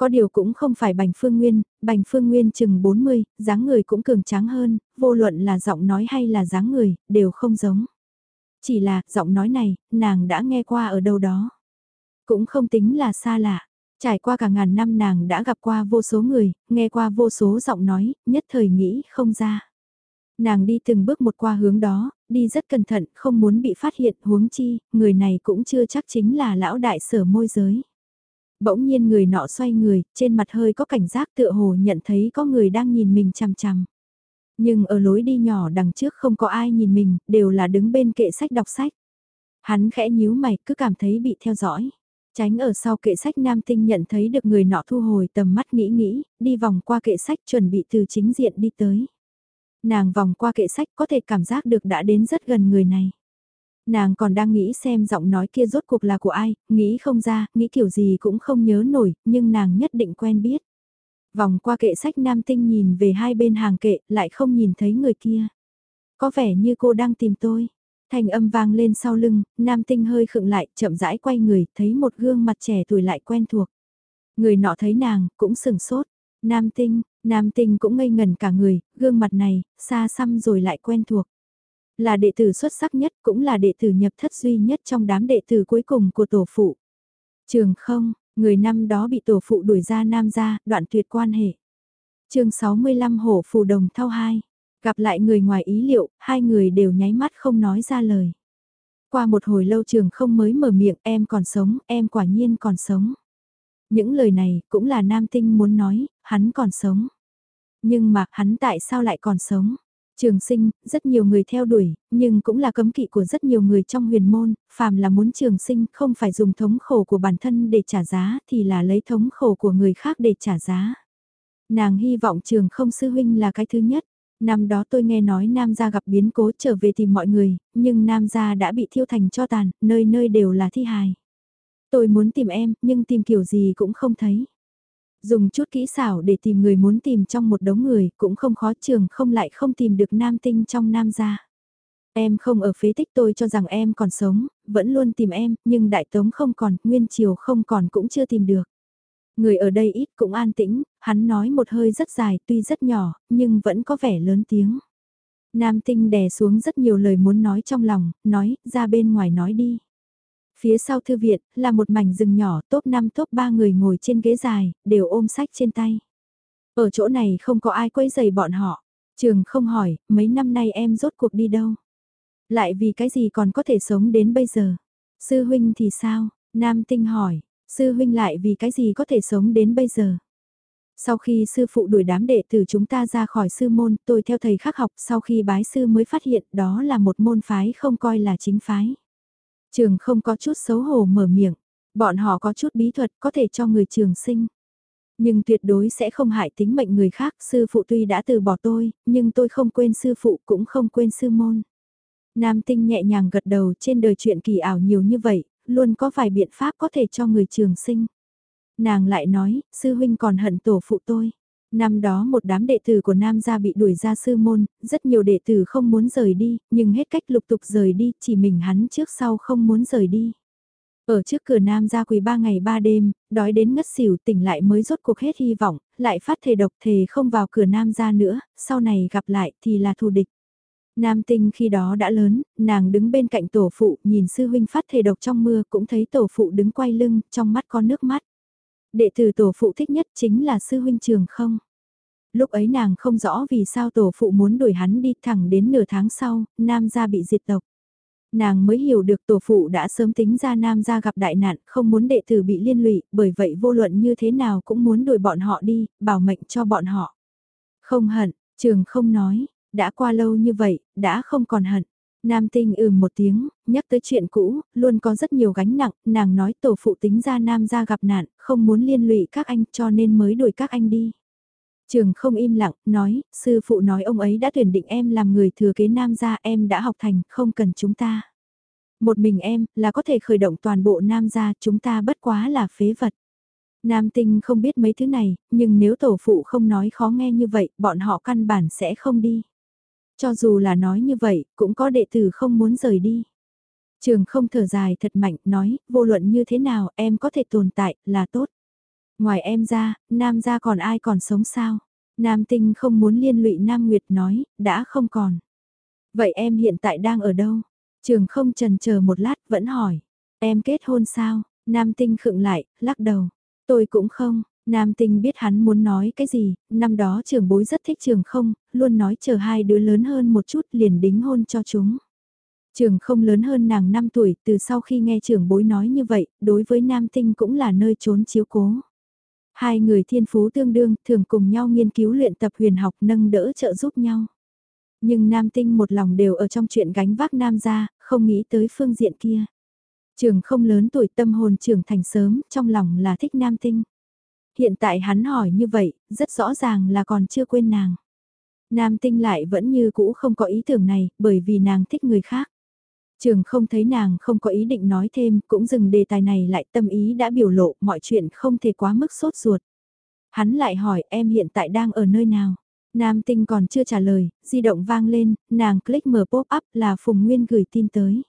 Có điều cũng không phải Bành Phương Nguyên, Bành Phương Nguyên chừng 40, dáng người cũng cường tráng hơn, vô luận là giọng nói hay là dáng người, đều không giống. Chỉ là, giọng nói này, nàng đã nghe qua ở đâu đó. Cũng không tính là xa lạ. Trải qua cả ngàn năm nàng đã gặp qua vô số người, nghe qua vô số giọng nói, nhất thời nghĩ không ra. Nàng đi từng bước một qua hướng đó, đi rất cẩn thận, không muốn bị phát hiện huống chi, người này cũng chưa chắc chính là lão đại sở môi giới. Bỗng nhiên người nọ xoay người, trên mặt hơi có cảnh giác tựa hồ nhận thấy có người đang nhìn mình chằm chằm. Nhưng ở lối đi nhỏ đằng trước không có ai nhìn mình, đều là đứng bên kệ sách đọc sách. Hắn khẽ nhíu mày, cứ cảm thấy bị theo dõi. Tránh ở sau kệ sách nam tinh nhận thấy được người nọ thu hồi tầm mắt nghĩ nghĩ, đi vòng qua kệ sách chuẩn bị từ chính diện đi tới. Nàng vòng qua kệ sách có thể cảm giác được đã đến rất gần người này. Nàng còn đang nghĩ xem giọng nói kia rốt cuộc là của ai, nghĩ không ra, nghĩ kiểu gì cũng không nhớ nổi, nhưng nàng nhất định quen biết. Vòng qua kệ sách nam tinh nhìn về hai bên hàng kệ, lại không nhìn thấy người kia. Có vẻ như cô đang tìm tôi. Thành âm vang lên sau lưng, nam tinh hơi khựng lại, chậm rãi quay người, thấy một gương mặt trẻ tuổi lại quen thuộc. Người nọ thấy nàng, cũng sừng sốt. Nam tinh, nam tinh cũng ngây ngần cả người, gương mặt này, xa xăm rồi lại quen thuộc. Là đệ tử xuất sắc nhất, cũng là đệ tử nhập thất duy nhất trong đám đệ tử cuối cùng của tổ phụ. Trường không, người năm đó bị tổ phụ đuổi ra nam gia, đoạn tuyệt quan hệ. chương 65 hổ phù đồng thao hai. Gặp lại người ngoài ý liệu, hai người đều nháy mắt không nói ra lời. Qua một hồi lâu trường không mới mở miệng em còn sống, em quả nhiên còn sống. Những lời này cũng là nam tinh muốn nói, hắn còn sống. Nhưng mà hắn tại sao lại còn sống? Trường sinh, rất nhiều người theo đuổi, nhưng cũng là cấm kỵ của rất nhiều người trong huyền môn, phàm là muốn trường sinh không phải dùng thống khổ của bản thân để trả giá thì là lấy thống khổ của người khác để trả giá. Nàng hy vọng trường không sư huynh là cái thứ nhất. Năm đó tôi nghe nói Nam gia gặp biến cố trở về tìm mọi người, nhưng Nam gia đã bị thiêu thành cho tàn, nơi nơi đều là thi hài. Tôi muốn tìm em, nhưng tìm kiểu gì cũng không thấy. Dùng chút kỹ xảo để tìm người muốn tìm trong một đống người cũng không khó trường không lại không tìm được nam tinh trong nam gia. Em không ở phế tích tôi cho rằng em còn sống, vẫn luôn tìm em, nhưng đại tống không còn, nguyên triều không còn cũng chưa tìm được. Người ở đây ít cũng an tĩnh, hắn nói một hơi rất dài tuy rất nhỏ, nhưng vẫn có vẻ lớn tiếng. Nam tinh đè xuống rất nhiều lời muốn nói trong lòng, nói, ra bên ngoài nói đi. Phía sau thư viện, là một mảnh rừng nhỏ, top 5 top 3 người ngồi trên ghế dài, đều ôm sách trên tay. Ở chỗ này không có ai quấy giày bọn họ. Trường không hỏi, mấy năm nay em rốt cuộc đi đâu? Lại vì cái gì còn có thể sống đến bây giờ? Sư huynh thì sao? Nam tinh hỏi, sư huynh lại vì cái gì có thể sống đến bây giờ? Sau khi sư phụ đuổi đám đệ tử chúng ta ra khỏi sư môn, tôi theo thầy khắc học sau khi bái sư mới phát hiện đó là một môn phái không coi là chính phái. Trường không có chút xấu hổ mở miệng, bọn họ có chút bí thuật có thể cho người trường sinh. Nhưng tuyệt đối sẽ không hại tính mệnh người khác, sư phụ tuy đã từ bỏ tôi, nhưng tôi không quên sư phụ cũng không quên sư môn. Nam tinh nhẹ nhàng gật đầu trên đời chuyện kỳ ảo nhiều như vậy, luôn có vài biện pháp có thể cho người trường sinh. Nàng lại nói, sư huynh còn hận tổ phụ tôi. Năm đó một đám đệ tử của Nam gia bị đuổi ra sư môn, rất nhiều đệ tử không muốn rời đi, nhưng hết cách lục tục rời đi, chỉ mình hắn trước sau không muốn rời đi. Ở trước cửa Nam gia quỳ ba ngày ba đêm, đói đến ngất xỉu tỉnh lại mới rốt cuộc hết hy vọng, lại phát thề độc thề không vào cửa Nam gia nữa, sau này gặp lại thì là thù địch. Nam tinh khi đó đã lớn, nàng đứng bên cạnh tổ phụ, nhìn sư huynh phát thề độc trong mưa cũng thấy tổ phụ đứng quay lưng, trong mắt có nước mắt. Đệ tử tổ phụ thích nhất chính là sư huynh trường không. Lúc ấy nàng không rõ vì sao tổ phụ muốn đuổi hắn đi thẳng đến nửa tháng sau, nam gia bị diệt tộc. Nàng mới hiểu được tổ phụ đã sớm tính ra nam gia gặp đại nạn, không muốn đệ tử bị liên lụy, bởi vậy vô luận như thế nào cũng muốn đuổi bọn họ đi, bảo mệnh cho bọn họ. Không hận, trường không nói, đã qua lâu như vậy, đã không còn hận. Nam tinh ừ một tiếng, nhắc tới chuyện cũ, luôn có rất nhiều gánh nặng, nàng nói tổ phụ tính ra nam gia gặp nạn, không muốn liên lụy các anh cho nên mới đuổi các anh đi. Trường không im lặng, nói, sư phụ nói ông ấy đã tuyển định em làm người thừa kế nam gia em đã học thành, không cần chúng ta. Một mình em, là có thể khởi động toàn bộ nam gia, chúng ta bất quá là phế vật. Nam tinh không biết mấy thứ này, nhưng nếu tổ phụ không nói khó nghe như vậy, bọn họ căn bản sẽ không đi. Cho dù là nói như vậy, cũng có đệ tử không muốn rời đi. Trường không thở dài thật mạnh, nói, vô luận như thế nào em có thể tồn tại, là tốt. Ngoài em ra, nam ra còn ai còn sống sao? Nam tinh không muốn liên lụy Nam Nguyệt nói, đã không còn. Vậy em hiện tại đang ở đâu? Trường không trần chờ một lát vẫn hỏi. Em kết hôn sao? Nam tinh khựng lại, lắc đầu. Tôi cũng không, Nam tinh biết hắn muốn nói cái gì, năm đó trường bối rất thích trường không, luôn nói chờ hai đứa lớn hơn một chút liền đính hôn cho chúng. Trường không lớn hơn nàng 5 tuổi, từ sau khi nghe trường bối nói như vậy, đối với nam tinh cũng là nơi trốn chiếu cố. Hai người thiên phú tương đương, thường cùng nhau nghiên cứu luyện tập huyền học nâng đỡ trợ giúp nhau. Nhưng nam tinh một lòng đều ở trong chuyện gánh vác nam gia, không nghĩ tới phương diện kia. Trường không lớn tuổi tâm hồn trưởng thành sớm, trong lòng là thích nam tinh. Hiện tại hắn hỏi như vậy, rất rõ ràng là còn chưa quên nàng. Nam tinh lại vẫn như cũ không có ý tưởng này, bởi vì nàng thích người khác. Trường không thấy nàng không có ý định nói thêm, cũng dừng đề tài này lại tâm ý đã biểu lộ, mọi chuyện không thể quá mức sốt ruột. Hắn lại hỏi em hiện tại đang ở nơi nào? Nam tinh còn chưa trả lời, di động vang lên, nàng click mở pop-up là Phùng Nguyên gửi tin tới.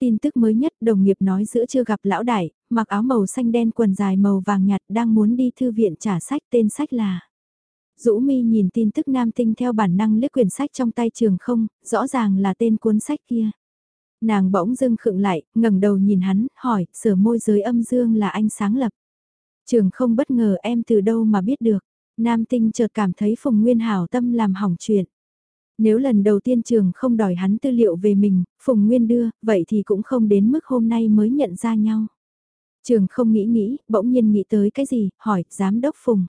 Tin tức mới nhất đồng nghiệp nói giữa chưa gặp lão đại, mặc áo màu xanh đen quần dài màu vàng nhạt đang muốn đi thư viện trả sách tên sách là. Dũ mi nhìn tin tức nam tinh theo bản năng liếc quyển sách trong tay trường không, rõ ràng là tên cuốn sách kia. Nàng bỗng dưng khựng lại, ngẩng đầu nhìn hắn, hỏi, sở môi giới âm dương là anh sáng lập. Trường không bất ngờ em từ đâu mà biết được. Nam tinh chợt cảm thấy Phùng Nguyên hảo tâm làm hỏng chuyện. Nếu lần đầu tiên trường không đòi hắn tư liệu về mình, Phùng Nguyên đưa, vậy thì cũng không đến mức hôm nay mới nhận ra nhau. Trường không nghĩ nghĩ, bỗng nhiên nghĩ tới cái gì, hỏi, giám đốc Phùng.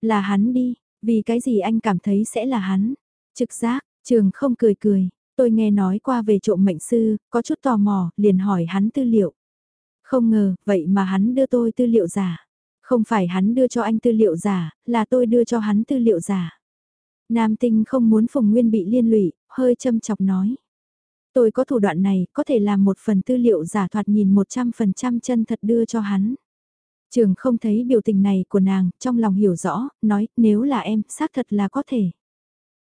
Là hắn đi, vì cái gì anh cảm thấy sẽ là hắn. Trực giác, trường không cười cười, tôi nghe nói qua về trộm mệnh sư, có chút tò mò, liền hỏi hắn tư liệu. Không ngờ, vậy mà hắn đưa tôi tư liệu giả. Không phải hắn đưa cho anh tư liệu giả, là tôi đưa cho hắn tư liệu giả. Nam tinh không muốn Phùng Nguyên bị liên lụy, hơi châm chọc nói. Tôi có thủ đoạn này, có thể làm một phần tư liệu giả thoạt nhìn 100% chân thật đưa cho hắn. Trường không thấy biểu tình này của nàng, trong lòng hiểu rõ, nói, nếu là em, xác thật là có thể.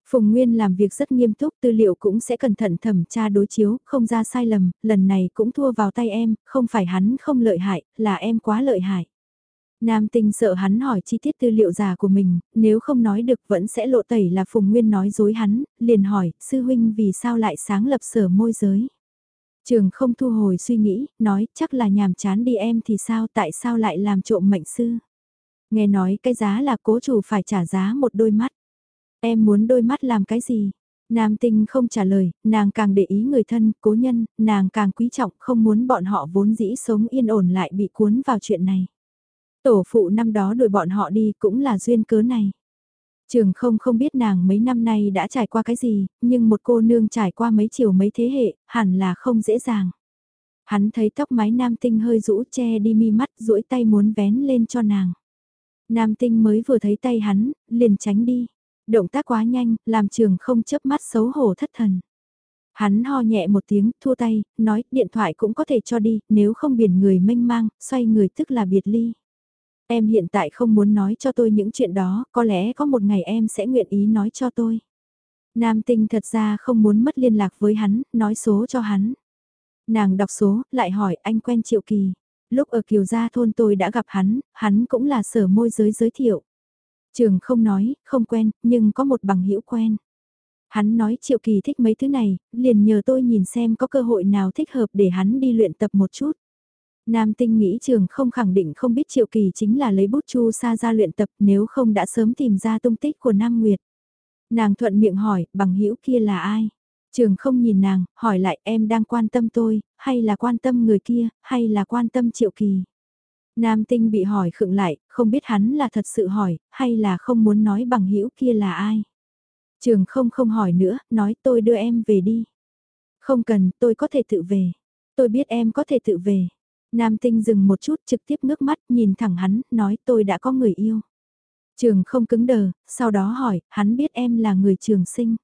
Phùng Nguyên làm việc rất nghiêm túc, tư liệu cũng sẽ cẩn thận thẩm tra đối chiếu, không ra sai lầm, lần này cũng thua vào tay em, không phải hắn không lợi hại, là em quá lợi hại. Nam tinh sợ hắn hỏi chi tiết tư liệu giả của mình, nếu không nói được vẫn sẽ lộ tẩy là Phùng Nguyên nói dối hắn, liền hỏi, sư huynh vì sao lại sáng lập sở môi giới. Trường không thu hồi suy nghĩ, nói chắc là nhàm chán đi em thì sao tại sao lại làm trộm mệnh sư. Nghe nói cái giá là cố chủ phải trả giá một đôi mắt. Em muốn đôi mắt làm cái gì? Nam tinh không trả lời, nàng càng để ý người thân, cố nhân, nàng càng quý trọng không muốn bọn họ vốn dĩ sống yên ổn lại bị cuốn vào chuyện này. Tổ phụ năm đó đuổi bọn họ đi cũng là duyên cớ này. Trường không không biết nàng mấy năm nay đã trải qua cái gì, nhưng một cô nương trải qua mấy chiều mấy thế hệ, hẳn là không dễ dàng. Hắn thấy tóc mái nam tinh hơi rũ che đi mi mắt duỗi tay muốn vén lên cho nàng. Nam tinh mới vừa thấy tay hắn, liền tránh đi. Động tác quá nhanh, làm trường không chớp mắt xấu hổ thất thần. Hắn ho nhẹ một tiếng, thua tay, nói điện thoại cũng có thể cho đi, nếu không biển người mênh mang, xoay người tức là biệt ly. Em hiện tại không muốn nói cho tôi những chuyện đó, có lẽ có một ngày em sẽ nguyện ý nói cho tôi. Nam tinh thật ra không muốn mất liên lạc với hắn, nói số cho hắn. Nàng đọc số, lại hỏi anh quen Triệu Kỳ. Lúc ở Kiều Gia thôn tôi đã gặp hắn, hắn cũng là sở môi giới giới thiệu. Trường không nói, không quen, nhưng có một bằng hữu quen. Hắn nói Triệu Kỳ thích mấy thứ này, liền nhờ tôi nhìn xem có cơ hội nào thích hợp để hắn đi luyện tập một chút. Nam tinh nghĩ trường không khẳng định không biết Triệu Kỳ chính là lấy bút chu sa ra luyện tập nếu không đã sớm tìm ra tung tích của Nam Nguyệt. Nàng thuận miệng hỏi, bằng hữu kia là ai? Trường không nhìn nàng, hỏi lại em đang quan tâm tôi, hay là quan tâm người kia, hay là quan tâm Triệu Kỳ? Nam tinh bị hỏi khựng lại, không biết hắn là thật sự hỏi, hay là không muốn nói bằng hữu kia là ai? Trường không không hỏi nữa, nói tôi đưa em về đi. Không cần, tôi có thể tự về. Tôi biết em có thể tự về. Nam tinh dừng một chút trực tiếp ngước mắt nhìn thẳng hắn, nói tôi đã có người yêu. Trường không cứng đờ, sau đó hỏi, hắn biết em là người trường sinh.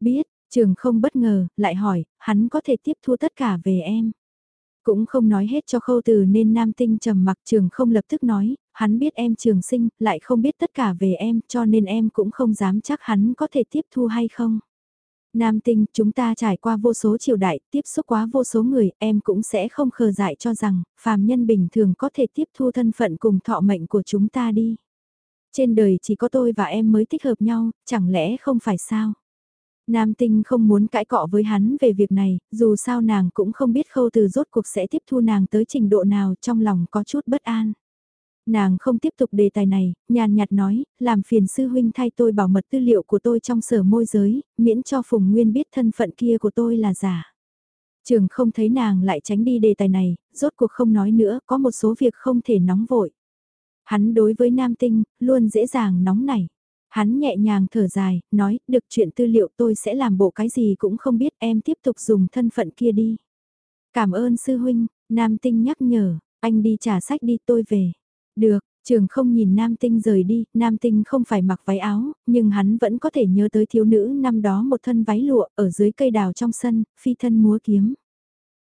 Biết, trường không bất ngờ, lại hỏi, hắn có thể tiếp thu tất cả về em. Cũng không nói hết cho khâu từ nên nam tinh trầm mặc trường không lập tức nói, hắn biết em trường sinh, lại không biết tất cả về em cho nên em cũng không dám chắc hắn có thể tiếp thu hay không. Nam tinh, chúng ta trải qua vô số triều đại, tiếp xúc quá vô số người, em cũng sẽ không khờ dại cho rằng, phàm nhân bình thường có thể tiếp thu thân phận cùng thọ mệnh của chúng ta đi. Trên đời chỉ có tôi và em mới thích hợp nhau, chẳng lẽ không phải sao? Nam tinh không muốn cãi cọ với hắn về việc này, dù sao nàng cũng không biết khâu từ rốt cuộc sẽ tiếp thu nàng tới trình độ nào trong lòng có chút bất an. Nàng không tiếp tục đề tài này, nhàn nhạt nói, làm phiền sư huynh thay tôi bảo mật tư liệu của tôi trong sở môi giới, miễn cho Phùng Nguyên biết thân phận kia của tôi là giả. Trường không thấy nàng lại tránh đi đề tài này, rốt cuộc không nói nữa, có một số việc không thể nóng vội. Hắn đối với nam tinh, luôn dễ dàng nóng nảy. Hắn nhẹ nhàng thở dài, nói, được chuyện tư liệu tôi sẽ làm bộ cái gì cũng không biết em tiếp tục dùng thân phận kia đi. Cảm ơn sư huynh, nam tinh nhắc nhở, anh đi trả sách đi tôi về. Được, trường không nhìn nam tinh rời đi, nam tinh không phải mặc váy áo, nhưng hắn vẫn có thể nhớ tới thiếu nữ năm đó một thân váy lụa ở dưới cây đào trong sân, phi thân múa kiếm.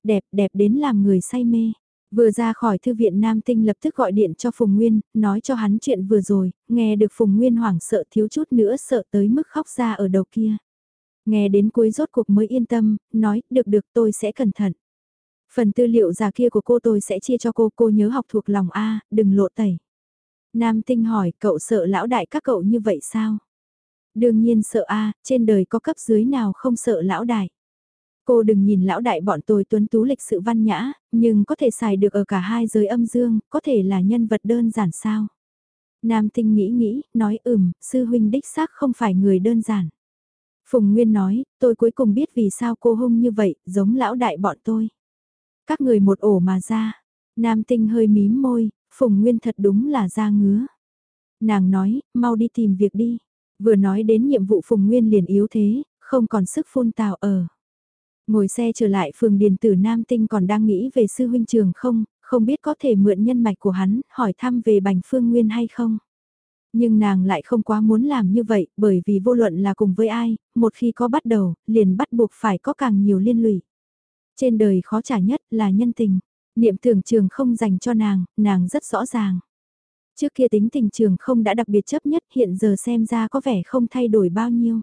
Đẹp, đẹp đến làm người say mê. Vừa ra khỏi thư viện Nam Tinh lập tức gọi điện cho Phùng Nguyên, nói cho hắn chuyện vừa rồi, nghe được Phùng Nguyên hoảng sợ thiếu chút nữa sợ tới mức khóc ra ở đầu kia. Nghe đến cuối rốt cuộc mới yên tâm, nói, được được tôi sẽ cẩn thận. Phần tư liệu giả kia của cô tôi sẽ chia cho cô, cô nhớ học thuộc lòng A, đừng lộ tẩy. Nam Tinh hỏi, cậu sợ lão đại các cậu như vậy sao? Đương nhiên sợ A, trên đời có cấp dưới nào không sợ lão đại. Cô đừng nhìn lão đại bọn tôi tuấn tú lịch sự văn nhã, nhưng có thể xài được ở cả hai giới âm dương, có thể là nhân vật đơn giản sao? Nam tinh nghĩ nghĩ, nói ừm, sư huynh đích xác không phải người đơn giản. Phùng Nguyên nói, tôi cuối cùng biết vì sao cô hung như vậy, giống lão đại bọn tôi. Các người một ổ mà ra. Nam tinh hơi mím môi, Phùng Nguyên thật đúng là ra ngứa. Nàng nói, mau đi tìm việc đi. Vừa nói đến nhiệm vụ Phùng Nguyên liền yếu thế, không còn sức phun tào ở. Ngồi xe trở lại phường Điền Tử Nam Tinh còn đang nghĩ về sư huynh trường không, không biết có thể mượn nhân mạch của hắn, hỏi thăm về Bành Phương Nguyên hay không. Nhưng nàng lại không quá muốn làm như vậy, bởi vì vô luận là cùng với ai, một khi có bắt đầu, liền bắt buộc phải có càng nhiều liên lụy. Trên đời khó trả nhất là nhân tình, niệm tưởng trường không dành cho nàng, nàng rất rõ ràng. Trước kia tính tình trường không đã đặc biệt chấp nhất hiện giờ xem ra có vẻ không thay đổi bao nhiêu.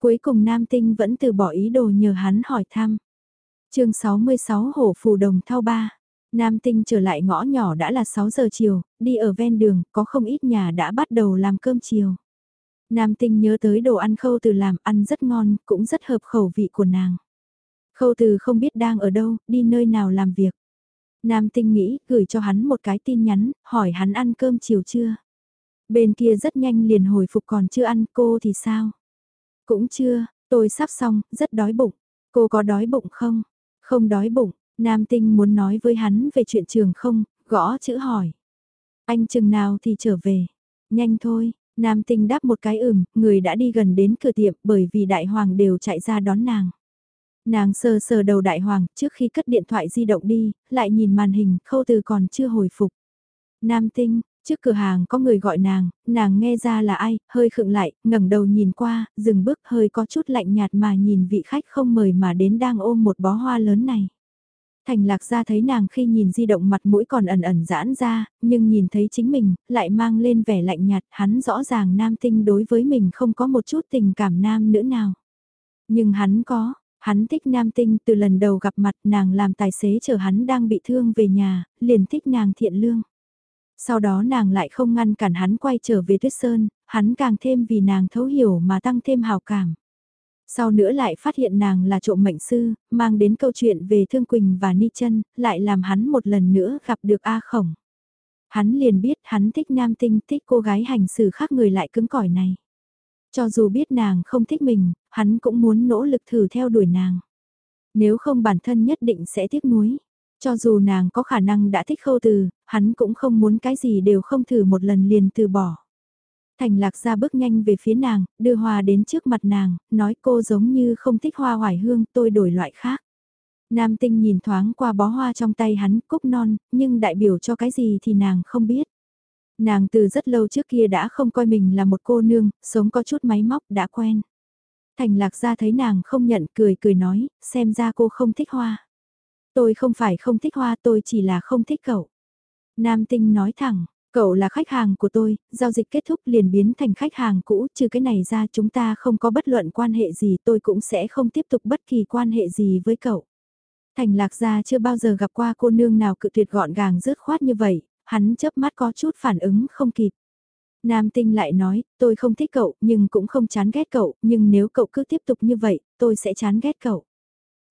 Cuối cùng Nam Tinh vẫn từ bỏ ý đồ nhờ hắn hỏi thăm. chương 66 Hổ Phù Đồng Thao Ba Nam Tinh trở lại ngõ nhỏ đã là 6 giờ chiều, đi ở ven đường, có không ít nhà đã bắt đầu làm cơm chiều. Nam Tinh nhớ tới đồ ăn khâu từ làm ăn rất ngon, cũng rất hợp khẩu vị của nàng. Khâu từ không biết đang ở đâu, đi nơi nào làm việc. Nam Tinh nghĩ, gửi cho hắn một cái tin nhắn, hỏi hắn ăn cơm chiều chưa. Bên kia rất nhanh liền hồi phục còn chưa ăn, cô thì sao? Cũng chưa, tôi sắp xong, rất đói bụng. Cô có đói bụng không? Không đói bụng, Nam Tinh muốn nói với hắn về chuyện trường không, gõ chữ hỏi. Anh chừng nào thì trở về. Nhanh thôi, Nam Tinh đáp một cái ừm, người đã đi gần đến cửa tiệm bởi vì đại hoàng đều chạy ra đón nàng. Nàng sờ sờ đầu đại hoàng trước khi cất điện thoại di động đi, lại nhìn màn hình khâu từ còn chưa hồi phục. Nam Tinh, trước cửa hàng có người gọi nàng, nàng nghe ra là ai, hơi khựng lại, ngẩng đầu nhìn qua, dừng bước hơi có chút lạnh nhạt mà nhìn vị khách không mời mà đến đang ôm một bó hoa lớn này. Thành lạc ra thấy nàng khi nhìn di động mặt mũi còn ẩn ẩn giãn ra, nhưng nhìn thấy chính mình, lại mang lên vẻ lạnh nhạt, hắn rõ ràng nam tinh đối với mình không có một chút tình cảm nam nữ nào. Nhưng hắn có, hắn thích nam tinh từ lần đầu gặp mặt nàng làm tài xế chờ hắn đang bị thương về nhà, liền thích nàng thiện lương. Sau đó nàng lại không ngăn cản hắn quay trở về tuyết sơn, hắn càng thêm vì nàng thấu hiểu mà tăng thêm hào cảm. Sau nữa lại phát hiện nàng là trộm mệnh sư, mang đến câu chuyện về Thương Quỳnh và Ni chân lại làm hắn một lần nữa gặp được A Khổng. Hắn liền biết hắn thích nam tinh, thích cô gái hành xử khác người lại cứng cỏi này. Cho dù biết nàng không thích mình, hắn cũng muốn nỗ lực thử theo đuổi nàng. Nếu không bản thân nhất định sẽ tiếc nuối. Cho dù nàng có khả năng đã thích khâu từ, hắn cũng không muốn cái gì đều không thử một lần liền từ bỏ. Thành lạc ra bước nhanh về phía nàng, đưa hoa đến trước mặt nàng, nói cô giống như không thích hoa hoài hương, tôi đổi loại khác. Nam tinh nhìn thoáng qua bó hoa trong tay hắn, cúc non, nhưng đại biểu cho cái gì thì nàng không biết. Nàng từ rất lâu trước kia đã không coi mình là một cô nương, sống có chút máy móc, đã quen. Thành lạc ra thấy nàng không nhận cười cười nói, xem ra cô không thích hoa. Tôi không phải không thích hoa tôi chỉ là không thích cậu. Nam tinh nói thẳng, Cậu là khách hàng của tôi, giao dịch kết thúc liền biến thành khách hàng cũ, trừ cái này ra chúng ta không có bất luận quan hệ gì tôi cũng sẽ không tiếp tục bất kỳ quan hệ gì với cậu. Thành lạc gia chưa bao giờ gặp qua cô nương nào cự tuyệt gọn gàng dứt khoát như vậy, hắn chớp mắt có chút phản ứng không kịp. Nam tinh lại nói, tôi không thích cậu nhưng cũng không chán ghét cậu, nhưng nếu cậu cứ tiếp tục như vậy, tôi sẽ chán ghét cậu.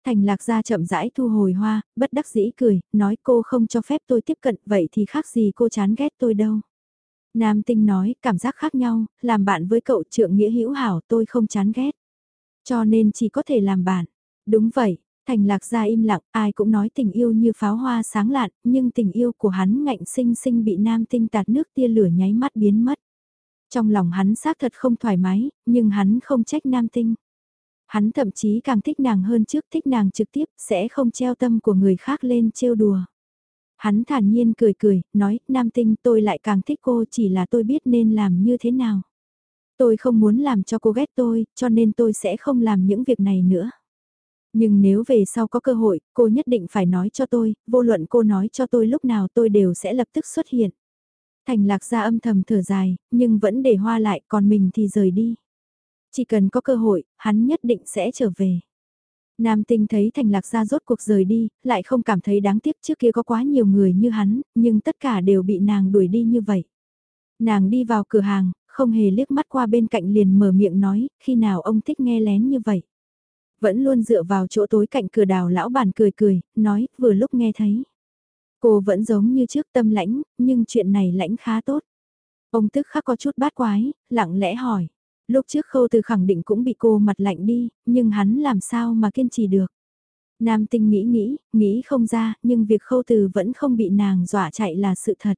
Thành lạc gia chậm rãi thu hồi hoa, bất đắc dĩ cười, nói cô không cho phép tôi tiếp cận vậy thì khác gì cô chán ghét tôi đâu. Nam tinh nói, cảm giác khác nhau, làm bạn với cậu trượng nghĩa hữu hảo tôi không chán ghét. Cho nên chỉ có thể làm bạn. Đúng vậy, thành lạc gia im lặng, ai cũng nói tình yêu như pháo hoa sáng lạn, nhưng tình yêu của hắn ngạnh sinh sinh bị nam tinh tạt nước tia lửa nháy mắt biến mất. Trong lòng hắn xác thật không thoải mái, nhưng hắn không trách nam tinh. Hắn thậm chí càng thích nàng hơn trước thích nàng trực tiếp sẽ không treo tâm của người khác lên trêu đùa. Hắn thản nhiên cười cười, nói, nam tinh tôi lại càng thích cô chỉ là tôi biết nên làm như thế nào. Tôi không muốn làm cho cô ghét tôi, cho nên tôi sẽ không làm những việc này nữa. Nhưng nếu về sau có cơ hội, cô nhất định phải nói cho tôi, vô luận cô nói cho tôi lúc nào tôi đều sẽ lập tức xuất hiện. Thành lạc ra âm thầm thở dài, nhưng vẫn để hoa lại còn mình thì rời đi. Chỉ cần có cơ hội, hắn nhất định sẽ trở về. Nam tinh thấy thành lạc ra rốt cuộc rời đi, lại không cảm thấy đáng tiếc trước kia có quá nhiều người như hắn, nhưng tất cả đều bị nàng đuổi đi như vậy. Nàng đi vào cửa hàng, không hề liếc mắt qua bên cạnh liền mở miệng nói, khi nào ông thích nghe lén như vậy. Vẫn luôn dựa vào chỗ tối cạnh cửa đào lão bản cười cười, nói, vừa lúc nghe thấy. Cô vẫn giống như trước tâm lãnh, nhưng chuyện này lãnh khá tốt. Ông tức khắc có chút bát quái, lặng lẽ hỏi. Lúc trước khâu từ khẳng định cũng bị cô mặt lạnh đi, nhưng hắn làm sao mà kiên trì được. Nam tinh nghĩ nghĩ, nghĩ không ra, nhưng việc khâu từ vẫn không bị nàng dọa chạy là sự thật.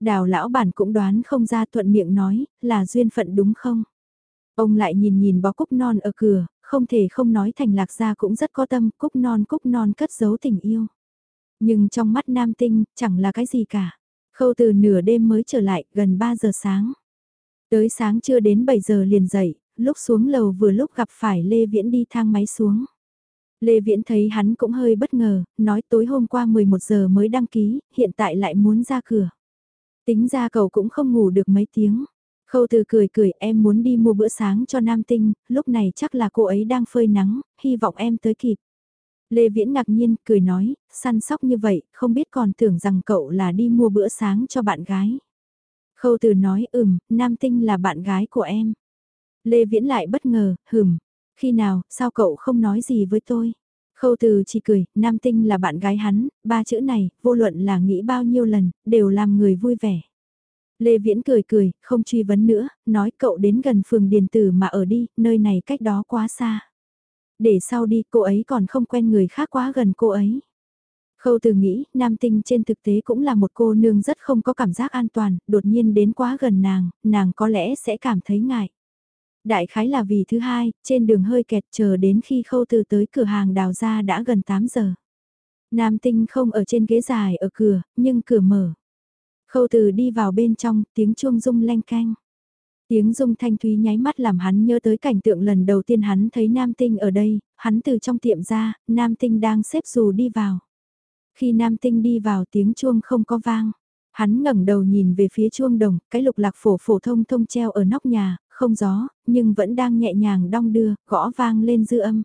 Đào lão bản cũng đoán không ra thuận miệng nói, là duyên phận đúng không? Ông lại nhìn nhìn bó cúc non ở cửa, không thể không nói thành lạc gia cũng rất có tâm, cúc non cúc non cất giấu tình yêu. Nhưng trong mắt nam tinh, chẳng là cái gì cả. Khâu từ nửa đêm mới trở lại, gần 3 giờ sáng. Tới sáng chưa đến 7 giờ liền dậy, lúc xuống lầu vừa lúc gặp phải Lê Viễn đi thang máy xuống. Lê Viễn thấy hắn cũng hơi bất ngờ, nói tối hôm qua 11 giờ mới đăng ký, hiện tại lại muốn ra cửa. Tính ra cậu cũng không ngủ được mấy tiếng. Khâu từ cười cười em muốn đi mua bữa sáng cho Nam Tinh, lúc này chắc là cô ấy đang phơi nắng, hy vọng em tới kịp. Lê Viễn ngạc nhiên, cười nói, săn sóc như vậy, không biết còn tưởng rằng cậu là đi mua bữa sáng cho bạn gái. Khâu từ nói, ừm, Nam Tinh là bạn gái của em. Lê Viễn lại bất ngờ, hừm, khi nào, sao cậu không nói gì với tôi? Khâu từ chỉ cười, Nam Tinh là bạn gái hắn, ba chữ này, vô luận là nghĩ bao nhiêu lần, đều làm người vui vẻ. Lê Viễn cười cười, không truy vấn nữa, nói cậu đến gần phường Điền Tử mà ở đi, nơi này cách đó quá xa. Để sau đi, cô ấy còn không quen người khác quá gần cô ấy. Khâu từ nghĩ, nam tinh trên thực tế cũng là một cô nương rất không có cảm giác an toàn, đột nhiên đến quá gần nàng, nàng có lẽ sẽ cảm thấy ngại. Đại khái là vì thứ hai, trên đường hơi kẹt chờ đến khi khâu từ tới cửa hàng đào ra đã gần 8 giờ. Nam tinh không ở trên ghế dài ở cửa, nhưng cửa mở. Khâu từ đi vào bên trong, tiếng chuông rung leng canh. Tiếng rung thanh thúy nháy mắt làm hắn nhớ tới cảnh tượng lần đầu tiên hắn thấy Nam Tinh ở đây, hắn từ trong tiệm ra, Nam Tinh đang xếp dù đi vào. Khi Nam Tinh đi vào tiếng chuông không có vang, hắn ngẩng đầu nhìn về phía chuông đồng, cái lục lạc phổ phổ thông thông treo ở nóc nhà, không gió, nhưng vẫn đang nhẹ nhàng đong đưa, gõ vang lên dư âm.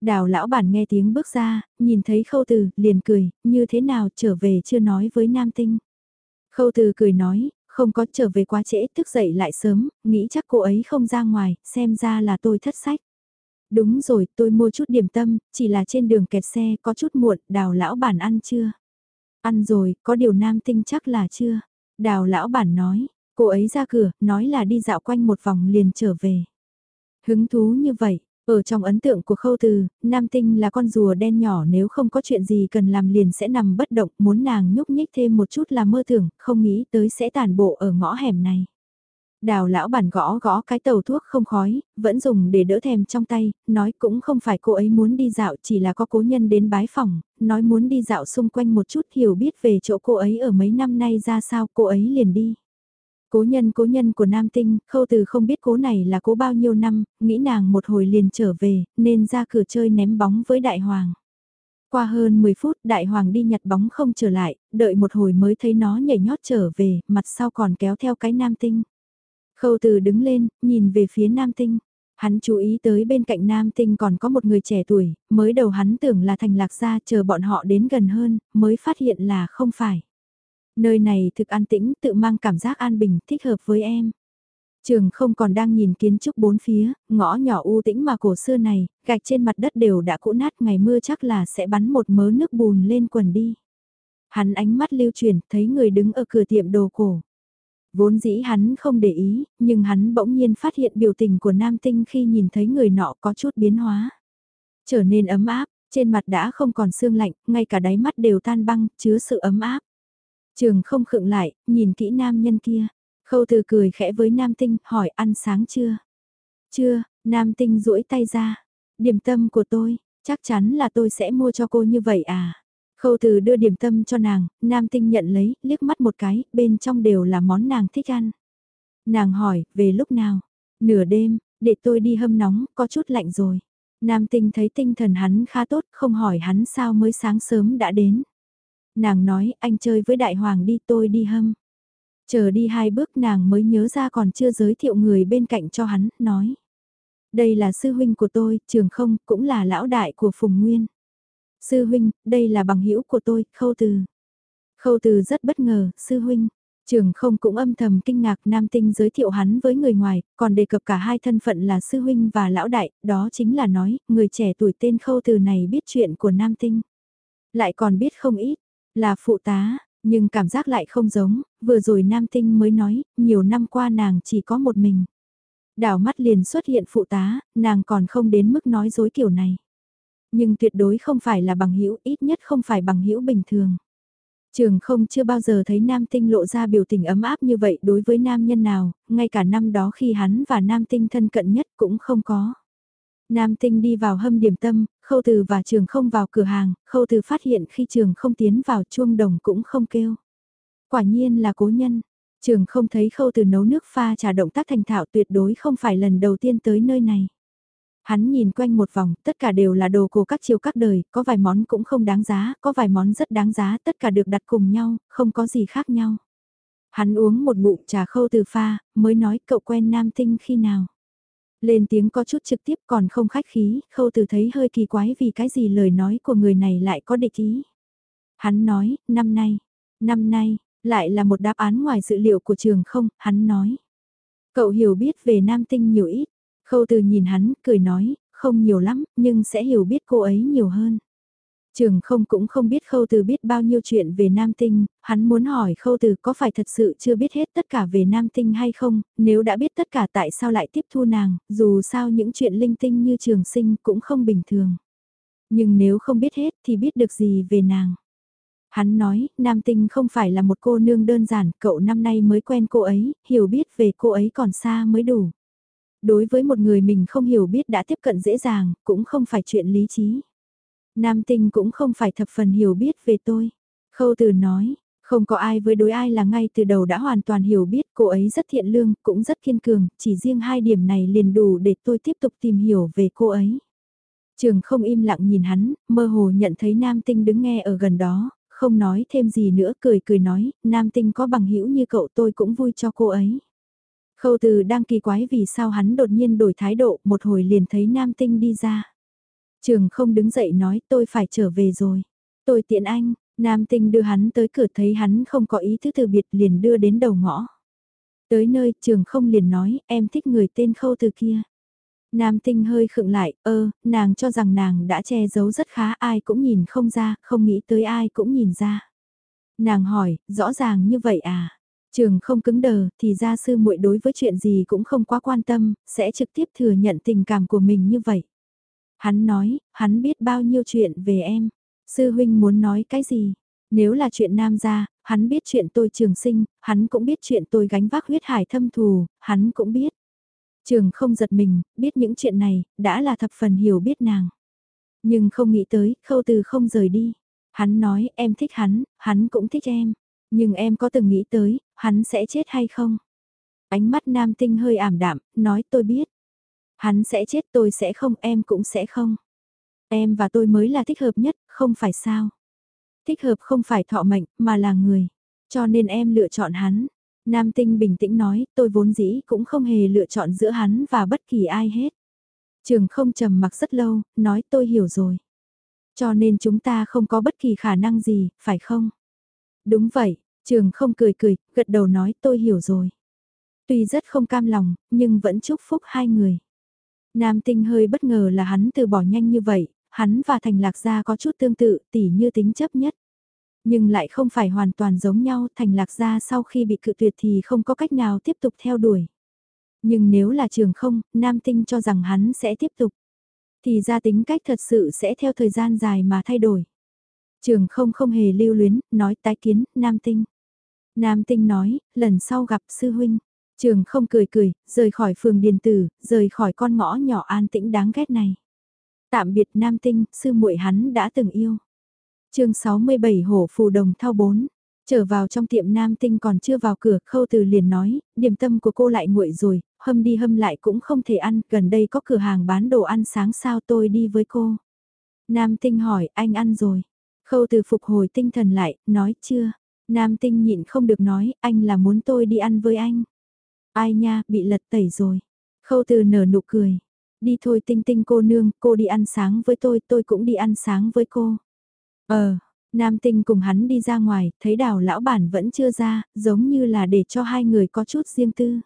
Đào lão bản nghe tiếng bước ra, nhìn thấy khâu từ, liền cười, như thế nào trở về chưa nói với Nam Tinh. Khâu từ cười nói, không có trở về quá trễ, thức dậy lại sớm, nghĩ chắc cô ấy không ra ngoài, xem ra là tôi thất sách. Đúng rồi, tôi mua chút điểm tâm, chỉ là trên đường kẹt xe, có chút muộn, đào lão bản ăn chưa? Ăn rồi, có điều nam tinh chắc là chưa? Đào lão bản nói, cô ấy ra cửa, nói là đi dạo quanh một vòng liền trở về. Hứng thú như vậy, ở trong ấn tượng của khâu từ, nam tinh là con rùa đen nhỏ nếu không có chuyện gì cần làm liền sẽ nằm bất động, muốn nàng nhúc nhích thêm một chút là mơ tưởng, không nghĩ tới sẽ tàn bộ ở ngõ hẻm này. Đào lão bản gõ gõ cái tàu thuốc không khói, vẫn dùng để đỡ thèm trong tay, nói cũng không phải cô ấy muốn đi dạo chỉ là có cố nhân đến bái phòng, nói muốn đi dạo xung quanh một chút hiểu biết về chỗ cô ấy ở mấy năm nay ra sao cô ấy liền đi. Cố nhân cố nhân của Nam Tinh, khâu từ không biết cố này là cố bao nhiêu năm, nghĩ nàng một hồi liền trở về, nên ra cửa chơi ném bóng với Đại Hoàng. Qua hơn 10 phút Đại Hoàng đi nhặt bóng không trở lại, đợi một hồi mới thấy nó nhảy nhót trở về, mặt sau còn kéo theo cái Nam Tinh. Khâu từ đứng lên, nhìn về phía Nam Tinh. Hắn chú ý tới bên cạnh Nam Tinh còn có một người trẻ tuổi, mới đầu hắn tưởng là thành lạc gia chờ bọn họ đến gần hơn, mới phát hiện là không phải. Nơi này thực an tĩnh, tự mang cảm giác an bình, thích hợp với em. Trường không còn đang nhìn kiến trúc bốn phía, ngõ nhỏ u tĩnh mà cổ xưa này, gạch trên mặt đất đều đã cũ nát ngày mưa chắc là sẽ bắn một mớ nước bùn lên quần đi. Hắn ánh mắt lưu chuyển, thấy người đứng ở cửa tiệm đồ cổ. Vốn dĩ hắn không để ý, nhưng hắn bỗng nhiên phát hiện biểu tình của nam tinh khi nhìn thấy người nọ có chút biến hóa. Trở nên ấm áp, trên mặt đã không còn sương lạnh, ngay cả đáy mắt đều tan băng, chứa sự ấm áp. Trường không khựng lại, nhìn kỹ nam nhân kia. Khâu từ cười khẽ với nam tinh, hỏi ăn sáng chưa? Chưa, nam tinh duỗi tay ra. Điểm tâm của tôi, chắc chắn là tôi sẽ mua cho cô như vậy à? Khâu từ đưa điểm tâm cho nàng, nam tinh nhận lấy, liếc mắt một cái, bên trong đều là món nàng thích ăn. Nàng hỏi, về lúc nào? Nửa đêm, để tôi đi hâm nóng, có chút lạnh rồi. Nam tinh thấy tinh thần hắn khá tốt, không hỏi hắn sao mới sáng sớm đã đến. Nàng nói, anh chơi với đại hoàng đi tôi đi hâm. Chờ đi hai bước nàng mới nhớ ra còn chưa giới thiệu người bên cạnh cho hắn, nói. Đây là sư huynh của tôi, trường không, cũng là lão đại của Phùng Nguyên. Sư huynh, đây là bằng hữu của tôi, khâu từ. Khâu từ rất bất ngờ, sư huynh. Trường không cũng âm thầm kinh ngạc nam tinh giới thiệu hắn với người ngoài, còn đề cập cả hai thân phận là sư huynh và lão đại, đó chính là nói, người trẻ tuổi tên khâu từ này biết chuyện của nam tinh. Lại còn biết không ít, là phụ tá, nhưng cảm giác lại không giống, Vừa rồi nam tinh mới nói, nhiều năm qua nàng chỉ có một mình. Đảo mắt liền xuất hiện phụ tá, nàng còn không đến mức nói dối kiểu này. Nhưng tuyệt đối không phải là bằng hữu ít nhất không phải bằng hữu bình thường. Trường không chưa bao giờ thấy nam tinh lộ ra biểu tình ấm áp như vậy đối với nam nhân nào, ngay cả năm đó khi hắn và nam tinh thân cận nhất cũng không có. Nam tinh đi vào hâm điểm tâm, khâu từ và trường không vào cửa hàng, khâu từ phát hiện khi trường không tiến vào chuông đồng cũng không kêu. Quả nhiên là cố nhân, trường không thấy khâu từ nấu nước pha trà động tác thành thạo tuyệt đối không phải lần đầu tiên tới nơi này. Hắn nhìn quanh một vòng, tất cả đều là đồ của các chiều các đời, có vài món cũng không đáng giá, có vài món rất đáng giá, tất cả được đặt cùng nhau, không có gì khác nhau. Hắn uống một bụng trà khâu từ pha, mới nói cậu quen nam tinh khi nào. Lên tiếng có chút trực tiếp còn không khách khí, khâu từ thấy hơi kỳ quái vì cái gì lời nói của người này lại có địch ý. Hắn nói, năm nay, năm nay, lại là một đáp án ngoài dự liệu của trường không, hắn nói. Cậu hiểu biết về nam tinh nhiều ít, khâu từ nhìn hắn, cười nói, không nhiều lắm, nhưng sẽ hiểu biết cô ấy nhiều hơn. Trường không cũng không biết khâu từ biết bao nhiêu chuyện về nam tinh, hắn muốn hỏi khâu từ có phải thật sự chưa biết hết tất cả về nam tinh hay không, nếu đã biết tất cả tại sao lại tiếp thu nàng, dù sao những chuyện linh tinh như trường sinh cũng không bình thường. Nhưng nếu không biết hết thì biết được gì về nàng. Hắn nói, nam tinh không phải là một cô nương đơn giản, cậu năm nay mới quen cô ấy, hiểu biết về cô ấy còn xa mới đủ. Đối với một người mình không hiểu biết đã tiếp cận dễ dàng, cũng không phải chuyện lý trí. Nam tinh cũng không phải thập phần hiểu biết về tôi. Khâu từ nói, không có ai với đối ai là ngay từ đầu đã hoàn toàn hiểu biết cô ấy rất thiện lương, cũng rất kiên cường, chỉ riêng hai điểm này liền đủ để tôi tiếp tục tìm hiểu về cô ấy. Trường không im lặng nhìn hắn, mơ hồ nhận thấy nam tinh đứng nghe ở gần đó, không nói thêm gì nữa cười cười nói, nam tinh có bằng hữu như cậu tôi cũng vui cho cô ấy. Khâu từ đang kỳ quái vì sao hắn đột nhiên đổi thái độ, một hồi liền thấy nam tinh đi ra. Trường không đứng dậy nói tôi phải trở về rồi. Tôi tiện anh, nam tinh đưa hắn tới cửa thấy hắn không có ý thứ từ biệt liền đưa đến đầu ngõ. Tới nơi trường không liền nói em thích người tên khâu từ kia. Nam tinh hơi khựng lại, ơ, nàng cho rằng nàng đã che giấu rất khá ai cũng nhìn không ra, không nghĩ tới ai cũng nhìn ra. Nàng hỏi, rõ ràng như vậy à? Trường không cứng đờ, thì ra sư muội đối với chuyện gì cũng không quá quan tâm, sẽ trực tiếp thừa nhận tình cảm của mình như vậy. Hắn nói, hắn biết bao nhiêu chuyện về em. Sư huynh muốn nói cái gì? Nếu là chuyện nam gia, hắn biết chuyện tôi trường sinh, hắn cũng biết chuyện tôi gánh vác huyết hải thâm thù, hắn cũng biết. Trường không giật mình, biết những chuyện này, đã là thập phần hiểu biết nàng. Nhưng không nghĩ tới, khâu từ không rời đi. Hắn nói em thích hắn, hắn cũng thích em. Nhưng em có từng nghĩ tới, hắn sẽ chết hay không? Ánh mắt nam tinh hơi ảm đạm, nói tôi biết. Hắn sẽ chết tôi sẽ không, em cũng sẽ không. Em và tôi mới là thích hợp nhất, không phải sao? Thích hợp không phải thọ mệnh, mà là người. Cho nên em lựa chọn hắn. Nam tinh bình tĩnh nói, tôi vốn dĩ cũng không hề lựa chọn giữa hắn và bất kỳ ai hết. Trường không trầm mặc rất lâu, nói tôi hiểu rồi. Cho nên chúng ta không có bất kỳ khả năng gì, phải không? Đúng vậy, trường không cười cười, gật đầu nói tôi hiểu rồi. Tuy rất không cam lòng, nhưng vẫn chúc phúc hai người. Nam tinh hơi bất ngờ là hắn từ bỏ nhanh như vậy, hắn và thành lạc gia có chút tương tự, tỉ như tính chấp nhất. Nhưng lại không phải hoàn toàn giống nhau, thành lạc gia sau khi bị cự tuyệt thì không có cách nào tiếp tục theo đuổi. Nhưng nếu là trường không, nam tinh cho rằng hắn sẽ tiếp tục. Thì ra tính cách thật sự sẽ theo thời gian dài mà thay đổi. Trường không không hề lưu luyến, nói tái kiến, nam tinh. Nam tinh nói, lần sau gặp sư huynh. Trường không cười cười, rời khỏi phường điền tử, rời khỏi con ngõ nhỏ an tĩnh đáng ghét này. Tạm biệt nam tinh, sư muội hắn đã từng yêu. chương 67 hổ phù đồng thao 4. Trở vào trong tiệm nam tinh còn chưa vào cửa, khâu từ liền nói, điểm tâm của cô lại nguội rồi, hâm đi hâm lại cũng không thể ăn, gần đây có cửa hàng bán đồ ăn sáng sao tôi đi với cô. Nam tinh hỏi, anh ăn rồi. Khâu từ phục hồi tinh thần lại, nói chưa. Nam tinh nhịn không được nói, anh là muốn tôi đi ăn với anh. Ai nha, bị lật tẩy rồi. Khâu từ nở nụ cười. Đi thôi tinh tinh cô nương, cô đi ăn sáng với tôi, tôi cũng đi ăn sáng với cô. Ờ, Nam tinh cùng hắn đi ra ngoài, thấy đào lão bản vẫn chưa ra, giống như là để cho hai người có chút riêng tư.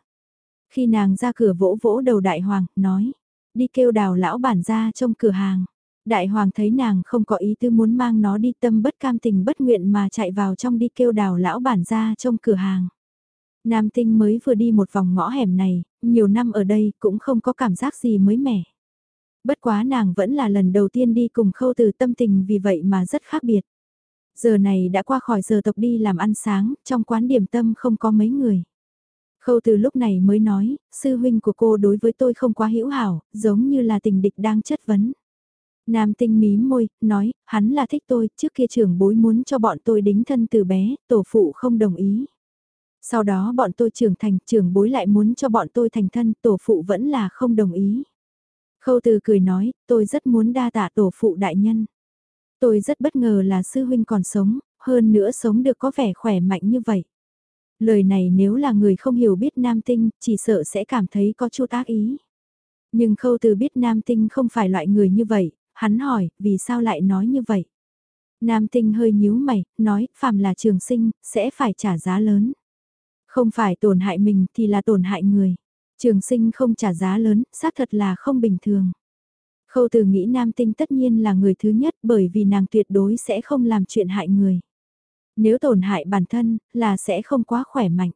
Khi nàng ra cửa vỗ vỗ đầu đại hoàng, nói, đi kêu đào lão bản ra trong cửa hàng. Đại hoàng thấy nàng không có ý tư muốn mang nó đi tâm bất cam tình bất nguyện mà chạy vào trong đi kêu đào lão bản ra trong cửa hàng. Nam tinh mới vừa đi một vòng ngõ hẻm này, nhiều năm ở đây cũng không có cảm giác gì mới mẻ. Bất quá nàng vẫn là lần đầu tiên đi cùng khâu từ tâm tình vì vậy mà rất khác biệt. Giờ này đã qua khỏi giờ tộc đi làm ăn sáng, trong quán điểm tâm không có mấy người. Khâu từ lúc này mới nói, sư huynh của cô đối với tôi không quá hữu hảo, giống như là tình địch đang chất vấn. Nam tinh mí môi, nói, hắn là thích tôi, trước kia trưởng bối muốn cho bọn tôi đính thân từ bé, tổ phụ không đồng ý. Sau đó bọn tôi trưởng thành, trưởng bối lại muốn cho bọn tôi thành thân, tổ phụ vẫn là không đồng ý. Khâu từ cười nói, tôi rất muốn đa tạ tổ phụ đại nhân. Tôi rất bất ngờ là sư huynh còn sống, hơn nữa sống được có vẻ khỏe mạnh như vậy. Lời này nếu là người không hiểu biết nam tinh, chỉ sợ sẽ cảm thấy có chút ác ý. Nhưng khâu từ biết nam tinh không phải loại người như vậy, hắn hỏi, vì sao lại nói như vậy? Nam tinh hơi nhíu mày, nói, phàm là trường sinh, sẽ phải trả giá lớn. Không phải tổn hại mình thì là tổn hại người. Trường sinh không trả giá lớn, xác thật là không bình thường. Khâu từ nghĩ nam tinh tất nhiên là người thứ nhất bởi vì nàng tuyệt đối sẽ không làm chuyện hại người. Nếu tổn hại bản thân, là sẽ không quá khỏe mạnh.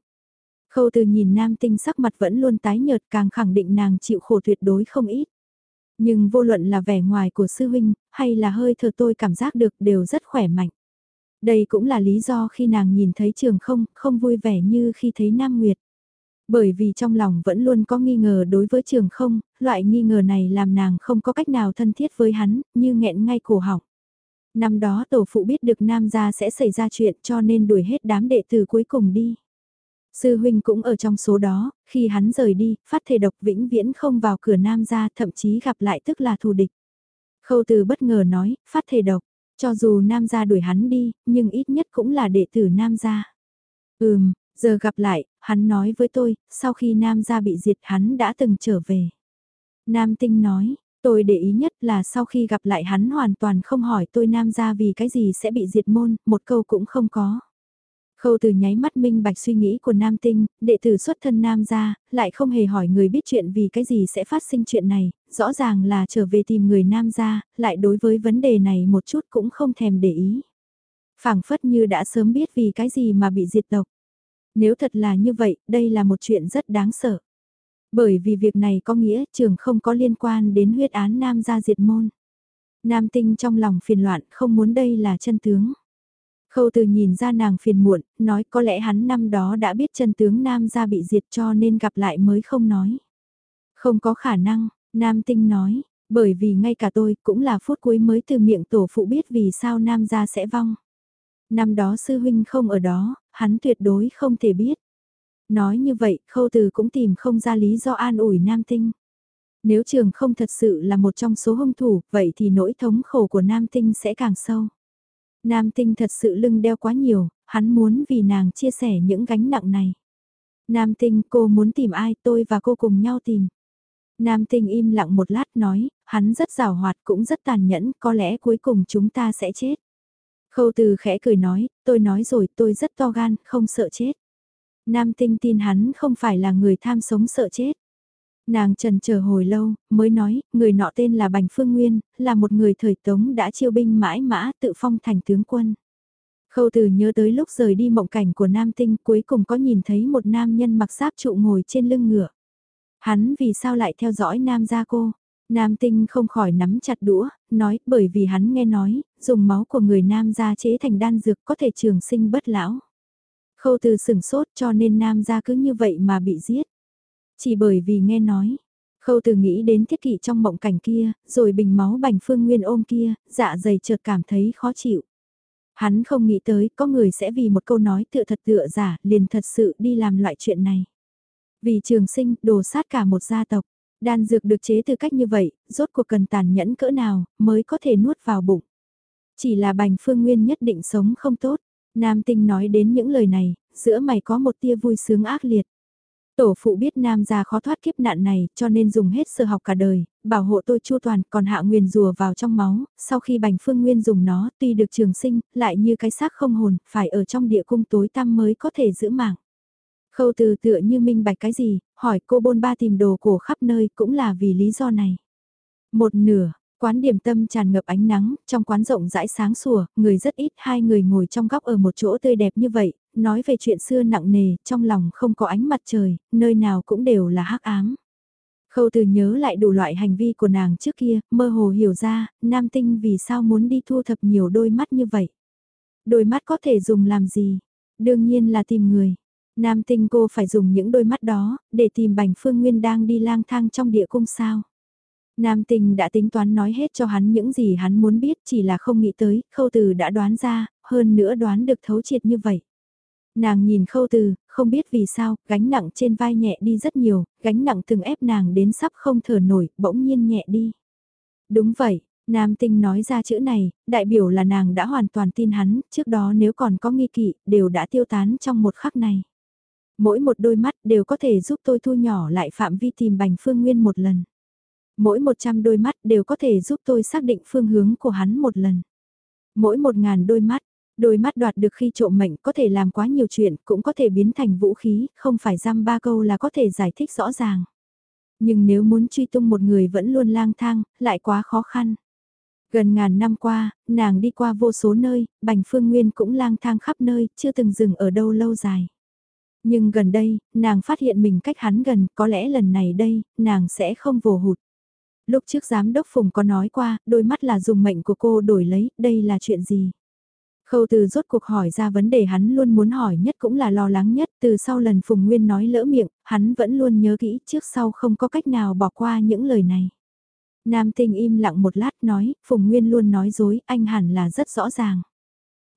Khâu từ nhìn nam tinh sắc mặt vẫn luôn tái nhợt càng khẳng định nàng chịu khổ tuyệt đối không ít. Nhưng vô luận là vẻ ngoài của sư huynh, hay là hơi thở tôi cảm giác được đều rất khỏe mạnh. Đây cũng là lý do khi nàng nhìn thấy trường không, không vui vẻ như khi thấy Nam Nguyệt. Bởi vì trong lòng vẫn luôn có nghi ngờ đối với trường không, loại nghi ngờ này làm nàng không có cách nào thân thiết với hắn, như nghẹn ngay cổ họng. Năm đó tổ phụ biết được nam gia sẽ xảy ra chuyện cho nên đuổi hết đám đệ tử cuối cùng đi. Sư huynh cũng ở trong số đó, khi hắn rời đi, phát thể độc vĩnh viễn không vào cửa nam gia thậm chí gặp lại tức là thù địch. Khâu từ bất ngờ nói, phát thể độc, cho dù nam gia đuổi hắn đi, nhưng ít nhất cũng là đệ tử nam gia. Ừm, giờ gặp lại, hắn nói với tôi, sau khi nam gia bị diệt hắn đã từng trở về. Nam tinh nói, tôi để ý nhất là sau khi gặp lại hắn hoàn toàn không hỏi tôi nam gia vì cái gì sẽ bị diệt môn, một câu cũng không có. Khâu từ nháy mắt minh bạch suy nghĩ của nam tinh, đệ tử xuất thân nam gia, lại không hề hỏi người biết chuyện vì cái gì sẽ phát sinh chuyện này, rõ ràng là trở về tìm người nam gia, lại đối với vấn đề này một chút cũng không thèm để ý. phảng phất như đã sớm biết vì cái gì mà bị diệt tộc. Nếu thật là như vậy, đây là một chuyện rất đáng sợ. Bởi vì việc này có nghĩa trường không có liên quan đến huyết án nam gia diệt môn. Nam tinh trong lòng phiền loạn không muốn đây là chân tướng. Khâu từ nhìn ra nàng phiền muộn, nói có lẽ hắn năm đó đã biết chân tướng Nam gia bị diệt cho nên gặp lại mới không nói. Không có khả năng, Nam tinh nói, bởi vì ngay cả tôi cũng là phút cuối mới từ miệng tổ phụ biết vì sao Nam gia sẽ vong. Năm đó sư huynh không ở đó, hắn tuyệt đối không thể biết. Nói như vậy, khâu từ cũng tìm không ra lý do an ủi Nam tinh. Nếu trường không thật sự là một trong số hung thủ, vậy thì nỗi thống khổ của Nam tinh sẽ càng sâu. Nam tinh thật sự lưng đeo quá nhiều, hắn muốn vì nàng chia sẻ những gánh nặng này. Nam tinh cô muốn tìm ai tôi và cô cùng nhau tìm. Nam tinh im lặng một lát nói, hắn rất rào hoạt cũng rất tàn nhẫn, có lẽ cuối cùng chúng ta sẽ chết. Khâu từ khẽ cười nói, tôi nói rồi tôi rất to gan, không sợ chết. Nam tinh tin hắn không phải là người tham sống sợ chết. Nàng trần chờ hồi lâu, mới nói, người nọ tên là Bành Phương Nguyên, là một người thời tống đã chiêu binh mãi mã tự phong thành tướng quân. Khâu từ nhớ tới lúc rời đi mộng cảnh của nam tinh cuối cùng có nhìn thấy một nam nhân mặc giáp trụ ngồi trên lưng ngựa. Hắn vì sao lại theo dõi nam gia cô? Nam tinh không khỏi nắm chặt đũa, nói bởi vì hắn nghe nói, dùng máu của người nam gia chế thành đan dược có thể trường sinh bất lão. Khâu từ sừng sốt cho nên nam gia cứ như vậy mà bị giết. Chỉ bởi vì nghe nói, khâu từ nghĩ đến thiết kỷ trong mộng cảnh kia, rồi bình máu bành phương nguyên ôm kia, dạ dày chợt cảm thấy khó chịu. Hắn không nghĩ tới có người sẽ vì một câu nói tựa thật tựa giả liền thật sự đi làm loại chuyện này. Vì trường sinh đồ sát cả một gia tộc, đan dược được chế từ cách như vậy, rốt cuộc cần tàn nhẫn cỡ nào mới có thể nuốt vào bụng. Chỉ là bành phương nguyên nhất định sống không tốt, nam tinh nói đến những lời này, giữa mày có một tia vui sướng ác liệt. Tổ phụ biết nam gia khó thoát kiếp nạn này, cho nên dùng hết sơ học cả đời, bảo hộ tôi chu toàn, còn hạ nguyên rùa vào trong máu, sau khi bành phương nguyên dùng nó, tuy được trường sinh, lại như cái xác không hồn, phải ở trong địa cung tối tăm mới có thể giữ mạng. Khâu từ tựa như minh bạch cái gì, hỏi cô bôn ba tìm đồ cổ khắp nơi cũng là vì lý do này. Một nửa, Quán điểm tâm tràn ngập ánh nắng, trong quán rộng rãi sáng sủa, người rất ít, hai người ngồi trong góc ở một chỗ tươi đẹp như vậy, nói về chuyện xưa nặng nề, trong lòng không có ánh mặt trời, nơi nào cũng đều là hắc ám. Khâu từ nhớ lại đủ loại hành vi của nàng trước kia, mơ hồ hiểu ra, nam tinh vì sao muốn đi thu thập nhiều đôi mắt như vậy. Đôi mắt có thể dùng làm gì? Đương nhiên là tìm người. Nam tinh cô phải dùng những đôi mắt đó, để tìm bành phương nguyên đang đi lang thang trong địa cung sao. Nam tinh đã tính toán nói hết cho hắn những gì hắn muốn biết chỉ là không nghĩ tới, khâu từ đã đoán ra, hơn nữa đoán được thấu triệt như vậy. Nàng nhìn khâu từ, không biết vì sao, gánh nặng trên vai nhẹ đi rất nhiều, gánh nặng từng ép nàng đến sắp không thở nổi, bỗng nhiên nhẹ đi. Đúng vậy, Nam tinh nói ra chữ này, đại biểu là nàng đã hoàn toàn tin hắn, trước đó nếu còn có nghi kỵ, đều đã tiêu tán trong một khắc này. Mỗi một đôi mắt đều có thể giúp tôi thu nhỏ lại phạm vi tìm bành phương nguyên một lần. Mỗi một trăm đôi mắt đều có thể giúp tôi xác định phương hướng của hắn một lần. Mỗi một ngàn đôi mắt, đôi mắt đoạt được khi trộm mệnh có thể làm quá nhiều chuyện, cũng có thể biến thành vũ khí, không phải giam ba câu là có thể giải thích rõ ràng. Nhưng nếu muốn truy tung một người vẫn luôn lang thang, lại quá khó khăn. Gần ngàn năm qua, nàng đi qua vô số nơi, Bành Phương Nguyên cũng lang thang khắp nơi, chưa từng dừng ở đâu lâu dài. Nhưng gần đây, nàng phát hiện mình cách hắn gần, có lẽ lần này đây, nàng sẽ không vồ hụt. Lúc trước giám đốc Phùng có nói qua, đôi mắt là dùng mệnh của cô đổi lấy, đây là chuyện gì? Khâu từ rốt cuộc hỏi ra vấn đề hắn luôn muốn hỏi nhất cũng là lo lắng nhất, từ sau lần Phùng Nguyên nói lỡ miệng, hắn vẫn luôn nhớ kỹ trước sau không có cách nào bỏ qua những lời này. Nam tinh im lặng một lát nói, Phùng Nguyên luôn nói dối, anh hẳn là rất rõ ràng.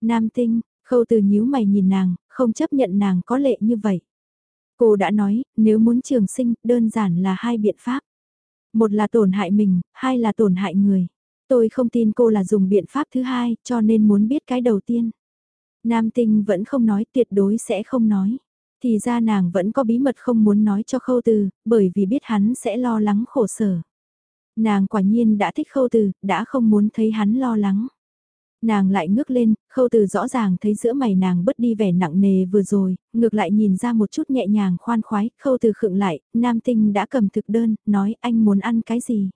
Nam tinh, khâu từ nhíu mày nhìn nàng, không chấp nhận nàng có lệ như vậy. Cô đã nói, nếu muốn trường sinh, đơn giản là hai biện pháp. Một là tổn hại mình, hai là tổn hại người. Tôi không tin cô là dùng biện pháp thứ hai, cho nên muốn biết cái đầu tiên. Nam tinh vẫn không nói, tuyệt đối sẽ không nói. Thì ra nàng vẫn có bí mật không muốn nói cho khâu từ, bởi vì biết hắn sẽ lo lắng khổ sở. Nàng quả nhiên đã thích khâu từ, đã không muốn thấy hắn lo lắng. Nàng lại ngước lên, khâu từ rõ ràng thấy giữa mày nàng bớt đi vẻ nặng nề vừa rồi, ngược lại nhìn ra một chút nhẹ nhàng khoan khoái, khâu từ khựng lại, nam tinh đã cầm thực đơn, nói anh muốn ăn cái gì.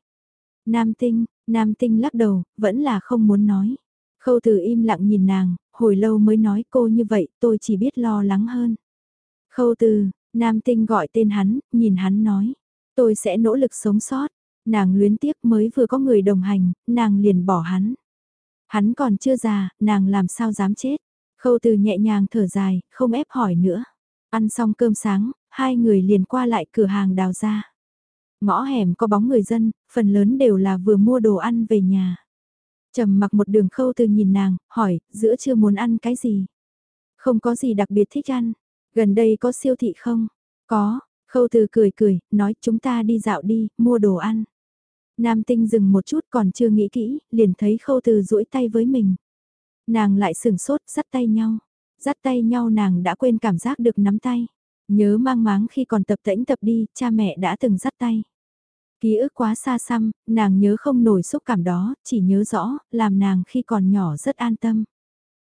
Nam tinh, nam tinh lắc đầu, vẫn là không muốn nói. Khâu từ im lặng nhìn nàng, hồi lâu mới nói cô như vậy, tôi chỉ biết lo lắng hơn. Khâu từ, nam tinh gọi tên hắn, nhìn hắn nói, tôi sẽ nỗ lực sống sót. Nàng luyến tiếc mới vừa có người đồng hành, nàng liền bỏ hắn. Hắn còn chưa già, nàng làm sao dám chết. Khâu từ nhẹ nhàng thở dài, không ép hỏi nữa. Ăn xong cơm sáng, hai người liền qua lại cửa hàng đào ra. Ngõ hẻm có bóng người dân, phần lớn đều là vừa mua đồ ăn về nhà. Trầm mặc một đường khâu từ nhìn nàng, hỏi, giữa chưa muốn ăn cái gì? Không có gì đặc biệt thích ăn. Gần đây có siêu thị không? Có, khâu từ cười cười, nói chúng ta đi dạo đi, mua đồ ăn. Nam tinh dừng một chút còn chưa nghĩ kỹ, liền thấy khâu từ duỗi tay với mình. Nàng lại sừng sốt, dắt tay nhau. Dắt tay nhau nàng đã quên cảm giác được nắm tay. Nhớ mang máng khi còn tập tễnh tập đi, cha mẹ đã từng dắt tay. Ký ức quá xa xăm, nàng nhớ không nổi xúc cảm đó, chỉ nhớ rõ, làm nàng khi còn nhỏ rất an tâm.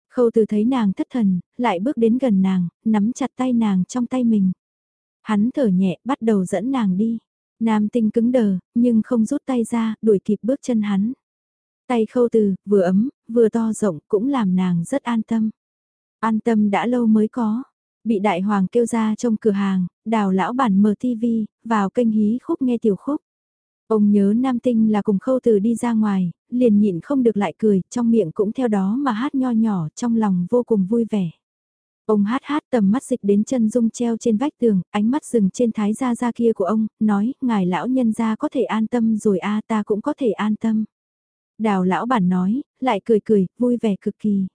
Khâu từ thấy nàng thất thần, lại bước đến gần nàng, nắm chặt tay nàng trong tay mình. Hắn thở nhẹ, bắt đầu dẫn nàng đi. Nam tinh cứng đờ, nhưng không rút tay ra, đuổi kịp bước chân hắn. Tay khâu từ, vừa ấm, vừa to rộng, cũng làm nàng rất an tâm. An tâm đã lâu mới có. Bị đại hoàng kêu ra trong cửa hàng, đào lão bản mở tivi, vào kênh hí khúc nghe tiểu khúc. Ông nhớ nam tinh là cùng khâu từ đi ra ngoài, liền nhịn không được lại cười, trong miệng cũng theo đó mà hát nho nhỏ, trong lòng vô cùng vui vẻ. Ông hát hát tầm mắt dịch đến chân dung treo trên vách tường, ánh mắt dừng trên thái gia gia kia của ông, nói, ngài lão nhân gia có thể an tâm rồi a ta cũng có thể an tâm. Đào lão bản nói, lại cười cười, vui vẻ cực kỳ.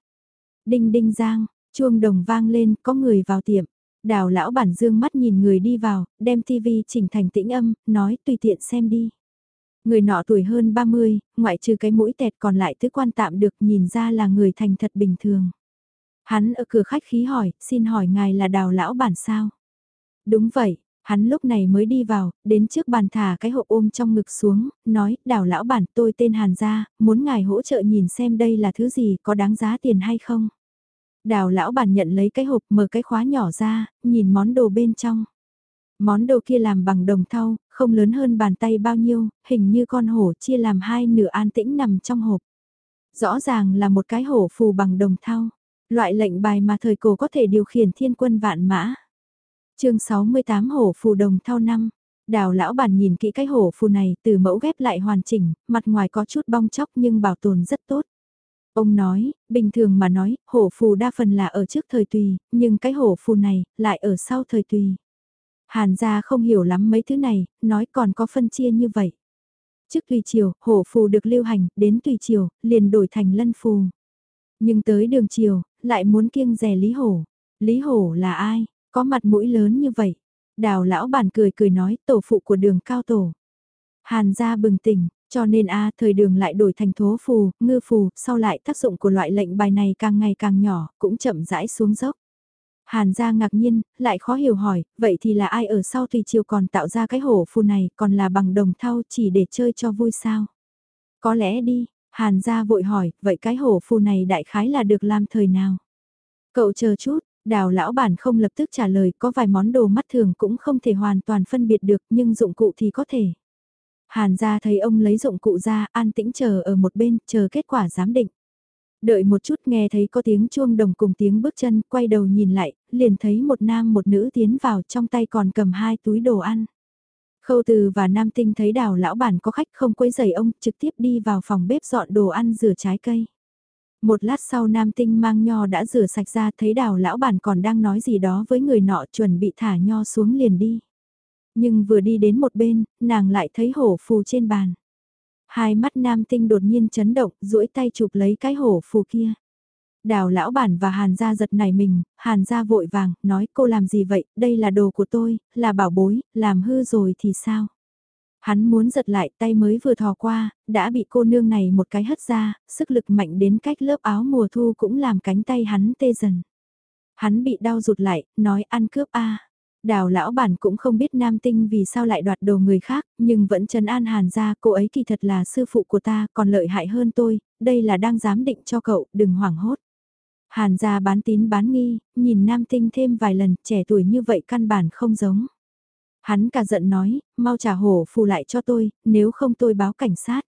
Đinh đinh giang, chuông đồng vang lên, có người vào tiệm. Đào lão bản dương mắt nhìn người đi vào, đem tivi chỉnh thành tĩnh âm, nói tùy tiện xem đi. Người nọ tuổi hơn 30, ngoại trừ cái mũi tẹt còn lại thứ quan tạm được nhìn ra là người thành thật bình thường. Hắn ở cửa khách khí hỏi, xin hỏi ngài là đào lão bản sao? Đúng vậy, hắn lúc này mới đi vào, đến trước bàn thả cái hộp ôm trong ngực xuống, nói, đào lão bản tôi tên Hàn Gia, muốn ngài hỗ trợ nhìn xem đây là thứ gì, có đáng giá tiền hay không? Đào lão bản nhận lấy cái hộp mở cái khóa nhỏ ra, nhìn món đồ bên trong. Món đồ kia làm bằng đồng thau, không lớn hơn bàn tay bao nhiêu, hình như con hổ chia làm hai nửa an tĩnh nằm trong hộp. Rõ ràng là một cái hổ phù bằng đồng thau, loại lệnh bài mà thời cổ có thể điều khiển thiên quân vạn mã. chương 68 hổ phù đồng thao năm. Đào lão bản nhìn kỹ cái hổ phù này từ mẫu ghép lại hoàn chỉnh, mặt ngoài có chút bong chóc nhưng bảo tồn rất tốt. Ông nói, bình thường mà nói, hổ phù đa phần là ở trước thời tùy, nhưng cái hổ phù này lại ở sau thời tùy. Hàn gia không hiểu lắm mấy thứ này, nói còn có phân chia như vậy. Trước tùy chiều, hổ phù được lưu hành, đến tùy chiều, liền đổi thành lân phù. Nhưng tới đường chiều, lại muốn kiêng rè Lý Hổ. Lý Hổ là ai? Có mặt mũi lớn như vậy. Đào lão bản cười cười nói tổ phụ của đường cao tổ. Hàn gia bừng tỉnh, cho nên a thời đường lại đổi thành thố phù, ngư phù, sau lại tác dụng của loại lệnh bài này càng ngày càng nhỏ, cũng chậm rãi xuống dốc. Hàn gia ngạc nhiên, lại khó hiểu hỏi, vậy thì là ai ở sau tùy chiều còn tạo ra cái hổ phù này, còn là bằng đồng thau chỉ để chơi cho vui sao? Có lẽ đi, Hàn gia vội hỏi, vậy cái hổ phù này đại khái là được làm thời nào? Cậu chờ chút, đào lão bản không lập tức trả lời, có vài món đồ mắt thường cũng không thể hoàn toàn phân biệt được, nhưng dụng cụ thì có thể. Hàn gia thấy ông lấy dụng cụ ra, an tĩnh chờ ở một bên, chờ kết quả giám định. Đợi một chút nghe thấy có tiếng chuông đồng cùng tiếng bước chân, quay đầu nhìn lại, liền thấy một nam một nữ tiến vào trong tay còn cầm hai túi đồ ăn. Khâu từ và Nam Tinh thấy đào lão bản có khách không quấy giày ông, trực tiếp đi vào phòng bếp dọn đồ ăn rửa trái cây. Một lát sau Nam Tinh mang nho đã rửa sạch ra thấy đào lão bản còn đang nói gì đó với người nọ chuẩn bị thả nho xuống liền đi. Nhưng vừa đi đến một bên, nàng lại thấy hổ phù trên bàn. Hai mắt nam tinh đột nhiên chấn động, duỗi tay chụp lấy cái hổ phù kia. Đào lão bản và hàn gia giật nảy mình, hàn gia vội vàng, nói cô làm gì vậy, đây là đồ của tôi, là bảo bối, làm hư rồi thì sao? Hắn muốn giật lại tay mới vừa thò qua, đã bị cô nương này một cái hất ra, sức lực mạnh đến cách lớp áo mùa thu cũng làm cánh tay hắn tê dần. Hắn bị đau rụt lại, nói ăn cướp a Đào lão bản cũng không biết nam tinh vì sao lại đoạt đồ người khác, nhưng vẫn trấn an hàn ra cô ấy kỳ thật là sư phụ của ta còn lợi hại hơn tôi, đây là đang giám định cho cậu, đừng hoảng hốt. Hàn gia bán tín bán nghi, nhìn nam tinh thêm vài lần, trẻ tuổi như vậy căn bản không giống. Hắn cả giận nói, mau trả hổ phù lại cho tôi, nếu không tôi báo cảnh sát.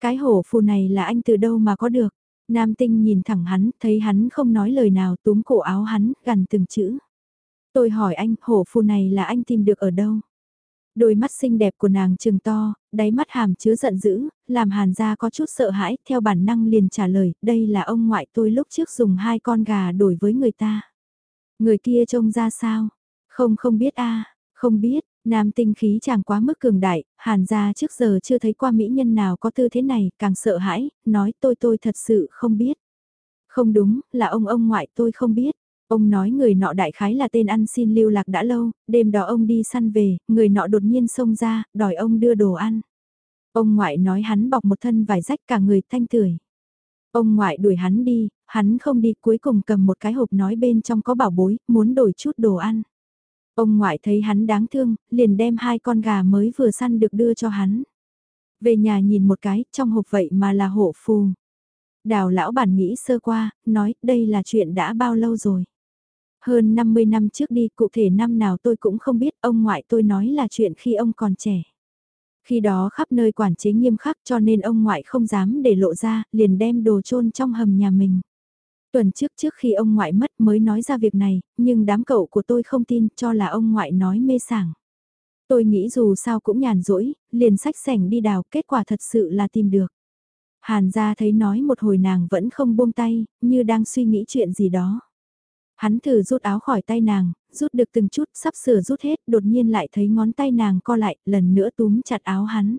Cái hổ phù này là anh từ đâu mà có được. Nam tinh nhìn thẳng hắn, thấy hắn không nói lời nào túm cổ áo hắn, gần từng chữ. Tôi hỏi anh, hổ phù này là anh tìm được ở đâu? Đôi mắt xinh đẹp của nàng trừng to, đáy mắt hàm chứa giận dữ, làm hàn gia có chút sợ hãi, theo bản năng liền trả lời, đây là ông ngoại tôi lúc trước dùng hai con gà đổi với người ta. Người kia trông ra sao? Không không biết a không biết, nam tinh khí chàng quá mức cường đại, hàn gia trước giờ chưa thấy qua mỹ nhân nào có tư thế này, càng sợ hãi, nói tôi tôi thật sự không biết. Không đúng, là ông ông ngoại tôi không biết. Ông nói người nọ đại khái là tên ăn xin lưu lạc đã lâu, đêm đó ông đi săn về, người nọ đột nhiên xông ra, đòi ông đưa đồ ăn. Ông ngoại nói hắn bọc một thân vải rách cả người thanh tưởi. Ông ngoại đuổi hắn đi, hắn không đi cuối cùng cầm một cái hộp nói bên trong có bảo bối, muốn đổi chút đồ ăn. Ông ngoại thấy hắn đáng thương, liền đem hai con gà mới vừa săn được đưa cho hắn. Về nhà nhìn một cái, trong hộp vậy mà là hộ phù. Đào lão bản nghĩ sơ qua, nói đây là chuyện đã bao lâu rồi. Hơn 50 năm trước đi, cụ thể năm nào tôi cũng không biết, ông ngoại tôi nói là chuyện khi ông còn trẻ. Khi đó khắp nơi quản chế nghiêm khắc cho nên ông ngoại không dám để lộ ra, liền đem đồ chôn trong hầm nhà mình. Tuần trước trước khi ông ngoại mất mới nói ra việc này, nhưng đám cậu của tôi không tin cho là ông ngoại nói mê sảng. Tôi nghĩ dù sao cũng nhàn rỗi, liền sách sảnh đi đào, kết quả thật sự là tìm được. Hàn gia thấy nói một hồi nàng vẫn không buông tay, như đang suy nghĩ chuyện gì đó. Hắn thử rút áo khỏi tay nàng, rút được từng chút, sắp sửa rút hết, đột nhiên lại thấy ngón tay nàng co lại, lần nữa túm chặt áo hắn.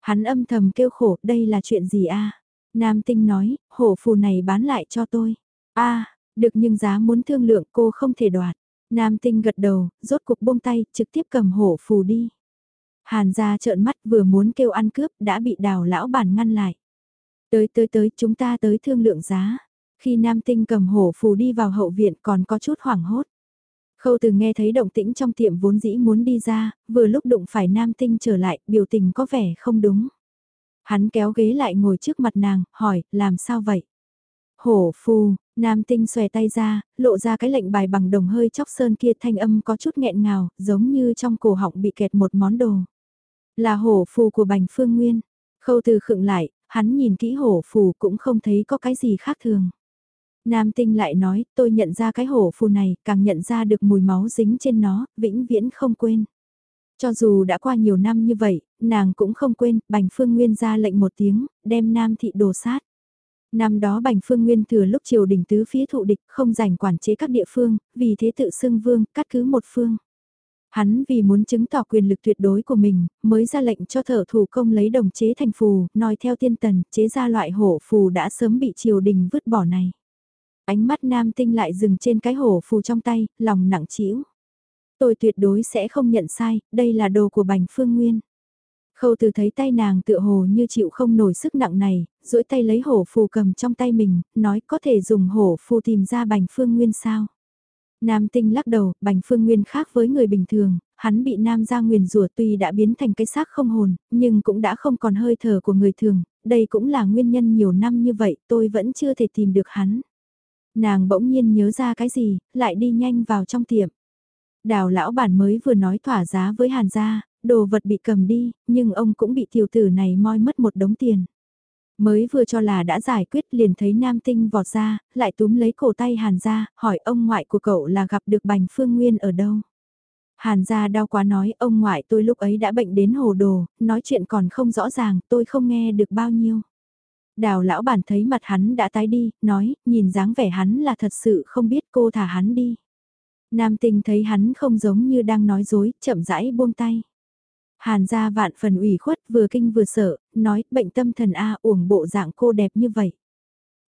Hắn âm thầm kêu khổ, đây là chuyện gì a? Nam tinh nói, hổ phù này bán lại cho tôi. a được nhưng giá muốn thương lượng cô không thể đoạt. Nam tinh gật đầu, rốt cục buông tay, trực tiếp cầm hổ phù đi. Hàn ra trợn mắt vừa muốn kêu ăn cướp, đã bị đào lão bản ngăn lại. Tới tới tới, chúng ta tới thương lượng giá. Khi nam tinh cầm hổ phù đi vào hậu viện còn có chút hoảng hốt. Khâu từ nghe thấy động tĩnh trong tiệm vốn dĩ muốn đi ra, vừa lúc đụng phải nam tinh trở lại, biểu tình có vẻ không đúng. Hắn kéo ghế lại ngồi trước mặt nàng, hỏi, làm sao vậy? Hổ phù, nam tinh xòe tay ra, lộ ra cái lệnh bài bằng đồng hơi chóc sơn kia thanh âm có chút nghẹn ngào, giống như trong cổ họng bị kẹt một món đồ. Là hổ phù của bành phương nguyên. Khâu từ khựng lại, hắn nhìn kỹ hổ phù cũng không thấy có cái gì khác thường. Nam tinh lại nói, tôi nhận ra cái hổ phù này, càng nhận ra được mùi máu dính trên nó, vĩnh viễn không quên. Cho dù đã qua nhiều năm như vậy, nàng cũng không quên, Bành Phương Nguyên ra lệnh một tiếng, đem Nam thị đồ sát. Năm đó Bành Phương Nguyên thừa lúc triều đình tứ phía thụ địch không giành quản chế các địa phương, vì thế tự xưng vương, cắt cứ một phương. Hắn vì muốn chứng tỏ quyền lực tuyệt đối của mình, mới ra lệnh cho thợ thủ công lấy đồng chế thành phù, nói theo tiên tần, chế ra loại hổ phù đã sớm bị triều đình vứt bỏ này. Ánh mắt nam tinh lại dừng trên cái hổ phù trong tay, lòng nặng trĩu. Tôi tuyệt đối sẽ không nhận sai, đây là đồ của bành phương nguyên. Khâu từ thấy tay nàng tựa hồ như chịu không nổi sức nặng này, duỗi tay lấy hổ phù cầm trong tay mình, nói có thể dùng hổ phù tìm ra bành phương nguyên sao. Nam tinh lắc đầu, bành phương nguyên khác với người bình thường, hắn bị nam gia nguyền rủa tuy đã biến thành cái xác không hồn, nhưng cũng đã không còn hơi thở của người thường, đây cũng là nguyên nhân nhiều năm như vậy tôi vẫn chưa thể tìm được hắn. Nàng bỗng nhiên nhớ ra cái gì, lại đi nhanh vào trong tiệm. Đào lão bản mới vừa nói thỏa giá với hàn gia, đồ vật bị cầm đi, nhưng ông cũng bị tiểu tử này moi mất một đống tiền. Mới vừa cho là đã giải quyết liền thấy nam tinh vọt ra, lại túm lấy cổ tay hàn gia, hỏi ông ngoại của cậu là gặp được bành phương nguyên ở đâu. Hàn gia đau quá nói ông ngoại tôi lúc ấy đã bệnh đến hồ đồ, nói chuyện còn không rõ ràng, tôi không nghe được bao nhiêu. Đào lão bản thấy mặt hắn đã tái đi, nói, nhìn dáng vẻ hắn là thật sự không biết cô thả hắn đi. Nam tình thấy hắn không giống như đang nói dối, chậm rãi buông tay. Hàn gia vạn phần ủy khuất vừa kinh vừa sợ, nói bệnh tâm thần A uổng bộ dạng cô đẹp như vậy.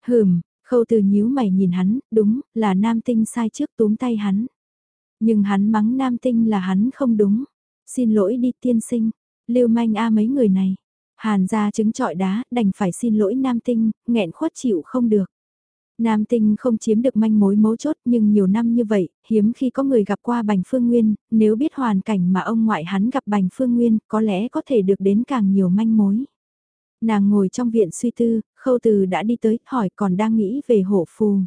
Hừm, khâu từ nhíu mày nhìn hắn, đúng, là nam tinh sai trước túm tay hắn. Nhưng hắn mắng nam tinh là hắn không đúng. Xin lỗi đi tiên sinh, lưu manh A mấy người này. Hàn ra trứng trọi đá, đành phải xin lỗi nam tinh, nghẹn khuất chịu không được. Nam tinh không chiếm được manh mối mấu chốt nhưng nhiều năm như vậy, hiếm khi có người gặp qua Bành Phương Nguyên, nếu biết hoàn cảnh mà ông ngoại hắn gặp Bành Phương Nguyên có lẽ có thể được đến càng nhiều manh mối. Nàng ngồi trong viện suy tư, khâu từ đã đi tới, hỏi còn đang nghĩ về hổ phù.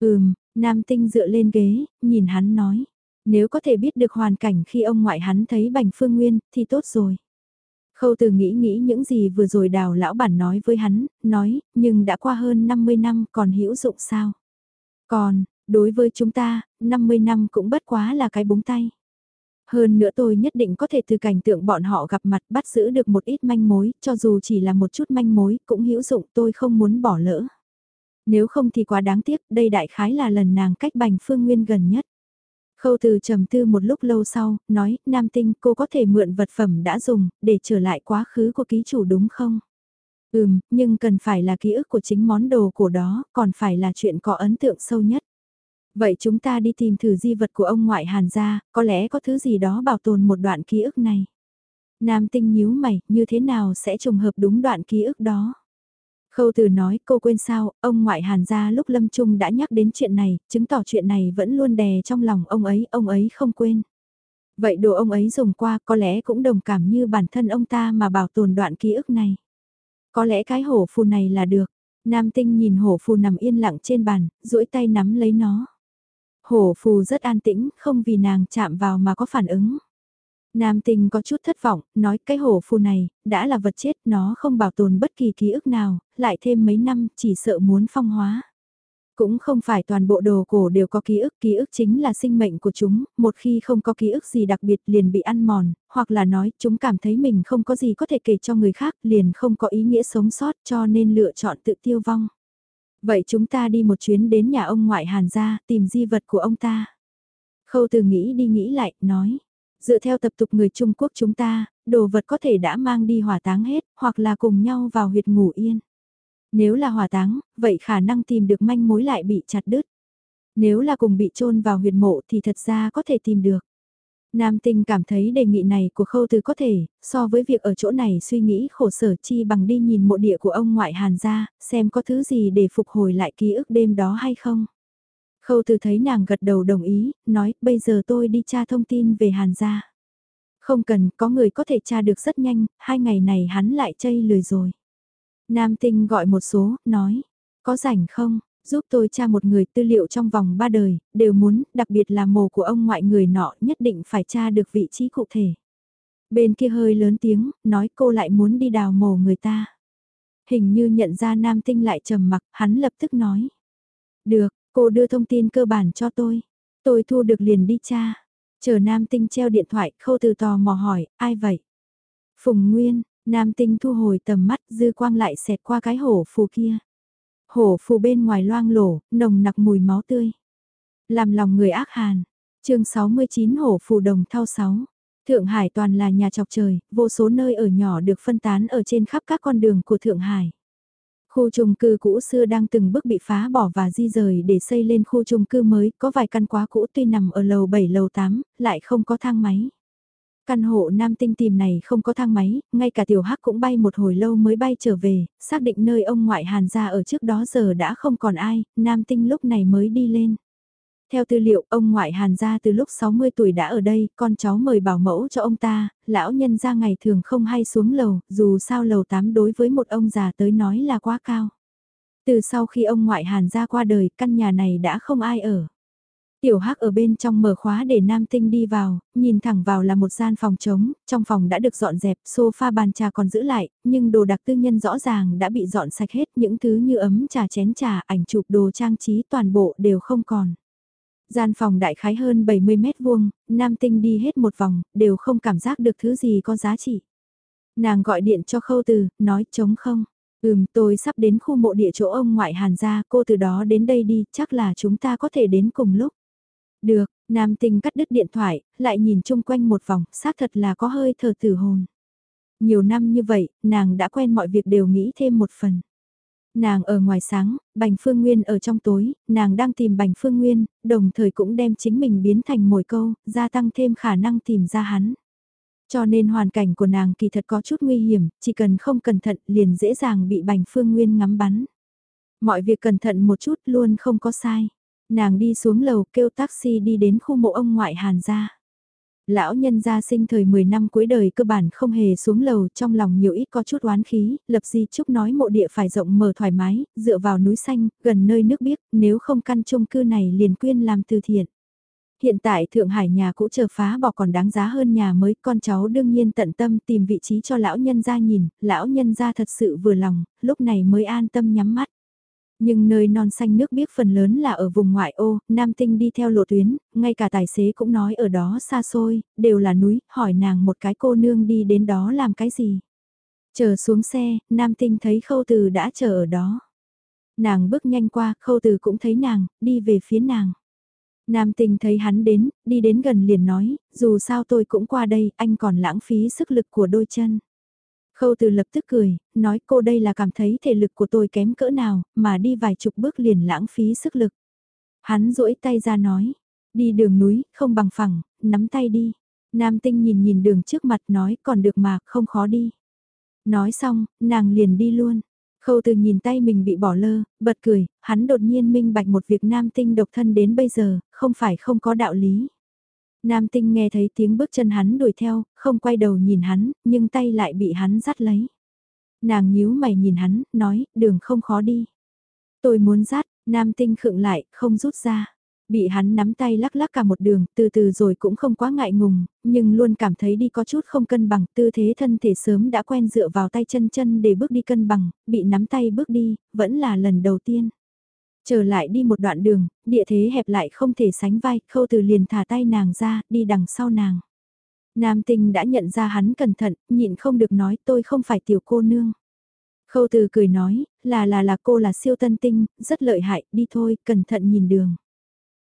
Ừm, Nam tinh dựa lên ghế, nhìn hắn nói, nếu có thể biết được hoàn cảnh khi ông ngoại hắn thấy Bành Phương Nguyên thì tốt rồi. Khâu từ nghĩ nghĩ những gì vừa rồi đào lão bản nói với hắn, nói, nhưng đã qua hơn 50 năm còn hữu dụng sao? Còn, đối với chúng ta, 50 năm cũng bất quá là cái búng tay. Hơn nữa tôi nhất định có thể từ cảnh tượng bọn họ gặp mặt bắt giữ được một ít manh mối, cho dù chỉ là một chút manh mối, cũng hữu dụng tôi không muốn bỏ lỡ. Nếu không thì quá đáng tiếc, đây đại khái là lần nàng cách bành phương nguyên gần nhất. Khâu từ trầm tư một lúc lâu sau, nói, Nam Tinh cô có thể mượn vật phẩm đã dùng, để trở lại quá khứ của ký chủ đúng không? Ừm, nhưng cần phải là ký ức của chính món đồ của đó, còn phải là chuyện có ấn tượng sâu nhất. Vậy chúng ta đi tìm thử di vật của ông ngoại Hàn gia, có lẽ có thứ gì đó bảo tồn một đoạn ký ức này. Nam tinh nhíu mày, như thế nào sẽ trùng hợp đúng đoạn ký ức đó? Khâu từ nói cô quên sao, ông ngoại hàn gia lúc lâm trung đã nhắc đến chuyện này, chứng tỏ chuyện này vẫn luôn đè trong lòng ông ấy, ông ấy không quên. Vậy đồ ông ấy dùng qua có lẽ cũng đồng cảm như bản thân ông ta mà bảo tồn đoạn ký ức này. Có lẽ cái hổ phù này là được. Nam tinh nhìn hổ phù nằm yên lặng trên bàn, duỗi tay nắm lấy nó. Hổ phù rất an tĩnh, không vì nàng chạm vào mà có phản ứng. Nam tình có chút thất vọng, nói cái hổ phù này, đã là vật chết, nó không bảo tồn bất kỳ ký ức nào, lại thêm mấy năm chỉ sợ muốn phong hóa. Cũng không phải toàn bộ đồ cổ đều có ký ức, ký ức chính là sinh mệnh của chúng, một khi không có ký ức gì đặc biệt liền bị ăn mòn, hoặc là nói chúng cảm thấy mình không có gì có thể kể cho người khác liền không có ý nghĩa sống sót cho nên lựa chọn tự tiêu vong. Vậy chúng ta đi một chuyến đến nhà ông ngoại Hàn gia tìm di vật của ông ta. Khâu từ nghĩ đi nghĩ lại, nói. Dựa theo tập tục người Trung Quốc chúng ta, đồ vật có thể đã mang đi hỏa táng hết, hoặc là cùng nhau vào huyệt ngủ yên. Nếu là hỏa táng, vậy khả năng tìm được manh mối lại bị chặt đứt. Nếu là cùng bị chôn vào huyệt mộ thì thật ra có thể tìm được. Nam tinh cảm thấy đề nghị này của khâu từ có thể, so với việc ở chỗ này suy nghĩ khổ sở chi bằng đi nhìn mộ địa của ông ngoại Hàn gia, xem có thứ gì để phục hồi lại ký ức đêm đó hay không. Khâu từ thấy nàng gật đầu đồng ý, nói bây giờ tôi đi tra thông tin về Hàn gia. Không cần, có người có thể tra được rất nhanh, hai ngày này hắn lại chây lười rồi. Nam tinh gọi một số, nói, có rảnh không, Giúp tôi tra một người tư liệu trong vòng ba đời, đều muốn, đặc biệt là mồ của ông ngoại người nọ nhất định phải tra được vị trí cụ thể. Bên kia hơi lớn tiếng, nói cô lại muốn đi đào mồ người ta. Hình như nhận ra nam tinh lại trầm mặc, hắn lập tức nói. Được, cô đưa thông tin cơ bản cho tôi. Tôi thu được liền đi cha. Chờ nam tinh treo điện thoại, khâu từ tò mò hỏi, ai vậy? Phùng Nguyên, nam tinh thu hồi tầm mắt, dư quang lại xẹt qua cái hổ phù kia. Hổ phù bên ngoài loang lổ, nồng nặc mùi máu tươi. Làm lòng người ác hàn. chương 69 hổ phù đồng thao 6. Thượng Hải toàn là nhà chọc trời, vô số nơi ở nhỏ được phân tán ở trên khắp các con đường của Thượng Hải. Khu chung cư cũ xưa đang từng bước bị phá bỏ và di rời để xây lên khu chung cư mới, có vài căn quá cũ tuy nằm ở lầu 7 lầu 8, lại không có thang máy. Căn hộ nam tinh tìm này không có thang máy, ngay cả tiểu hắc cũng bay một hồi lâu mới bay trở về, xác định nơi ông ngoại hàn ra ở trước đó giờ đã không còn ai, nam tinh lúc này mới đi lên. Theo tư liệu, ông ngoại Hàn gia từ lúc 60 tuổi đã ở đây, con cháu mời bảo mẫu cho ông ta, lão nhân gia ngày thường không hay xuống lầu, dù sao lầu 8 đối với một ông già tới nói là quá cao. Từ sau khi ông ngoại Hàn gia qua đời, căn nhà này đã không ai ở. Tiểu Hắc ở bên trong mở khóa để Nam Tinh đi vào, nhìn thẳng vào là một gian phòng trống, trong phòng đã được dọn dẹp, sofa bàn trà còn giữ lại, nhưng đồ đặc tư nhân rõ ràng đã bị dọn sạch hết, những thứ như ấm trà chén trà, ảnh chụp đồ trang trí toàn bộ đều không còn. Gian phòng đại khái hơn 70 mét vuông, nam tinh đi hết một vòng, đều không cảm giác được thứ gì có giá trị. Nàng gọi điện cho khâu từ, nói chống không. Ừm, tôi sắp đến khu mộ địa chỗ ông ngoại Hàn gia, cô từ đó đến đây đi, chắc là chúng ta có thể đến cùng lúc. Được, nam tinh cắt đứt điện thoại, lại nhìn chung quanh một vòng, xác thật là có hơi thở tử hồn. Nhiều năm như vậy, nàng đã quen mọi việc đều nghĩ thêm một phần. Nàng ở ngoài sáng, Bành Phương Nguyên ở trong tối, nàng đang tìm Bành Phương Nguyên, đồng thời cũng đem chính mình biến thành mồi câu, gia tăng thêm khả năng tìm ra hắn. Cho nên hoàn cảnh của nàng kỳ thật có chút nguy hiểm, chỉ cần không cẩn thận liền dễ dàng bị Bành Phương Nguyên ngắm bắn. Mọi việc cẩn thận một chút luôn không có sai. Nàng đi xuống lầu kêu taxi đi đến khu mộ ông ngoại Hàn gia. Lão nhân gia sinh thời 10 năm cuối đời cơ bản không hề xuống lầu trong lòng nhiều ít có chút oán khí, lập di chúc nói mộ địa phải rộng mở thoải mái, dựa vào núi xanh, gần nơi nước biếc, nếu không căn chung cư này liền quyên làm từ thiện. Hiện tại Thượng Hải nhà cũ chờ phá bỏ còn đáng giá hơn nhà mới, con cháu đương nhiên tận tâm tìm vị trí cho lão nhân gia nhìn, lão nhân gia thật sự vừa lòng, lúc này mới an tâm nhắm mắt. Nhưng nơi non xanh nước biếc phần lớn là ở vùng ngoại ô, Nam Tinh đi theo lộ tuyến, ngay cả tài xế cũng nói ở đó xa xôi, đều là núi, hỏi nàng một cái cô nương đi đến đó làm cái gì. Chờ xuống xe, Nam Tinh thấy khâu từ đã chờ ở đó. Nàng bước nhanh qua, khâu từ cũng thấy nàng, đi về phía nàng. Nam Tinh thấy hắn đến, đi đến gần liền nói, dù sao tôi cũng qua đây, anh còn lãng phí sức lực của đôi chân. Khâu từ lập tức cười, nói cô đây là cảm thấy thể lực của tôi kém cỡ nào, mà đi vài chục bước liền lãng phí sức lực. Hắn duỗi tay ra nói, đi đường núi, không bằng phẳng, nắm tay đi. Nam tinh nhìn nhìn đường trước mặt nói còn được mà, không khó đi. Nói xong, nàng liền đi luôn. Khâu từ nhìn tay mình bị bỏ lơ, bật cười, hắn đột nhiên minh bạch một việc nam tinh độc thân đến bây giờ, không phải không có đạo lý. Nam tinh nghe thấy tiếng bước chân hắn đuổi theo, không quay đầu nhìn hắn, nhưng tay lại bị hắn dắt lấy. Nàng nhíu mày nhìn hắn, nói, đường không khó đi. Tôi muốn dắt, nam tinh khựng lại, không rút ra. Bị hắn nắm tay lắc lắc cả một đường, từ từ rồi cũng không quá ngại ngùng, nhưng luôn cảm thấy đi có chút không cân bằng, tư thế thân thể sớm đã quen dựa vào tay chân chân để bước đi cân bằng, bị nắm tay bước đi, vẫn là lần đầu tiên. Trở lại đi một đoạn đường, địa thế hẹp lại không thể sánh vai, khâu từ liền thả tay nàng ra, đi đằng sau nàng. Nam tinh đã nhận ra hắn cẩn thận, nhịn không được nói tôi không phải tiểu cô nương. Khâu từ cười nói, là là là cô là siêu tân tinh, rất lợi hại, đi thôi, cẩn thận nhìn đường.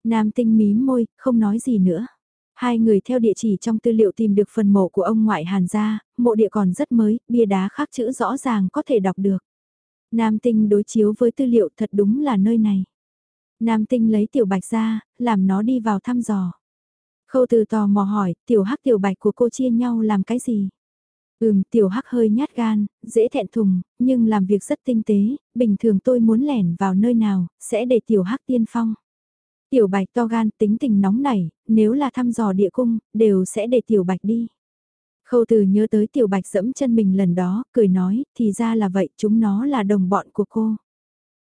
Nam tinh mí môi, không nói gì nữa. Hai người theo địa chỉ trong tư liệu tìm được phần mộ của ông ngoại Hàn gia, mộ địa còn rất mới, bia đá khắc chữ rõ ràng có thể đọc được. Nam tinh đối chiếu với tư liệu thật đúng là nơi này. Nam tinh lấy tiểu bạch ra, làm nó đi vào thăm dò. Khâu từ tò mò hỏi, tiểu hắc tiểu bạch của cô chia nhau làm cái gì? Ừm, tiểu hắc hơi nhát gan, dễ thẹn thùng, nhưng làm việc rất tinh tế, bình thường tôi muốn lẻn vào nơi nào, sẽ để tiểu hắc tiên phong. Tiểu bạch to gan tính tình nóng nảy, nếu là thăm dò địa cung, đều sẽ để tiểu bạch đi. Khâu từ nhớ tới tiểu bạch dẫm chân mình lần đó, cười nói, thì ra là vậy, chúng nó là đồng bọn của cô.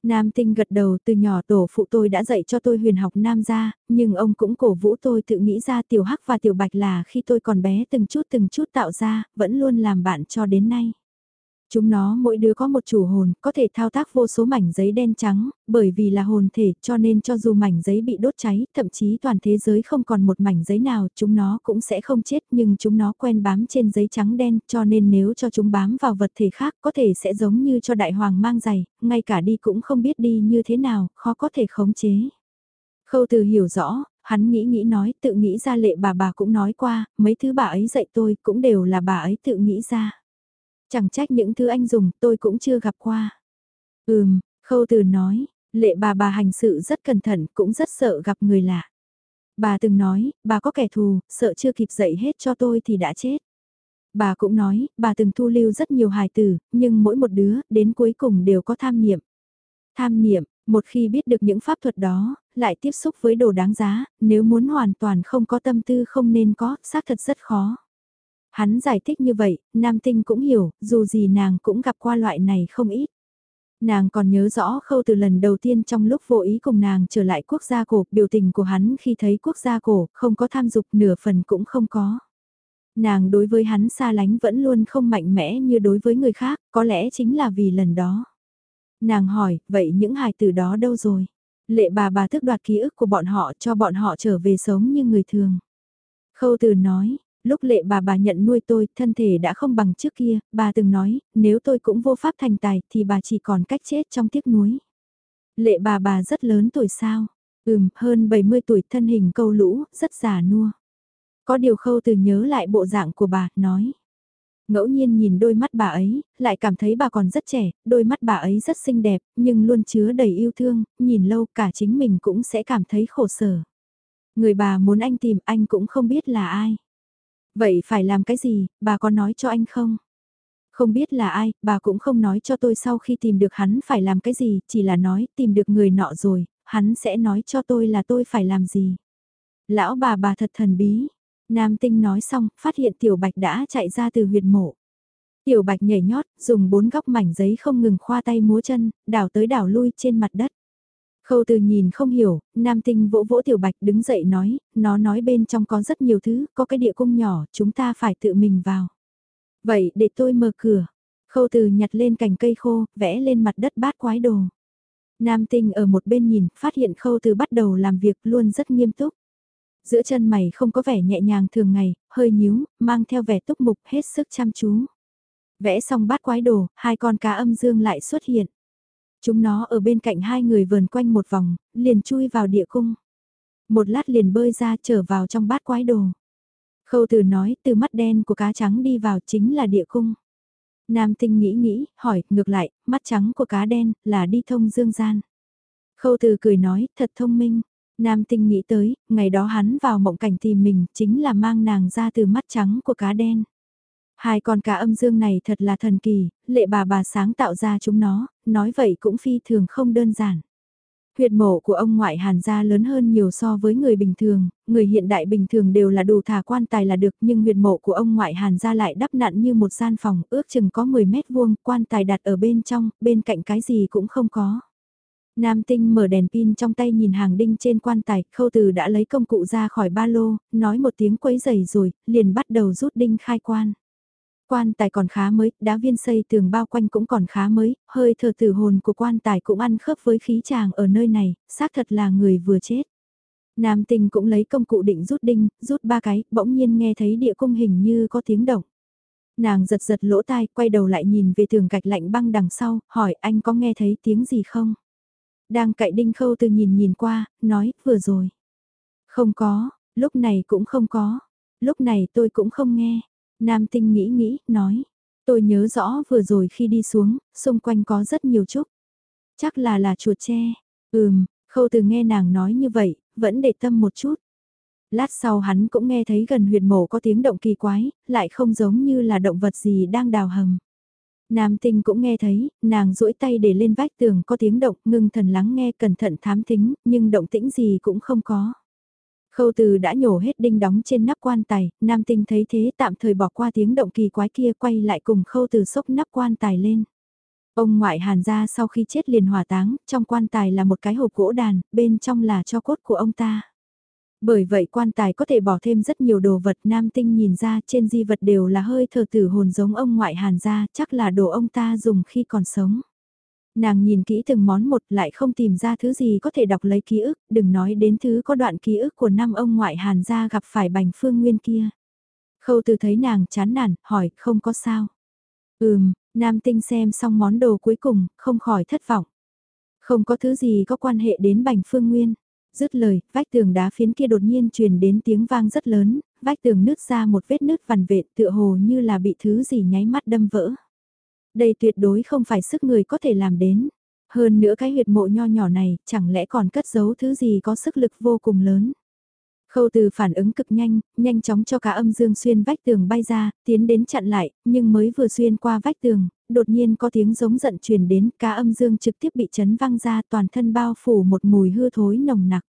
Nam tinh gật đầu từ nhỏ tổ phụ tôi đã dạy cho tôi huyền học nam gia, nhưng ông cũng cổ vũ tôi tự nghĩ ra tiểu hắc và tiểu bạch là khi tôi còn bé từng chút từng chút tạo ra, vẫn luôn làm bạn cho đến nay. Chúng nó mỗi đứa có một chủ hồn, có thể thao tác vô số mảnh giấy đen trắng, bởi vì là hồn thể cho nên cho dù mảnh giấy bị đốt cháy, thậm chí toàn thế giới không còn một mảnh giấy nào, chúng nó cũng sẽ không chết nhưng chúng nó quen bám trên giấy trắng đen cho nên nếu cho chúng bám vào vật thể khác có thể sẽ giống như cho đại hoàng mang giày, ngay cả đi cũng không biết đi như thế nào, khó có thể khống chế. Khâu từ hiểu rõ, hắn nghĩ nghĩ nói tự nghĩ ra lệ bà bà cũng nói qua, mấy thứ bà ấy dạy tôi cũng đều là bà ấy tự nghĩ ra. Chẳng trách những thứ anh dùng tôi cũng chưa gặp qua. Ừm, khâu từ nói, lệ bà bà hành sự rất cẩn thận cũng rất sợ gặp người lạ. Bà từng nói, bà có kẻ thù, sợ chưa kịp dạy hết cho tôi thì đã chết. Bà cũng nói, bà từng thu lưu rất nhiều hài tử, nhưng mỗi một đứa, đến cuối cùng đều có tham niệm. Tham niệm, một khi biết được những pháp thuật đó, lại tiếp xúc với đồ đáng giá, nếu muốn hoàn toàn không có tâm tư không nên có, xác thật rất khó. Hắn giải thích như vậy, Nam Tinh cũng hiểu, dù gì nàng cũng gặp qua loại này không ít. Nàng còn nhớ rõ khâu từ lần đầu tiên trong lúc vô ý cùng nàng trở lại quốc gia cổ, biểu tình của hắn khi thấy quốc gia cổ, không có tham dục nửa phần cũng không có. Nàng đối với hắn xa lánh vẫn luôn không mạnh mẽ như đối với người khác, có lẽ chính là vì lần đó. Nàng hỏi, vậy những hài từ đó đâu rồi? Lệ bà bà thức đoạt ký ức của bọn họ cho bọn họ trở về sống như người thường. Khâu từ nói, lúc lệ bà bà nhận nuôi tôi, thân thể đã không bằng trước kia, bà từng nói, nếu tôi cũng vô pháp thành tài thì bà chỉ còn cách chết trong tiếc nuối. Lệ bà bà rất lớn tuổi sao? Ừm, hơn 70 tuổi thân hình câu lũ, rất già nua. Có điều khâu từ nhớ lại bộ dạng của bà, nói. Ngẫu nhiên nhìn đôi mắt bà ấy, lại cảm thấy bà còn rất trẻ, đôi mắt bà ấy rất xinh đẹp, nhưng luôn chứa đầy yêu thương, nhìn lâu cả chính mình cũng sẽ cảm thấy khổ sở. Người bà muốn anh tìm anh cũng không biết là ai. Vậy phải làm cái gì, bà có nói cho anh không? Không biết là ai, bà cũng không nói cho tôi sau khi tìm được hắn phải làm cái gì, chỉ là nói tìm được người nọ rồi, hắn sẽ nói cho tôi là tôi phải làm gì. Lão bà bà thật thần bí. Nam tinh nói xong, phát hiện tiểu bạch đã chạy ra từ huyệt mộ. Tiểu bạch nhảy nhót, dùng bốn góc mảnh giấy không ngừng khoa tay múa chân, đảo tới đảo lui trên mặt đất. Khâu từ nhìn không hiểu, nam tinh vỗ vỗ tiểu bạch đứng dậy nói, nó nói bên trong có rất nhiều thứ, có cái địa cung nhỏ, chúng ta phải tự mình vào. Vậy để tôi mở cửa. Khâu từ nhặt lên cành cây khô, vẽ lên mặt đất bát quái đồ. Nam tinh ở một bên nhìn, phát hiện khâu từ bắt đầu làm việc luôn rất nghiêm túc. Giữa chân mày không có vẻ nhẹ nhàng thường ngày, hơi nhíu, mang theo vẻ túc mục hết sức chăm chú. Vẽ xong bát quái đồ, hai con cá âm dương lại xuất hiện. Chúng nó ở bên cạnh hai người vườn quanh một vòng, liền chui vào địa cung. Một lát liền bơi ra trở vào trong bát quái đồ. Khâu từ nói từ mắt đen của cá trắng đi vào chính là địa cung. Nam tinh nghĩ nghĩ, hỏi, ngược lại, mắt trắng của cá đen, là đi thông dương gian. Khâu từ cười nói, thật thông minh. Nam tinh nghĩ tới, ngày đó hắn vào mộng cảnh tìm mình, chính là mang nàng ra từ mắt trắng của cá đen. Hai con cá âm dương này thật là thần kỳ, lệ bà bà sáng tạo ra chúng nó, nói vậy cũng phi thường không đơn giản. Huyệt mộ của ông ngoại Hàn gia lớn hơn nhiều so với người bình thường, người hiện đại bình thường đều là đủ thả quan tài là được nhưng huyệt mộ của ông ngoại Hàn gia lại đắp nặn như một gian phòng ước chừng có 10 mét vuông, quan tài đặt ở bên trong, bên cạnh cái gì cũng không có. Nam tinh mở đèn pin trong tay nhìn hàng đinh trên quan tài, khâu từ đã lấy công cụ ra khỏi ba lô, nói một tiếng quấy giày rồi, liền bắt đầu rút đinh khai quan. Quan tài còn khá mới, đá viên xây tường bao quanh cũng còn khá mới, hơi thở tử hồn của quan tài cũng ăn khớp với khí chàng ở nơi này, xác thật là người vừa chết. Nam tình cũng lấy công cụ định rút đinh, rút ba cái, bỗng nhiên nghe thấy địa cung hình như có tiếng động. Nàng giật giật lỗ tai, quay đầu lại nhìn về tường gạch lạnh băng đằng sau, hỏi anh có nghe thấy tiếng gì không? Đang cậy đinh khâu từ nhìn nhìn qua, nói, vừa rồi. Không có, lúc này cũng không có, lúc này tôi cũng không nghe. Nam tinh nghĩ nghĩ, nói. Tôi nhớ rõ vừa rồi khi đi xuống, xung quanh có rất nhiều trúc. Chắc là là chuột tre. Ừm, khâu từ nghe nàng nói như vậy, vẫn để tâm một chút. Lát sau hắn cũng nghe thấy gần huyệt mộ có tiếng động kỳ quái, lại không giống như là động vật gì đang đào hầm. Nam tinh cũng nghe thấy, nàng duỗi tay để lên vách tường có tiếng động, ngưng thần lắng nghe cẩn thận thám tính, nhưng động tĩnh gì cũng không có. Khâu từ đã nhổ hết đinh đóng trên nắp quan tài, nam tinh thấy thế tạm thời bỏ qua tiếng động kỳ quái kia quay lại cùng khâu từ sốc nắp quan tài lên. Ông ngoại hàn gia sau khi chết liền hỏa táng, trong quan tài là một cái hộp gỗ đàn, bên trong là cho cốt của ông ta. Bởi vậy quan tài có thể bỏ thêm rất nhiều đồ vật nam tinh nhìn ra trên di vật đều là hơi thờ tử hồn giống ông ngoại hàn gia, chắc là đồ ông ta dùng khi còn sống. Nàng nhìn kỹ từng món một lại không tìm ra thứ gì có thể đọc lấy ký ức, đừng nói đến thứ có đoạn ký ức của năm ông ngoại hàn gia gặp phải bành phương nguyên kia. Khâu từ thấy nàng chán nản, hỏi không có sao. Ừm, nam tinh xem xong món đồ cuối cùng, không khỏi thất vọng. Không có thứ gì có quan hệ đến bành phương nguyên. Dứt lời, vách tường đá phiến kia đột nhiên truyền đến tiếng vang rất lớn, vách tường nứt ra một vết nứt vằn vện tựa hồ như là bị thứ gì nháy mắt đâm vỡ. Đây tuyệt đối không phải sức người có thể làm đến. Hơn nữa cái huyệt mộ nho nhỏ này, chẳng lẽ còn cất giấu thứ gì có sức lực vô cùng lớn. Khâu từ phản ứng cực nhanh, nhanh chóng cho cả âm dương xuyên vách tường bay ra, tiến đến chặn lại, nhưng mới vừa xuyên qua vách tường, đột nhiên có tiếng giống giận truyền đến, cá âm dương trực tiếp bị chấn văng ra toàn thân bao phủ một mùi hư thối nồng nặc.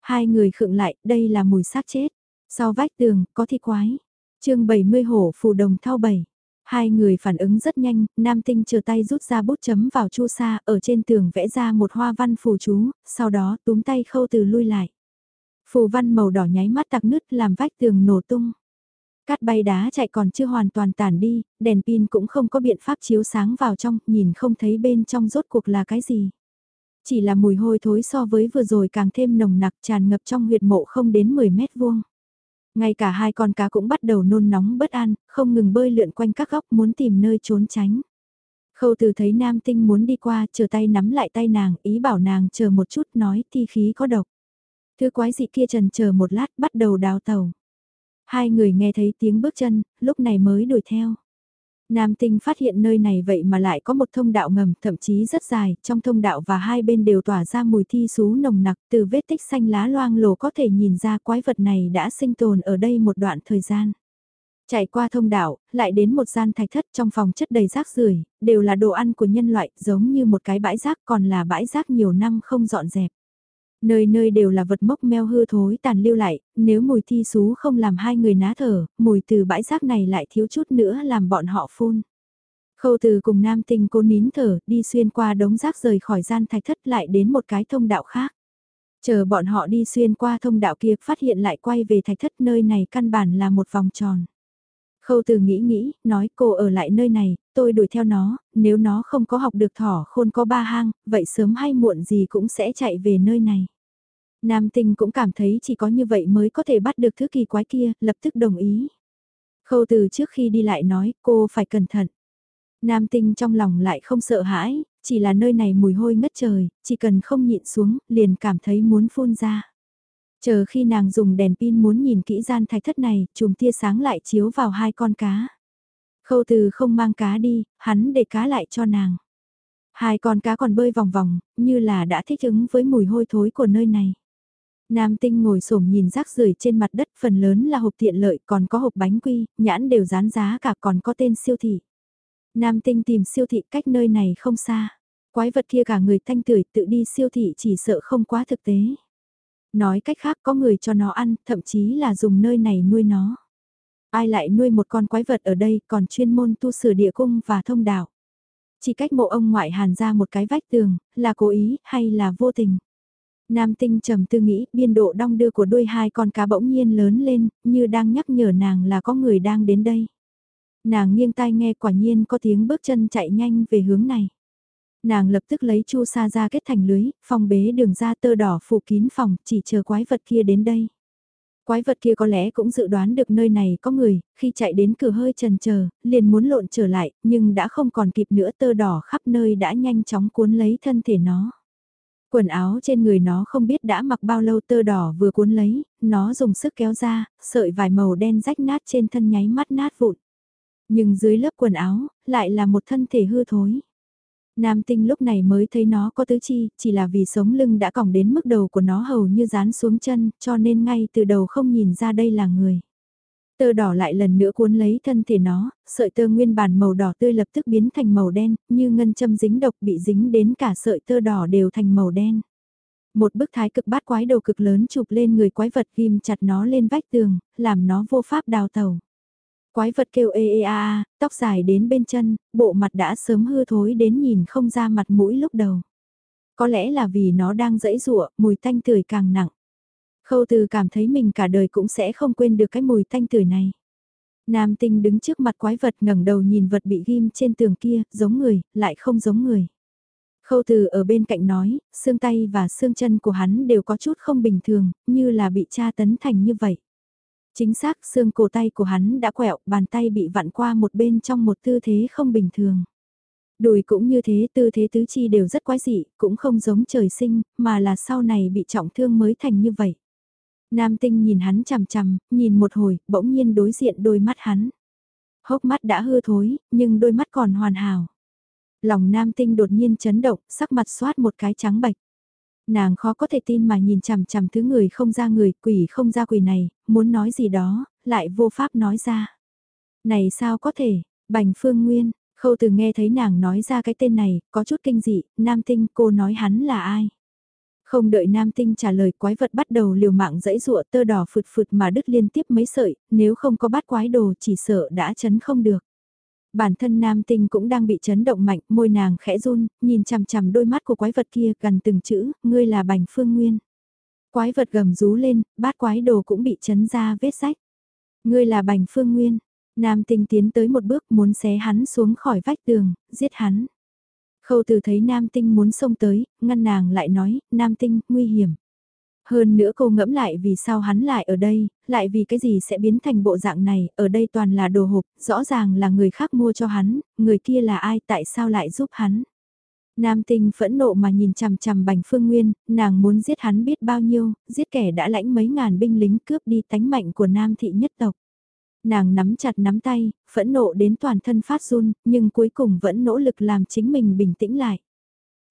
Hai người khựng lại, đây là mùi xác chết. Sau vách tường, có thi quái. chương 70 hổ phù đồng thao bảy. Hai người phản ứng rất nhanh, nam tinh chờ tay rút ra bút chấm vào chu sa, ở trên tường vẽ ra một hoa văn phù chú, sau đó túm tay khâu từ lui lại. Phù văn màu đỏ nháy mắt tặc nứt làm vách tường nổ tung. Cát bay đá chạy còn chưa hoàn toàn tàn đi, đèn pin cũng không có biện pháp chiếu sáng vào trong, nhìn không thấy bên trong rốt cuộc là cái gì. Chỉ là mùi hôi thối so với vừa rồi càng thêm nồng nặc tràn ngập trong huyệt mộ không đến 10 mét vuông. Ngay cả hai con cá cũng bắt đầu nôn nóng bất an, không ngừng bơi lượn quanh các góc muốn tìm nơi trốn tránh. Khâu từ thấy nam tinh muốn đi qua, chờ tay nắm lại tay nàng, ý bảo nàng chờ một chút nói thi khí có độc. Thứ quái dị kia trần chờ một lát bắt đầu đào tàu. Hai người nghe thấy tiếng bước chân, lúc này mới đuổi theo. Nam tinh phát hiện nơi này vậy mà lại có một thông đạo ngầm thậm chí rất dài, trong thông đạo và hai bên đều tỏa ra mùi thi sú nồng nặc từ vết tích xanh lá loang lổ có thể nhìn ra quái vật này đã sinh tồn ở đây một đoạn thời gian. Chạy qua thông đạo, lại đến một gian thạch thất trong phòng chất đầy rác rưởi đều là đồ ăn của nhân loại giống như một cái bãi rác còn là bãi rác nhiều năm không dọn dẹp. Nơi nơi đều là vật mốc meo hư thối tàn lưu lại, nếu mùi thi xú không làm hai người ná thở, mùi từ bãi rác này lại thiếu chút nữa làm bọn họ phun. Khâu từ cùng nam tình cố nín thở, đi xuyên qua đống rác rời khỏi gian thạch thất lại đến một cái thông đạo khác. Chờ bọn họ đi xuyên qua thông đạo kia phát hiện lại quay về thạch thất nơi này căn bản là một vòng tròn. Khâu từ nghĩ nghĩ, nói cô ở lại nơi này, tôi đuổi theo nó, nếu nó không có học được thỏ khôn có ba hang, vậy sớm hay muộn gì cũng sẽ chạy về nơi này. Nam tinh cũng cảm thấy chỉ có như vậy mới có thể bắt được thứ kỳ quái kia, lập tức đồng ý. Khâu từ trước khi đi lại nói cô phải cẩn thận. Nam tinh trong lòng lại không sợ hãi, chỉ là nơi này mùi hôi ngất trời, chỉ cần không nhịn xuống, liền cảm thấy muốn phun ra. Chờ khi nàng dùng đèn pin muốn nhìn kỹ gian thạch thất này, chùm tia sáng lại chiếu vào hai con cá. Khâu từ không mang cá đi, hắn để cá lại cho nàng. Hai con cá còn bơi vòng vòng, như là đã thích ứng với mùi hôi thối của nơi này. Nam tinh ngồi xổm nhìn rác rưởi trên mặt đất phần lớn là hộp tiện lợi còn có hộp bánh quy, nhãn đều dán giá cả còn có tên siêu thị. Nam tinh tìm siêu thị cách nơi này không xa. Quái vật kia cả người thanh tưởi tự đi siêu thị chỉ sợ không quá thực tế. Nói cách khác có người cho nó ăn, thậm chí là dùng nơi này nuôi nó. Ai lại nuôi một con quái vật ở đây còn chuyên môn tu sửa địa cung và thông đạo. Chỉ cách mộ ông ngoại hàn ra một cái vách tường, là cố ý hay là vô tình. Nam tinh trầm tư nghĩ biên độ đong đưa của đuôi hai con cá bỗng nhiên lớn lên, như đang nhắc nhở nàng là có người đang đến đây. Nàng nghiêng tai nghe quả nhiên có tiếng bước chân chạy nhanh về hướng này. Nàng lập tức lấy chu sa ra kết thành lưới, phòng bế đường ra tơ đỏ phủ kín phòng, chỉ chờ quái vật kia đến đây. Quái vật kia có lẽ cũng dự đoán được nơi này có người, khi chạy đến cửa hơi trần chờ liền muốn lộn trở lại, nhưng đã không còn kịp nữa tơ đỏ khắp nơi đã nhanh chóng cuốn lấy thân thể nó. Quần áo trên người nó không biết đã mặc bao lâu tơ đỏ vừa cuốn lấy, nó dùng sức kéo ra, sợi vải màu đen rách nát trên thân nháy mắt nát vụn. Nhưng dưới lớp quần áo, lại là một thân thể hư thối. Nam tinh lúc này mới thấy nó có tứ chi, chỉ là vì sống lưng đã còng đến mức đầu của nó hầu như dán xuống chân, cho nên ngay từ đầu không nhìn ra đây là người. Tơ đỏ lại lần nữa cuốn lấy thân thể nó, sợi tơ nguyên bản màu đỏ tươi lập tức biến thành màu đen, như ngân châm dính độc bị dính đến cả sợi tơ đỏ đều thành màu đen. Một bức thái cực bát quái đầu cực lớn chụp lên người quái vật ghim chặt nó lên vách tường, làm nó vô pháp đào tàu. Quái vật kêu ê ê a a, tóc dài đến bên chân, bộ mặt đã sớm hư thối đến nhìn không ra mặt mũi lúc đầu. Có lẽ là vì nó đang dẫy rụa, mùi tanh tưởi càng nặng. Khâu từ cảm thấy mình cả đời cũng sẽ không quên được cái mùi tanh tưởi này. Nam tinh đứng trước mặt quái vật ngẩng đầu nhìn vật bị ghim trên tường kia, giống người, lại không giống người. Khâu từ ở bên cạnh nói, xương tay và xương chân của hắn đều có chút không bình thường, như là bị tra tấn thành như vậy. Chính xác xương cổ tay của hắn đã quẹo, bàn tay bị vặn qua một bên trong một tư thế không bình thường. Đùi cũng như thế, tư thế tứ chi đều rất quái dị, cũng không giống trời sinh, mà là sau này bị trọng thương mới thành như vậy. Nam tinh nhìn hắn chằm chằm, nhìn một hồi, bỗng nhiên đối diện đôi mắt hắn. Hốc mắt đã hư thối, nhưng đôi mắt còn hoàn hảo. Lòng nam tinh đột nhiên chấn động, sắc mặt xoát một cái trắng bạch. Nàng khó có thể tin mà nhìn chằm chằm thứ người không ra người, quỷ không ra quỷ này, muốn nói gì đó, lại vô pháp nói ra. Này sao có thể, bành phương nguyên, khâu từ nghe thấy nàng nói ra cái tên này, có chút kinh dị, nam tinh cô nói hắn là ai. Không đợi nam tinh trả lời quái vật bắt đầu liều mạng dẫy rụa tơ đỏ phượt phượt mà đứt liên tiếp mấy sợi, nếu không có bắt quái đồ chỉ sợ đã chấn không được. Bản thân nam tinh cũng đang bị chấn động mạnh, môi nàng khẽ run, nhìn chằm chằm đôi mắt của quái vật kia gần từng chữ, ngươi là bành phương nguyên. Quái vật gầm rú lên, bát quái đồ cũng bị chấn ra vết sách. Ngươi là bành phương nguyên. Nam tinh tiến tới một bước muốn xé hắn xuống khỏi vách tường, giết hắn. Khâu từ thấy nam tinh muốn xông tới, ngăn nàng lại nói, nam tinh, nguy hiểm. Hơn nữa cô ngẫm lại vì sao hắn lại ở đây, lại vì cái gì sẽ biến thành bộ dạng này, ở đây toàn là đồ hộp, rõ ràng là người khác mua cho hắn, người kia là ai, tại sao lại giúp hắn. Nam tinh phẫn nộ mà nhìn chằm chằm bành phương nguyên, nàng muốn giết hắn biết bao nhiêu, giết kẻ đã lãnh mấy ngàn binh lính cướp đi tánh mạnh của nam thị nhất tộc. Nàng nắm chặt nắm tay, phẫn nộ đến toàn thân phát run, nhưng cuối cùng vẫn nỗ lực làm chính mình bình tĩnh lại.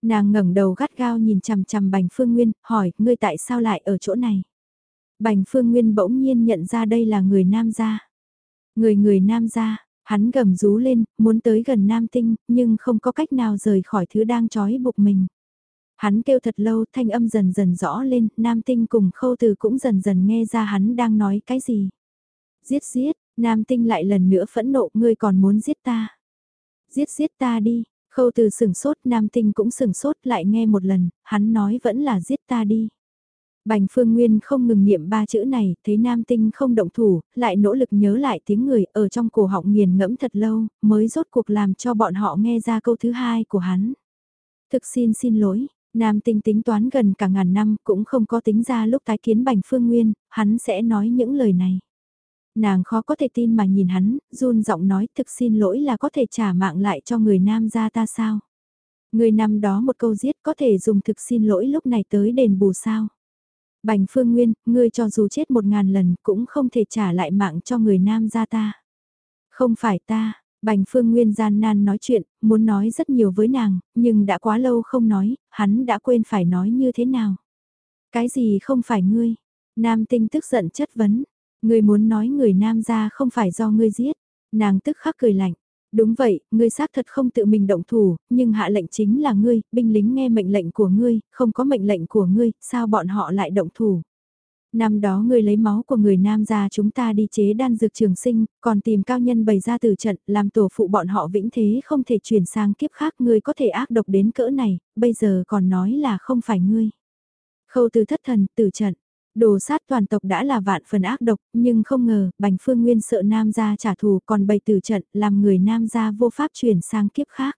Nàng ngẩng đầu gắt gao nhìn chằm chằm Bành Phương Nguyên, hỏi, ngươi tại sao lại ở chỗ này? Bành Phương Nguyên bỗng nhiên nhận ra đây là người nam gia. Người người nam gia, hắn gầm rú lên, muốn tới gần nam tinh, nhưng không có cách nào rời khỏi thứ đang trói buộc mình. Hắn kêu thật lâu, thanh âm dần dần rõ lên, nam tinh cùng khâu từ cũng dần dần nghe ra hắn đang nói cái gì. Giết giết, nam tinh lại lần nữa phẫn nộ, ngươi còn muốn giết ta. Giết giết ta đi, Khâu từ sừng sốt, nam tinh cũng sừng sốt lại nghe một lần, hắn nói vẫn là giết ta đi. Bành Phương Nguyên không ngừng niệm ba chữ này, thấy nam tinh không động thủ, lại nỗ lực nhớ lại tiếng người ở trong cổ họng nghiền ngẫm thật lâu, mới rốt cuộc làm cho bọn họ nghe ra câu thứ hai của hắn. Thực xin xin lỗi, nam tinh tính toán gần cả ngàn năm cũng không có tính ra lúc tái kiến Bành Phương Nguyên, hắn sẽ nói những lời này nàng khó có thể tin mà nhìn hắn, run giọng nói thực xin lỗi là có thể trả mạng lại cho người nam gia ta sao. Người năm đó một câu giết có thể dùng thực xin lỗi lúc này tới đền bù sao. Bành phương nguyên, ngươi cho dù chết một ngàn lần cũng không thể trả lại mạng cho người nam gia ta. Không phải ta, Bành Phương Nguyên gian nan nói chuyện, muốn nói rất nhiều với nàng, nhưng đã quá lâu không nói, hắn đã quên phải nói như thế nào. Cái gì không phải ngươi? Nam tinh tức giận chất vấn, Ngươi muốn nói người nam gia không phải do ngươi giết. Nàng tức khắc cười lạnh. Đúng vậy, ngươi xác thật không tự mình động thủ, nhưng hạ lệnh chính là ngươi, binh lính nghe mệnh lệnh của ngươi, không có mệnh lệnh của ngươi, sao bọn họ lại động thủ. Năm đó ngươi lấy máu của người nam gia chúng ta đi chế đan dược trường sinh, còn tìm cao nhân bày ra từ trận, làm tổ phụ bọn họ vĩnh thế không thể chuyển sang kiếp khác ngươi có thể ác độc đến cỡ này, bây giờ còn nói là không phải ngươi. Khâu từ thất thần, từ trận. Đồ sát toàn tộc đã là vạn phần ác độc, nhưng không ngờ, Bành Phương Nguyên sợ Nam gia trả thù còn bày tử trận, làm người Nam gia vô pháp chuyển sang kiếp khác.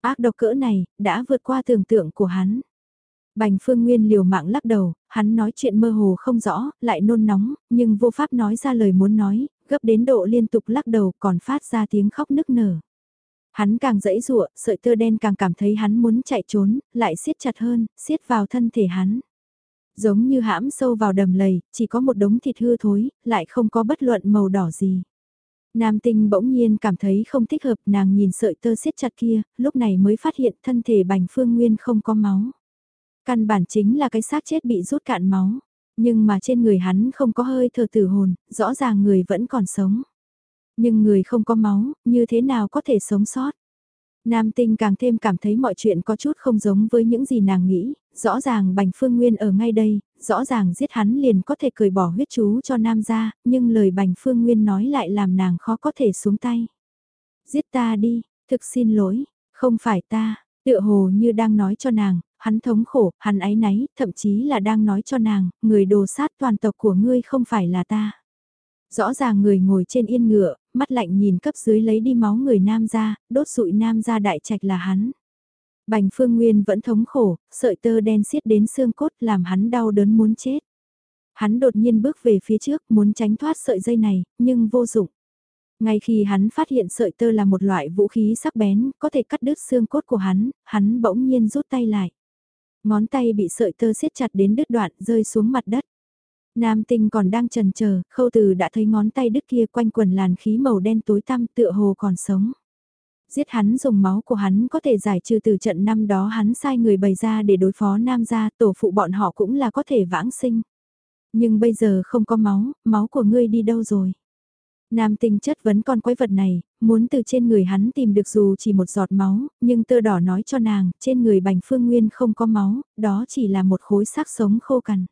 Ác độc cỡ này, đã vượt qua tưởng tượng của hắn. Bành Phương Nguyên liều mạng lắc đầu, hắn nói chuyện mơ hồ không rõ, lại nôn nóng, nhưng vô pháp nói ra lời muốn nói, gấp đến độ liên tục lắc đầu còn phát ra tiếng khóc nức nở. Hắn càng dẫy dụa, sợi tơ đen càng cảm thấy hắn muốn chạy trốn, lại siết chặt hơn, siết vào thân thể hắn giống như hãm sâu vào đầm lầy, chỉ có một đống thịt hư thối, lại không có bất luận màu đỏ gì. Nam tinh bỗng nhiên cảm thấy không thích hợp nàng nhìn sợi tơ siết chặt kia, lúc này mới phát hiện thân thể bành phương nguyên không có máu. Căn bản chính là cái xác chết bị rút cạn máu, nhưng mà trên người hắn không có hơi thở tử hồn, rõ ràng người vẫn còn sống. Nhưng người không có máu, như thế nào có thể sống sót? Nam tinh càng thêm cảm thấy mọi chuyện có chút không giống với những gì nàng nghĩ, rõ ràng Bành Phương Nguyên ở ngay đây, rõ ràng giết hắn liền có thể cười bỏ huyết chú cho nam gia, nhưng lời bành phương nguyên nói lại làm nàng khó có thể xuống tay. Giết ta đi, thực xin lỗi, không phải ta, tựa hồ như đang nói cho nàng, hắn thống khổ, hắn áy náy, thậm chí là đang nói cho nàng, người đồ sát toàn tộc của ngươi không phải là ta. Rõ ràng người ngồi trên yên ngựa, mắt lạnh nhìn cấp dưới lấy đi máu người nam ra, đốt rụi nam ra đại trạch là hắn. Bành phương nguyên vẫn thống khổ, sợi tơ đen xiết đến xương cốt làm hắn đau đớn muốn chết. Hắn đột nhiên bước về phía trước muốn tránh thoát sợi dây này, nhưng vô dụng. Ngay khi hắn phát hiện sợi tơ là một loại vũ khí sắc bén, có thể cắt đứt xương cốt của hắn, hắn bỗng nhiên rút tay lại. Ngón tay bị sợi tơ siết chặt đến đứt đoạn rơi xuống mặt đất. Nam tinh còn đang trần chờ khâu từ đã thấy ngón tay đứt kia quanh quần làn khí màu đen tối tăm tựa hồ còn sống. Giết hắn dùng máu của hắn có thể giải trừ từ trận năm đó hắn sai người bày ra để đối phó nam gia tổ phụ bọn họ cũng là có thể vãng sinh. Nhưng bây giờ không có máu, máu của ngươi đi đâu rồi? Nam tinh chất vấn con quái vật này, muốn từ trên người hắn tìm được dù chỉ một giọt máu, nhưng tơ đỏ nói cho nàng, trên người bành phương nguyên không có máu, đó chỉ là một khối xác sống khô cằn.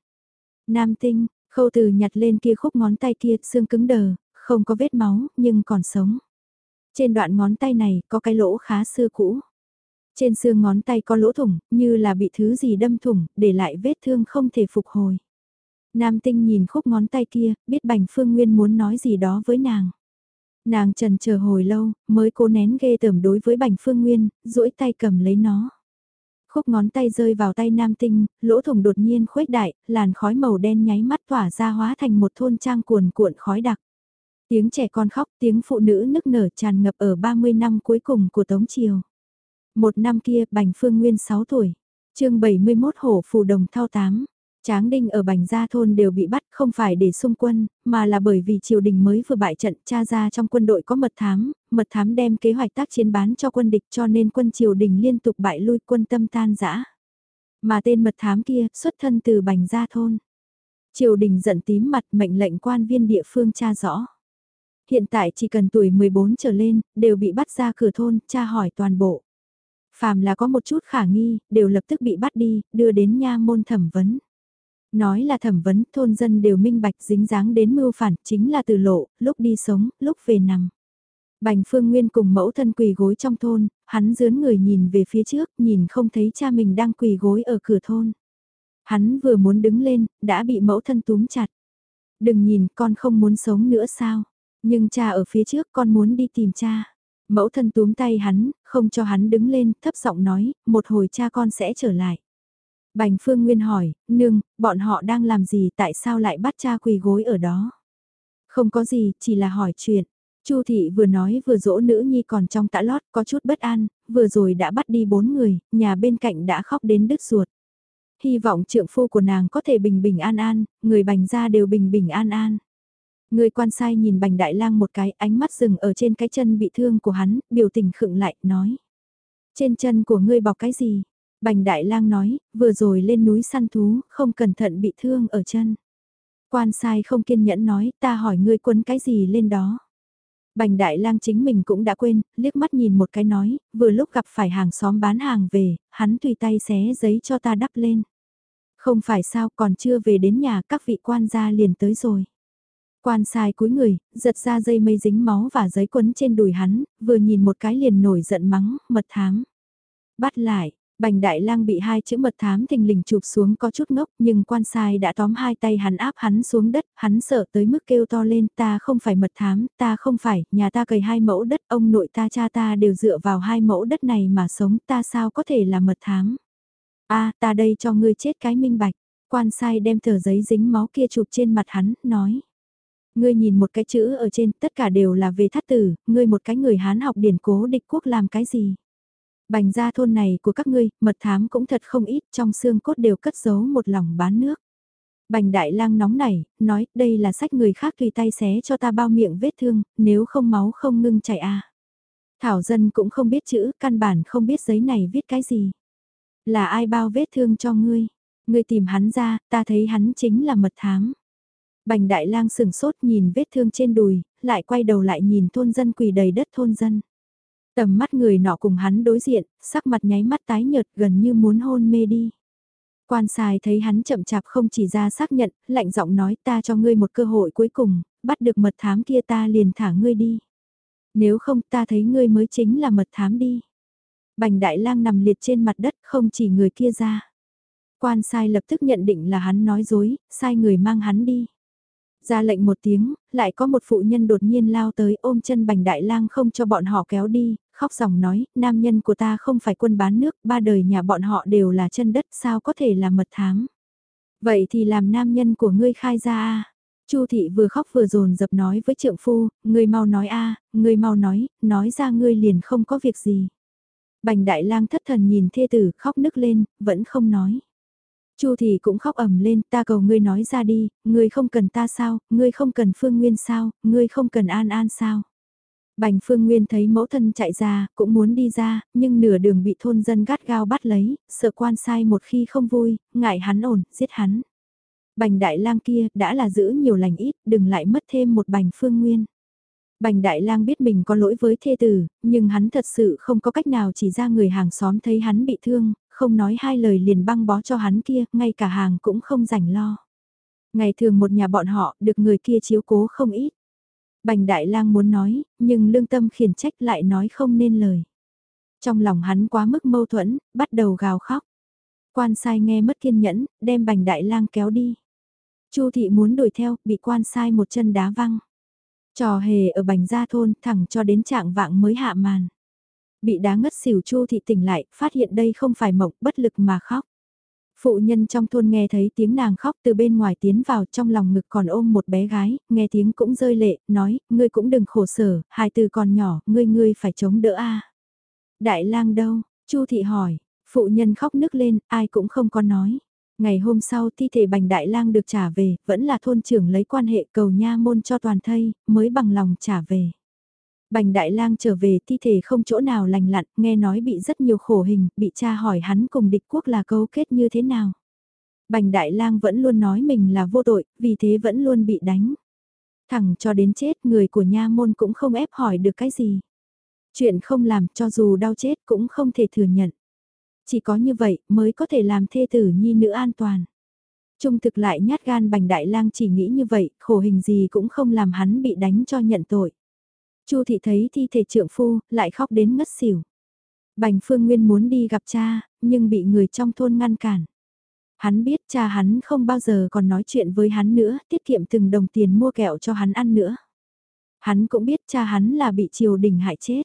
Nam tinh, khâu từ nhặt lên kia khúc ngón tay kia, xương cứng đờ, không có vết máu, nhưng còn sống. Trên đoạn ngón tay này có cái lỗ khá xưa cũ. Trên xương ngón tay có lỗ thủng, như là bị thứ gì đâm thủng, để lại vết thương không thể phục hồi. Nam tinh nhìn khúc ngón tay kia, biết Bành Phương Nguyên muốn nói gì đó với nàng. Nàng trần chờ hồi lâu, mới cố nén ghê tởm đối với Bành Phương Nguyên, duỗi tay cầm lấy nó. Khúc ngón tay rơi vào tay nam tinh, lỗ thủng đột nhiên khuếch đại, làn khói màu đen nháy mắt tỏa ra hóa thành một thôn trang cuồn cuộn khói đặc. Tiếng trẻ con khóc, tiếng phụ nữ nức nở tràn ngập ở 30 năm cuối cùng của Tống Triều. Một năm kia, Bành Phương Nguyên 6 tuổi. chương 71 Hổ Phù Đồng Thao 8. Tráng đinh ở Bành Gia Thôn đều bị bắt không phải để xung quân, mà là bởi vì triều đình mới vừa bại trận cha ra trong quân đội có mật thám, mật thám đem kế hoạch tác chiến bán cho quân địch cho nên quân triều đình liên tục bại lui quân tâm tan rã. Mà tên mật thám kia xuất thân từ Bành Gia Thôn. Triều đình giận tím mặt mệnh lệnh quan viên địa phương tra rõ. Hiện tại chỉ cần tuổi 14 trở lên, đều bị bắt ra cửa thôn, tra hỏi toàn bộ. Phàm là có một chút khả nghi, đều lập tức bị bắt đi, đưa đến nha môn thẩm vấn. Nói là thẩm vấn, thôn dân đều minh bạch dính dáng đến mưu phản, chính là từ lộ, lúc đi sống, lúc về nằm. Bành Phương Nguyên cùng mẫu thân quỳ gối trong thôn, hắn dướn người nhìn về phía trước, nhìn không thấy cha mình đang quỳ gối ở cửa thôn. Hắn vừa muốn đứng lên, đã bị mẫu thân túm chặt. Đừng nhìn, con không muốn sống nữa sao? Nhưng cha ở phía trước con muốn đi tìm cha. Mẫu thân túm tay hắn, không cho hắn đứng lên, thấp giọng nói, một hồi cha con sẽ trở lại. Bành Phương Nguyên hỏi, nương, bọn họ đang làm gì tại sao lại bắt cha quỳ gối ở đó? Không có gì, chỉ là hỏi chuyện. Chu thị vừa nói vừa dỗ nữ nhi còn trong tã lót có chút bất an, vừa rồi đã bắt đi bốn người, nhà bên cạnh đã khóc đến đứt ruột. Hy vọng trượng phu của nàng có thể bình bình an an, người bành ra đều bình bình an an. Người quan sai nhìn bành đại lang một cái ánh mắt dừng ở trên cái chân bị thương của hắn, biểu tình khựng lại, nói. Trên chân của ngươi bọc cái gì? Bành Đại Lang nói, vừa rồi lên núi săn thú, không cẩn thận bị thương ở chân. Quan sai không kiên nhẫn nói, ta hỏi ngươi quấn cái gì lên đó. Bành Đại Lang chính mình cũng đã quên, liếc mắt nhìn một cái nói, vừa lúc gặp phải hàng xóm bán hàng về, hắn tùy tay xé giấy cho ta đắp lên. Không phải sao còn chưa về đến nhà các vị quan gia liền tới rồi. Quan sai cúi người, giật ra dây mây dính máu và giấy quấn trên đùi hắn, vừa nhìn một cái liền nổi giận mắng, mật thám. Bắt lại, Bành Đại Lang bị hai chữ mật thám thình lình chụp xuống có chút ngốc nhưng quan sai đã tóm hai tay hắn áp hắn xuống đất, hắn sợ tới mức kêu to lên ta không phải mật thám, ta không phải, nhà ta cầy hai mẫu đất, ông nội ta cha ta đều dựa vào hai mẫu đất này mà sống, ta sao có thể là mật thám. a ta đây cho ngươi chết cái minh bạch, quan sai đem tờ giấy dính máu kia chụp trên mặt hắn, nói. Ngươi nhìn một cái chữ ở trên, tất cả đều là về thắt tử, ngươi một cái người Hán học điển cố địch quốc làm cái gì? Bành ra thôn này của các ngươi, mật thám cũng thật không ít, trong xương cốt đều cất giấu một lòng bán nước. Bành đại lang nóng nảy, nói, đây là sách người khác tùy tay xé cho ta bao miệng vết thương, nếu không máu không ngưng chảy à. Thảo dân cũng không biết chữ, căn bản không biết giấy này viết cái gì. Là ai bao vết thương cho ngươi? Ngươi tìm hắn ra, ta thấy hắn chính là mật thám. Bành đại lang sừng sốt nhìn vết thương trên đùi, lại quay đầu lại nhìn thôn dân quỳ đầy đất thôn dân. Tầm mắt người nọ cùng hắn đối diện, sắc mặt nháy mắt tái nhợt gần như muốn hôn mê đi. Quan sai thấy hắn chậm chạp không chỉ ra xác nhận, lạnh giọng nói ta cho ngươi một cơ hội cuối cùng, bắt được mật thám kia ta liền thả ngươi đi. Nếu không ta thấy ngươi mới chính là mật thám đi. Bành đại lang nằm liệt trên mặt đất không chỉ người kia ra. Quan sai lập tức nhận định là hắn nói dối, sai người mang hắn đi. Ra lệnh một tiếng, lại có một phụ nhân đột nhiên lao tới ôm chân bành đại lang không cho bọn họ kéo đi, khóc dòng nói, nam nhân của ta không phải quân bán nước, ba đời nhà bọn họ đều là chân đất, sao có thể là mật thám. Vậy thì làm nam nhân của ngươi khai ra a Chu thị vừa khóc vừa dồn dập nói với trượng phu, ngươi mau nói a, ngươi mau nói, nói ra ngươi liền không có việc gì. Bành đại lang thất thần nhìn thê tử khóc nức lên, vẫn không nói. Chu thì cũng khóc ầm lên, ta cầu ngươi nói ra đi, ngươi không cần ta sao, ngươi không cần Phương Nguyên sao, ngươi không cần An An sao. Bành Phương Nguyên thấy mẫu thân chạy ra, cũng muốn đi ra, nhưng nửa đường bị thôn dân gắt gao bắt lấy, sợ quan sai một khi không vui, ngại hắn ổn, giết hắn. Bành đại lang kia đã là giữ nhiều lành ít, đừng lại mất thêm một bành Phương Nguyên. Bành Đại Lang biết mình có lỗi với thê tử, nhưng hắn thật sự không có cách nào chỉ ra người hàng xóm thấy hắn bị thương, không nói hai lời liền băng bó cho hắn kia, ngay cả hàng cũng không rảnh lo. Ngày thường một nhà bọn họ được người kia chiếu cố không ít. Bành Đại Lang muốn nói, nhưng lương tâm khiển trách lại nói không nên lời. Trong lòng hắn quá mức mâu thuẫn, bắt đầu gào khóc. Quan sai nghe mất kiên nhẫn, đem Bành Đại Lang kéo đi. Chu thị muốn đuổi theo, bị quan sai một chân đá văng. Trò hề ở Bành Gia thôn thẳng cho đến trạng vạng mới hạ màn. Bị đá ngất xỉu Chu thị tỉnh lại, phát hiện đây không phải mộng bất lực mà khóc. Phụ nhân trong thôn nghe thấy tiếng nàng khóc từ bên ngoài tiến vào trong lòng ngực còn ôm một bé gái, nghe tiếng cũng rơi lệ, nói, ngươi cũng đừng khổ sở, hai từ còn nhỏ, ngươi ngươi phải chống đỡ a. Đại lang đâu? Chu thị hỏi, phụ nhân khóc nức lên, ai cũng không có nói. Ngày hôm sau thi thể bành đại lang được trả về, vẫn là thôn trưởng lấy quan hệ cầu nha môn cho toàn thây, mới bằng lòng trả về. Bành Đại Lang trở về thi thể không chỗ nào lành lặn, nghe nói bị rất nhiều khổ hình, bị cha hỏi hắn cùng địch quốc là cấu kết như thế nào. Bành Đại Lang vẫn luôn nói mình là vô tội, vì thế vẫn luôn bị đánh. Thẳng cho đến chết người của nha môn cũng không ép hỏi được cái gì. Chuyện không làm cho dù đau chết cũng không thể thừa nhận. Chỉ có như vậy mới có thể làm thê tử nhi nữ an toàn. Trung thực lại nhát gan bành đại lang chỉ nghĩ như vậy, khổ hình gì cũng không làm hắn bị đánh cho nhận tội. Chu thị thấy thi thể trượng phu, lại khóc đến ngất xỉu. Bành Phương Nguyên muốn đi gặp cha, nhưng bị người trong thôn ngăn cản. Hắn biết cha hắn không bao giờ còn nói chuyện với hắn nữa, tiết kiệm từng đồng tiền mua kẹo cho hắn ăn nữa. Hắn cũng biết cha hắn là bị triều đình hại chết.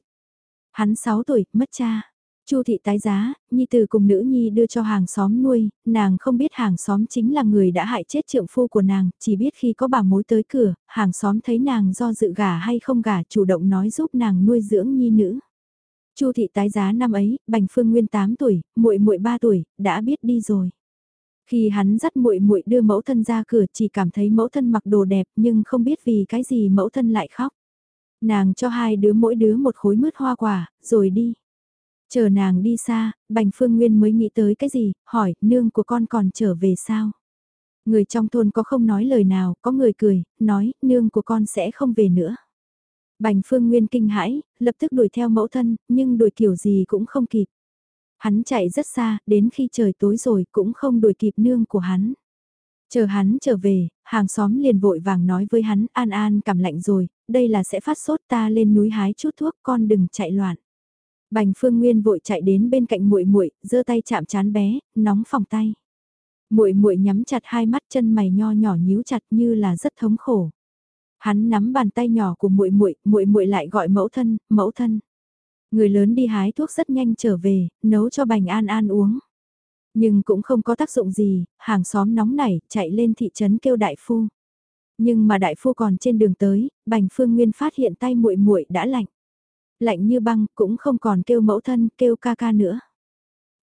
Hắn 6 tuổi, mất cha. Chu thị tái giá, nhi tử cùng nữ nhi đưa cho hàng xóm nuôi, nàng không biết hàng xóm chính là người đã hại chết trượng phu của nàng, chỉ biết khi có bà mối tới cửa, hàng xóm thấy nàng do dự gả hay không gả chủ động nói giúp nàng nuôi dưỡng nhi nữ. Chu thị tái giá năm ấy, Bành Phương Nguyên 8 tuổi, muội muội 3 tuổi, đã biết đi rồi. Khi hắn dắt muội muội đưa mẫu thân ra cửa, chỉ cảm thấy mẫu thân mặc đồ đẹp, nhưng không biết vì cái gì mẫu thân lại khóc. Nàng cho hai đứa mỗi đứa một khối mứt hoa quả, rồi đi. Chờ nàng đi xa, Bành Phương Nguyên mới nghĩ tới cái gì, hỏi, nương của con còn trở về sao? Người trong thôn có không nói lời nào, có người cười, nói, nương của con sẽ không về nữa. Bành Phương Nguyên kinh hãi, lập tức đuổi theo mẫu thân, nhưng đuổi kiểu gì cũng không kịp. Hắn chạy rất xa, đến khi trời tối rồi cũng không đuổi kịp nương của hắn. Chờ hắn trở về, hàng xóm liền vội vàng nói với hắn, An An cảm lạnh rồi, đây là sẽ phát sốt ta lên núi hái chút thuốc con đừng chạy loạn. Bành Phương Nguyên vội chạy đến bên cạnh muội muội, giơ tay chạm chán bé, nóng phòng tay. Muội muội nhắm chặt hai mắt chân mày nho nhỏ nhíu chặt như là rất thống khổ. Hắn nắm bàn tay nhỏ của muội muội, muội muội lại gọi mẫu thân, mẫu thân. Người lớn đi hái thuốc rất nhanh trở về, nấu cho Bành An An uống. Nhưng cũng không có tác dụng gì, hàng xóm nóng nảy, chạy lên thị trấn kêu đại phu. Nhưng mà đại phu còn trên đường tới, Bành Phương Nguyên phát hiện tay muội muội đã lạnh lạnh như băng, cũng không còn kêu mẫu thân, kêu ca ca nữa.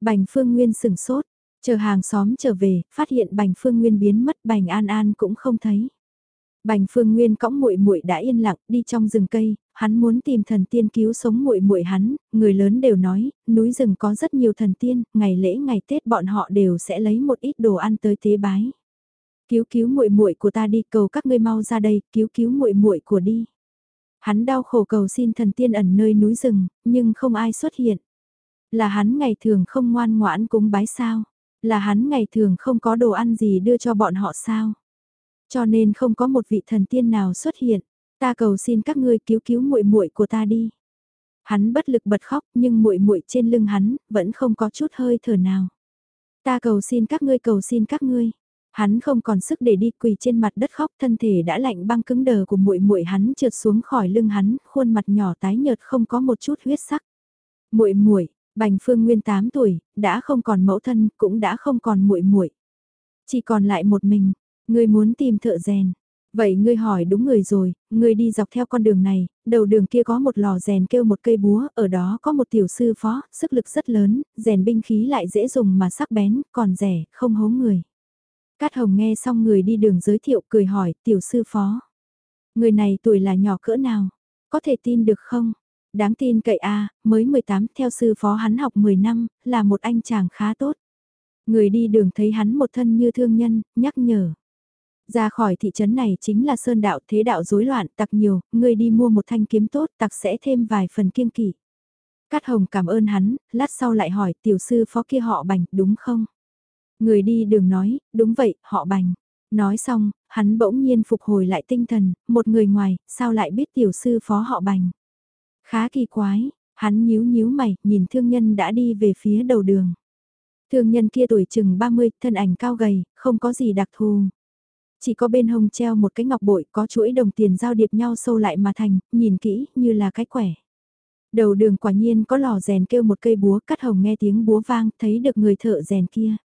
Bành Phương Nguyên sừng sốt, chờ hàng xóm trở về, phát hiện Bành Phương Nguyên biến mất, Bành An An cũng không thấy. Bành Phương Nguyên cõng muội muội đã yên lặng đi trong rừng cây, hắn muốn tìm thần tiên cứu sống muội muội hắn, người lớn đều nói, núi rừng có rất nhiều thần tiên, ngày lễ ngày Tết bọn họ đều sẽ lấy một ít đồ ăn tới tế bái. Cứu cứu muội muội của ta đi, cầu các ngươi mau ra đây, cứu cứu muội muội của đi. Hắn đau khổ cầu xin thần tiên ẩn nơi núi rừng, nhưng không ai xuất hiện. Là hắn ngày thường không ngoan ngoãn cúng bái sao? Là hắn ngày thường không có đồ ăn gì đưa cho bọn họ sao? Cho nên không có một vị thần tiên nào xuất hiện. Ta cầu xin các ngươi cứu cứu muội muội của ta đi. Hắn bất lực bật khóc, nhưng muội muội trên lưng hắn vẫn không có chút hơi thở nào. Ta cầu xin các ngươi cầu xin các ngươi. Hắn không còn sức để đi quỳ trên mặt đất khóc, thân thể đã lạnh băng cứng đờ của muội muội hắn trượt xuống khỏi lưng hắn, khuôn mặt nhỏ tái nhợt không có một chút huyết sắc. Muội muội, Bành Phương Nguyên 8 tuổi, đã không còn mẫu thân, cũng đã không còn muội muội. Chỉ còn lại một mình, ngươi muốn tìm thợ rèn. Vậy ngươi hỏi đúng người rồi, ngươi đi dọc theo con đường này, đầu đường kia có một lò rèn kêu một cây búa, ở đó có một tiểu sư phó, sức lực rất lớn, rèn binh khí lại dễ dùng mà sắc bén, còn rẻ, không hố người. Cát Hồng nghe xong người đi đường giới thiệu cười hỏi, tiểu sư phó. Người này tuổi là nhỏ cỡ nào? Có thể tin được không? Đáng tin cậy a mới 18 theo sư phó hắn học 10 năm, là một anh chàng khá tốt. Người đi đường thấy hắn một thân như thương nhân, nhắc nhở. Ra khỏi thị trấn này chính là sơn đạo thế đạo rối loạn tặc nhiều, người đi mua một thanh kiếm tốt tặc sẽ thêm vài phần kiêng kỵ. Cát Hồng cảm ơn hắn, lát sau lại hỏi tiểu sư phó kia họ bành, đúng không? Người đi đường nói, đúng vậy, họ bành. Nói xong, hắn bỗng nhiên phục hồi lại tinh thần, một người ngoài, sao lại biết tiểu sư phó họ bành. Khá kỳ quái, hắn nhíu nhíu mày, nhìn thương nhân đã đi về phía đầu đường. Thương nhân kia tuổi chừng 30, thân ảnh cao gầy, không có gì đặc thù. Chỉ có bên hông treo một cái ngọc bội có chuỗi đồng tiền giao điệp nhau sâu lại mà thành, nhìn kỹ như là cái quẻ. Đầu đường quả nhiên có lò rèn kêu một cây búa cắt hồng nghe tiếng búa vang thấy được người thợ rèn kia.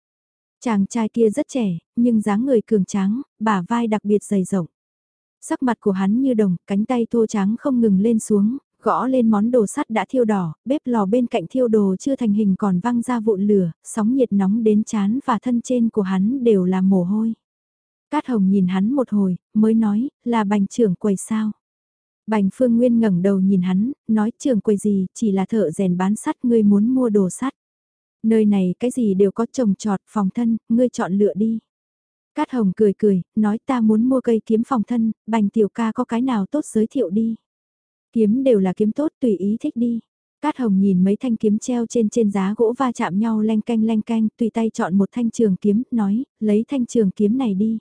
Chàng trai kia rất trẻ, nhưng dáng người cường tráng, bả vai đặc biệt dày rộng. Sắc mặt của hắn như đồng, cánh tay thô trắng không ngừng lên xuống, gõ lên món đồ sắt đã thiêu đỏ, bếp lò bên cạnh thiêu đồ chưa thành hình còn văng ra vụn lửa, sóng nhiệt nóng đến chán và thân trên của hắn đều là mồ hôi. Cát Hồng nhìn hắn một hồi, mới nói, là bành trưởng quầy sao. Bành Phương Nguyên ngẩng đầu nhìn hắn, nói trưởng quầy gì, chỉ là thợ rèn bán sắt ngươi muốn mua đồ sắt. Nơi này cái gì đều có trồng trọt, phòng thân, ngươi chọn lựa đi. Cát Hồng cười cười, nói ta muốn mua cây kiếm phòng thân, bành tiểu ca có cái nào tốt giới thiệu đi. Kiếm đều là kiếm tốt tùy ý thích đi. Cát Hồng nhìn mấy thanh kiếm treo trên trên giá gỗ va chạm nhau leng canh leng canh, tùy tay chọn một thanh trường kiếm, nói, lấy thanh trường kiếm này đi.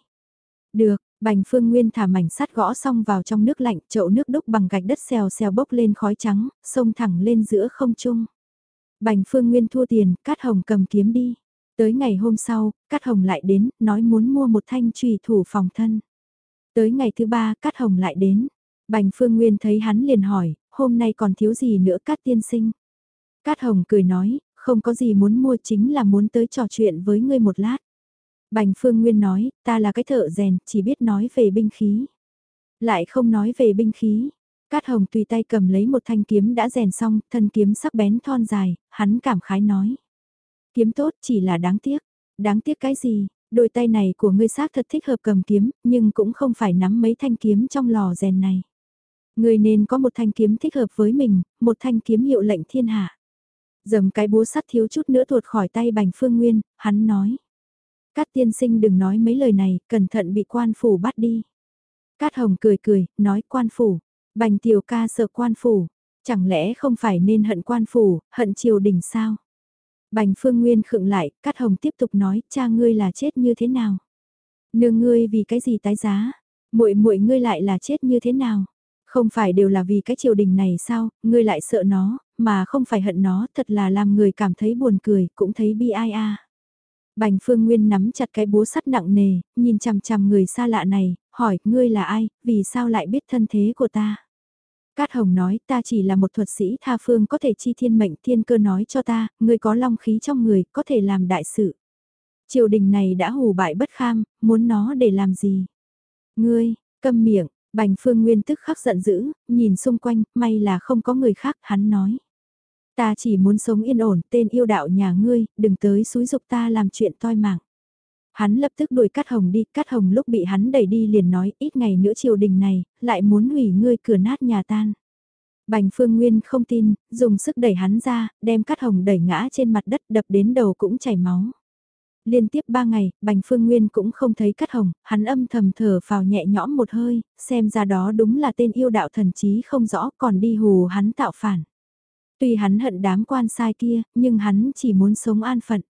Được, Bành Phương Nguyên thả mảnh sắt gõ xong vào trong nước lạnh, chậu nước đúc bằng gạch đất xèo xèo bốc lên khói trắng, sông thẳng lên giữa không trung. Bành Phương Nguyên thua tiền, Cát Hồng cầm kiếm đi. Tới ngày hôm sau, Cát Hồng lại đến, nói muốn mua một thanh trùy thủ phòng thân. Tới ngày thứ ba, Cát Hồng lại đến. Bành Phương Nguyên thấy hắn liền hỏi, hôm nay còn thiếu gì nữa Cát tiên sinh. Cát Hồng cười nói, không có gì muốn mua chính là muốn tới trò chuyện với ngươi một lát. Bành Phương Nguyên nói, ta là cái thợ rèn, chỉ biết nói về binh khí. Lại không nói về binh khí. Cát Hồng tùy tay cầm lấy một thanh kiếm đã rèn xong, thân kiếm sắc bén thon dài, hắn cảm khái nói. Kiếm tốt chỉ là đáng tiếc. Đáng tiếc cái gì? Đôi tay này của ngươi xác thật thích hợp cầm kiếm, nhưng cũng không phải nắm mấy thanh kiếm trong lò rèn này. Ngươi nên có một thanh kiếm thích hợp với mình, một thanh kiếm hiệu lệnh thiên hạ. Dầm cái búa sắt thiếu chút nữa tuột khỏi tay bành phương nguyên, hắn nói. Cát tiên sinh đừng nói mấy lời này, cẩn thận bị quan phủ bắt đi. Cát hồng cười cười, nói quan phủ. Bành tiểu ca sợ quan phủ. Chẳng lẽ không phải nên hận quan phủ, hận triều đình sao? Bành phương nguyên khựng lại, Cát hồng tiếp tục nói, cha ngươi là chết như thế nào? Nương ngươi vì cái gì tái giá? muội muội ngươi lại là chết như thế nào? Không phải đều là vì cái triều đình này sao, ngươi lại sợ nó, mà không phải hận nó, thật là làm người cảm thấy buồn cười, cũng thấy bi ai a. Bành Phương Nguyên nắm chặt cái búa sắt nặng nề, nhìn chằm chằm người xa lạ này, hỏi, ngươi là ai, vì sao lại biết thân thế của ta? Cát Hồng nói, ta chỉ là một thuật sĩ tha phương có thể chi thiên mệnh thiên cơ nói cho ta, ngươi có long khí trong người, có thể làm đại sự. Triều đình này đã hù bại bất kham, muốn nó để làm gì? Ngươi, câm miệng, Bành Phương Nguyên tức khắc giận dữ, nhìn xung quanh, may là không có người khác, hắn nói. Ta chỉ muốn sống yên ổn, tên yêu đạo nhà ngươi, đừng tới xúi dục ta làm chuyện toi mạng. Hắn lập tức đuổi Cát Hồng đi, Cát Hồng lúc bị hắn đẩy đi liền nói, ít ngày nữa triều đình này, lại muốn hủy ngươi cửa nát nhà tan. Bành Phương Nguyên không tin, dùng sức đẩy hắn ra, đem Cát Hồng đẩy ngã trên mặt đất đập đến đầu cũng chảy máu. Liên tiếp ba ngày, Bành Phương Nguyên cũng không thấy Cát Hồng, hắn âm thầm thở vào nhẹ nhõm một hơi, xem ra đó đúng là tên yêu đạo thần trí không rõ còn đi hù hắn tạo phản. Tuy hắn hận đám quan sai kia, nhưng hắn chỉ muốn sống an phận.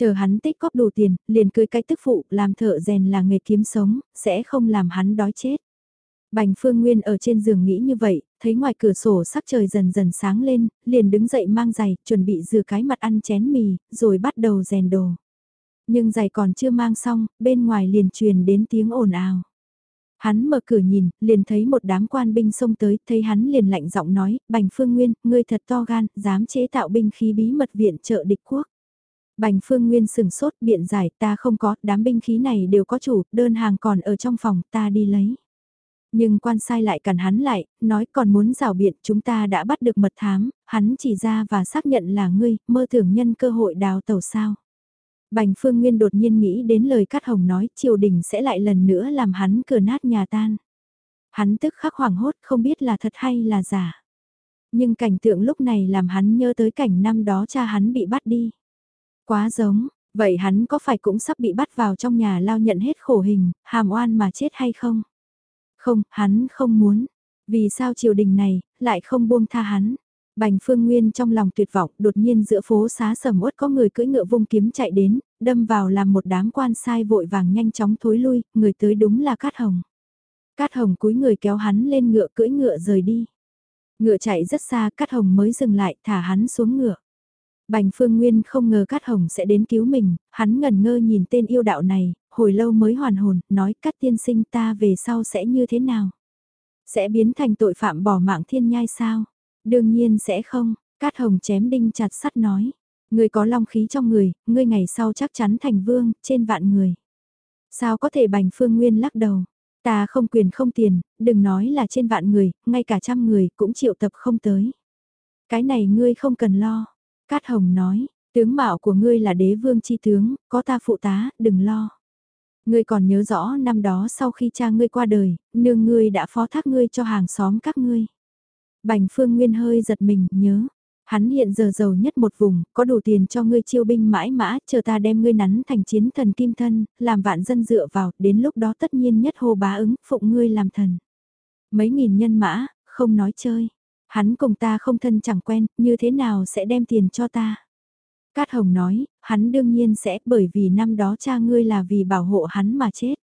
Chờ hắn tích góp đủ tiền, liền cưới cái tức phụ, làm thợ rèn là nghề kiếm sống, sẽ không làm hắn đói chết. Bành Phương Nguyên ở trên giường nghĩ như vậy, thấy ngoài cửa sổ sắc trời dần dần sáng lên, liền đứng dậy mang giày, chuẩn bị rửa cái mặt ăn chén mì, rồi bắt đầu rèn đồ. Nhưng giày còn chưa mang xong, bên ngoài liền truyền đến tiếng ồn ào. Hắn mở cửa nhìn, liền thấy một đám quan binh xông tới, thấy hắn liền lạnh giọng nói, Bành Phương Nguyên, ngươi thật to gan, dám chế tạo binh khí bí mật viện trợ địch quốc. Bành Phương Nguyên sừng sốt biện giải ta không có, đám binh khí này đều có chủ, đơn hàng còn ở trong phòng, ta đi lấy. Nhưng quan sai lại cản hắn lại, nói còn muốn rào biện chúng ta đã bắt được mật thám, hắn chỉ ra và xác nhận là ngươi, mơ tưởng nhân cơ hội đào tàu sao. Bành Phương Nguyên đột nhiên nghĩ đến lời Cát Hồng nói triều đình sẽ lại lần nữa làm hắn cửa nát nhà tan. Hắn tức khắc hoảng hốt không biết là thật hay là giả. Nhưng cảnh tượng lúc này làm hắn nhớ tới cảnh năm đó cha hắn bị bắt đi. Quá giống, vậy hắn có phải cũng sắp bị bắt vào trong nhà lao nhận hết khổ hình, hàm oan mà chết hay không? Không, hắn không muốn. Vì sao triều đình này, lại không buông tha hắn? Bành Phương Nguyên trong lòng tuyệt vọng, đột nhiên giữa phố xá sầm uất có người cưỡi ngựa vung kiếm chạy đến, đâm vào làm một đám quan sai vội vàng nhanh chóng thối lui, người tới đúng là Cát Hồng. Cát Hồng cúi người kéo hắn lên ngựa cưỡi ngựa rời đi. Ngựa chạy rất xa, Cát Hồng mới dừng lại, thả hắn xuống ngựa. Bành Phương Nguyên không ngờ Cát Hồng sẽ đến cứu mình, hắn ngần ngơ nhìn tên yêu đạo này, hồi lâu mới hoàn hồn, nói Cát tiên sinh ta về sau sẽ như thế nào? Sẽ biến thành tội phạm bỏ mạng thiên nhai sao? Đương nhiên sẽ không, Cát Hồng chém đinh chặt sắt nói. Người có long khí trong người, ngươi ngày sau chắc chắn thành vương, trên vạn người. Sao có thể bành phương nguyên lắc đầu? Ta không quyền không tiền, đừng nói là trên vạn người, ngay cả trăm người cũng chịu tập không tới. Cái này ngươi không cần lo. Cát Hồng nói, tướng mạo của ngươi là đế vương chi tướng, có ta phụ tá, đừng lo. Ngươi còn nhớ rõ năm đó sau khi cha ngươi qua đời, nương ngươi đã phó thác ngươi cho hàng xóm các ngươi. Bành Phương Nguyên hơi giật mình, nhớ. Hắn hiện giờ giàu nhất một vùng, có đủ tiền cho ngươi chiêu binh mãi mã, chờ ta đem ngươi nắn thành chiến thần kim thân, làm vạn dân dựa vào, đến lúc đó tất nhiên nhất hô bá ứng, phụng ngươi làm thần. Mấy nghìn nhân mã, không nói chơi. Hắn cùng ta không thân chẳng quen, như thế nào sẽ đem tiền cho ta? Cát Hồng nói, hắn đương nhiên sẽ, bởi vì năm đó cha ngươi là vì bảo hộ hắn mà chết.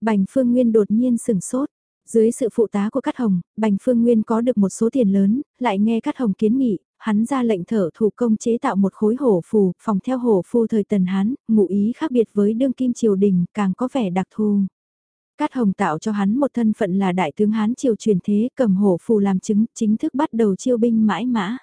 Bành Phương Nguyên đột nhiên sửng sốt, dưới sự phụ tá của Cát Hồng, Bành Phương Nguyên có được một số tiền lớn, lại nghe Cát Hồng kiến nghị, hắn ra lệnh thở thủ công chế tạo một khối hổ phù, phòng theo hổ phù thời tần Hán, ngụ ý khác biệt với đương kim triều đình, càng có vẻ đặc thù. Cát Hồng tạo cho hắn một thân phận là đại tướng Hán triều truyền thế cầm hổ phù làm chứng, chính thức bắt đầu chiêu binh mãi mã.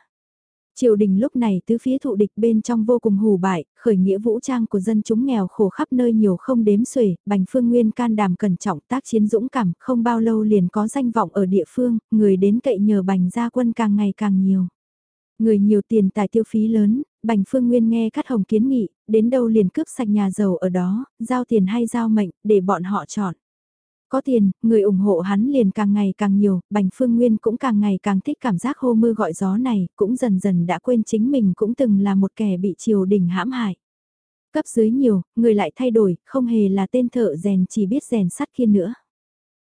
Triều đình lúc này tứ phía thụ địch bên trong vô cùng hù bại, khởi nghĩa vũ trang của dân chúng nghèo khổ khắp nơi nhiều không đếm xuể, Bành Phương Nguyên can đảm cẩn trọng tác chiến dũng cảm, không bao lâu liền có danh vọng ở địa phương, người đến cậy nhờ Bành gia quân càng ngày càng nhiều. Người nhiều tiền tài tiêu phí lớn, Bành Phương Nguyên nghe Cát Hồng kiến nghị, đến đâu liền cướp sạch nhà giàu ở đó, giao tiền hay giao mệnh, để bọn họ chọn. Có tiền, người ủng hộ hắn liền càng ngày càng nhiều, Bành Phương Nguyên cũng càng ngày càng thích cảm giác hô mưa gọi gió này, cũng dần dần đã quên chính mình cũng từng là một kẻ bị triều đình hãm hại. Cấp dưới nhiều, người lại thay đổi, không hề là tên thợ rèn chỉ biết rèn sắt kia nữa.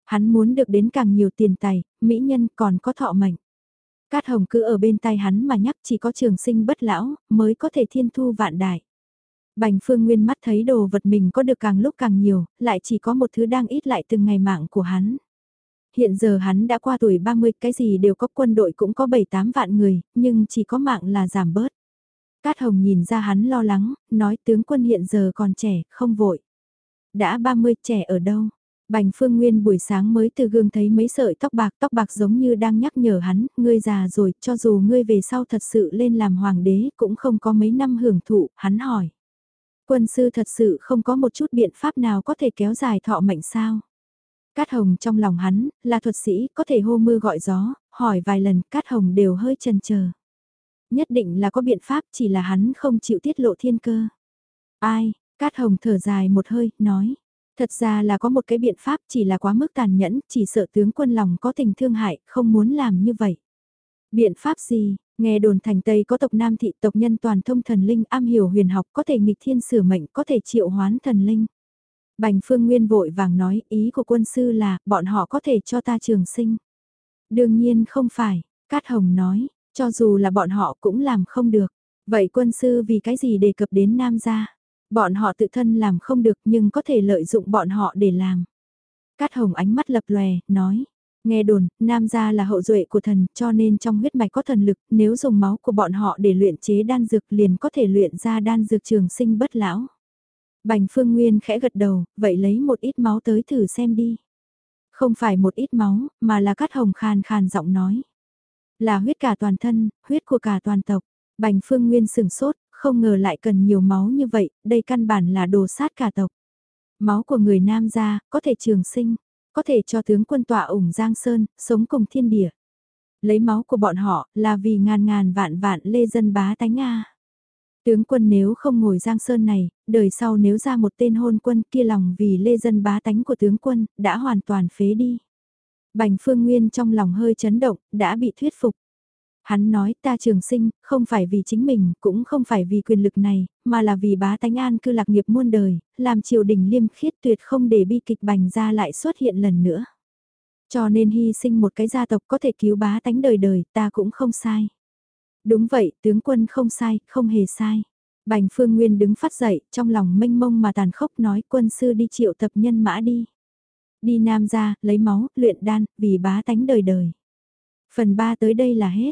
Hắn muốn được đến càng nhiều tiền tài, mỹ nhân còn có thọ mệnh. Cát hồng cứ ở bên tai hắn mà nhắc chỉ có trường sinh bất lão, mới có thể thiên thu vạn đại. Bành phương nguyên mắt thấy đồ vật mình có được càng lúc càng nhiều, lại chỉ có một thứ đang ít lại từng ngày mạng của hắn. Hiện giờ hắn đã qua tuổi 30, cái gì đều có quân đội cũng có 7-8 vạn người, nhưng chỉ có mạng là giảm bớt. Cát Hồng nhìn ra hắn lo lắng, nói tướng quân hiện giờ còn trẻ, không vội. Đã 30 trẻ ở đâu? Bành Phương Nguyên buổi sáng mới từ gương thấy mấy sợi tóc bạc, tóc bạc giống như đang nhắc nhở hắn, ngươi già rồi, cho dù ngươi về sau thật sự lên làm hoàng đế, cũng không có mấy năm hưởng thụ, hắn hỏi. Quân sư thật sự không có một chút biện pháp nào có thể kéo dài thọ mệnh sao. Cát Hồng trong lòng hắn, là thuật sĩ, có thể hô mưa gọi gió, hỏi vài lần Cát Hồng đều hơi chần chờ. Nhất định là có biện pháp chỉ là hắn không chịu tiết lộ thiên cơ. Ai, Cát Hồng thở dài một hơi, nói. Thật ra là có một cái biện pháp chỉ là quá mức tàn nhẫn, chỉ sợ tướng quân lòng có tình thương hại, không muốn làm như vậy. Biện pháp gì, Nghe đồn thành Tây có tộc Nam thị tộc nhân toàn thông thần linh am hiểu huyền học có thể nghịch thiên sửa mệnh có thể triệu hoán thần linh. Bành Phương Nguyên vội vàng nói ý của quân sư là bọn họ có thể cho ta trường sinh. Đương nhiên không phải, Cát Hồng nói, cho dù là bọn họ cũng làm không được. Vậy quân sư vì cái gì đề cập đến Nam gia? Bọn họ tự thân làm không được nhưng có thể lợi dụng bọn họ để làm. Cát hồng ánh mắt lập lòe, nói. Nghe đồn, nam gia là hậu duệ của thần, cho nên trong huyết mạch có thần lực, nếu dùng máu của bọn họ để luyện chế đan dược liền có thể luyện ra đan dược trường sinh bất lão. Bành Phương Nguyên khẽ gật đầu, vậy lấy một ít máu tới thử xem đi. Không phải một ít máu, mà là cát hồng khàn khàn giọng nói. Là huyết cả toàn thân, huyết của cả toàn tộc. Bành Phương Nguyên sừng sốt, không ngờ lại cần nhiều máu như vậy, đây căn bản là đồ sát cả tộc. Máu của người nam gia, có thể trường sinh, có thể cho tướng quân tọa ủng Giang Sơn, sống cùng thiên địa. Lấy máu của bọn họ là vì ngàn ngàn vạn vạn lê dân bá tánh Nga. Tướng quân nếu không ngồi Giang Sơn này, đời sau nếu ra một tên hôn quân kia lòng vì lê dân bá tánh của tướng quân, đã hoàn toàn phế đi. Bành Phương Nguyên trong lòng hơi chấn động, đã bị thuyết phục. Hắn nói ta trường sinh, không phải vì chính mình, cũng không phải vì quyền lực này, mà là vì bá tánh an cư lạc nghiệp muôn đời, làm triều đình liêm khiết tuyệt không để bi kịch bành ra lại xuất hiện lần nữa. Cho nên hy sinh một cái gia tộc có thể cứu bá tánh đời đời, ta cũng không sai. Đúng vậy, tướng quân không sai, không hề sai. Bành Phương Nguyên đứng phát dậy, trong lòng mênh mông mà tàn khốc nói quân sư đi triệu tập nhân mã đi. Đi nam ra, lấy máu, luyện đan, vì bá tánh đời đời. Phần 3 tới đây là hết.